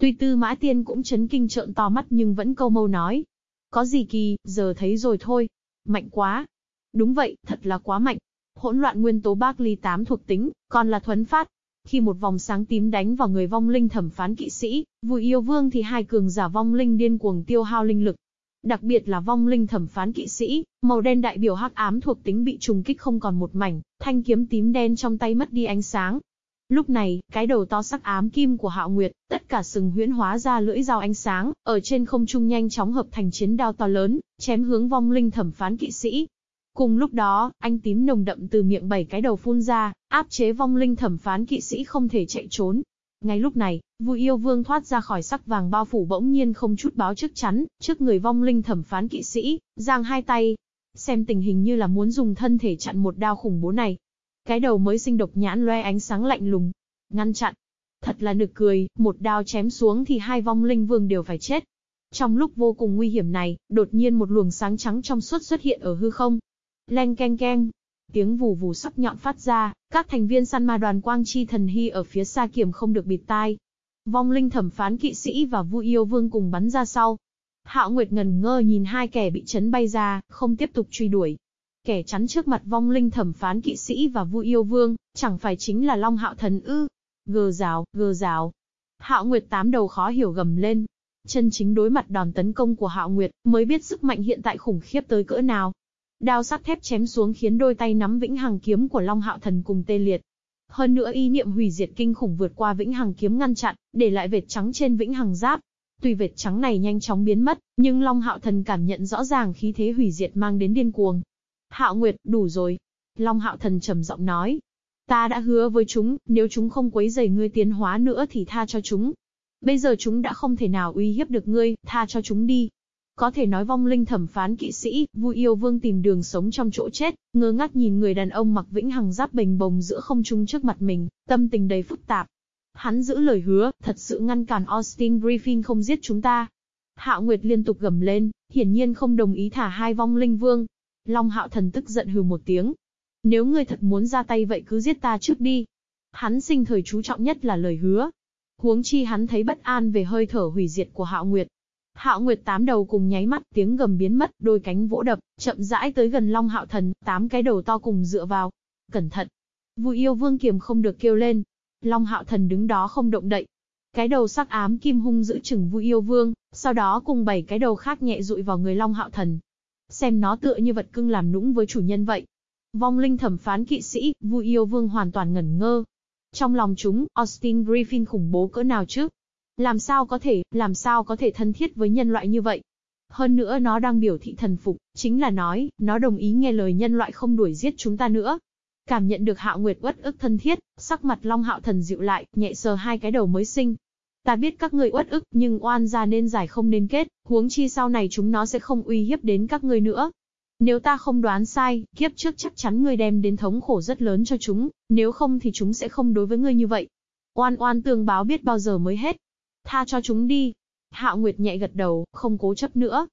Tuy tư mã tiên cũng chấn kinh trợn to mắt nhưng vẫn câu mâu nói. Có gì kỳ, giờ thấy rồi thôi. Mạnh quá. Đúng vậy, thật là quá mạnh. Hỗn loạn nguyên tố bác ly 8 thuộc tính, còn là thuấn phát. Khi một vòng sáng tím đánh vào người vong linh thẩm phán kỵ sĩ, vui yêu vương thì hai cường giả vong linh điên cuồng tiêu hao linh lực. Đặc biệt là vong linh thẩm phán kỵ sĩ, màu đen đại biểu hắc ám thuộc tính bị trùng kích không còn một mảnh, thanh kiếm tím đen trong tay mất đi ánh sáng. Lúc này, cái đầu to sắc ám kim của Hạo Nguyệt, tất cả sừng huyễn hóa ra lưỡi dao ánh sáng, ở trên không trung nhanh chóng hợp thành chiến đao to lớn, chém hướng vong linh thẩm phán kỵ sĩ. Cùng lúc đó, anh tím nồng đậm từ miệng bảy cái đầu phun ra, áp chế vong linh thẩm phán kỵ sĩ không thể chạy trốn. Ngay lúc này, Vui yêu vương thoát ra khỏi sắc vàng bao phủ bỗng nhiên không chút báo trước chắn, trước người vong linh thẩm phán kỵ sĩ, giang hai tay. Xem tình hình như là muốn dùng thân thể chặn một đao khủng bố này. Cái đầu mới sinh độc nhãn loe ánh sáng lạnh lùng. Ngăn chặn. Thật là nực cười, một đao chém xuống thì hai vong linh vương đều phải chết. Trong lúc vô cùng nguy hiểm này, đột nhiên một luồng sáng trắng trong suốt xuất hiện ở hư không. Leng keng keng, tiếng vù vù sắc nhọn phát ra, các thành viên săn ma đoàn quang chi thần hy ở phía xa kiểm không được bịt tai. Vong linh thẩm phán kỵ sĩ và Vu yêu vương cùng bắn ra sau. Hạo Nguyệt ngần ngơ nhìn hai kẻ bị chấn bay ra, không tiếp tục truy đuổi. Kẻ chắn trước mặt vong linh thẩm phán kỵ sĩ và Vu yêu vương, chẳng phải chính là Long Hạo Thần ư? Gờ rào, gờ rào. Hạo Nguyệt tám đầu khó hiểu gầm lên. Chân chính đối mặt đòn tấn công của Hạo Nguyệt, mới biết sức mạnh hiện tại khủng khiếp tới cỡ nào. Đao sắc thép chém xuống khiến đôi tay nắm vĩnh hằng kiếm của Long Hạo Thần cùng tê liệt. Hơn nữa ý niệm hủy diệt kinh khủng vượt qua vĩnh hằng kiếm ngăn chặn, để lại vệt trắng trên vĩnh hằng giáp. Tuy vệt trắng này nhanh chóng biến mất, nhưng Long Hạo Thần cảm nhận rõ ràng khí thế hủy diệt mang đến điên cuồng. Hạo Nguyệt, đủ rồi. Long Hạo Thần trầm giọng nói. Ta đã hứa với chúng, nếu chúng không quấy rầy ngươi tiến hóa nữa thì tha cho chúng. Bây giờ chúng đã không thể nào uy hiếp được ngươi, tha cho chúng đi. Có thể nói vong linh thẩm phán kỵ sĩ, vui yêu vương tìm đường sống trong chỗ chết, ngơ ngác nhìn người đàn ông mặc vĩnh hằng giáp bình bồng giữa không trung trước mặt mình, tâm tình đầy phức tạp. Hắn giữ lời hứa, thật sự ngăn cản Austin Griffin không giết chúng ta. Hạo Nguyệt liên tục gầm lên, hiển nhiên không đồng ý thả hai vong linh vương. Long Hạo thần tức giận hừ một tiếng. Nếu ngươi thật muốn ra tay vậy cứ giết ta trước đi. Hắn sinh thời chú trọng nhất là lời hứa. Huống chi hắn thấy bất an về hơi thở hủy diệt của Hạo Nguyệt, Hạo Nguyệt tám đầu cùng nháy mắt, tiếng gầm biến mất, đôi cánh vỗ đập, chậm rãi tới gần Long Hạo Thần, tám cái đầu to cùng dựa vào. Cẩn thận. Vui yêu vương kiềm không được kêu lên. Long Hạo Thần đứng đó không động đậy. Cái đầu sắc ám kim hung giữ chừng vui yêu vương, sau đó cùng bảy cái đầu khác nhẹ dụi vào người Long Hạo Thần. Xem nó tựa như vật cưng làm nũng với chủ nhân vậy. Vong linh thẩm phán kỵ sĩ, vui yêu vương hoàn toàn ngẩn ngơ. Trong lòng chúng, Austin Griffin khủng bố cỡ nào chứ? Làm sao có thể, làm sao có thể thân thiết với nhân loại như vậy? Hơn nữa nó đang biểu thị thần phục, chính là nói, nó đồng ý nghe lời nhân loại không đuổi giết chúng ta nữa. Cảm nhận được Hạo Nguyệt uất ức thân thiết, sắc mặt Long Hạo Thần dịu lại, nhẹ sờ hai cái đầu mới sinh. Ta biết các ngươi uất ức, nhưng oan gia nên giải không nên kết, huống chi sau này chúng nó sẽ không uy hiếp đến các ngươi nữa. Nếu ta không đoán sai, kiếp trước chắc chắn ngươi đem đến thống khổ rất lớn cho chúng, nếu không thì chúng sẽ không đối với ngươi như vậy. Oan oan tương báo biết bao giờ mới hết. Tha cho chúng đi. Hạo Nguyệt nhẹ gật đầu, không cố chấp nữa.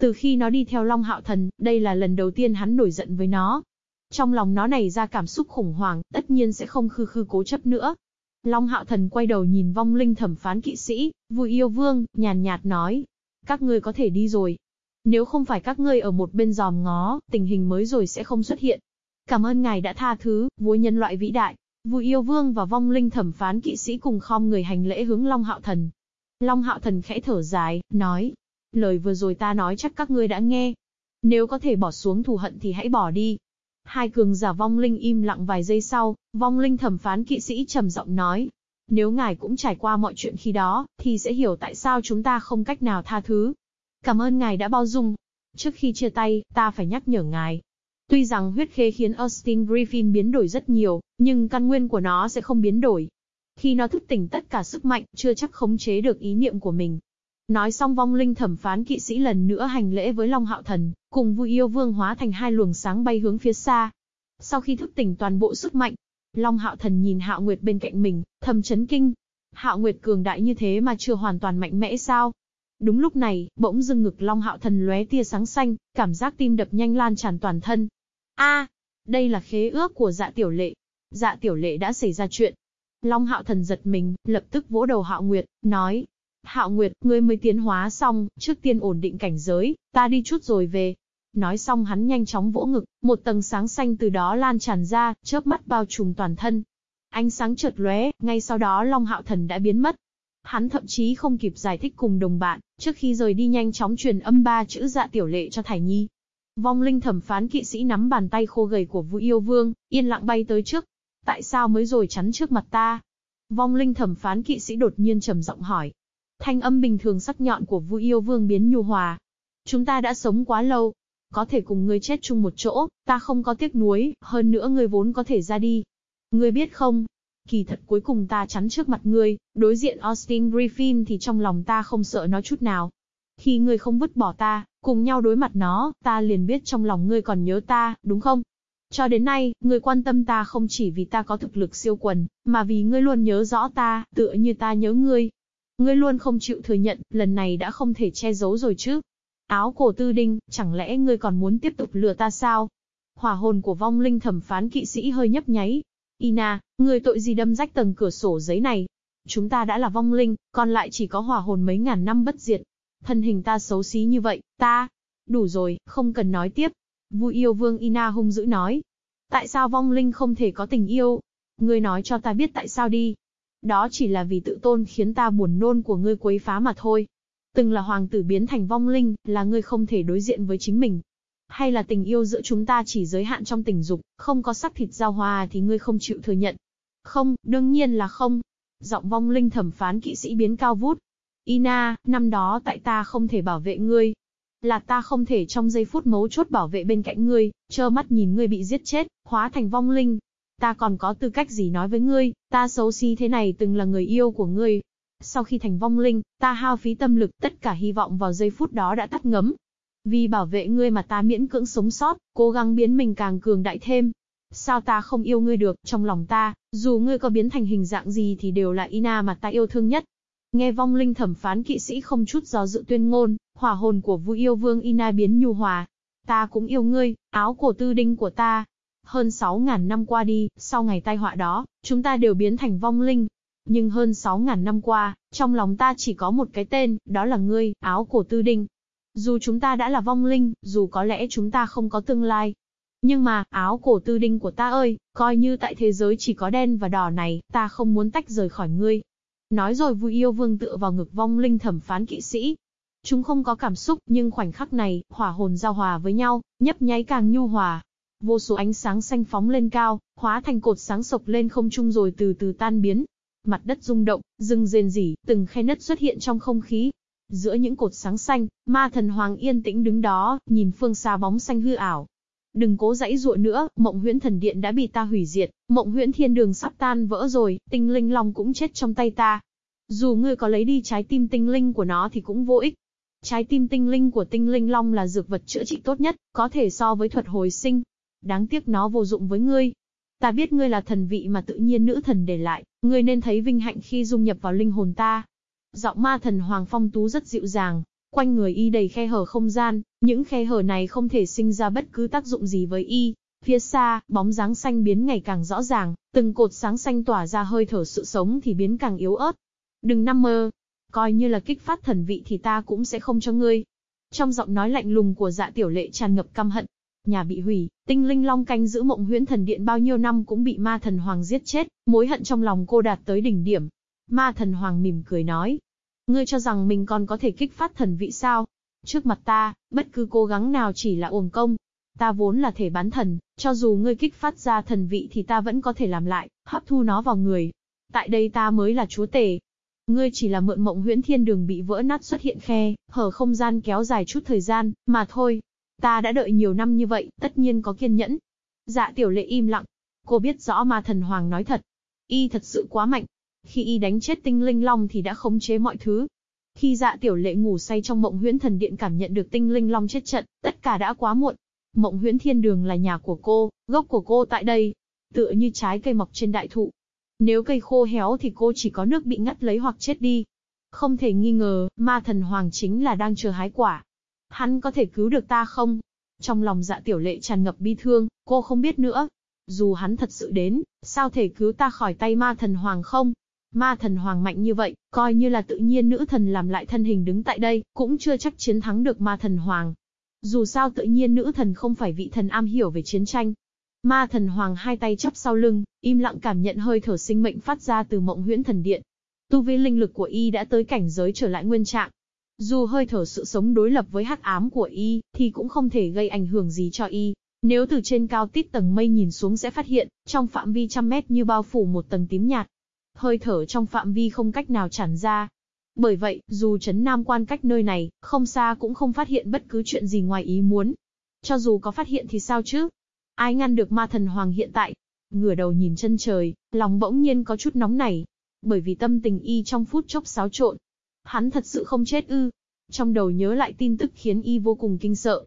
Từ khi nó đi theo Long Hạo Thần, đây là lần đầu tiên hắn nổi giận với nó. Trong lòng nó này ra cảm xúc khủng hoảng, tất nhiên sẽ không khư khư cố chấp nữa. Long Hạo Thần quay đầu nhìn vong linh thẩm phán kỵ sĩ, vui yêu vương, nhàn nhạt nói. Các ngươi có thể đi rồi. Nếu không phải các ngươi ở một bên giòm ngó, tình hình mới rồi sẽ không xuất hiện. Cảm ơn ngài đã tha thứ, vua nhân loại vĩ đại. Vui yêu vương và vong linh thẩm phán kỵ sĩ cùng khom người hành lễ hướng Long Hạo Thần. Long hạo thần khẽ thở dài, nói. Lời vừa rồi ta nói chắc các ngươi đã nghe. Nếu có thể bỏ xuống thù hận thì hãy bỏ đi. Hai cường giả vong linh im lặng vài giây sau, vong linh thẩm phán kỵ sĩ trầm giọng nói. Nếu ngài cũng trải qua mọi chuyện khi đó, thì sẽ hiểu tại sao chúng ta không cách nào tha thứ. Cảm ơn ngài đã bao dung. Trước khi chia tay, ta phải nhắc nhở ngài. Tuy rằng huyết khế khiến Austin Griffin biến đổi rất nhiều, nhưng căn nguyên của nó sẽ không biến đổi. Khi nó thức tỉnh tất cả sức mạnh, chưa chắc khống chế được ý niệm của mình. Nói xong vong linh thẩm phán kỵ sĩ lần nữa hành lễ với Long Hạo Thần, cùng vui yêu vương hóa thành hai luồng sáng bay hướng phía xa. Sau khi thức tỉnh toàn bộ sức mạnh, Long Hạo Thần nhìn Hạo Nguyệt bên cạnh mình, thầm chấn kinh. Hạo Nguyệt cường đại như thế mà chưa hoàn toàn mạnh mẽ sao? Đúng lúc này, bỗng dưng ngực Long Hạo Thần lóe tia sáng xanh, cảm giác tim đập nhanh lan tràn toàn thân. A, đây là khế ước của Dạ Tiểu Lệ. Dạ Tiểu Lệ đã xảy ra chuyện, Long Hạo Thần giật mình, lập tức vỗ đầu Hạo Nguyệt, nói. Hạo Nguyệt, ngươi mới tiến hóa xong, trước tiên ổn định cảnh giới, ta đi chút rồi về. Nói xong hắn nhanh chóng vỗ ngực, một tầng sáng xanh từ đó lan tràn ra, chớp mắt bao trùm toàn thân. Ánh sáng chợt lóe, ngay sau đó Long Hạo Thần đã biến mất. Hắn thậm chí không kịp giải thích cùng đồng bạn, trước khi rời đi nhanh chóng truyền âm ba chữ dạ tiểu lệ cho Thải Nhi. Vong linh thẩm phán kỵ sĩ nắm bàn tay khô gầy của Vũ Yêu Vương, yên lặng bay tới trước. Tại sao mới rồi chắn trước mặt ta? Vong linh thẩm phán kỵ sĩ đột nhiên trầm giọng hỏi. Thanh âm bình thường sắc nhọn của Vu Yêu Vương biến nhu hòa. Chúng ta đã sống quá lâu, có thể cùng ngươi chết chung một chỗ, ta không có tiếc nuối, hơn nữa ngươi vốn có thể ra đi. Ngươi biết không, kỳ thật cuối cùng ta chắn trước mặt ngươi, đối diện Austin Griffin thì trong lòng ta không sợ nó chút nào. Khi ngươi không vứt bỏ ta, cùng nhau đối mặt nó, ta liền biết trong lòng ngươi còn nhớ ta, đúng không? Cho đến nay, ngươi quan tâm ta không chỉ vì ta có thực lực siêu quần, mà vì ngươi luôn nhớ rõ ta, tựa như ta nhớ ngươi. Ngươi luôn không chịu thừa nhận, lần này đã không thể che giấu rồi chứ. Áo cổ tư đinh, chẳng lẽ ngươi còn muốn tiếp tục lừa ta sao? Hỏa hồn của vong linh thẩm phán kỵ sĩ hơi nhấp nháy. Ina, ngươi tội gì đâm rách tầng cửa sổ giấy này? Chúng ta đã là vong linh, còn lại chỉ có hỏa hồn mấy ngàn năm bất diệt. Thân hình ta xấu xí như vậy, ta... Đủ rồi, không cần nói tiếp. Vui yêu vương Ina hung dữ nói. Tại sao vong linh không thể có tình yêu? Ngươi nói cho ta biết tại sao đi. Đó chỉ là vì tự tôn khiến ta buồn nôn của ngươi quấy phá mà thôi. Từng là hoàng tử biến thành vong linh, là ngươi không thể đối diện với chính mình. Hay là tình yêu giữa chúng ta chỉ giới hạn trong tình dục, không có sắc thịt giao hòa thì ngươi không chịu thừa nhận. Không, đương nhiên là không. Giọng vong linh thẩm phán kỵ sĩ biến cao vút. Ina, năm đó tại ta không thể bảo vệ ngươi. Là ta không thể trong giây phút mấu chốt bảo vệ bên cạnh ngươi, trơ mắt nhìn ngươi bị giết chết, hóa thành vong linh. Ta còn có tư cách gì nói với ngươi, ta xấu xí thế này từng là người yêu của ngươi, sau khi thành vong linh, ta hao phí tâm lực, tất cả hy vọng vào giây phút đó đã tắt ngấm. Vì bảo vệ ngươi mà ta miễn cưỡng sống sót, cố gắng biến mình càng cường đại thêm. Sao ta không yêu ngươi được, trong lòng ta, dù ngươi có biến thành hình dạng gì thì đều là Ina mà ta yêu thương nhất. Nghe vong linh thẩm phán kỵ sĩ không chút do dự tuyên ngôn, hỏa hồn của vui yêu vương Ina biến nhu hòa. Ta cũng yêu ngươi, áo cổ tư đinh của ta. Hơn 6.000 năm qua đi, sau ngày tai họa đó, chúng ta đều biến thành vong linh, nhưng hơn 6.000 năm qua, trong lòng ta chỉ có một cái tên, đó là ngươi, áo cổ tư đinh. Dù chúng ta đã là vong linh, dù có lẽ chúng ta không có tương lai. Nhưng mà, áo cổ tư đinh của ta ơi, coi như tại thế giới chỉ có đen và đỏ này, ta không muốn tách rời khỏi ngươi. Nói rồi vui yêu vương tựa vào ngực vong linh thẩm phán kỵ sĩ. Chúng không có cảm xúc, nhưng khoảnh khắc này, hỏa hồn giao hòa với nhau, nhấp nháy càng nhu hòa. Vô số ánh sáng xanh phóng lên cao, hóa thành cột sáng sộc lên không trung rồi từ từ tan biến, Mặt đất rung động, rừng rền rỉ, từng khe nứt xuất hiện trong không khí. Giữa những cột sáng xanh, ma thần hoàng yên tĩnh đứng đó, nhìn phương xa bóng xanh hư ảo. Đừng cố dãy dụa nữa, mộng huyễn thần điện đã bị ta hủy diệt, mộng huyễn thiên đường sắp tan vỡ rồi, tinh linh long cũng chết trong tay ta. Dù ngươi có lấy đi trái tim tinh linh của nó thì cũng vô ích. Trái tim tinh linh của tinh linh long là dược vật chữa trị tốt nhất, có thể so với thuật hồi sinh. Đáng tiếc nó vô dụng với ngươi, Ta biết ngươi là thần vị mà tự nhiên nữ thần để lại, ngươi nên thấy vinh hạnh khi dung nhập vào linh hồn ta. Giọng ma thần Hoàng Phong Tú rất dịu dàng, quanh người y đầy khe hở không gian, những khe hở này không thể sinh ra bất cứ tác dụng gì với y. Phía xa, bóng dáng xanh biến ngày càng rõ ràng, từng cột sáng xanh tỏa ra hơi thở sự sống thì biến càng yếu ớt. Đừng nằm mơ, coi như là kích phát thần vị thì ta cũng sẽ không cho ngươi. Trong giọng nói lạnh lùng của dạ tiểu lệ tràn ngập căm hận, nhà bị hủy, tinh linh long canh giữ mộng huyễn thần điện bao nhiêu năm cũng bị ma thần hoàng giết chết, mối hận trong lòng cô đạt tới đỉnh điểm. Ma thần hoàng mỉm cười nói, ngươi cho rằng mình còn có thể kích phát thần vị sao? Trước mặt ta, bất cứ cố gắng nào chỉ là uổng công. Ta vốn là thể bán thần, cho dù ngươi kích phát ra thần vị thì ta vẫn có thể làm lại, hấp thu nó vào người. Tại đây ta mới là chúa tể. Ngươi chỉ là mượn mộng huyễn thiên đường bị vỡ nát xuất hiện khe, hở không gian kéo dài chút thời gian, mà thôi. Ta đã đợi nhiều năm như vậy, tất nhiên có kiên nhẫn. Dạ tiểu lệ im lặng. Cô biết rõ ma thần hoàng nói thật. Y thật sự quá mạnh. Khi y đánh chết tinh linh long thì đã khống chế mọi thứ. Khi dạ tiểu lệ ngủ say trong mộng huyễn thần điện cảm nhận được tinh linh long chết trận, tất cả đã quá muộn. Mộng huyễn thiên đường là nhà của cô, gốc của cô tại đây. Tựa như trái cây mọc trên đại thụ. Nếu cây khô héo thì cô chỉ có nước bị ngắt lấy hoặc chết đi. Không thể nghi ngờ, ma thần hoàng chính là đang chờ hái quả. Hắn có thể cứu được ta không? Trong lòng dạ tiểu lệ tràn ngập bi thương, cô không biết nữa. Dù hắn thật sự đến, sao thể cứu ta khỏi tay ma thần hoàng không? Ma thần hoàng mạnh như vậy, coi như là tự nhiên nữ thần làm lại thân hình đứng tại đây, cũng chưa chắc chiến thắng được ma thần hoàng. Dù sao tự nhiên nữ thần không phải vị thần am hiểu về chiến tranh. Ma thần hoàng hai tay chắp sau lưng, im lặng cảm nhận hơi thở sinh mệnh phát ra từ mộng huyễn thần điện. Tu vi linh lực của y đã tới cảnh giới trở lại nguyên trạng. Dù hơi thở sự sống đối lập với hắc ám của y, thì cũng không thể gây ảnh hưởng gì cho y. Nếu từ trên cao tít tầng mây nhìn xuống sẽ phát hiện, trong phạm vi trăm mét như bao phủ một tầng tím nhạt. Hơi thở trong phạm vi không cách nào tràn ra. Bởi vậy, dù chấn nam quan cách nơi này, không xa cũng không phát hiện bất cứ chuyện gì ngoài ý muốn. Cho dù có phát hiện thì sao chứ? Ai ngăn được ma thần hoàng hiện tại? Ngửa đầu nhìn chân trời, lòng bỗng nhiên có chút nóng nảy. Bởi vì tâm tình y trong phút chốc xáo trộn. Hắn thật sự không chết ư. Trong đầu nhớ lại tin tức khiến y vô cùng kinh sợ.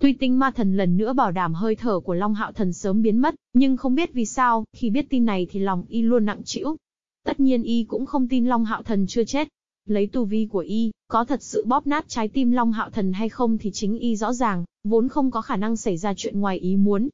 Tuy tinh ma thần lần nữa bảo đảm hơi thở của Long Hạo Thần sớm biến mất, nhưng không biết vì sao, khi biết tin này thì lòng y luôn nặng trĩu. Tất nhiên y cũng không tin Long Hạo Thần chưa chết. Lấy tu vi của y, có thật sự bóp nát trái tim Long Hạo Thần hay không thì chính y rõ ràng, vốn không có khả năng xảy ra chuyện ngoài ý muốn.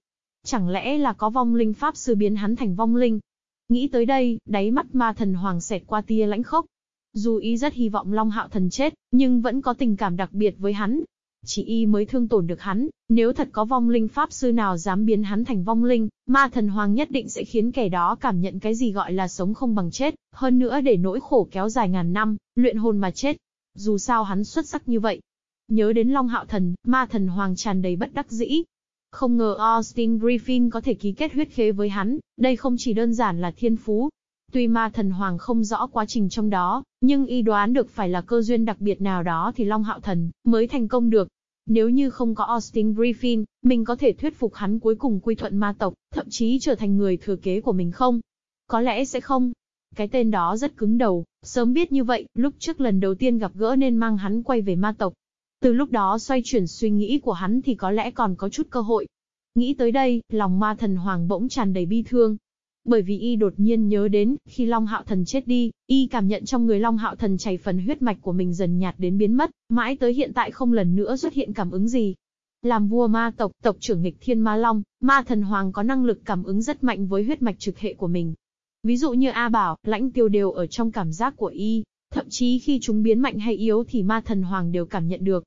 Chẳng lẽ là có vong linh pháp sư biến hắn thành vong linh? Nghĩ tới đây, đáy mắt ma thần hoàng xẹt qua tia lãnh khốc. Dù y rất hy vọng Long Hạo Thần chết, nhưng vẫn có tình cảm đặc biệt với hắn, chỉ y mới thương tổn được hắn, nếu thật có vong linh pháp sư nào dám biến hắn thành vong linh, ma thần hoàng nhất định sẽ khiến kẻ đó cảm nhận cái gì gọi là sống không bằng chết, hơn nữa để nỗi khổ kéo dài ngàn năm, luyện hồn mà chết. Dù sao hắn xuất sắc như vậy. Nhớ đến Long Hạo Thần, ma thần hoàng tràn đầy bất đắc dĩ. Không ngờ Austin Griffin có thể ký kết huyết khế với hắn, đây không chỉ đơn giản là thiên phú, Tuy ma thần hoàng không rõ quá trình trong đó, nhưng y đoán được phải là cơ duyên đặc biệt nào đó thì Long Hạo Thần mới thành công được. Nếu như không có Austin Griffin, mình có thể thuyết phục hắn cuối cùng quy thuận ma tộc, thậm chí trở thành người thừa kế của mình không? Có lẽ sẽ không. Cái tên đó rất cứng đầu, sớm biết như vậy, lúc trước lần đầu tiên gặp gỡ nên mang hắn quay về ma tộc. Từ lúc đó xoay chuyển suy nghĩ của hắn thì có lẽ còn có chút cơ hội. Nghĩ tới đây, lòng ma thần hoàng bỗng tràn đầy bi thương, bởi vì y đột nhiên nhớ đến, khi Long Hạo Thần chết đi, y cảm nhận trong người Long Hạo Thần chảy phần huyết mạch của mình dần nhạt đến biến mất, mãi tới hiện tại không lần nữa xuất hiện cảm ứng gì. Làm vua ma tộc, tộc trưởng nghịch thiên ma long, ma thần hoàng có năng lực cảm ứng rất mạnh với huyết mạch trực hệ của mình. Ví dụ như A Bảo, lãnh tiêu đều ở trong cảm giác của y, thậm chí khi chúng biến mạnh hay yếu thì ma thần hoàng đều cảm nhận được.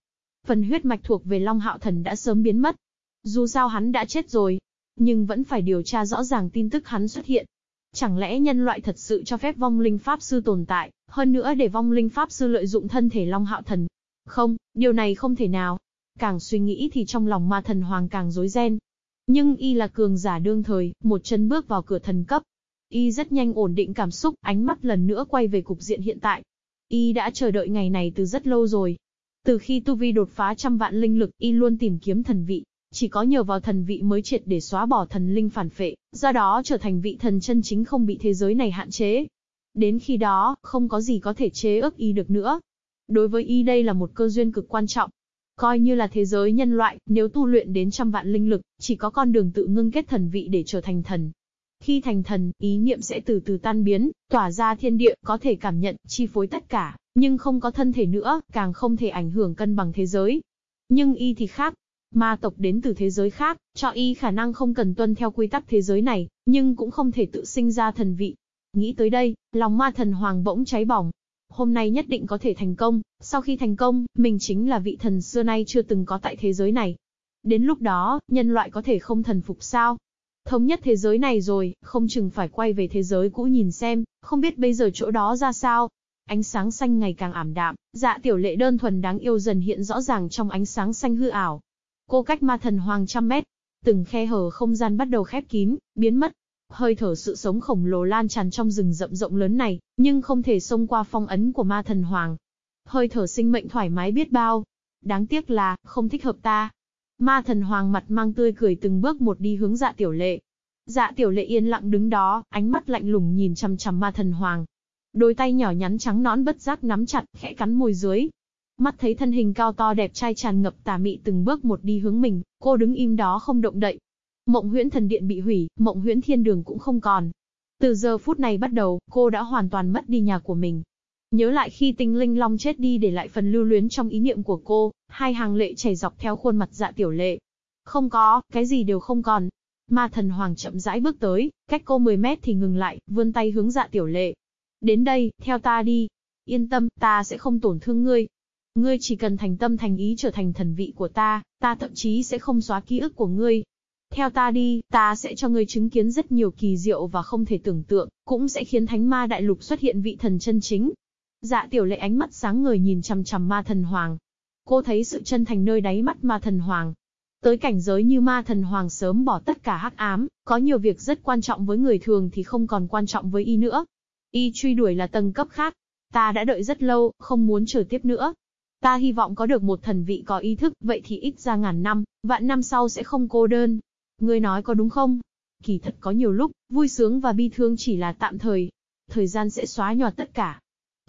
Phần huyết mạch thuộc về Long Hạo Thần đã sớm biến mất. Dù sao hắn đã chết rồi, nhưng vẫn phải điều tra rõ ràng tin tức hắn xuất hiện. Chẳng lẽ nhân loại thật sự cho phép vong linh pháp sư tồn tại, hơn nữa để vong linh pháp sư lợi dụng thân thể Long Hạo Thần? Không, điều này không thể nào. Càng suy nghĩ thì trong lòng ma thần hoàng càng rối ren. Nhưng y là cường giả đương thời, một chân bước vào cửa thần cấp. Y rất nhanh ổn định cảm xúc, ánh mắt lần nữa quay về cục diện hiện tại. Y đã chờ đợi ngày này từ rất lâu rồi. Từ khi Tu Vi đột phá trăm vạn linh lực, y luôn tìm kiếm thần vị, chỉ có nhờ vào thần vị mới triệt để xóa bỏ thần linh phản phệ, do đó trở thành vị thần chân chính không bị thế giới này hạn chế. Đến khi đó, không có gì có thể chế ước y được nữa. Đối với y đây là một cơ duyên cực quan trọng. Coi như là thế giới nhân loại, nếu tu luyện đến trăm vạn linh lực, chỉ có con đường tự ngưng kết thần vị để trở thành thần. Khi thành thần, ý niệm sẽ từ từ tan biến, tỏa ra thiên địa, có thể cảm nhận, chi phối tất cả, nhưng không có thân thể nữa, càng không thể ảnh hưởng cân bằng thế giới. Nhưng y thì khác, Ma tộc đến từ thế giới khác, cho y khả năng không cần tuân theo quy tắc thế giới này, nhưng cũng không thể tự sinh ra thần vị. Nghĩ tới đây, lòng ma thần hoàng bỗng cháy bỏng. Hôm nay nhất định có thể thành công, sau khi thành công, mình chính là vị thần xưa nay chưa từng có tại thế giới này. Đến lúc đó, nhân loại có thể không thần phục sao? Thống nhất thế giới này rồi, không chừng phải quay về thế giới cũ nhìn xem, không biết bây giờ chỗ đó ra sao. Ánh sáng xanh ngày càng ảm đạm, dạ tiểu lệ đơn thuần đáng yêu dần hiện rõ ràng trong ánh sáng xanh hư ảo, Cô cách ma thần hoàng trăm mét. Từng khe hở không gian bắt đầu khép kín, biến mất. Hơi thở sự sống khổng lồ lan tràn trong rừng rậm rộng lớn này, nhưng không thể xông qua phong ấn của ma thần hoàng. Hơi thở sinh mệnh thoải mái biết bao. Đáng tiếc là, không thích hợp ta. Ma thần hoàng mặt mang tươi cười từng bước một đi hướng dạ tiểu lệ. Dạ tiểu lệ yên lặng đứng đó, ánh mắt lạnh lùng nhìn chằm chằm ma thần hoàng. Đôi tay nhỏ nhắn trắng nõn bất giác nắm chặt, khẽ cắn môi dưới, Mắt thấy thân hình cao to đẹp trai tràn ngập tà mị từng bước một đi hướng mình, cô đứng im đó không động đậy. Mộng huyễn thần điện bị hủy, mộng huyễn thiên đường cũng không còn. Từ giờ phút này bắt đầu, cô đã hoàn toàn mất đi nhà của mình. Nhớ lại khi tinh linh long chết đi để lại phần lưu luyến trong ý niệm của cô, hai hàng lệ chảy dọc theo khuôn mặt dạ tiểu lệ. Không có, cái gì đều không còn. Ma thần hoàng chậm rãi bước tới, cách cô 10 mét thì ngừng lại, vươn tay hướng dạ tiểu lệ. Đến đây, theo ta đi. Yên tâm, ta sẽ không tổn thương ngươi. Ngươi chỉ cần thành tâm thành ý trở thành thần vị của ta, ta thậm chí sẽ không xóa ký ức của ngươi. Theo ta đi, ta sẽ cho ngươi chứng kiến rất nhiều kỳ diệu và không thể tưởng tượng, cũng sẽ khiến thánh ma đại lục xuất hiện vị thần chân chính. Dạ tiểu lệ ánh mắt sáng ngời nhìn chằm chằm ma thần hoàng. Cô thấy sự chân thành nơi đáy mắt ma thần hoàng. Tới cảnh giới như ma thần hoàng sớm bỏ tất cả hắc ám, có nhiều việc rất quan trọng với người thường thì không còn quan trọng với y nữa. Y truy đuổi là tầng cấp khác. Ta đã đợi rất lâu, không muốn chờ tiếp nữa. Ta hy vọng có được một thần vị có ý thức, vậy thì ít ra ngàn năm, vạn năm sau sẽ không cô đơn. Ngươi nói có đúng không? Kỳ thật có nhiều lúc, vui sướng và bi thương chỉ là tạm thời. Thời gian sẽ xóa nhòa tất cả.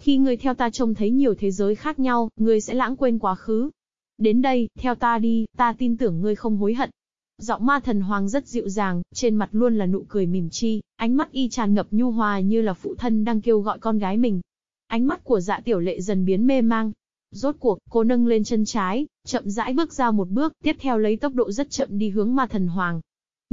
Khi ngươi theo ta trông thấy nhiều thế giới khác nhau, ngươi sẽ lãng quên quá khứ. Đến đây, theo ta đi, ta tin tưởng ngươi không hối hận. Giọng ma thần hoàng rất dịu dàng, trên mặt luôn là nụ cười mỉm chi, ánh mắt y tràn ngập nhu hòa như là phụ thân đang kêu gọi con gái mình. Ánh mắt của dạ tiểu lệ dần biến mê mang, Rốt cuộc, cô nâng lên chân trái, chậm rãi bước ra một bước, tiếp theo lấy tốc độ rất chậm đi hướng ma thần hoàng.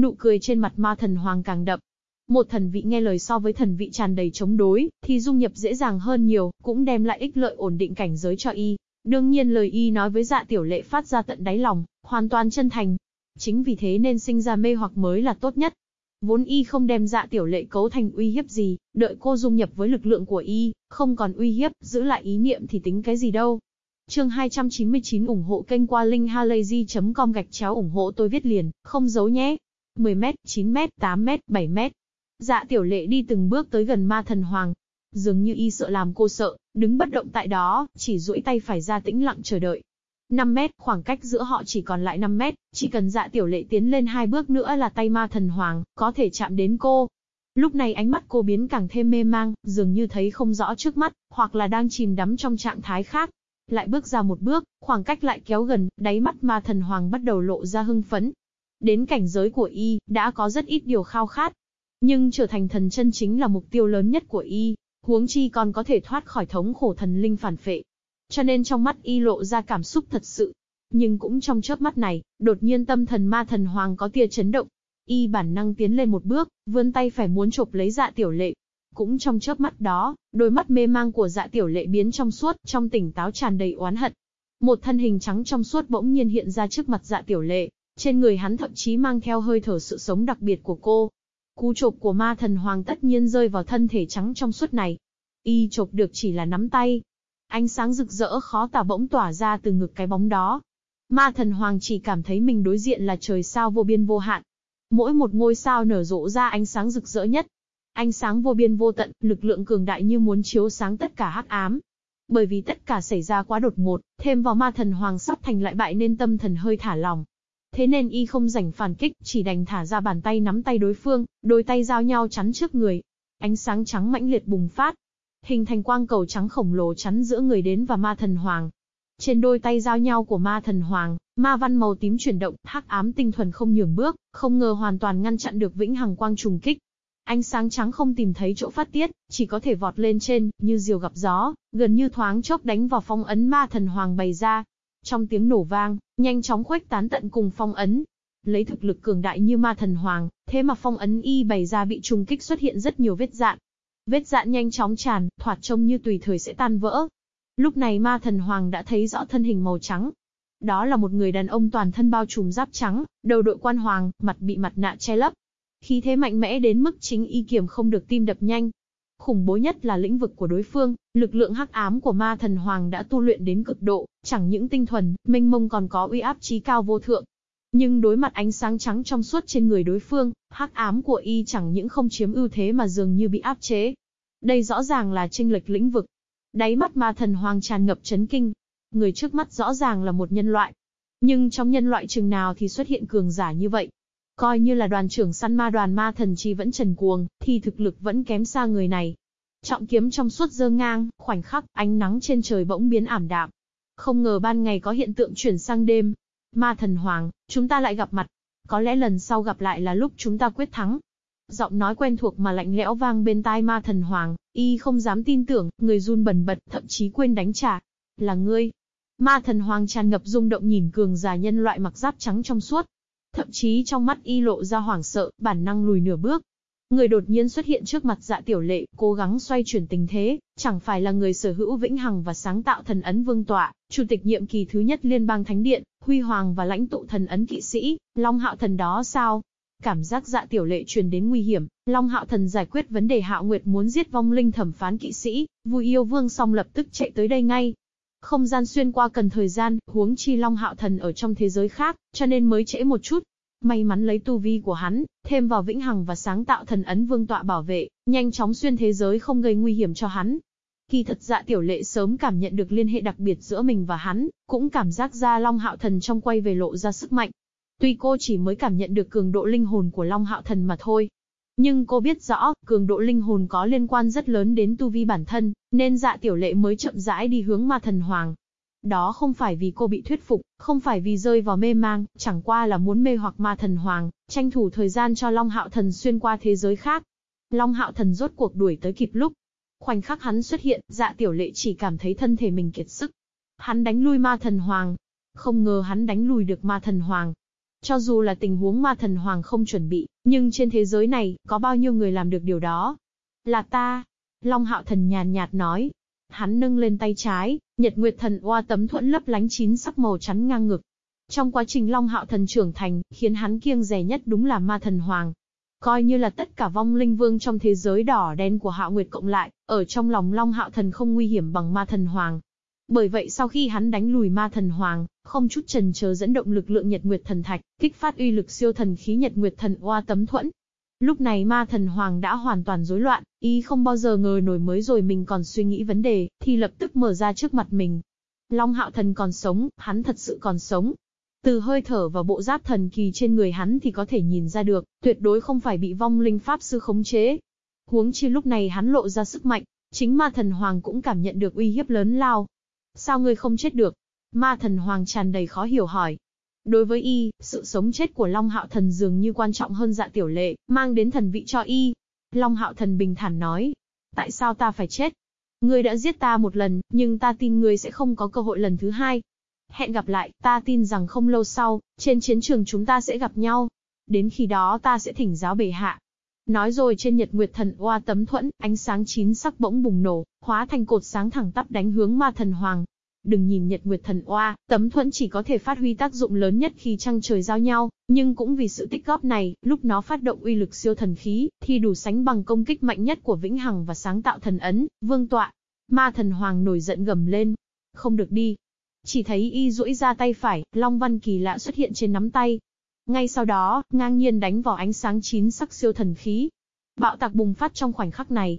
Nụ cười trên mặt ma thần hoàng càng đậm. Một thần vị nghe lời so với thần vị tràn đầy chống đối, thì dung nhập dễ dàng hơn nhiều, cũng đem lại ích lợi ổn định cảnh giới cho y. Đương nhiên lời y nói với dạ tiểu lệ phát ra tận đáy lòng, hoàn toàn chân thành. Chính vì thế nên sinh ra mê hoặc mới là tốt nhất. Vốn y không đem dạ tiểu lệ cấu thành uy hiếp gì, đợi cô dung nhập với lực lượng của y, không còn uy hiếp, giữ lại ý niệm thì tính cái gì đâu. Chương 299 ủng hộ kênh qua linkhalazy.com gạch chéo ủng hộ tôi viết liền, không giấu nhé. 10m, 9m, 8m, 7m. Dạ tiểu lệ đi từng bước tới gần ma thần hoàng. Dường như y sợ làm cô sợ, đứng bất động tại đó, chỉ duỗi tay phải ra tĩnh lặng chờ đợi. 5 mét, khoảng cách giữa họ chỉ còn lại 5 mét, chỉ cần dạ tiểu lệ tiến lên hai bước nữa là tay ma thần hoàng, có thể chạm đến cô. Lúc này ánh mắt cô biến càng thêm mê mang, dường như thấy không rõ trước mắt, hoặc là đang chìm đắm trong trạng thái khác. Lại bước ra một bước, khoảng cách lại kéo gần, đáy mắt ma thần hoàng bắt đầu lộ ra hưng phấn. Đến cảnh giới của y, đã có rất ít điều khao khát. Nhưng trở thành thần chân chính là mục tiêu lớn nhất của y, huống chi còn có thể thoát khỏi thống khổ thần linh phản phệ. Cho nên trong mắt y lộ ra cảm xúc thật sự. Nhưng cũng trong chớp mắt này, đột nhiên tâm thần ma thần hoàng có tia chấn động. Y bản năng tiến lên một bước, vươn tay phải muốn chộp lấy dạ tiểu lệ. Cũng trong chớp mắt đó, đôi mắt mê mang của dạ tiểu lệ biến trong suốt, trong tỉnh táo tràn đầy oán hận. Một thân hình trắng trong suốt bỗng nhiên hiện ra trước mặt dạ tiểu lệ, trên người hắn thậm chí mang theo hơi thở sự sống đặc biệt của cô. Cú chộp của ma thần hoàng tất nhiên rơi vào thân thể trắng trong suốt này. Y chộp được chỉ là nắm tay. Ánh sáng rực rỡ khó tả bỗng tỏa ra từ ngực cái bóng đó. Ma thần hoàng chỉ cảm thấy mình đối diện là trời sao vô biên vô hạn. Mỗi một ngôi sao nở rộ ra ánh sáng rực rỡ nhất, Ánh sáng vô biên vô tận, lực lượng cường đại như muốn chiếu sáng tất cả hắc ám. Bởi vì tất cả xảy ra quá đột ngột, thêm vào ma thần hoàng sắp thành lại bại nên tâm thần hơi thả lòng. Thế nên y không rảnh phản kích, chỉ đành thả ra bàn tay nắm tay đối phương, đôi tay giao nhau chắn trước người. Ánh sáng trắng mãnh liệt bùng phát, hình thành quang cầu trắng khổng lồ chắn giữa người đến và ma thần hoàng. Trên đôi tay giao nhau của ma thần hoàng, ma văn màu tím chuyển động, hắc ám tinh thuần không nhường bước, không ngờ hoàn toàn ngăn chặn được vĩnh hằng quang trùng kích. Ánh sáng trắng không tìm thấy chỗ phát tiết, chỉ có thể vọt lên trên, như diều gặp gió, gần như thoáng chốc đánh vào phong ấn ma thần hoàng bày ra. Trong tiếng nổ vang, nhanh chóng khuếch tán tận cùng phong ấn. Lấy thực lực cường đại như ma thần hoàng, thế mà phong ấn y bày ra bị trùng kích xuất hiện rất nhiều vết dạn. Vết dạn nhanh chóng tràn, thoạt trông như tùy thời sẽ tan vỡ. Lúc này ma thần hoàng đã thấy rõ thân hình màu trắng, đó là một người đàn ông toàn thân bao trùm giáp trắng, đầu đội quan hoàng, mặt bị mặt nạ che lấp. Khí thế mạnh mẽ đến mức chính y kiểm không được tim đập nhanh. Khủng bố nhất là lĩnh vực của đối phương, lực lượng hắc ám của ma thần hoàng đã tu luyện đến cực độ, chẳng những tinh thuần, mênh mông còn có uy áp trí cao vô thượng. Nhưng đối mặt ánh sáng trắng trong suốt trên người đối phương, hắc ám của y chẳng những không chiếm ưu thế mà dường như bị áp chế. Đây rõ ràng là chênh lệch lĩnh vực. Đáy mắt ma thần hoàng tràn ngập chấn kinh. Người trước mắt rõ ràng là một nhân loại. Nhưng trong nhân loại chừng nào thì xuất hiện cường giả như vậy, Coi như là đoàn trưởng săn ma đoàn ma thần chi vẫn trần cuồng, thì thực lực vẫn kém xa người này. Trọng kiếm trong suốt dơ ngang, khoảnh khắc, ánh nắng trên trời bỗng biến ảm đạm. Không ngờ ban ngày có hiện tượng chuyển sang đêm. Ma thần hoàng, chúng ta lại gặp mặt. Có lẽ lần sau gặp lại là lúc chúng ta quyết thắng. Giọng nói quen thuộc mà lạnh lẽo vang bên tai ma thần hoàng, y không dám tin tưởng, người run bẩn bật, thậm chí quên đánh trả. Là ngươi. Ma thần hoàng tràn ngập rung động nhìn cường già nhân loại mặc giáp trắng trong suốt, Thậm chí trong mắt y lộ ra hoảng sợ, bản năng lùi nửa bước. Người đột nhiên xuất hiện trước mặt dạ tiểu lệ, cố gắng xoay chuyển tình thế, chẳng phải là người sở hữu vĩnh hằng và sáng tạo thần ấn vương tọa, chủ tịch nhiệm kỳ thứ nhất liên bang thánh điện, huy hoàng và lãnh tụ thần ấn kỵ sĩ, Long Hạo Thần đó sao? Cảm giác dạ tiểu lệ truyền đến nguy hiểm, Long Hạo Thần giải quyết vấn đề Hạo Nguyệt muốn giết vong linh thẩm phán kỵ sĩ, vui yêu vương xong lập tức chạy tới đây ngay. Không gian xuyên qua cần thời gian, huống chi Long Hạo Thần ở trong thế giới khác, cho nên mới trễ một chút. May mắn lấy tu vi của hắn, thêm vào vĩnh hằng và sáng tạo thần ấn vương tọa bảo vệ, nhanh chóng xuyên thế giới không gây nguy hiểm cho hắn. Kỳ thật dạ tiểu lệ sớm cảm nhận được liên hệ đặc biệt giữa mình và hắn, cũng cảm giác ra Long Hạo Thần trong quay về lộ ra sức mạnh. Tuy cô chỉ mới cảm nhận được cường độ linh hồn của Long Hạo Thần mà thôi. Nhưng cô biết rõ, cường độ linh hồn có liên quan rất lớn đến tu vi bản thân, nên dạ tiểu lệ mới chậm rãi đi hướng ma thần hoàng. Đó không phải vì cô bị thuyết phục, không phải vì rơi vào mê mang, chẳng qua là muốn mê hoặc ma thần hoàng, tranh thủ thời gian cho Long Hạo Thần xuyên qua thế giới khác. Long Hạo Thần rốt cuộc đuổi tới kịp lúc. Khoảnh khắc hắn xuất hiện, dạ tiểu lệ chỉ cảm thấy thân thể mình kiệt sức. Hắn đánh lui ma thần hoàng. Không ngờ hắn đánh lùi được ma thần hoàng. Cho dù là tình huống ma thần hoàng không chuẩn bị, nhưng trên thế giới này, có bao nhiêu người làm được điều đó? Là ta. Long hạo thần nhàn nhạt nói. Hắn nâng lên tay trái, nhật nguyệt thần oa tấm thuẫn lấp lánh chín sắc màu chắn ngang ngực. Trong quá trình Long hạo thần trưởng thành, khiến hắn kiêng rẻ nhất đúng là ma thần hoàng. Coi như là tất cả vong linh vương trong thế giới đỏ đen của hạo nguyệt cộng lại, ở trong lòng Long hạo thần không nguy hiểm bằng ma thần hoàng. Bởi vậy sau khi hắn đánh lùi ma thần hoàng, không chút trần chờ dẫn động lực lượng Nhật Nguyệt Thần Thạch, kích phát uy lực siêu thần khí Nhật Nguyệt Thần Oa tấm thuẫn. Lúc này ma thần hoàng đã hoàn toàn rối loạn, ý không bao giờ ngờ nổi mới rồi mình còn suy nghĩ vấn đề, thì lập tức mở ra trước mặt mình. Long hạo thần còn sống, hắn thật sự còn sống. Từ hơi thở và bộ giáp thần kỳ trên người hắn thì có thể nhìn ra được, tuyệt đối không phải bị vong linh pháp sư khống chế. Huống chi lúc này hắn lộ ra sức mạnh, chính ma thần hoàng cũng cảm nhận được uy hiếp lớn lao, Sao ngươi không chết được? Ma thần hoàng tràn đầy khó hiểu hỏi. Đối với y, sự sống chết của Long Hạo Thần dường như quan trọng hơn dạ tiểu lệ, mang đến thần vị cho y. Long Hạo Thần bình thản nói. Tại sao ta phải chết? Ngươi đã giết ta một lần, nhưng ta tin ngươi sẽ không có cơ hội lần thứ hai. Hẹn gặp lại, ta tin rằng không lâu sau, trên chiến trường chúng ta sẽ gặp nhau. Đến khi đó ta sẽ thỉnh giáo bệ hạ, Nói rồi trên nhật nguyệt thần oa tấm thuẫn, ánh sáng chín sắc bỗng bùng nổ, hóa thành cột sáng thẳng tắp đánh hướng ma thần hoàng. Đừng nhìn nhật nguyệt thần oa, tấm thuẫn chỉ có thể phát huy tác dụng lớn nhất khi trăng trời giao nhau, nhưng cũng vì sự tích góp này, lúc nó phát động uy lực siêu thần khí, thì đủ sánh bằng công kích mạnh nhất của vĩnh hằng và sáng tạo thần ấn, vương tọa. Ma thần hoàng nổi giận gầm lên. Không được đi. Chỉ thấy y duỗi ra tay phải, long văn kỳ lạ xuất hiện trên nắm tay, ngay sau đó, ngang nhiên đánh vào ánh sáng chín sắc siêu thần khí. Bạo tạc bùng phát trong khoảnh khắc này.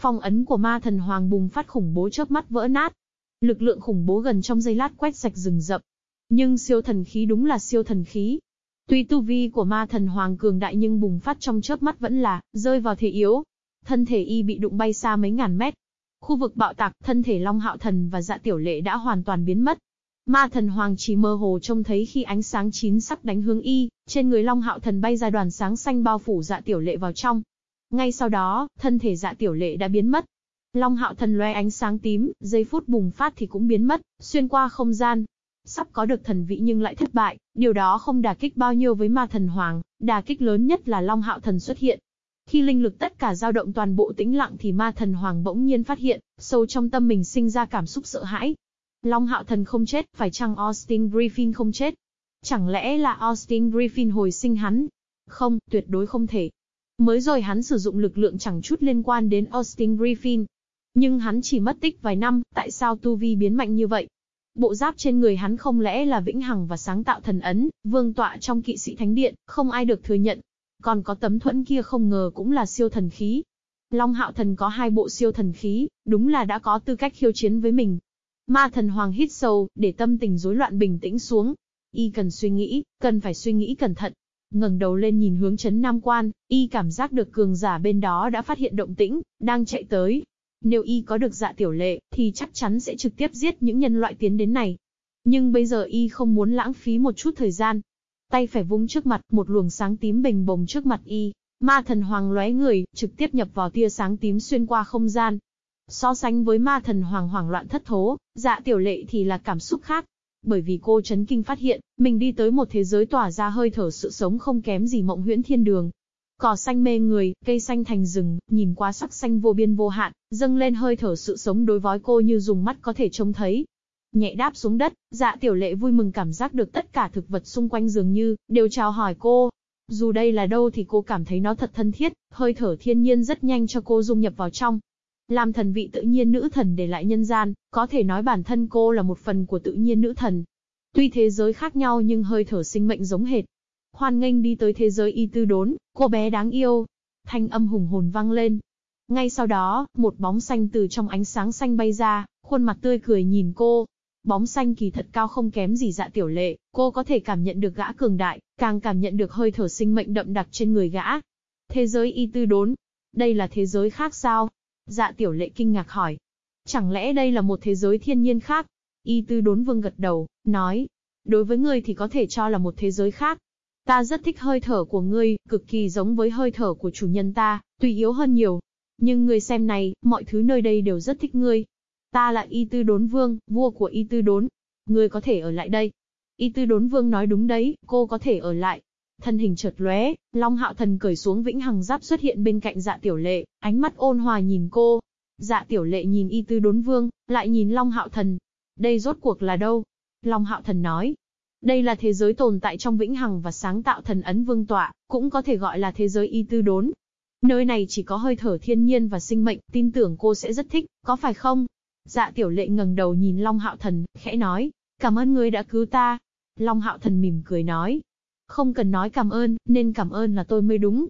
Phong ấn của ma thần hoàng bùng phát khủng bố chớp mắt vỡ nát. Lực lượng khủng bố gần trong giây lát quét sạch rừng rậm. Nhưng siêu thần khí đúng là siêu thần khí. Tuy tu vi của ma thần hoàng cường đại nhưng bùng phát trong chớp mắt vẫn là, rơi vào thể yếu. Thân thể y bị đụng bay xa mấy ngàn mét. Khu vực bạo tạc, thân thể Long Hạo Thần và dạ tiểu lệ đã hoàn toàn biến mất. Ma thần hoàng chỉ mơ hồ trông thấy khi ánh sáng chín sắc đánh hướng y, trên người Long Hạo thần bay ra đoàn sáng xanh bao phủ dạ tiểu lệ vào trong. Ngay sau đó, thân thể dạ tiểu lệ đã biến mất. Long Hạo thần loe ánh sáng tím, giây phút bùng phát thì cũng biến mất, xuyên qua không gian. Sắp có được thần vị nhưng lại thất bại, điều đó không đả kích bao nhiêu với ma thần hoàng, đà kích lớn nhất là Long Hạo thần xuất hiện. Khi linh lực tất cả dao động toàn bộ tĩnh lặng thì ma thần hoàng bỗng nhiên phát hiện, sâu trong tâm mình sinh ra cảm xúc sợ hãi, Long Hạo Thần không chết, phải chăng Austin Griffin không chết? Chẳng lẽ là Austin Griffin hồi sinh hắn? Không, tuyệt đối không thể. Mới rồi hắn sử dụng lực lượng chẳng chút liên quan đến Austin Griffin. Nhưng hắn chỉ mất tích vài năm, tại sao tu vi biến mạnh như vậy? Bộ giáp trên người hắn không lẽ là vĩnh hằng và sáng tạo thần ấn, vương tọa trong kỵ sĩ thánh điện, không ai được thừa nhận. Còn có tấm thuẫn kia không ngờ cũng là siêu thần khí. Long hạo thần có hai bộ siêu thần khí, đúng là đã có tư cách khiêu chiến với mình, Ma thần hoàng hít sâu, để tâm tình rối loạn bình tĩnh xuống. Y cần suy nghĩ, cần phải suy nghĩ cẩn thận. ngẩng đầu lên nhìn hướng chấn Nam Quan, Y cảm giác được cường giả bên đó đã phát hiện động tĩnh, đang chạy tới. Nếu Y có được dạ tiểu lệ, thì chắc chắn sẽ trực tiếp giết những nhân loại tiến đến này. Nhưng bây giờ Y không muốn lãng phí một chút thời gian. Tay phải vung trước mặt, một luồng sáng tím bình bồng trước mặt Y. Ma thần hoàng lóe người, trực tiếp nhập vào tia sáng tím xuyên qua không gian, So sánh với ma thần hoàng hoảng loạn thất thố, dạ tiểu lệ thì là cảm xúc khác. Bởi vì cô chấn kinh phát hiện, mình đi tới một thế giới tỏa ra hơi thở sự sống không kém gì mộng huyễn thiên đường. Cỏ xanh mê người, cây xanh thành rừng, nhìn qua sắc xanh vô biên vô hạn, dâng lên hơi thở sự sống đối với cô như dùng mắt có thể trông thấy. Nhẹ đáp xuống đất, dạ tiểu lệ vui mừng cảm giác được tất cả thực vật xung quanh dường như, đều chào hỏi cô. Dù đây là đâu thì cô cảm thấy nó thật thân thiết, hơi thở thiên nhiên rất nhanh cho cô dung nhập vào trong. Làm thần vị tự nhiên nữ thần để lại nhân gian, có thể nói bản thân cô là một phần của tự nhiên nữ thần. Tuy thế giới khác nhau nhưng hơi thở sinh mệnh giống hệt, Hoan nghênh đi tới thế giới y tư đốn, cô bé đáng yêu. Thanh âm hùng hồn vang lên. Ngay sau đó, một bóng xanh từ trong ánh sáng xanh bay ra, khuôn mặt tươi cười nhìn cô. Bóng xanh kỳ thật cao không kém gì dạ tiểu lệ, cô có thể cảm nhận được gã cường đại, càng cảm nhận được hơi thở sinh mệnh đậm đặc trên người gã. Thế giới y tư đốn. Đây là thế giới khác sao? Dạ tiểu lệ kinh ngạc hỏi. Chẳng lẽ đây là một thế giới thiên nhiên khác? Y tư đốn vương gật đầu, nói. Đối với ngươi thì có thể cho là một thế giới khác, Ta rất thích hơi thở của ngươi, cực kỳ giống với hơi thở của chủ nhân ta, tuy yếu hơn nhiều. Nhưng ngươi xem này, mọi thứ nơi đây đều rất thích ngươi. Ta là Y Tư Đốn Vương, vua của Y Tư Đốn. Ngươi có thể ở lại đây. Y Tư Đốn Vương nói đúng đấy, cô có thể ở lại. Thân hình chợt lóe, Long Hạo Thần cởi xuống vĩnh hằng giáp xuất hiện bên cạnh Dạ Tiểu Lệ, ánh mắt ôn hòa nhìn cô. Dạ Tiểu Lệ nhìn Y Tư Đốn Vương, lại nhìn Long Hạo Thần. Đây rốt cuộc là đâu? Long Hạo Thần nói, đây là thế giới tồn tại trong vĩnh hằng và sáng tạo thần ấn vương tọa, cũng có thể gọi là thế giới y tư đốn. Nơi này chỉ có hơi thở thiên nhiên và sinh mệnh, tin tưởng cô sẽ rất thích, có phải không? Dạ tiểu lệ ngẩng đầu nhìn Long Hạo Thần, khẽ nói, cảm ơn ngươi đã cứu ta. Long Hạo Thần mỉm cười nói, không cần nói cảm ơn, nên cảm ơn là tôi mới đúng.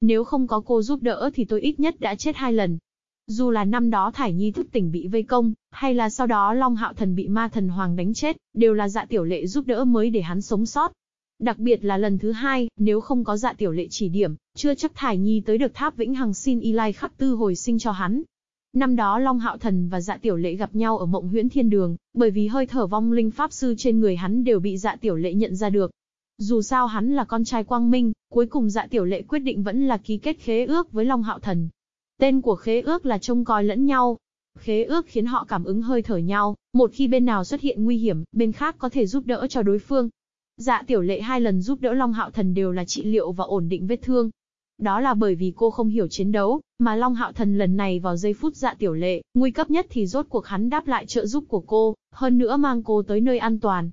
Nếu không có cô giúp đỡ thì tôi ít nhất đã chết hai lần. Dù là năm đó Thải Nhi thức tỉnh bị vây công, hay là sau đó Long Hạo Thần bị ma thần hoàng đánh chết, đều là dạ tiểu lệ giúp đỡ mới để hắn sống sót. Đặc biệt là lần thứ hai, nếu không có dạ tiểu lệ chỉ điểm, chưa chắc Thải Nhi tới được tháp vĩnh hằng xin y lai khắc tư hồi sinh cho hắn. Năm đó Long Hạo Thần và Dạ Tiểu Lệ gặp nhau ở Mộng Huyễn Thiên Đường, bởi vì hơi thở vong linh pháp sư trên người hắn đều bị Dạ Tiểu Lệ nhận ra được. Dù sao hắn là con trai Quang Minh, cuối cùng Dạ Tiểu Lệ quyết định vẫn là ký kết khế ước với Long Hạo Thần. Tên của khế ước là trông coi lẫn nhau. Khế ước khiến họ cảm ứng hơi thở nhau, một khi bên nào xuất hiện nguy hiểm, bên khác có thể giúp đỡ cho đối phương. Dạ tiểu lệ hai lần giúp đỡ Long Hạo Thần đều là trị liệu và ổn định vết thương. Đó là bởi vì cô không hiểu chiến đấu, mà Long Hạo Thần lần này vào giây phút dạ tiểu lệ, nguy cấp nhất thì rốt cuộc hắn đáp lại trợ giúp của cô, hơn nữa mang cô tới nơi an toàn.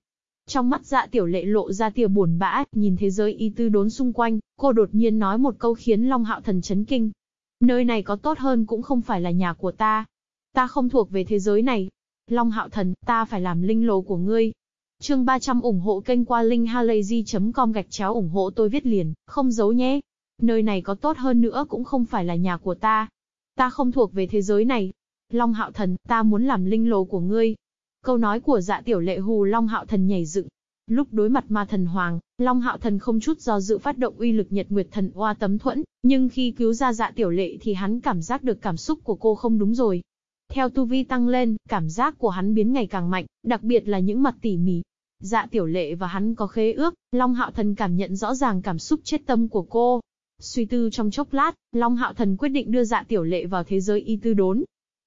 Trong mắt dạ tiểu lệ lộ ra tia buồn bã, nhìn thế giới y tư đốn xung quanh, cô đột nhiên nói một câu khiến Long Hạo Thần chấn kinh. Nơi này có tốt hơn cũng không phải là nhà của ta. Ta không thuộc về thế giới này. Long hạo thần, ta phải làm linh lồ của ngươi. Chương 300 ủng hộ kênh qua linkhalazy.com gạch chéo ủng hộ tôi viết liền, không giấu nhé. Nơi này có tốt hơn nữa cũng không phải là nhà của ta. Ta không thuộc về thế giới này. Long hạo thần, ta muốn làm linh lồ của ngươi. Câu nói của dạ tiểu lệ hù Long hạo thần nhảy dựng, Lúc đối mặt ma thần hoàng, Long Hạo Thần không chút do dự phát động uy lực Nhật Nguyệt Thần Oa tấm thuẫn, nhưng khi cứu ra dạ tiểu lệ thì hắn cảm giác được cảm xúc của cô không đúng rồi. Theo tu vi tăng lên, cảm giác của hắn biến ngày càng mạnh, đặc biệt là những mặt tỉ mỉ. Dạ tiểu lệ và hắn có khế ước, Long Hạo Thần cảm nhận rõ ràng cảm xúc chết tâm của cô. Suy tư trong chốc lát, Long Hạo Thần quyết định đưa dạ tiểu lệ vào thế giới y tư đốn.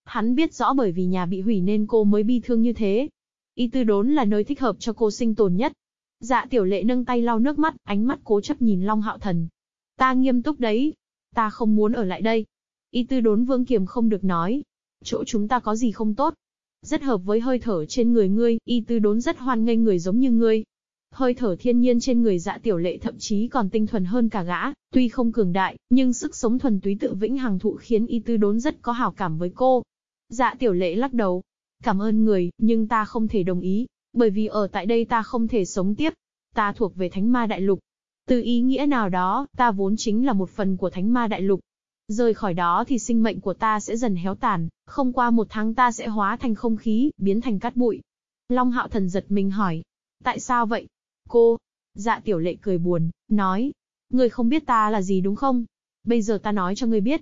Hắn biết rõ bởi vì nhà bị hủy nên cô mới bi thương như thế, Y tư đốn là nơi thích hợp cho cô sinh tồn nhất. Dạ tiểu lệ nâng tay lau nước mắt, ánh mắt cố chấp nhìn Long Hạo Thần. Ta nghiêm túc đấy. Ta không muốn ở lại đây. Y tư đốn vương kiềm không được nói. Chỗ chúng ta có gì không tốt. Rất hợp với hơi thở trên người ngươi, y tư đốn rất hoan nghênh người giống như ngươi. Hơi thở thiên nhiên trên người dạ tiểu lệ thậm chí còn tinh thuần hơn cả gã, tuy không cường đại, nhưng sức sống thuần túy tự vĩnh hằng thụ khiến y tư đốn rất có hảo cảm với cô. Dạ tiểu lệ lắc đầu, Cảm ơn người, nhưng ta không thể đồng ý, bởi vì ở tại đây ta không thể sống tiếp. Ta thuộc về Thánh Ma Đại Lục. Từ ý nghĩa nào đó, ta vốn chính là một phần của Thánh Ma Đại Lục. Rời khỏi đó thì sinh mệnh của ta sẽ dần héo tàn, không qua một tháng ta sẽ hóa thành không khí, biến thành cát bụi. Long Hạo Thần giật mình hỏi. Tại sao vậy? Cô. Dạ tiểu lệ cười buồn, nói. Người không biết ta là gì đúng không? Bây giờ ta nói cho ngươi biết.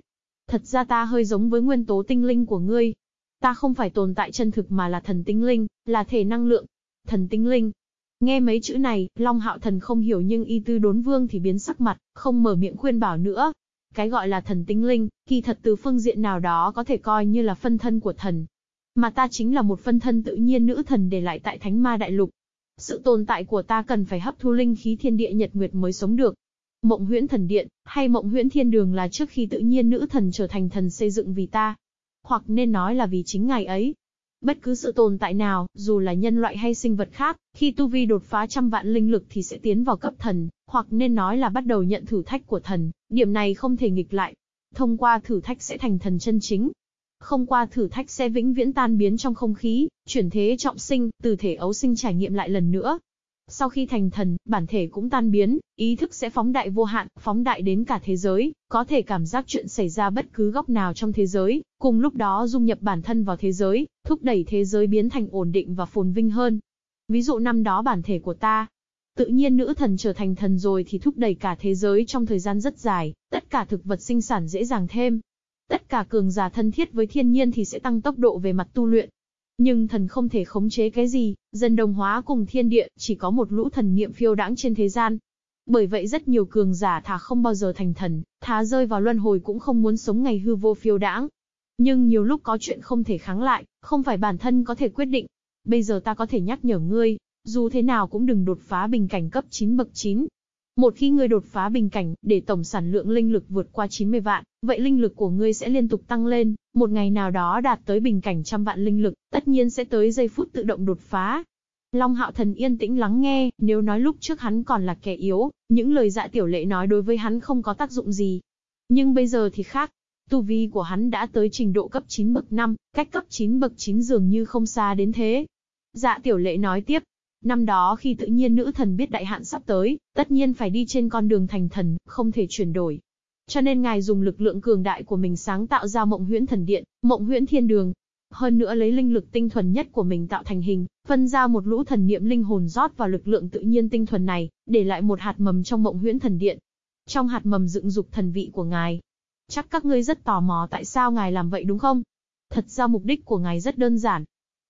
Thật ra ta hơi giống với nguyên tố tinh linh của ngươi, Ta không phải tồn tại chân thực mà là thần tinh linh, là thể năng lượng. Thần tinh linh. Nghe mấy chữ này, Long Hạo Thần không hiểu nhưng y tư đốn vương thì biến sắc mặt, không mở miệng khuyên bảo nữa. Cái gọi là thần tinh linh, kỳ thật từ phương diện nào đó có thể coi như là phân thân của thần. Mà ta chính là một phân thân tự nhiên nữ thần để lại tại Thánh Ma Đại Lục. Sự tồn tại của ta cần phải hấp thu linh khí thiên địa nhật nguyệt mới sống được. Mộng huyễn thần điện, hay mộng huyễn thiên đường là trước khi tự nhiên nữ thần trở thành thần xây dựng vì ta. Hoặc nên nói là vì chính ngài ấy. Bất cứ sự tồn tại nào, dù là nhân loại hay sinh vật khác, khi tu vi đột phá trăm vạn linh lực thì sẽ tiến vào cấp thần, hoặc nên nói là bắt đầu nhận thử thách của thần, điểm này không thể nghịch lại. Thông qua thử thách sẽ thành thần chân chính, không qua thử thách sẽ vĩnh viễn tan biến trong không khí, chuyển thế trọng sinh, từ thể ấu sinh trải nghiệm lại lần nữa. Sau khi thành thần, bản thể cũng tan biến, ý thức sẽ phóng đại vô hạn, phóng đại đến cả thế giới, có thể cảm giác chuyện xảy ra bất cứ góc nào trong thế giới, cùng lúc đó dung nhập bản thân vào thế giới, thúc đẩy thế giới biến thành ổn định và phồn vinh hơn. Ví dụ năm đó bản thể của ta, tự nhiên nữ thần trở thành thần rồi thì thúc đẩy cả thế giới trong thời gian rất dài, tất cả thực vật sinh sản dễ dàng thêm, Tất cả cường giả thân thiết với thiên nhiên thì sẽ tăng tốc độ về mặt tu luyện. Nhưng thần không thể khống chế cái gì, dân đồng hóa cùng thiên địa, chỉ có một lũ thần niệm phiêu đãng trên thế gian. Bởi vậy rất nhiều cường giả thà không bao giờ thành thần, thà rơi vào luân hồi cũng không muốn sống ngày hư vô phiêu đãng. Nhưng nhiều lúc có chuyện không thể kháng lại, không phải bản thân có thể quyết định. Bây giờ ta có thể nhắc nhở ngươi, dù thế nào cũng đừng đột phá bình cảnh cấp 9 bậc 9, một khi ngươi đột phá bình cảnh, để tổng sản lượng linh lực vượt qua 90 vạn, vậy linh lực của ngươi sẽ liên tục tăng lên, một ngày nào đó đạt tới bình cảnh trăm vạn linh lực, tất nhiên sẽ tới giây phút tự động đột phá. Long Hạo Thần yên tĩnh lắng nghe, nếu nói lúc trước hắn còn là kẻ yếu, những lời dạ tiểu lệ nói đối với hắn không có tác dụng gì. Nhưng bây giờ thì khác, tu vi của hắn đã tới trình độ cấp 9 bậc 5, cách cấp 9 bậc 9 dường như không xa đến thế. Dạ tiểu lệ nói tiếp, Năm đó khi tự nhiên nữ thần biết đại hạn sắp tới, tất nhiên phải đi trên con đường thành thần, không thể chuyển đổi. Cho nên ngài dùng lực lượng cường đại của mình sáng tạo ra mộng huyễn thần điện, mộng huyễn thiên đường. Hơn nữa lấy linh lực tinh thuần nhất của mình tạo thành hình, phân ra một lũ thần niệm linh hồn rót vào lực lượng tự nhiên tinh thuần này, để lại một hạt mầm trong mộng huyễn thần điện. Trong hạt mầm dựng dục thần vị của ngài. Chắc các ngươi rất tò mò tại sao ngài làm vậy đúng không? Thật ra mục đích của ngài rất đơn giản,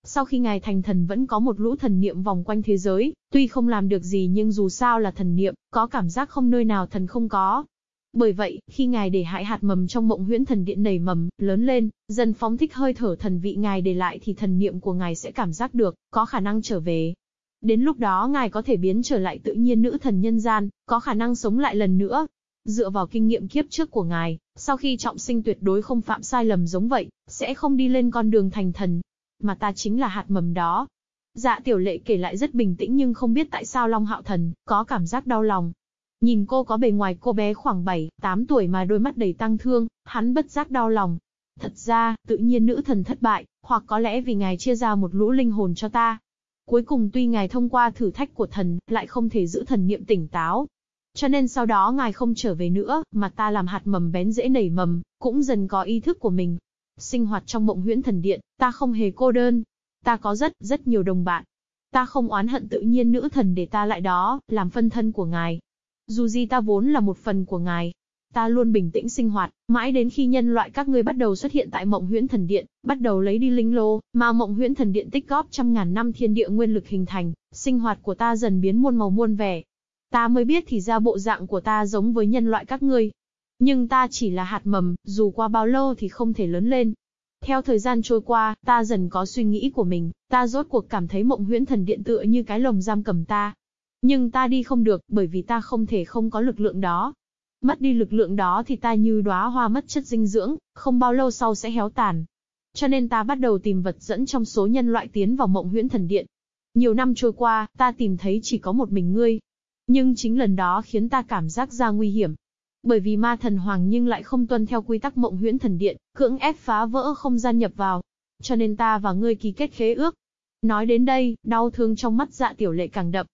sau khi ngài thành thần vẫn có một lũ thần niệm vòng quanh thế giới, tuy không làm được gì nhưng dù sao là thần niệm, có cảm giác không nơi nào thần không có. Bởi vậy, khi ngài để hại hạt mầm trong mộng huyễn thần điện nảy mầm, lớn lên, dần phóng thích hơi thở thần vị ngài để lại thì thần niệm của ngài sẽ cảm giác được, có khả năng trở về. Đến lúc đó ngài có thể biến trở lại tự nhiên nữ thần nhân gian, có khả năng sống lại lần nữa. Dựa vào kinh nghiệm kiếp trước của ngài, sau khi trọng sinh tuyệt đối không phạm sai lầm giống vậy, sẽ không đi lên con đường thành thần, mà ta chính là hạt mầm đó. Dạ tiểu lệ kể lại rất bình tĩnh nhưng không biết tại sao Long Hạo Thần có cảm giác đau lòng. Nhìn cô có bề ngoài cô bé khoảng 7, 8 tuổi mà đôi mắt đầy tăng thương, hắn bất giác đau lòng. Thật ra, tự nhiên nữ thần thất bại, hoặc có lẽ vì ngài chia ra một lũ linh hồn cho ta. Cuối cùng tuy ngài thông qua thử thách của thần, lại không thể giữ thần niệm tỉnh táo. Cho nên sau đó ngài không trở về nữa, mà ta làm hạt mầm bén dễ nảy mầm, cũng dần có ý thức của mình, Sinh hoạt trong mộng huyễn thần điện, ta không hề cô đơn. Ta có rất, rất nhiều đồng bạn. Ta không oán hận tự nhiên nữ thần để ta lại đó, làm phân thân của ngài. Dù gì ta vốn là một phần của ngài. Ta luôn bình tĩnh sinh hoạt, mãi đến khi nhân loại các ngươi bắt đầu xuất hiện tại mộng huyễn thần điện, bắt đầu lấy đi linh lô, mà mộng huyễn thần điện tích góp trăm ngàn năm thiên địa nguyên lực hình thành, sinh hoạt của ta dần biến muôn màu muôn vẻ. Ta mới biết thì ra bộ dạng của ta giống với nhân loại các ngươi, nhưng ta chỉ là hạt mầm, dù qua bao lâu thì không thể lớn lên. Theo thời gian trôi qua, ta dần có suy nghĩ của mình, ta rốt cuộc cảm thấy mộng huyễn thần điện tựa như cái lồng giam cầm ta. Nhưng ta đi không được, bởi vì ta không thể không có lực lượng đó. Mất đi lực lượng đó thì ta như đóa hoa mất chất dinh dưỡng, không bao lâu sau sẽ héo tàn. Cho nên ta bắt đầu tìm vật dẫn trong số nhân loại tiến vào mộng huyễn thần điện. Nhiều năm trôi qua, ta tìm thấy chỉ có một mình ngươi. Nhưng chính lần đó khiến ta cảm giác ra nguy hiểm, bởi vì ma thần hoàng nhưng lại không tuân theo quy tắc mộng huyễn thần điện, cưỡng ép phá vỡ không gian nhập vào. Cho nên ta và ngươi ký kết khế ước. Nói đến đây, đau thương trong mắt dạ tiểu lệ càng đậm.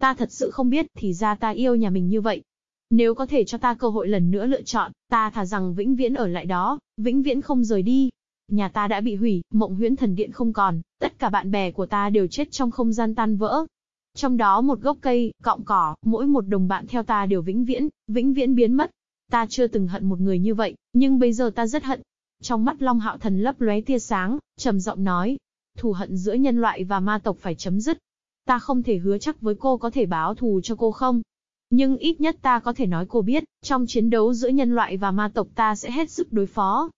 Ta thật sự không biết, thì ra ta yêu nhà mình như vậy. Nếu có thể cho ta cơ hội lần nữa lựa chọn, ta thà rằng vĩnh viễn ở lại đó, vĩnh viễn không rời đi. Nhà ta đã bị hủy, mộng huyễn thần điện không còn, tất cả bạn bè của ta đều chết trong không gian tan vỡ, trong đó một gốc cây, cọng cỏ, mỗi một đồng bạn theo ta đều vĩnh viễn, vĩnh viễn biến mất. Ta chưa từng hận một người như vậy, nhưng bây giờ ta rất hận. Trong mắt Long Hạo Thần lấp lóe tia sáng, trầm giọng nói, thù hận giữa nhân loại và ma tộc phải chấm dứt. Ta không thể hứa chắc với cô có thể báo thù cho cô không. Nhưng ít nhất ta có thể nói cô biết, trong chiến đấu giữa nhân loại và ma tộc ta sẽ hết sức đối phó.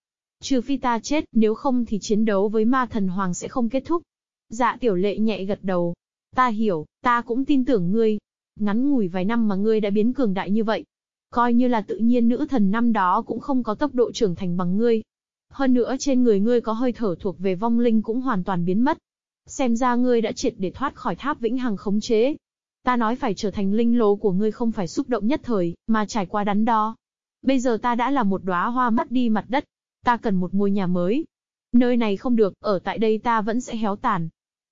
Trừ phi ta chết, nếu không thì chiến đấu với ma thần hoàng sẽ không kết thúc. Dạ tiểu lệ nhẹ gật đầu. Ta hiểu, ta cũng tin tưởng ngươi. Ngắn ngủi vài năm mà ngươi đã biến cường đại như vậy, Coi như là tự nhiên nữ thần năm đó cũng không có tốc độ trưởng thành bằng ngươi. Hơn nữa trên người ngươi có hơi thở thuộc về vong linh cũng hoàn toàn biến mất. Xem ra ngươi đã triệt để thoát khỏi tháp vĩnh hằng khống chế. Ta nói phải trở thành linh lô của ngươi không phải xúc động nhất thời, mà trải qua đắn đo. Bây giờ ta đã là một đóa hoa mất đi mặt đất. Ta cần một ngôi nhà mới. Nơi này không được, ở tại đây ta vẫn sẽ héo tàn.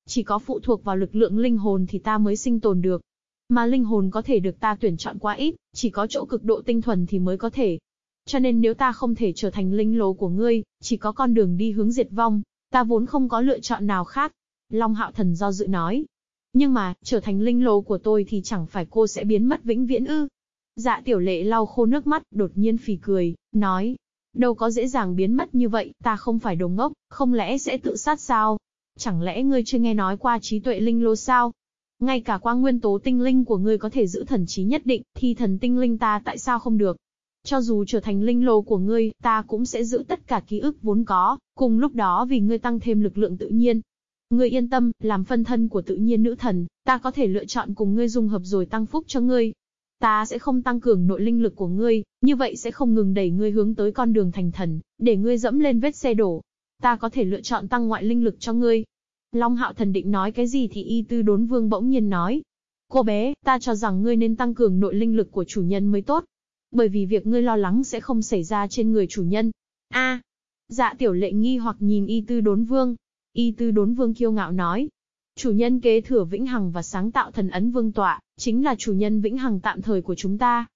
Chỉ có phụ thuộc vào lực lượng linh hồn thì ta mới sinh tồn được. Mà linh hồn có thể được ta tuyển chọn quá ít, chỉ có chỗ cực độ tinh thuần thì mới có thể. Cho nên nếu ta không thể trở thành linh lô của ngươi, chỉ có con đường đi hướng diệt vong, ta vốn không có lựa chọn nào khác. Long hạo thần do dự nói. Nhưng mà, trở thành linh lô của tôi thì chẳng phải cô sẽ biến mất vĩnh viễn ư. Dạ tiểu lệ lau khô nước mắt, đột nhiên phì cười, nói. Đâu có dễ dàng biến mất như vậy, ta không phải đồ ngốc, không lẽ sẽ tự sát sao? Chẳng lẽ ngươi chưa nghe nói qua trí tuệ linh lô sao? Ngay cả quang nguyên tố tinh linh của ngươi có thể giữ thần trí nhất định, thì thần tinh linh ta tại sao không được? Cho dù trở thành linh lô của ngươi, ta cũng sẽ giữ tất cả ký ức vốn có, cùng lúc đó vì ngươi tăng thêm lực lượng tự nhiên. Ngươi yên tâm, làm phân thân của tự nhiên nữ thần, ta có thể lựa chọn cùng ngươi dung hợp rồi tăng phúc cho ngươi. Ta sẽ không tăng cường nội linh lực của ngươi, như vậy sẽ không ngừng đẩy ngươi hướng tới con đường thành thần, để ngươi dẫm lên vết xe đổ. Ta có thể lựa chọn tăng ngoại linh lực cho ngươi, Long hạo thần định nói cái gì thì y tư đốn vương bỗng nhiên nói. Cô bé, ta cho rằng ngươi nên tăng cường nội linh lực của chủ nhân mới tốt. Bởi vì việc ngươi lo lắng sẽ không xảy ra trên người chủ nhân. a Dạ tiểu lệ nghi hoặc nhìn y tư đốn vương. Y tư đốn vương kiêu ngạo nói. Chủ nhân kế thừa vĩnh hằng và sáng tạo thần ấn vương tọa, chính là chủ nhân vĩnh hằng tạm thời của chúng ta.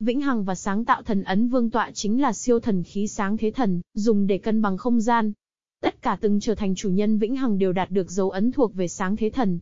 Vĩnh hằng và sáng tạo thần ấn vương tọa chính là siêu thần khí sáng thế thần, dùng để cân bằng không gian, Tất cả từng trở thành chủ nhân vĩnh hằng đều đạt được dấu ấn thuộc về sáng thế thần.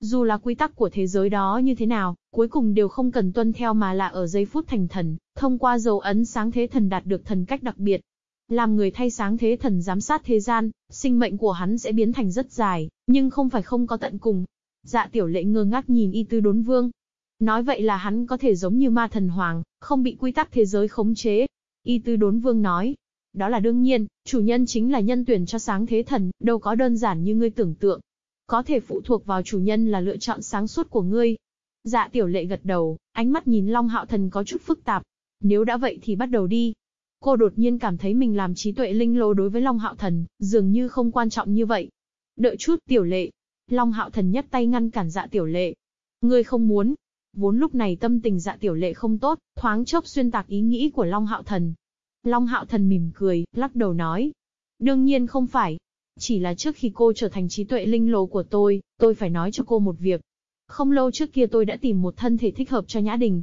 Dù là quy tắc của thế giới đó như thế nào, cuối cùng đều không cần tuân theo mà là ở giây phút thành thần, thông qua dấu ấn sáng thế thần đạt được thần cách đặc biệt. Làm người thay sáng thế thần giám sát thế gian, sinh mệnh của hắn sẽ biến thành rất dài, nhưng không phải không có tận cùng. Dạ tiểu lệ ngơ ngác nhìn y tư đốn vương. Nói vậy là hắn có thể giống như ma thần hoàng, không bị quy tắc thế giới khống chế. Y tư đốn vương nói, đó là đương nhiên, chủ nhân chính là nhân tuyển cho sáng thế thần, đâu có đơn giản như ngươi tưởng tượng. Có thể phụ thuộc vào chủ nhân là lựa chọn sáng suốt của ngươi. Dạ tiểu lệ gật đầu, ánh mắt nhìn Long Hạo Thần có chút phức tạp. Nếu đã vậy thì bắt đầu đi. Cô đột nhiên cảm thấy mình làm trí tuệ linh lô đối với Long Hạo Thần, dường như không quan trọng như vậy. Đợi chút tiểu lệ. Long Hạo Thần nhất tay ngăn cản dạ tiểu lệ. Ngươi không muốn. Vốn lúc này tâm tình dạ tiểu lệ không tốt, thoáng chốc xuyên tạc ý nghĩ của Long Hạo Thần, Long Hạo Thần mỉm cười, lắc đầu nói. Đương nhiên không phải. Chỉ là trước khi cô trở thành trí tuệ linh lô của tôi, tôi phải nói cho cô một việc. Không lâu trước kia tôi đã tìm một thân thể thích hợp cho Nhã Đình.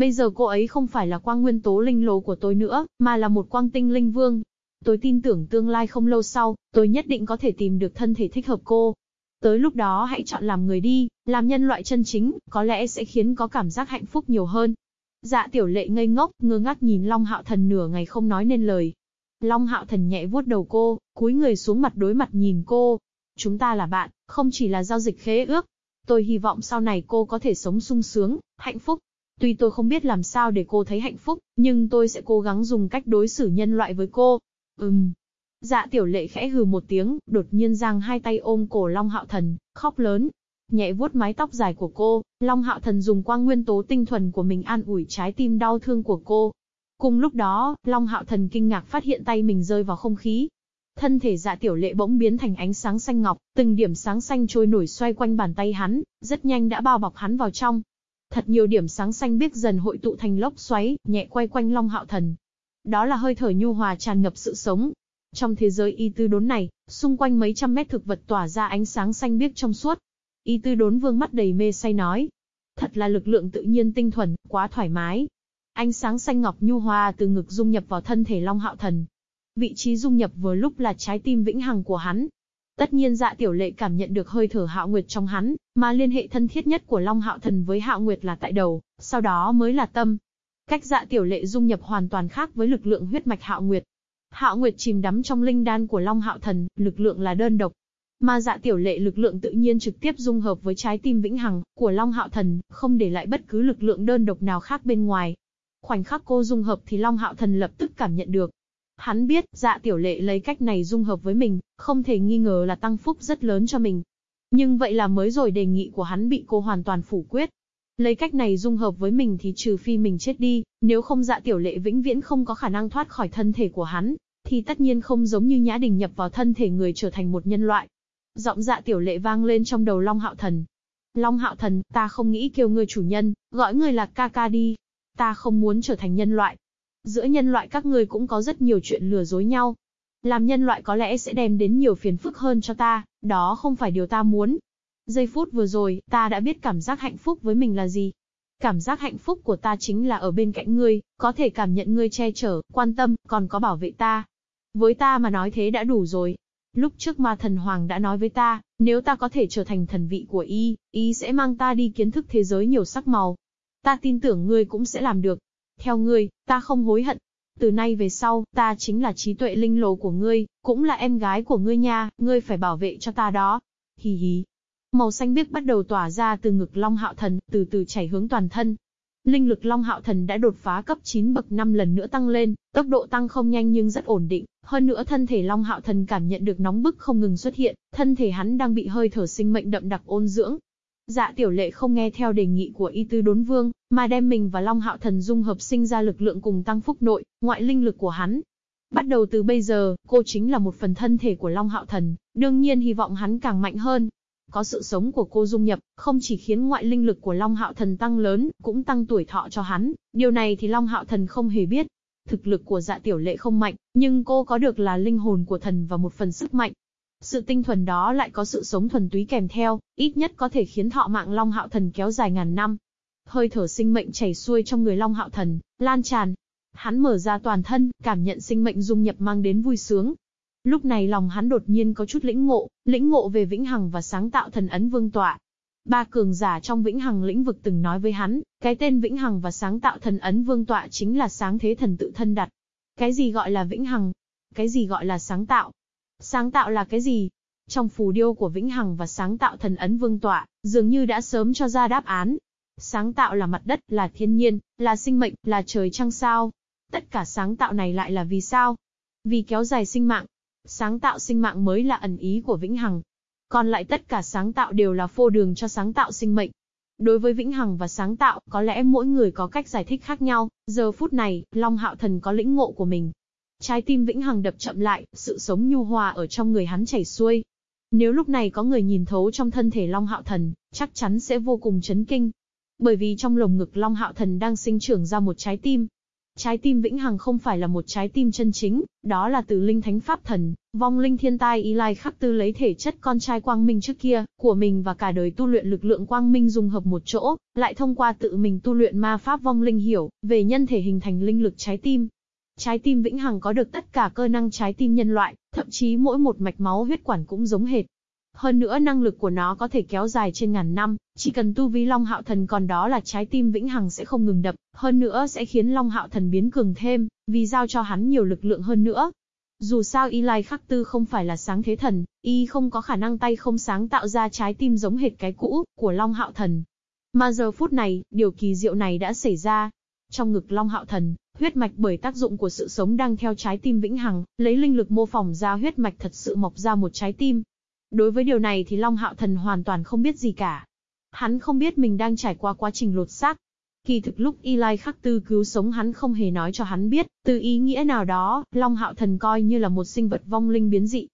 Bây giờ cô ấy không phải là quang nguyên tố linh lồ của tôi nữa, mà là một quang tinh linh vương. Tôi tin tưởng tương lai không lâu sau, tôi nhất định có thể tìm được thân thể thích hợp cô. Tới lúc đó hãy chọn làm người đi, làm nhân loại chân chính, có lẽ sẽ khiến có cảm giác hạnh phúc nhiều hơn. Dạ tiểu lệ ngây ngốc, ngơ ngác nhìn Long Hạo Thần nửa ngày không nói nên lời. Long Hạo Thần nhẹ vuốt đầu cô, cúi người xuống mặt đối mặt nhìn cô. Chúng ta là bạn, không chỉ là giao dịch khế ước. Tôi hy vọng sau này cô có thể sống sung sướng, hạnh phúc. Tuy tôi không biết làm sao để cô thấy hạnh phúc, nhưng tôi sẽ cố gắng dùng cách đối xử nhân loại với cô. Ừm. Dạ tiểu lệ khẽ hừ một tiếng, đột nhiên giang hai tay ôm cổ Long Hạo Thần, khóc lớn nhẹ vuốt mái tóc dài của cô, Long Hạo Thần dùng quang nguyên tố tinh thuần của mình an ủi trái tim đau thương của cô. Cùng lúc đó, Long Hạo Thần kinh ngạc phát hiện tay mình rơi vào không khí. Thân thể dạ tiểu lệ bỗng biến thành ánh sáng xanh ngọc, từng điểm sáng xanh trôi nổi xoay quanh bàn tay hắn, rất nhanh đã bao bọc hắn vào trong. Thật nhiều điểm sáng xanh biếc dần hội tụ thành lốc xoáy, nhẹ quay quanh Long Hạo Thần. Đó là hơi thở nhu hòa tràn ngập sự sống. Trong thế giới y tư đốn này, xung quanh mấy trăm mét thực vật tỏa ra ánh sáng xanh biếc trong suốt, Y tư đốn vương mắt đầy mê say nói. Thật là lực lượng tự nhiên tinh thuần, quá thoải mái. Ánh sáng xanh ngọc nhu hòa từ ngực dung nhập vào thân thể Long Hạo Thần. Vị trí dung nhập vừa lúc là trái tim vĩnh hằng của hắn. Tất nhiên dạ tiểu lệ cảm nhận được hơi thở Hạo Nguyệt trong hắn, mà liên hệ thân thiết nhất của Long Hạo Thần với Hạo Nguyệt là tại đầu, sau đó mới là tâm. Cách dạ tiểu lệ dung nhập hoàn toàn khác với lực lượng huyết mạch Hạo Nguyệt. Hạo Nguyệt chìm đắm trong linh đan của Long Hạo Thần, lực lượng là đơn độc, mà dạ tiểu lệ lực lượng tự nhiên trực tiếp dung hợp với trái tim vĩnh hằng của Long Hạo Thần, không để lại bất cứ lực lượng đơn độc nào khác bên ngoài. Khoảnh khắc cô dung hợp thì Long Hạo Thần lập tức cảm nhận được. Hắn biết, dạ tiểu lệ lấy cách này dung hợp với mình, không thể nghi ngờ là tăng phúc rất lớn cho mình. Nhưng vậy là mới rồi đề nghị của hắn bị cô hoàn toàn phủ quyết. Lấy cách này dung hợp với mình thì trừ phi mình chết đi, nếu không dạ tiểu lệ vĩnh viễn không có khả năng thoát khỏi thân thể của hắn, thì tất nhiên không giống như Nhã Đình nhập vào thân thể người trở thành một nhân loại. Giọng dạ tiểu lệ vang lên trong đầu Long Hạo Thần. Long Hạo Thần, ta không nghĩ kêu ngươi chủ nhân, gọi ngươi là ca ca đi. Ta không muốn trở thành nhân loại. Giữa nhân loại các ngươi cũng có rất nhiều chuyện lừa dối nhau. Làm nhân loại có lẽ sẽ đem đến nhiều phiền phức hơn cho ta, đó không phải điều ta muốn. Giây phút vừa rồi, ta đã biết cảm giác hạnh phúc với mình là gì. Cảm giác hạnh phúc của ta chính là ở bên cạnh ngươi, có thể cảm nhận ngươi che chở, quan tâm, còn có bảo vệ ta. Với ta mà nói thế đã đủ rồi. Lúc trước ma thần hoàng đã nói với ta, nếu ta có thể trở thành thần vị của y, y sẽ mang ta đi kiến thức thế giới nhiều sắc màu. Ta tin tưởng ngươi cũng sẽ làm được. Theo ngươi, ta không hối hận. Từ nay về sau, ta chính là trí tuệ linh lồ của ngươi, cũng là em gái của ngươi nha, ngươi phải bảo vệ cho ta đó. Hì hì. Màu xanh biếc bắt đầu tỏa ra từ ngực Long Hạo Thần, từ từ chảy hướng toàn thân. Linh lực Long Hạo Thần đã đột phá cấp 9 bậc 5 lần nữa tăng lên, tốc độ tăng không nhanh nhưng rất ổn định, hơn nữa thân thể Long Hạo Thần cảm nhận được nóng bức không ngừng xuất hiện, thân thể hắn đang bị hơi thở sinh mệnh đậm đặc ôn dưỡng. Dạ Tiểu Lệ không nghe theo đề nghị của Y Tư Đốn Vương, mà đem mình và Long Hạo Thần dung hợp sinh ra lực lượng cùng tăng phúc nội, ngoại linh lực của hắn. Bắt đầu từ bây giờ, cô chính là một phần thân thể của Long Hạo Thần, đương nhiên hy vọng hắn càng mạnh hơn, có sự sống của cô dung nhập, không chỉ khiến ngoại linh lực của Long Hạo Thần tăng lớn, cũng tăng tuổi thọ cho hắn, điều này thì Long Hạo Thần không hề biết. Thực lực của dạ tiểu lệ không mạnh, nhưng cô có được là linh hồn của thần và một phần sức mạnh. Sự tinh thuần đó lại có sự sống thuần túy kèm theo, ít nhất có thể khiến thọ mạng Long Hạo Thần kéo dài ngàn năm. Hơi thở sinh mệnh chảy xuôi trong người Long Hạo Thần, lan tràn. Hắn mở ra toàn thân, cảm nhận sinh mệnh dung nhập mang đến vui sướng, Lúc này lòng hắn đột nhiên có chút lĩnh ngộ, lĩnh ngộ về vĩnh hằng và sáng tạo thần ấn vương tọa. Ba cường giả trong vĩnh hằng lĩnh vực từng nói với hắn, cái tên vĩnh hằng và sáng tạo thần ấn vương tọa chính là sáng thế thần tự thân đặt. Cái gì gọi là vĩnh hằng? Cái gì gọi là sáng tạo? Sáng tạo là cái gì? Trong phù điêu của vĩnh hằng và sáng tạo thần ấn vương tọa, dường như đã sớm cho ra đáp án. Sáng tạo là mặt đất, là thiên nhiên, là sinh mệnh, là trời trăng sao. Tất cả sáng tạo này lại là vì sao? Vì kéo dài sinh mạng, Sáng tạo sinh mạng mới là ẩn ý của vĩnh hằng. Còn lại tất cả sáng tạo đều là phô đường cho sáng tạo sinh mệnh. Đối với vĩnh hằng và sáng tạo, có lẽ mỗi người có cách giải thích khác nhau, giờ phút này, Long Hạo Thần có lĩnh ngộ của mình. Trái tim vĩnh hằng đập chậm lại, sự sống nhu hòa ở trong người hắn chảy xuôi. Nếu lúc này có người nhìn thấu trong thân thể Long Hạo Thần, chắc chắn sẽ vô cùng chấn kinh. Bởi vì trong lồng ngực Long Hạo Thần đang sinh trưởng ra một trái tim, Trái tim vĩnh hằng không phải là một trái tim chân chính, đó là từ linh thánh pháp thần, vong linh thiên tai Y Lai khắc tư lấy thể chất con trai quang minh trước kia, của mình và cả đời tu luyện lực lượng quang minh dùng hợp một chỗ, lại thông qua tự mình tu luyện ma pháp vong linh hiểu, về nhân thể hình thành linh lực trái tim. Trái tim vĩnh hằng có được tất cả cơ năng trái tim nhân loại, thậm chí mỗi một mạch máu huyết quản cũng giống hệt, hơn nữa năng lực của nó có thể kéo dài trên ngàn năm, chỉ cần tu vi Long Hạo Thần còn đó là trái tim vĩnh hằng sẽ không ngừng đập, hơn nữa sẽ khiến Long Hạo Thần biến cường thêm, vì giao cho hắn nhiều lực lượng hơn nữa. Dù sao Y Lai Khắc Tư không phải là sáng thế thần, Y không có khả năng tay không sáng tạo ra trái tim giống hệt cái cũ, của Long Hạo Thần. Mà giờ phút này, điều kỳ diệu này đã xảy ra. Trong ngực Long Hạo Thần, huyết mạch bởi tác dụng của sự sống đang theo trái tim vĩnh hằng, lấy linh lực mô phỏng ra huyết mạch thật sự mọc ra một trái tim, Đối với điều này thì Long Hạo Thần hoàn toàn không biết gì cả. Hắn không biết mình đang trải qua quá trình lột xác. Kỳ thực lúc Eli khắc tư cứu sống hắn không hề nói cho hắn biết, từ ý nghĩa nào đó, Long Hạo Thần coi như là một sinh vật vong linh biến dị.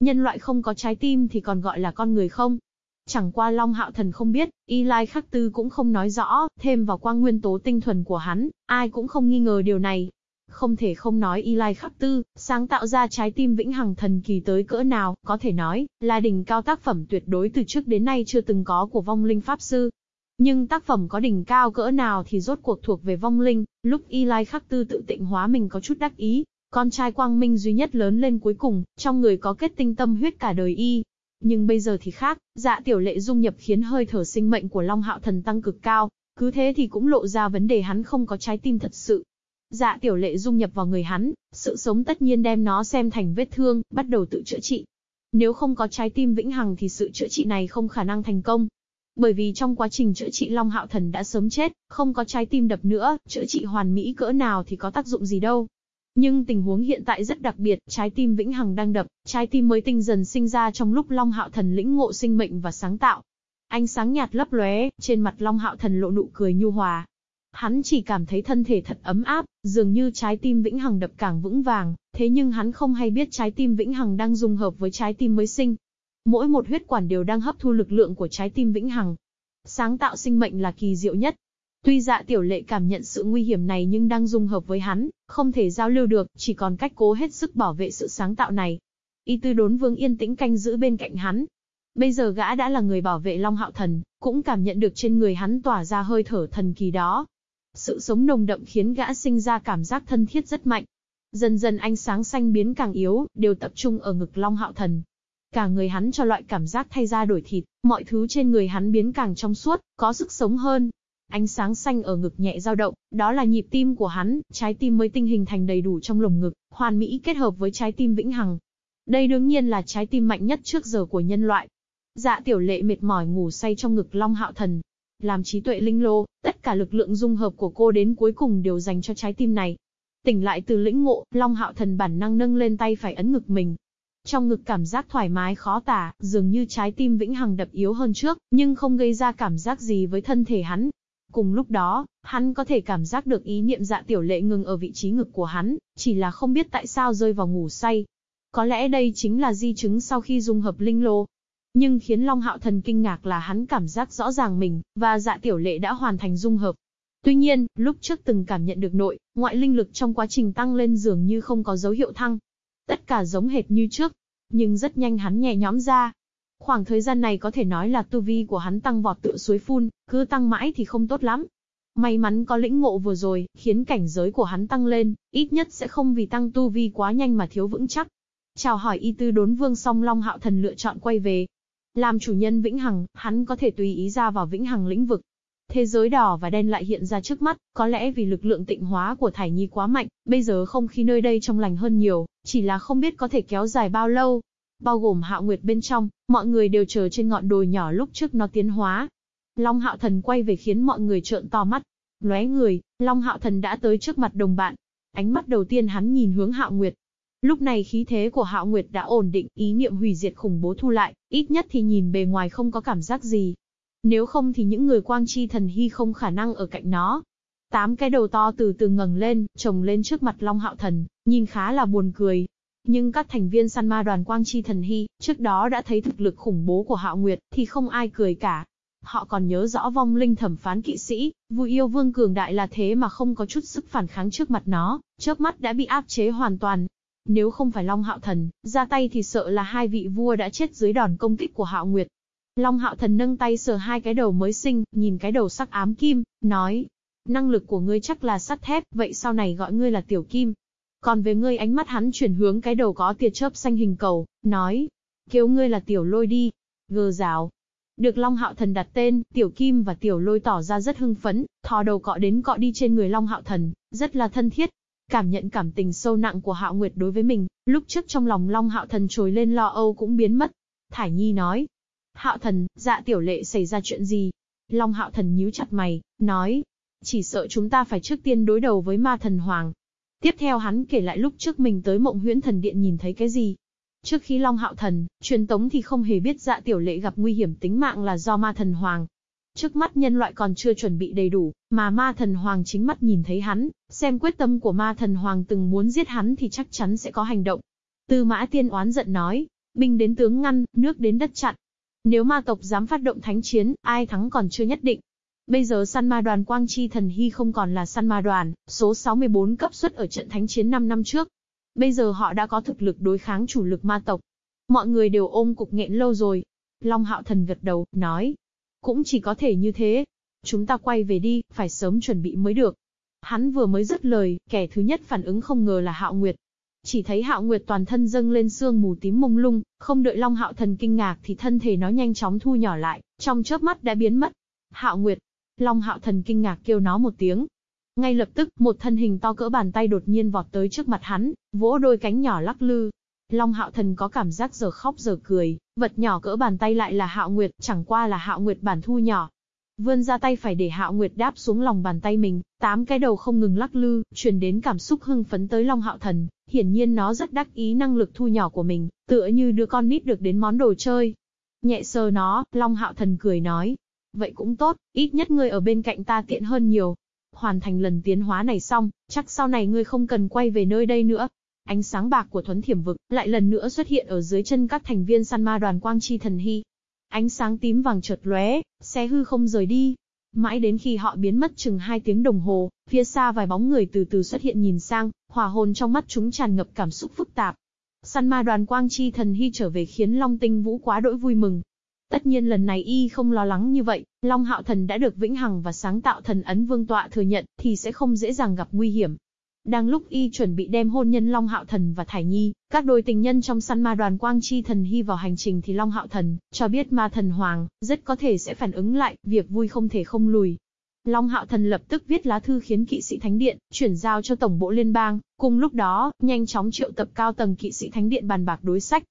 Nhân loại không có trái tim thì còn gọi là con người không? Chẳng qua Long Hạo Thần không biết, Y Lai Khắc Tư cũng không nói rõ, thêm vào quang nguyên tố tinh thuần của hắn, ai cũng không nghi ngờ điều này, không thể không nói Y Lai Khắc Tư, sáng tạo ra trái tim vĩnh hằng thần kỳ tới cỡ nào, có thể nói, là đỉnh cao tác phẩm tuyệt đối từ trước đến nay chưa từng có của vong linh pháp sư. Nhưng tác phẩm có đỉnh cao cỡ nào thì rốt cuộc thuộc về vong linh, lúc Y Lai Khắc Tư tự tịnh hóa mình có chút đắc ý, con trai quang minh duy nhất lớn lên cuối cùng, trong người có kết tinh tâm huyết cả đời y. Nhưng bây giờ thì khác, dạ tiểu lệ dung nhập khiến hơi thở sinh mệnh của Long Hạo Thần tăng cực cao, cứ thế thì cũng lộ ra vấn đề hắn không có trái tim thật sự. Dạ tiểu lệ dung nhập vào người hắn, sự sống tất nhiên đem nó xem thành vết thương, bắt đầu tự chữa trị. Nếu không có trái tim vĩnh hằng thì sự chữa trị này không khả năng thành công. Bởi vì trong quá trình chữa trị Long Hạo Thần đã sớm chết, không có trái tim đập nữa, chữa trị hoàn mỹ cỡ nào thì có tác dụng gì đâu. Nhưng tình huống hiện tại rất đặc biệt, trái tim vĩnh hằng đang đập, trái tim mới tinh dần sinh ra trong lúc Long Hạo Thần lĩnh ngộ sinh mệnh và sáng tạo. Ánh sáng nhạt lấp lóe, trên mặt Long Hạo Thần lộ nụ cười nhu hòa. Hắn chỉ cảm thấy thân thể thật ấm áp, dường như trái tim vĩnh hằng đập càng vững vàng, thế nhưng hắn không hay biết trái tim vĩnh hằng đang dung hợp với trái tim mới sinh. Mỗi một huyết quản đều đang hấp thu lực lượng của trái tim vĩnh hằng. Sáng tạo sinh mệnh là kỳ diệu nhất, Tuy dạ tiểu lệ cảm nhận sự nguy hiểm này nhưng đang dung hợp với hắn, không thể giao lưu được, chỉ còn cách cố hết sức bảo vệ sự sáng tạo này. Y tư đốn vương yên tĩnh canh giữ bên cạnh hắn. Bây giờ gã đã là người bảo vệ Long Hạo Thần, cũng cảm nhận được trên người hắn tỏa ra hơi thở thần kỳ đó. Sự sống nồng đậm khiến gã sinh ra cảm giác thân thiết rất mạnh. Dần dần ánh sáng xanh biến càng yếu, đều tập trung ở ngực Long Hạo Thần. Cả người hắn cho loại cảm giác thay da đổi thịt, mọi thứ trên người hắn biến càng trong suốt, có sức sống hơn, Ánh sáng xanh ở ngực nhẹ dao động, đó là nhịp tim của hắn, trái tim mới tinh hình thành đầy đủ trong lồng ngực, hoàn mỹ kết hợp với trái tim vĩnh hằng. Đây đương nhiên là trái tim mạnh nhất trước giờ của nhân loại. Dạ tiểu lệ mệt mỏi ngủ say trong ngực Long Hạo Thần. Làm trí tuệ linh lô, tất cả lực lượng dung hợp của cô đến cuối cùng đều dành cho trái tim này. Tỉnh lại từ lĩnh ngộ, Long Hạo Thần bản năng nâng lên tay phải ấn ngực mình, trong ngực cảm giác thoải mái khó tả, dường như trái tim vĩnh hằng đập yếu hơn trước, nhưng không gây ra cảm giác gì với thân thể hắn. Cùng lúc đó, hắn có thể cảm giác được ý niệm dạ tiểu lệ ngừng ở vị trí ngực của hắn, chỉ là không biết tại sao rơi vào ngủ say. Có lẽ đây chính là di chứng sau khi dung hợp linh lô. Nhưng khiến Long Hạo Thần kinh ngạc là hắn cảm giác rõ ràng mình, và dạ tiểu lệ đã hoàn thành dung hợp. Tuy nhiên, lúc trước từng cảm nhận được nội, ngoại linh lực trong quá trình tăng lên dường như không có dấu hiệu thăng. Tất cả giống hệt như trước. Nhưng rất nhanh hắn nhẹ nhõm ra, Khoảng thời gian này có thể nói là tu vi của hắn tăng vọt tựa suối phun, cứ tăng mãi thì không tốt lắm. May mắn có lĩnh ngộ vừa rồi, khiến cảnh giới của hắn tăng lên, ít nhất sẽ không vì tăng tu vi quá nhanh mà thiếu vững chắc. Chào hỏi y tư đốn vương song Long Hạo Thần lựa chọn quay về. Làm chủ nhân vĩnh hằng, hắn có thể tùy ý ra vào vĩnh hằng lĩnh vực. Thế giới đỏ và đen lại hiện ra trước mắt, có lẽ vì lực lượng tịnh hóa của Thải Nhi quá mạnh, bây giờ không khí nơi đây trong lành hơn nhiều, chỉ là không biết có thể kéo dài bao lâu, bao gồm hạo nguyệt bên trong, mọi người đều chờ trên ngọn đồi nhỏ lúc trước nó tiến hóa. Long hạo thần quay về khiến mọi người trợn to mắt. Lóe người, Long hạo thần đã tới trước mặt đồng bạn. Ánh mắt đầu tiên hắn nhìn hướng hạo nguyệt. Lúc này khí thế của hạo nguyệt đã ổn định, ý niệm hủy diệt khủng bố thu lại, ít nhất thì nhìn bề ngoài không có cảm giác gì. Nếu không thì những người quang chi thần hy không khả năng ở cạnh nó. Tám cái đầu to từ từ ngẩng lên, trồng lên trước mặt Long Hạo Thần, nhìn khá là buồn cười. Nhưng các thành viên săn ma đoàn Quang Chi Thần Hy, trước đó đã thấy thực lực khủng bố của Hạo Nguyệt, thì không ai cười cả. Họ còn nhớ rõ vong linh thẩm phán kỵ sĩ, vui yêu vương cường đại là thế mà không có chút sức phản kháng trước mặt nó, chớp mắt đã bị áp chế hoàn toàn. Nếu không phải Long Hạo Thần, ra tay thì sợ là hai vị vua đã chết dưới đòn công kích của Hạo Nguyệt. Long Hạo Thần nâng tay sờ hai cái đầu mới sinh, nhìn cái đầu sắc ám kim, nói. Năng lực của ngươi chắc là sắt thép, vậy sau này gọi ngươi là Tiểu Kim. Còn về ngươi ánh mắt hắn chuyển hướng cái đầu có tia chớp xanh hình cầu, nói. Kêu ngươi là tiểu lôi đi. Gờ rào. Được Long Hạo Thần đặt tên, Tiểu Kim và Tiểu Lôi tỏ ra rất hưng phấn, thò đầu cọ đến cọ đi trên người Long Hạo Thần, rất là thân thiết. Cảm nhận cảm tình sâu nặng của Hạo Nguyệt đối với mình, lúc trước trong lòng Long Hạo Thần trồi lên lo âu cũng biến mất. Thải Nhi nói. Hạo Thần, dạ tiểu lệ xảy ra chuyện gì? Long Hạo Thần nhíu chặt mày, nói. Chỉ sợ chúng ta phải trước tiên đối đầu với ma thần hoàng, Tiếp theo hắn kể lại lúc trước mình tới mộng huyễn thần điện nhìn thấy cái gì. Trước khi Long Hạo Thần, truyền tống thì không hề biết dạ tiểu lệ gặp nguy hiểm tính mạng là do ma thần hoàng. Trước mắt nhân loại còn chưa chuẩn bị đầy đủ, mà ma thần hoàng chính mắt nhìn thấy hắn, xem quyết tâm của ma thần hoàng từng muốn giết hắn thì chắc chắn sẽ có hành động. Tư mã tiên oán giận nói, binh đến tướng ngăn, nước đến đất chặn. Nếu ma tộc dám phát động thánh chiến, ai thắng còn chưa nhất định. Bây giờ săn ma đoàn Quang Chi Thần Hy không còn là săn ma đoàn, số 64 cấp xuất ở trận thánh chiến 5 năm trước. Bây giờ họ đã có thực lực đối kháng chủ lực ma tộc. Mọi người đều ôm cục nghẹn lâu rồi. Long Hạo Thần gật đầu, nói. Cũng chỉ có thể như thế. Chúng ta quay về đi, phải sớm chuẩn bị mới được. Hắn vừa mới dứt lời, kẻ thứ nhất phản ứng không ngờ là Hạo Nguyệt. Chỉ thấy Hạo Nguyệt toàn thân dâng lên sương mù tím mông lung, không đợi Long Hạo Thần kinh ngạc thì thân thể nó nhanh chóng thu nhỏ lại, trong chớp mắt đã biến mất. Hạo Nguyệt, Long hạo thần kinh ngạc kêu nó một tiếng. Ngay lập tức, một thân hình to cỡ bàn tay đột nhiên vọt tới trước mặt hắn, vỗ đôi cánh nhỏ lắc lư. Long hạo thần có cảm giác giờ khóc giờ cười, vật nhỏ cỡ bàn tay lại là hạo nguyệt, chẳng qua là hạo nguyệt bản thu nhỏ. Vươn ra tay phải để hạo nguyệt đáp xuống lòng bàn tay mình, tám cái đầu không ngừng lắc lư, truyền đến cảm xúc hưng phấn tới Long hạo thần, hiển nhiên nó rất đắc ý năng lực thu nhỏ của mình, tựa như đứa con nít được đến món đồ chơi. Nhẹ sờ nó, Long Hạo Thần cười nói. Vậy cũng tốt, ít nhất ngươi ở bên cạnh ta tiện hơn nhiều. Hoàn thành lần tiến hóa này xong, chắc sau này ngươi không cần quay về nơi đây nữa. Ánh sáng bạc của thuấn thiểm vực lại lần nữa xuất hiện ở dưới chân các thành viên săn ma đoàn quang chi thần hy. Ánh sáng tím vàng chợt lóe, xe hư không rời đi. Mãi đến khi họ biến mất chừng hai tiếng đồng hồ, phía xa vài bóng người từ từ xuất hiện nhìn sang, hòa hồn trong mắt chúng tràn ngập cảm xúc phức tạp. Săn ma đoàn quang chi thần hy trở về khiến Long Tinh Vũ quá đỗi vui mừng. Tất nhiên lần này y không lo lắng như vậy, Long Hạo Thần đã được vĩnh hằng và sáng tạo thần ấn vương tọa thừa nhận, thì sẽ không dễ dàng gặp nguy hiểm. Đang lúc y chuẩn bị đem hôn nhân Long Hạo Thần và Thải Nhi, các đôi tình nhân trong săn ma đoàn Quang Chi Thần Hy vào hành trình thì Long Hạo Thần, cho biết ma thần Hoàng, rất có thể sẽ phản ứng lại, việc vui không thể không lùi. Long Hạo Thần lập tức viết lá thư khiến kỵ sĩ Thánh Điện, chuyển giao cho Tổng bộ Liên bang, cùng lúc đó, nhanh chóng triệu tập cao tầng kỵ sĩ Thánh Điện bàn bạc đối sách.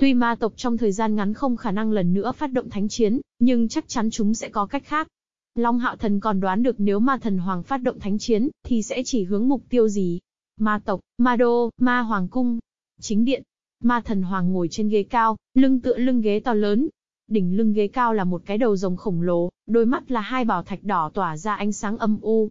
Tuy ma tộc trong thời gian ngắn không khả năng lần nữa phát động thánh chiến, nhưng chắc chắn chúng sẽ có cách khác. Long Hạo Thần còn đoán được nếu ma thần hoàng phát động thánh chiến, thì sẽ chỉ hướng mục tiêu gì? Ma tộc, ma đô, ma hoàng cung. Chính điện, ma thần hoàng ngồi trên ghế cao, lưng tựa lưng ghế to lớn. Đỉnh lưng ghế cao là một cái đầu rồng khổng lồ, đôi mắt là hai bảo thạch đỏ tỏa ra ánh sáng âm u.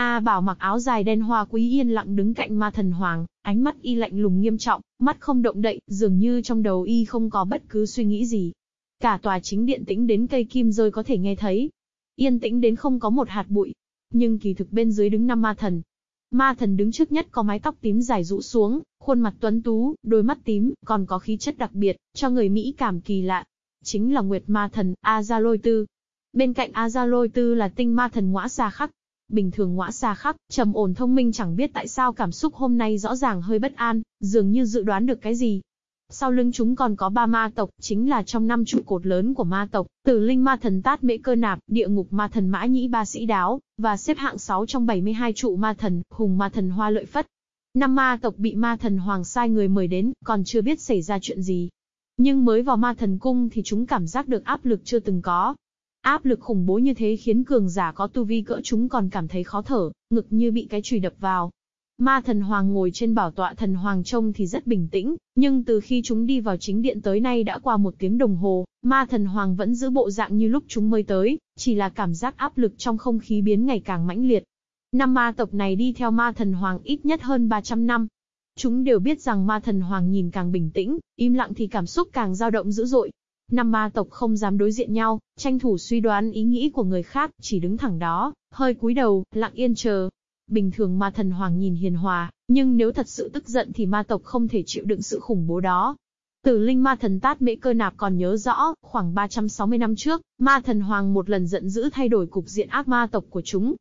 A Bảo mặc áo dài đen hoa quý yên lặng đứng cạnh ma thần hoàng, ánh mắt y lạnh lùng nghiêm trọng, mắt không động đậy, dường như trong đầu y không có bất cứ suy nghĩ gì. Cả tòa chính điện tĩnh đến cây kim rơi có thể nghe thấy. Yên tĩnh đến không có một hạt bụi. Nhưng kỳ thực bên dưới đứng năm ma thần. Ma thần đứng trước nhất có mái tóc tím dài rũ xuống, khuôn mặt tuấn tú, đôi mắt tím, còn có khí chất đặc biệt, cho người Mỹ cảm kỳ lạ. Chính là Nguyệt Ma thần, A Gia Lôi Tư. Bên cạnh A Gia Lôi Tư là tinh ma thần ngõa xa khắc, Bình thường ngõa xa khắc, trầm ổn thông minh chẳng biết tại sao cảm xúc hôm nay rõ ràng hơi bất an, dường như dự đoán được cái gì. Sau lưng chúng còn có ba ma tộc, chính là trong năm trụ cột lớn của ma tộc, tử linh ma thần tát mễ cơ nạp, địa ngục ma thần mã nhĩ ba sĩ đáo, và xếp hạng 6 trong 72 trụ ma thần, hùng ma thần hoa lợi phất. Năm ma tộc bị ma thần hoàng sai người mời đến, còn chưa biết xảy ra chuyện gì. Nhưng mới vào ma thần cung thì chúng cảm giác được áp lực chưa từng có, Áp lực khủng bố như thế khiến cường giả có tu vi cỡ chúng còn cảm thấy khó thở, ngực như bị cái chùy đập vào. Ma thần hoàng ngồi trên bảo tọa thần hoàng trông thì rất bình tĩnh, nhưng từ khi chúng đi vào chính điện tới nay đã qua một tiếng đồng hồ, ma thần hoàng vẫn giữ bộ dạng như lúc chúng mới tới, chỉ là cảm giác áp lực trong không khí biến ngày càng mãnh liệt. Năm ma tộc này đi theo ma thần hoàng ít nhất hơn 300 năm. Chúng đều biết rằng ma thần hoàng nhìn càng bình tĩnh, im lặng thì cảm xúc càng dao động dữ dội, Năm ma tộc không dám đối diện nhau, tranh thủ suy đoán ý nghĩ của người khác, chỉ đứng thẳng đó, hơi cúi đầu, lặng yên chờ. Bình thường ma thần hoàng nhìn hiền hòa, nhưng nếu thật sự tức giận thì ma tộc không thể chịu đựng sự khủng bố đó. Tử linh ma thần tát mễ cơ nạp còn nhớ rõ, khoảng 360 năm trước, ma thần hoàng một lần giận dữ thay đổi cục diện ác ma tộc của chúng.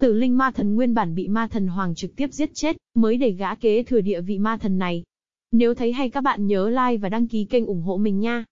Tử linh ma thần nguyên bản bị ma thần hoàng trực tiếp giết chết, mới để gã kế thừa địa vị ma thần này. Nếu thấy hay các bạn nhớ like và đăng ký kênh ủng hộ mình nha.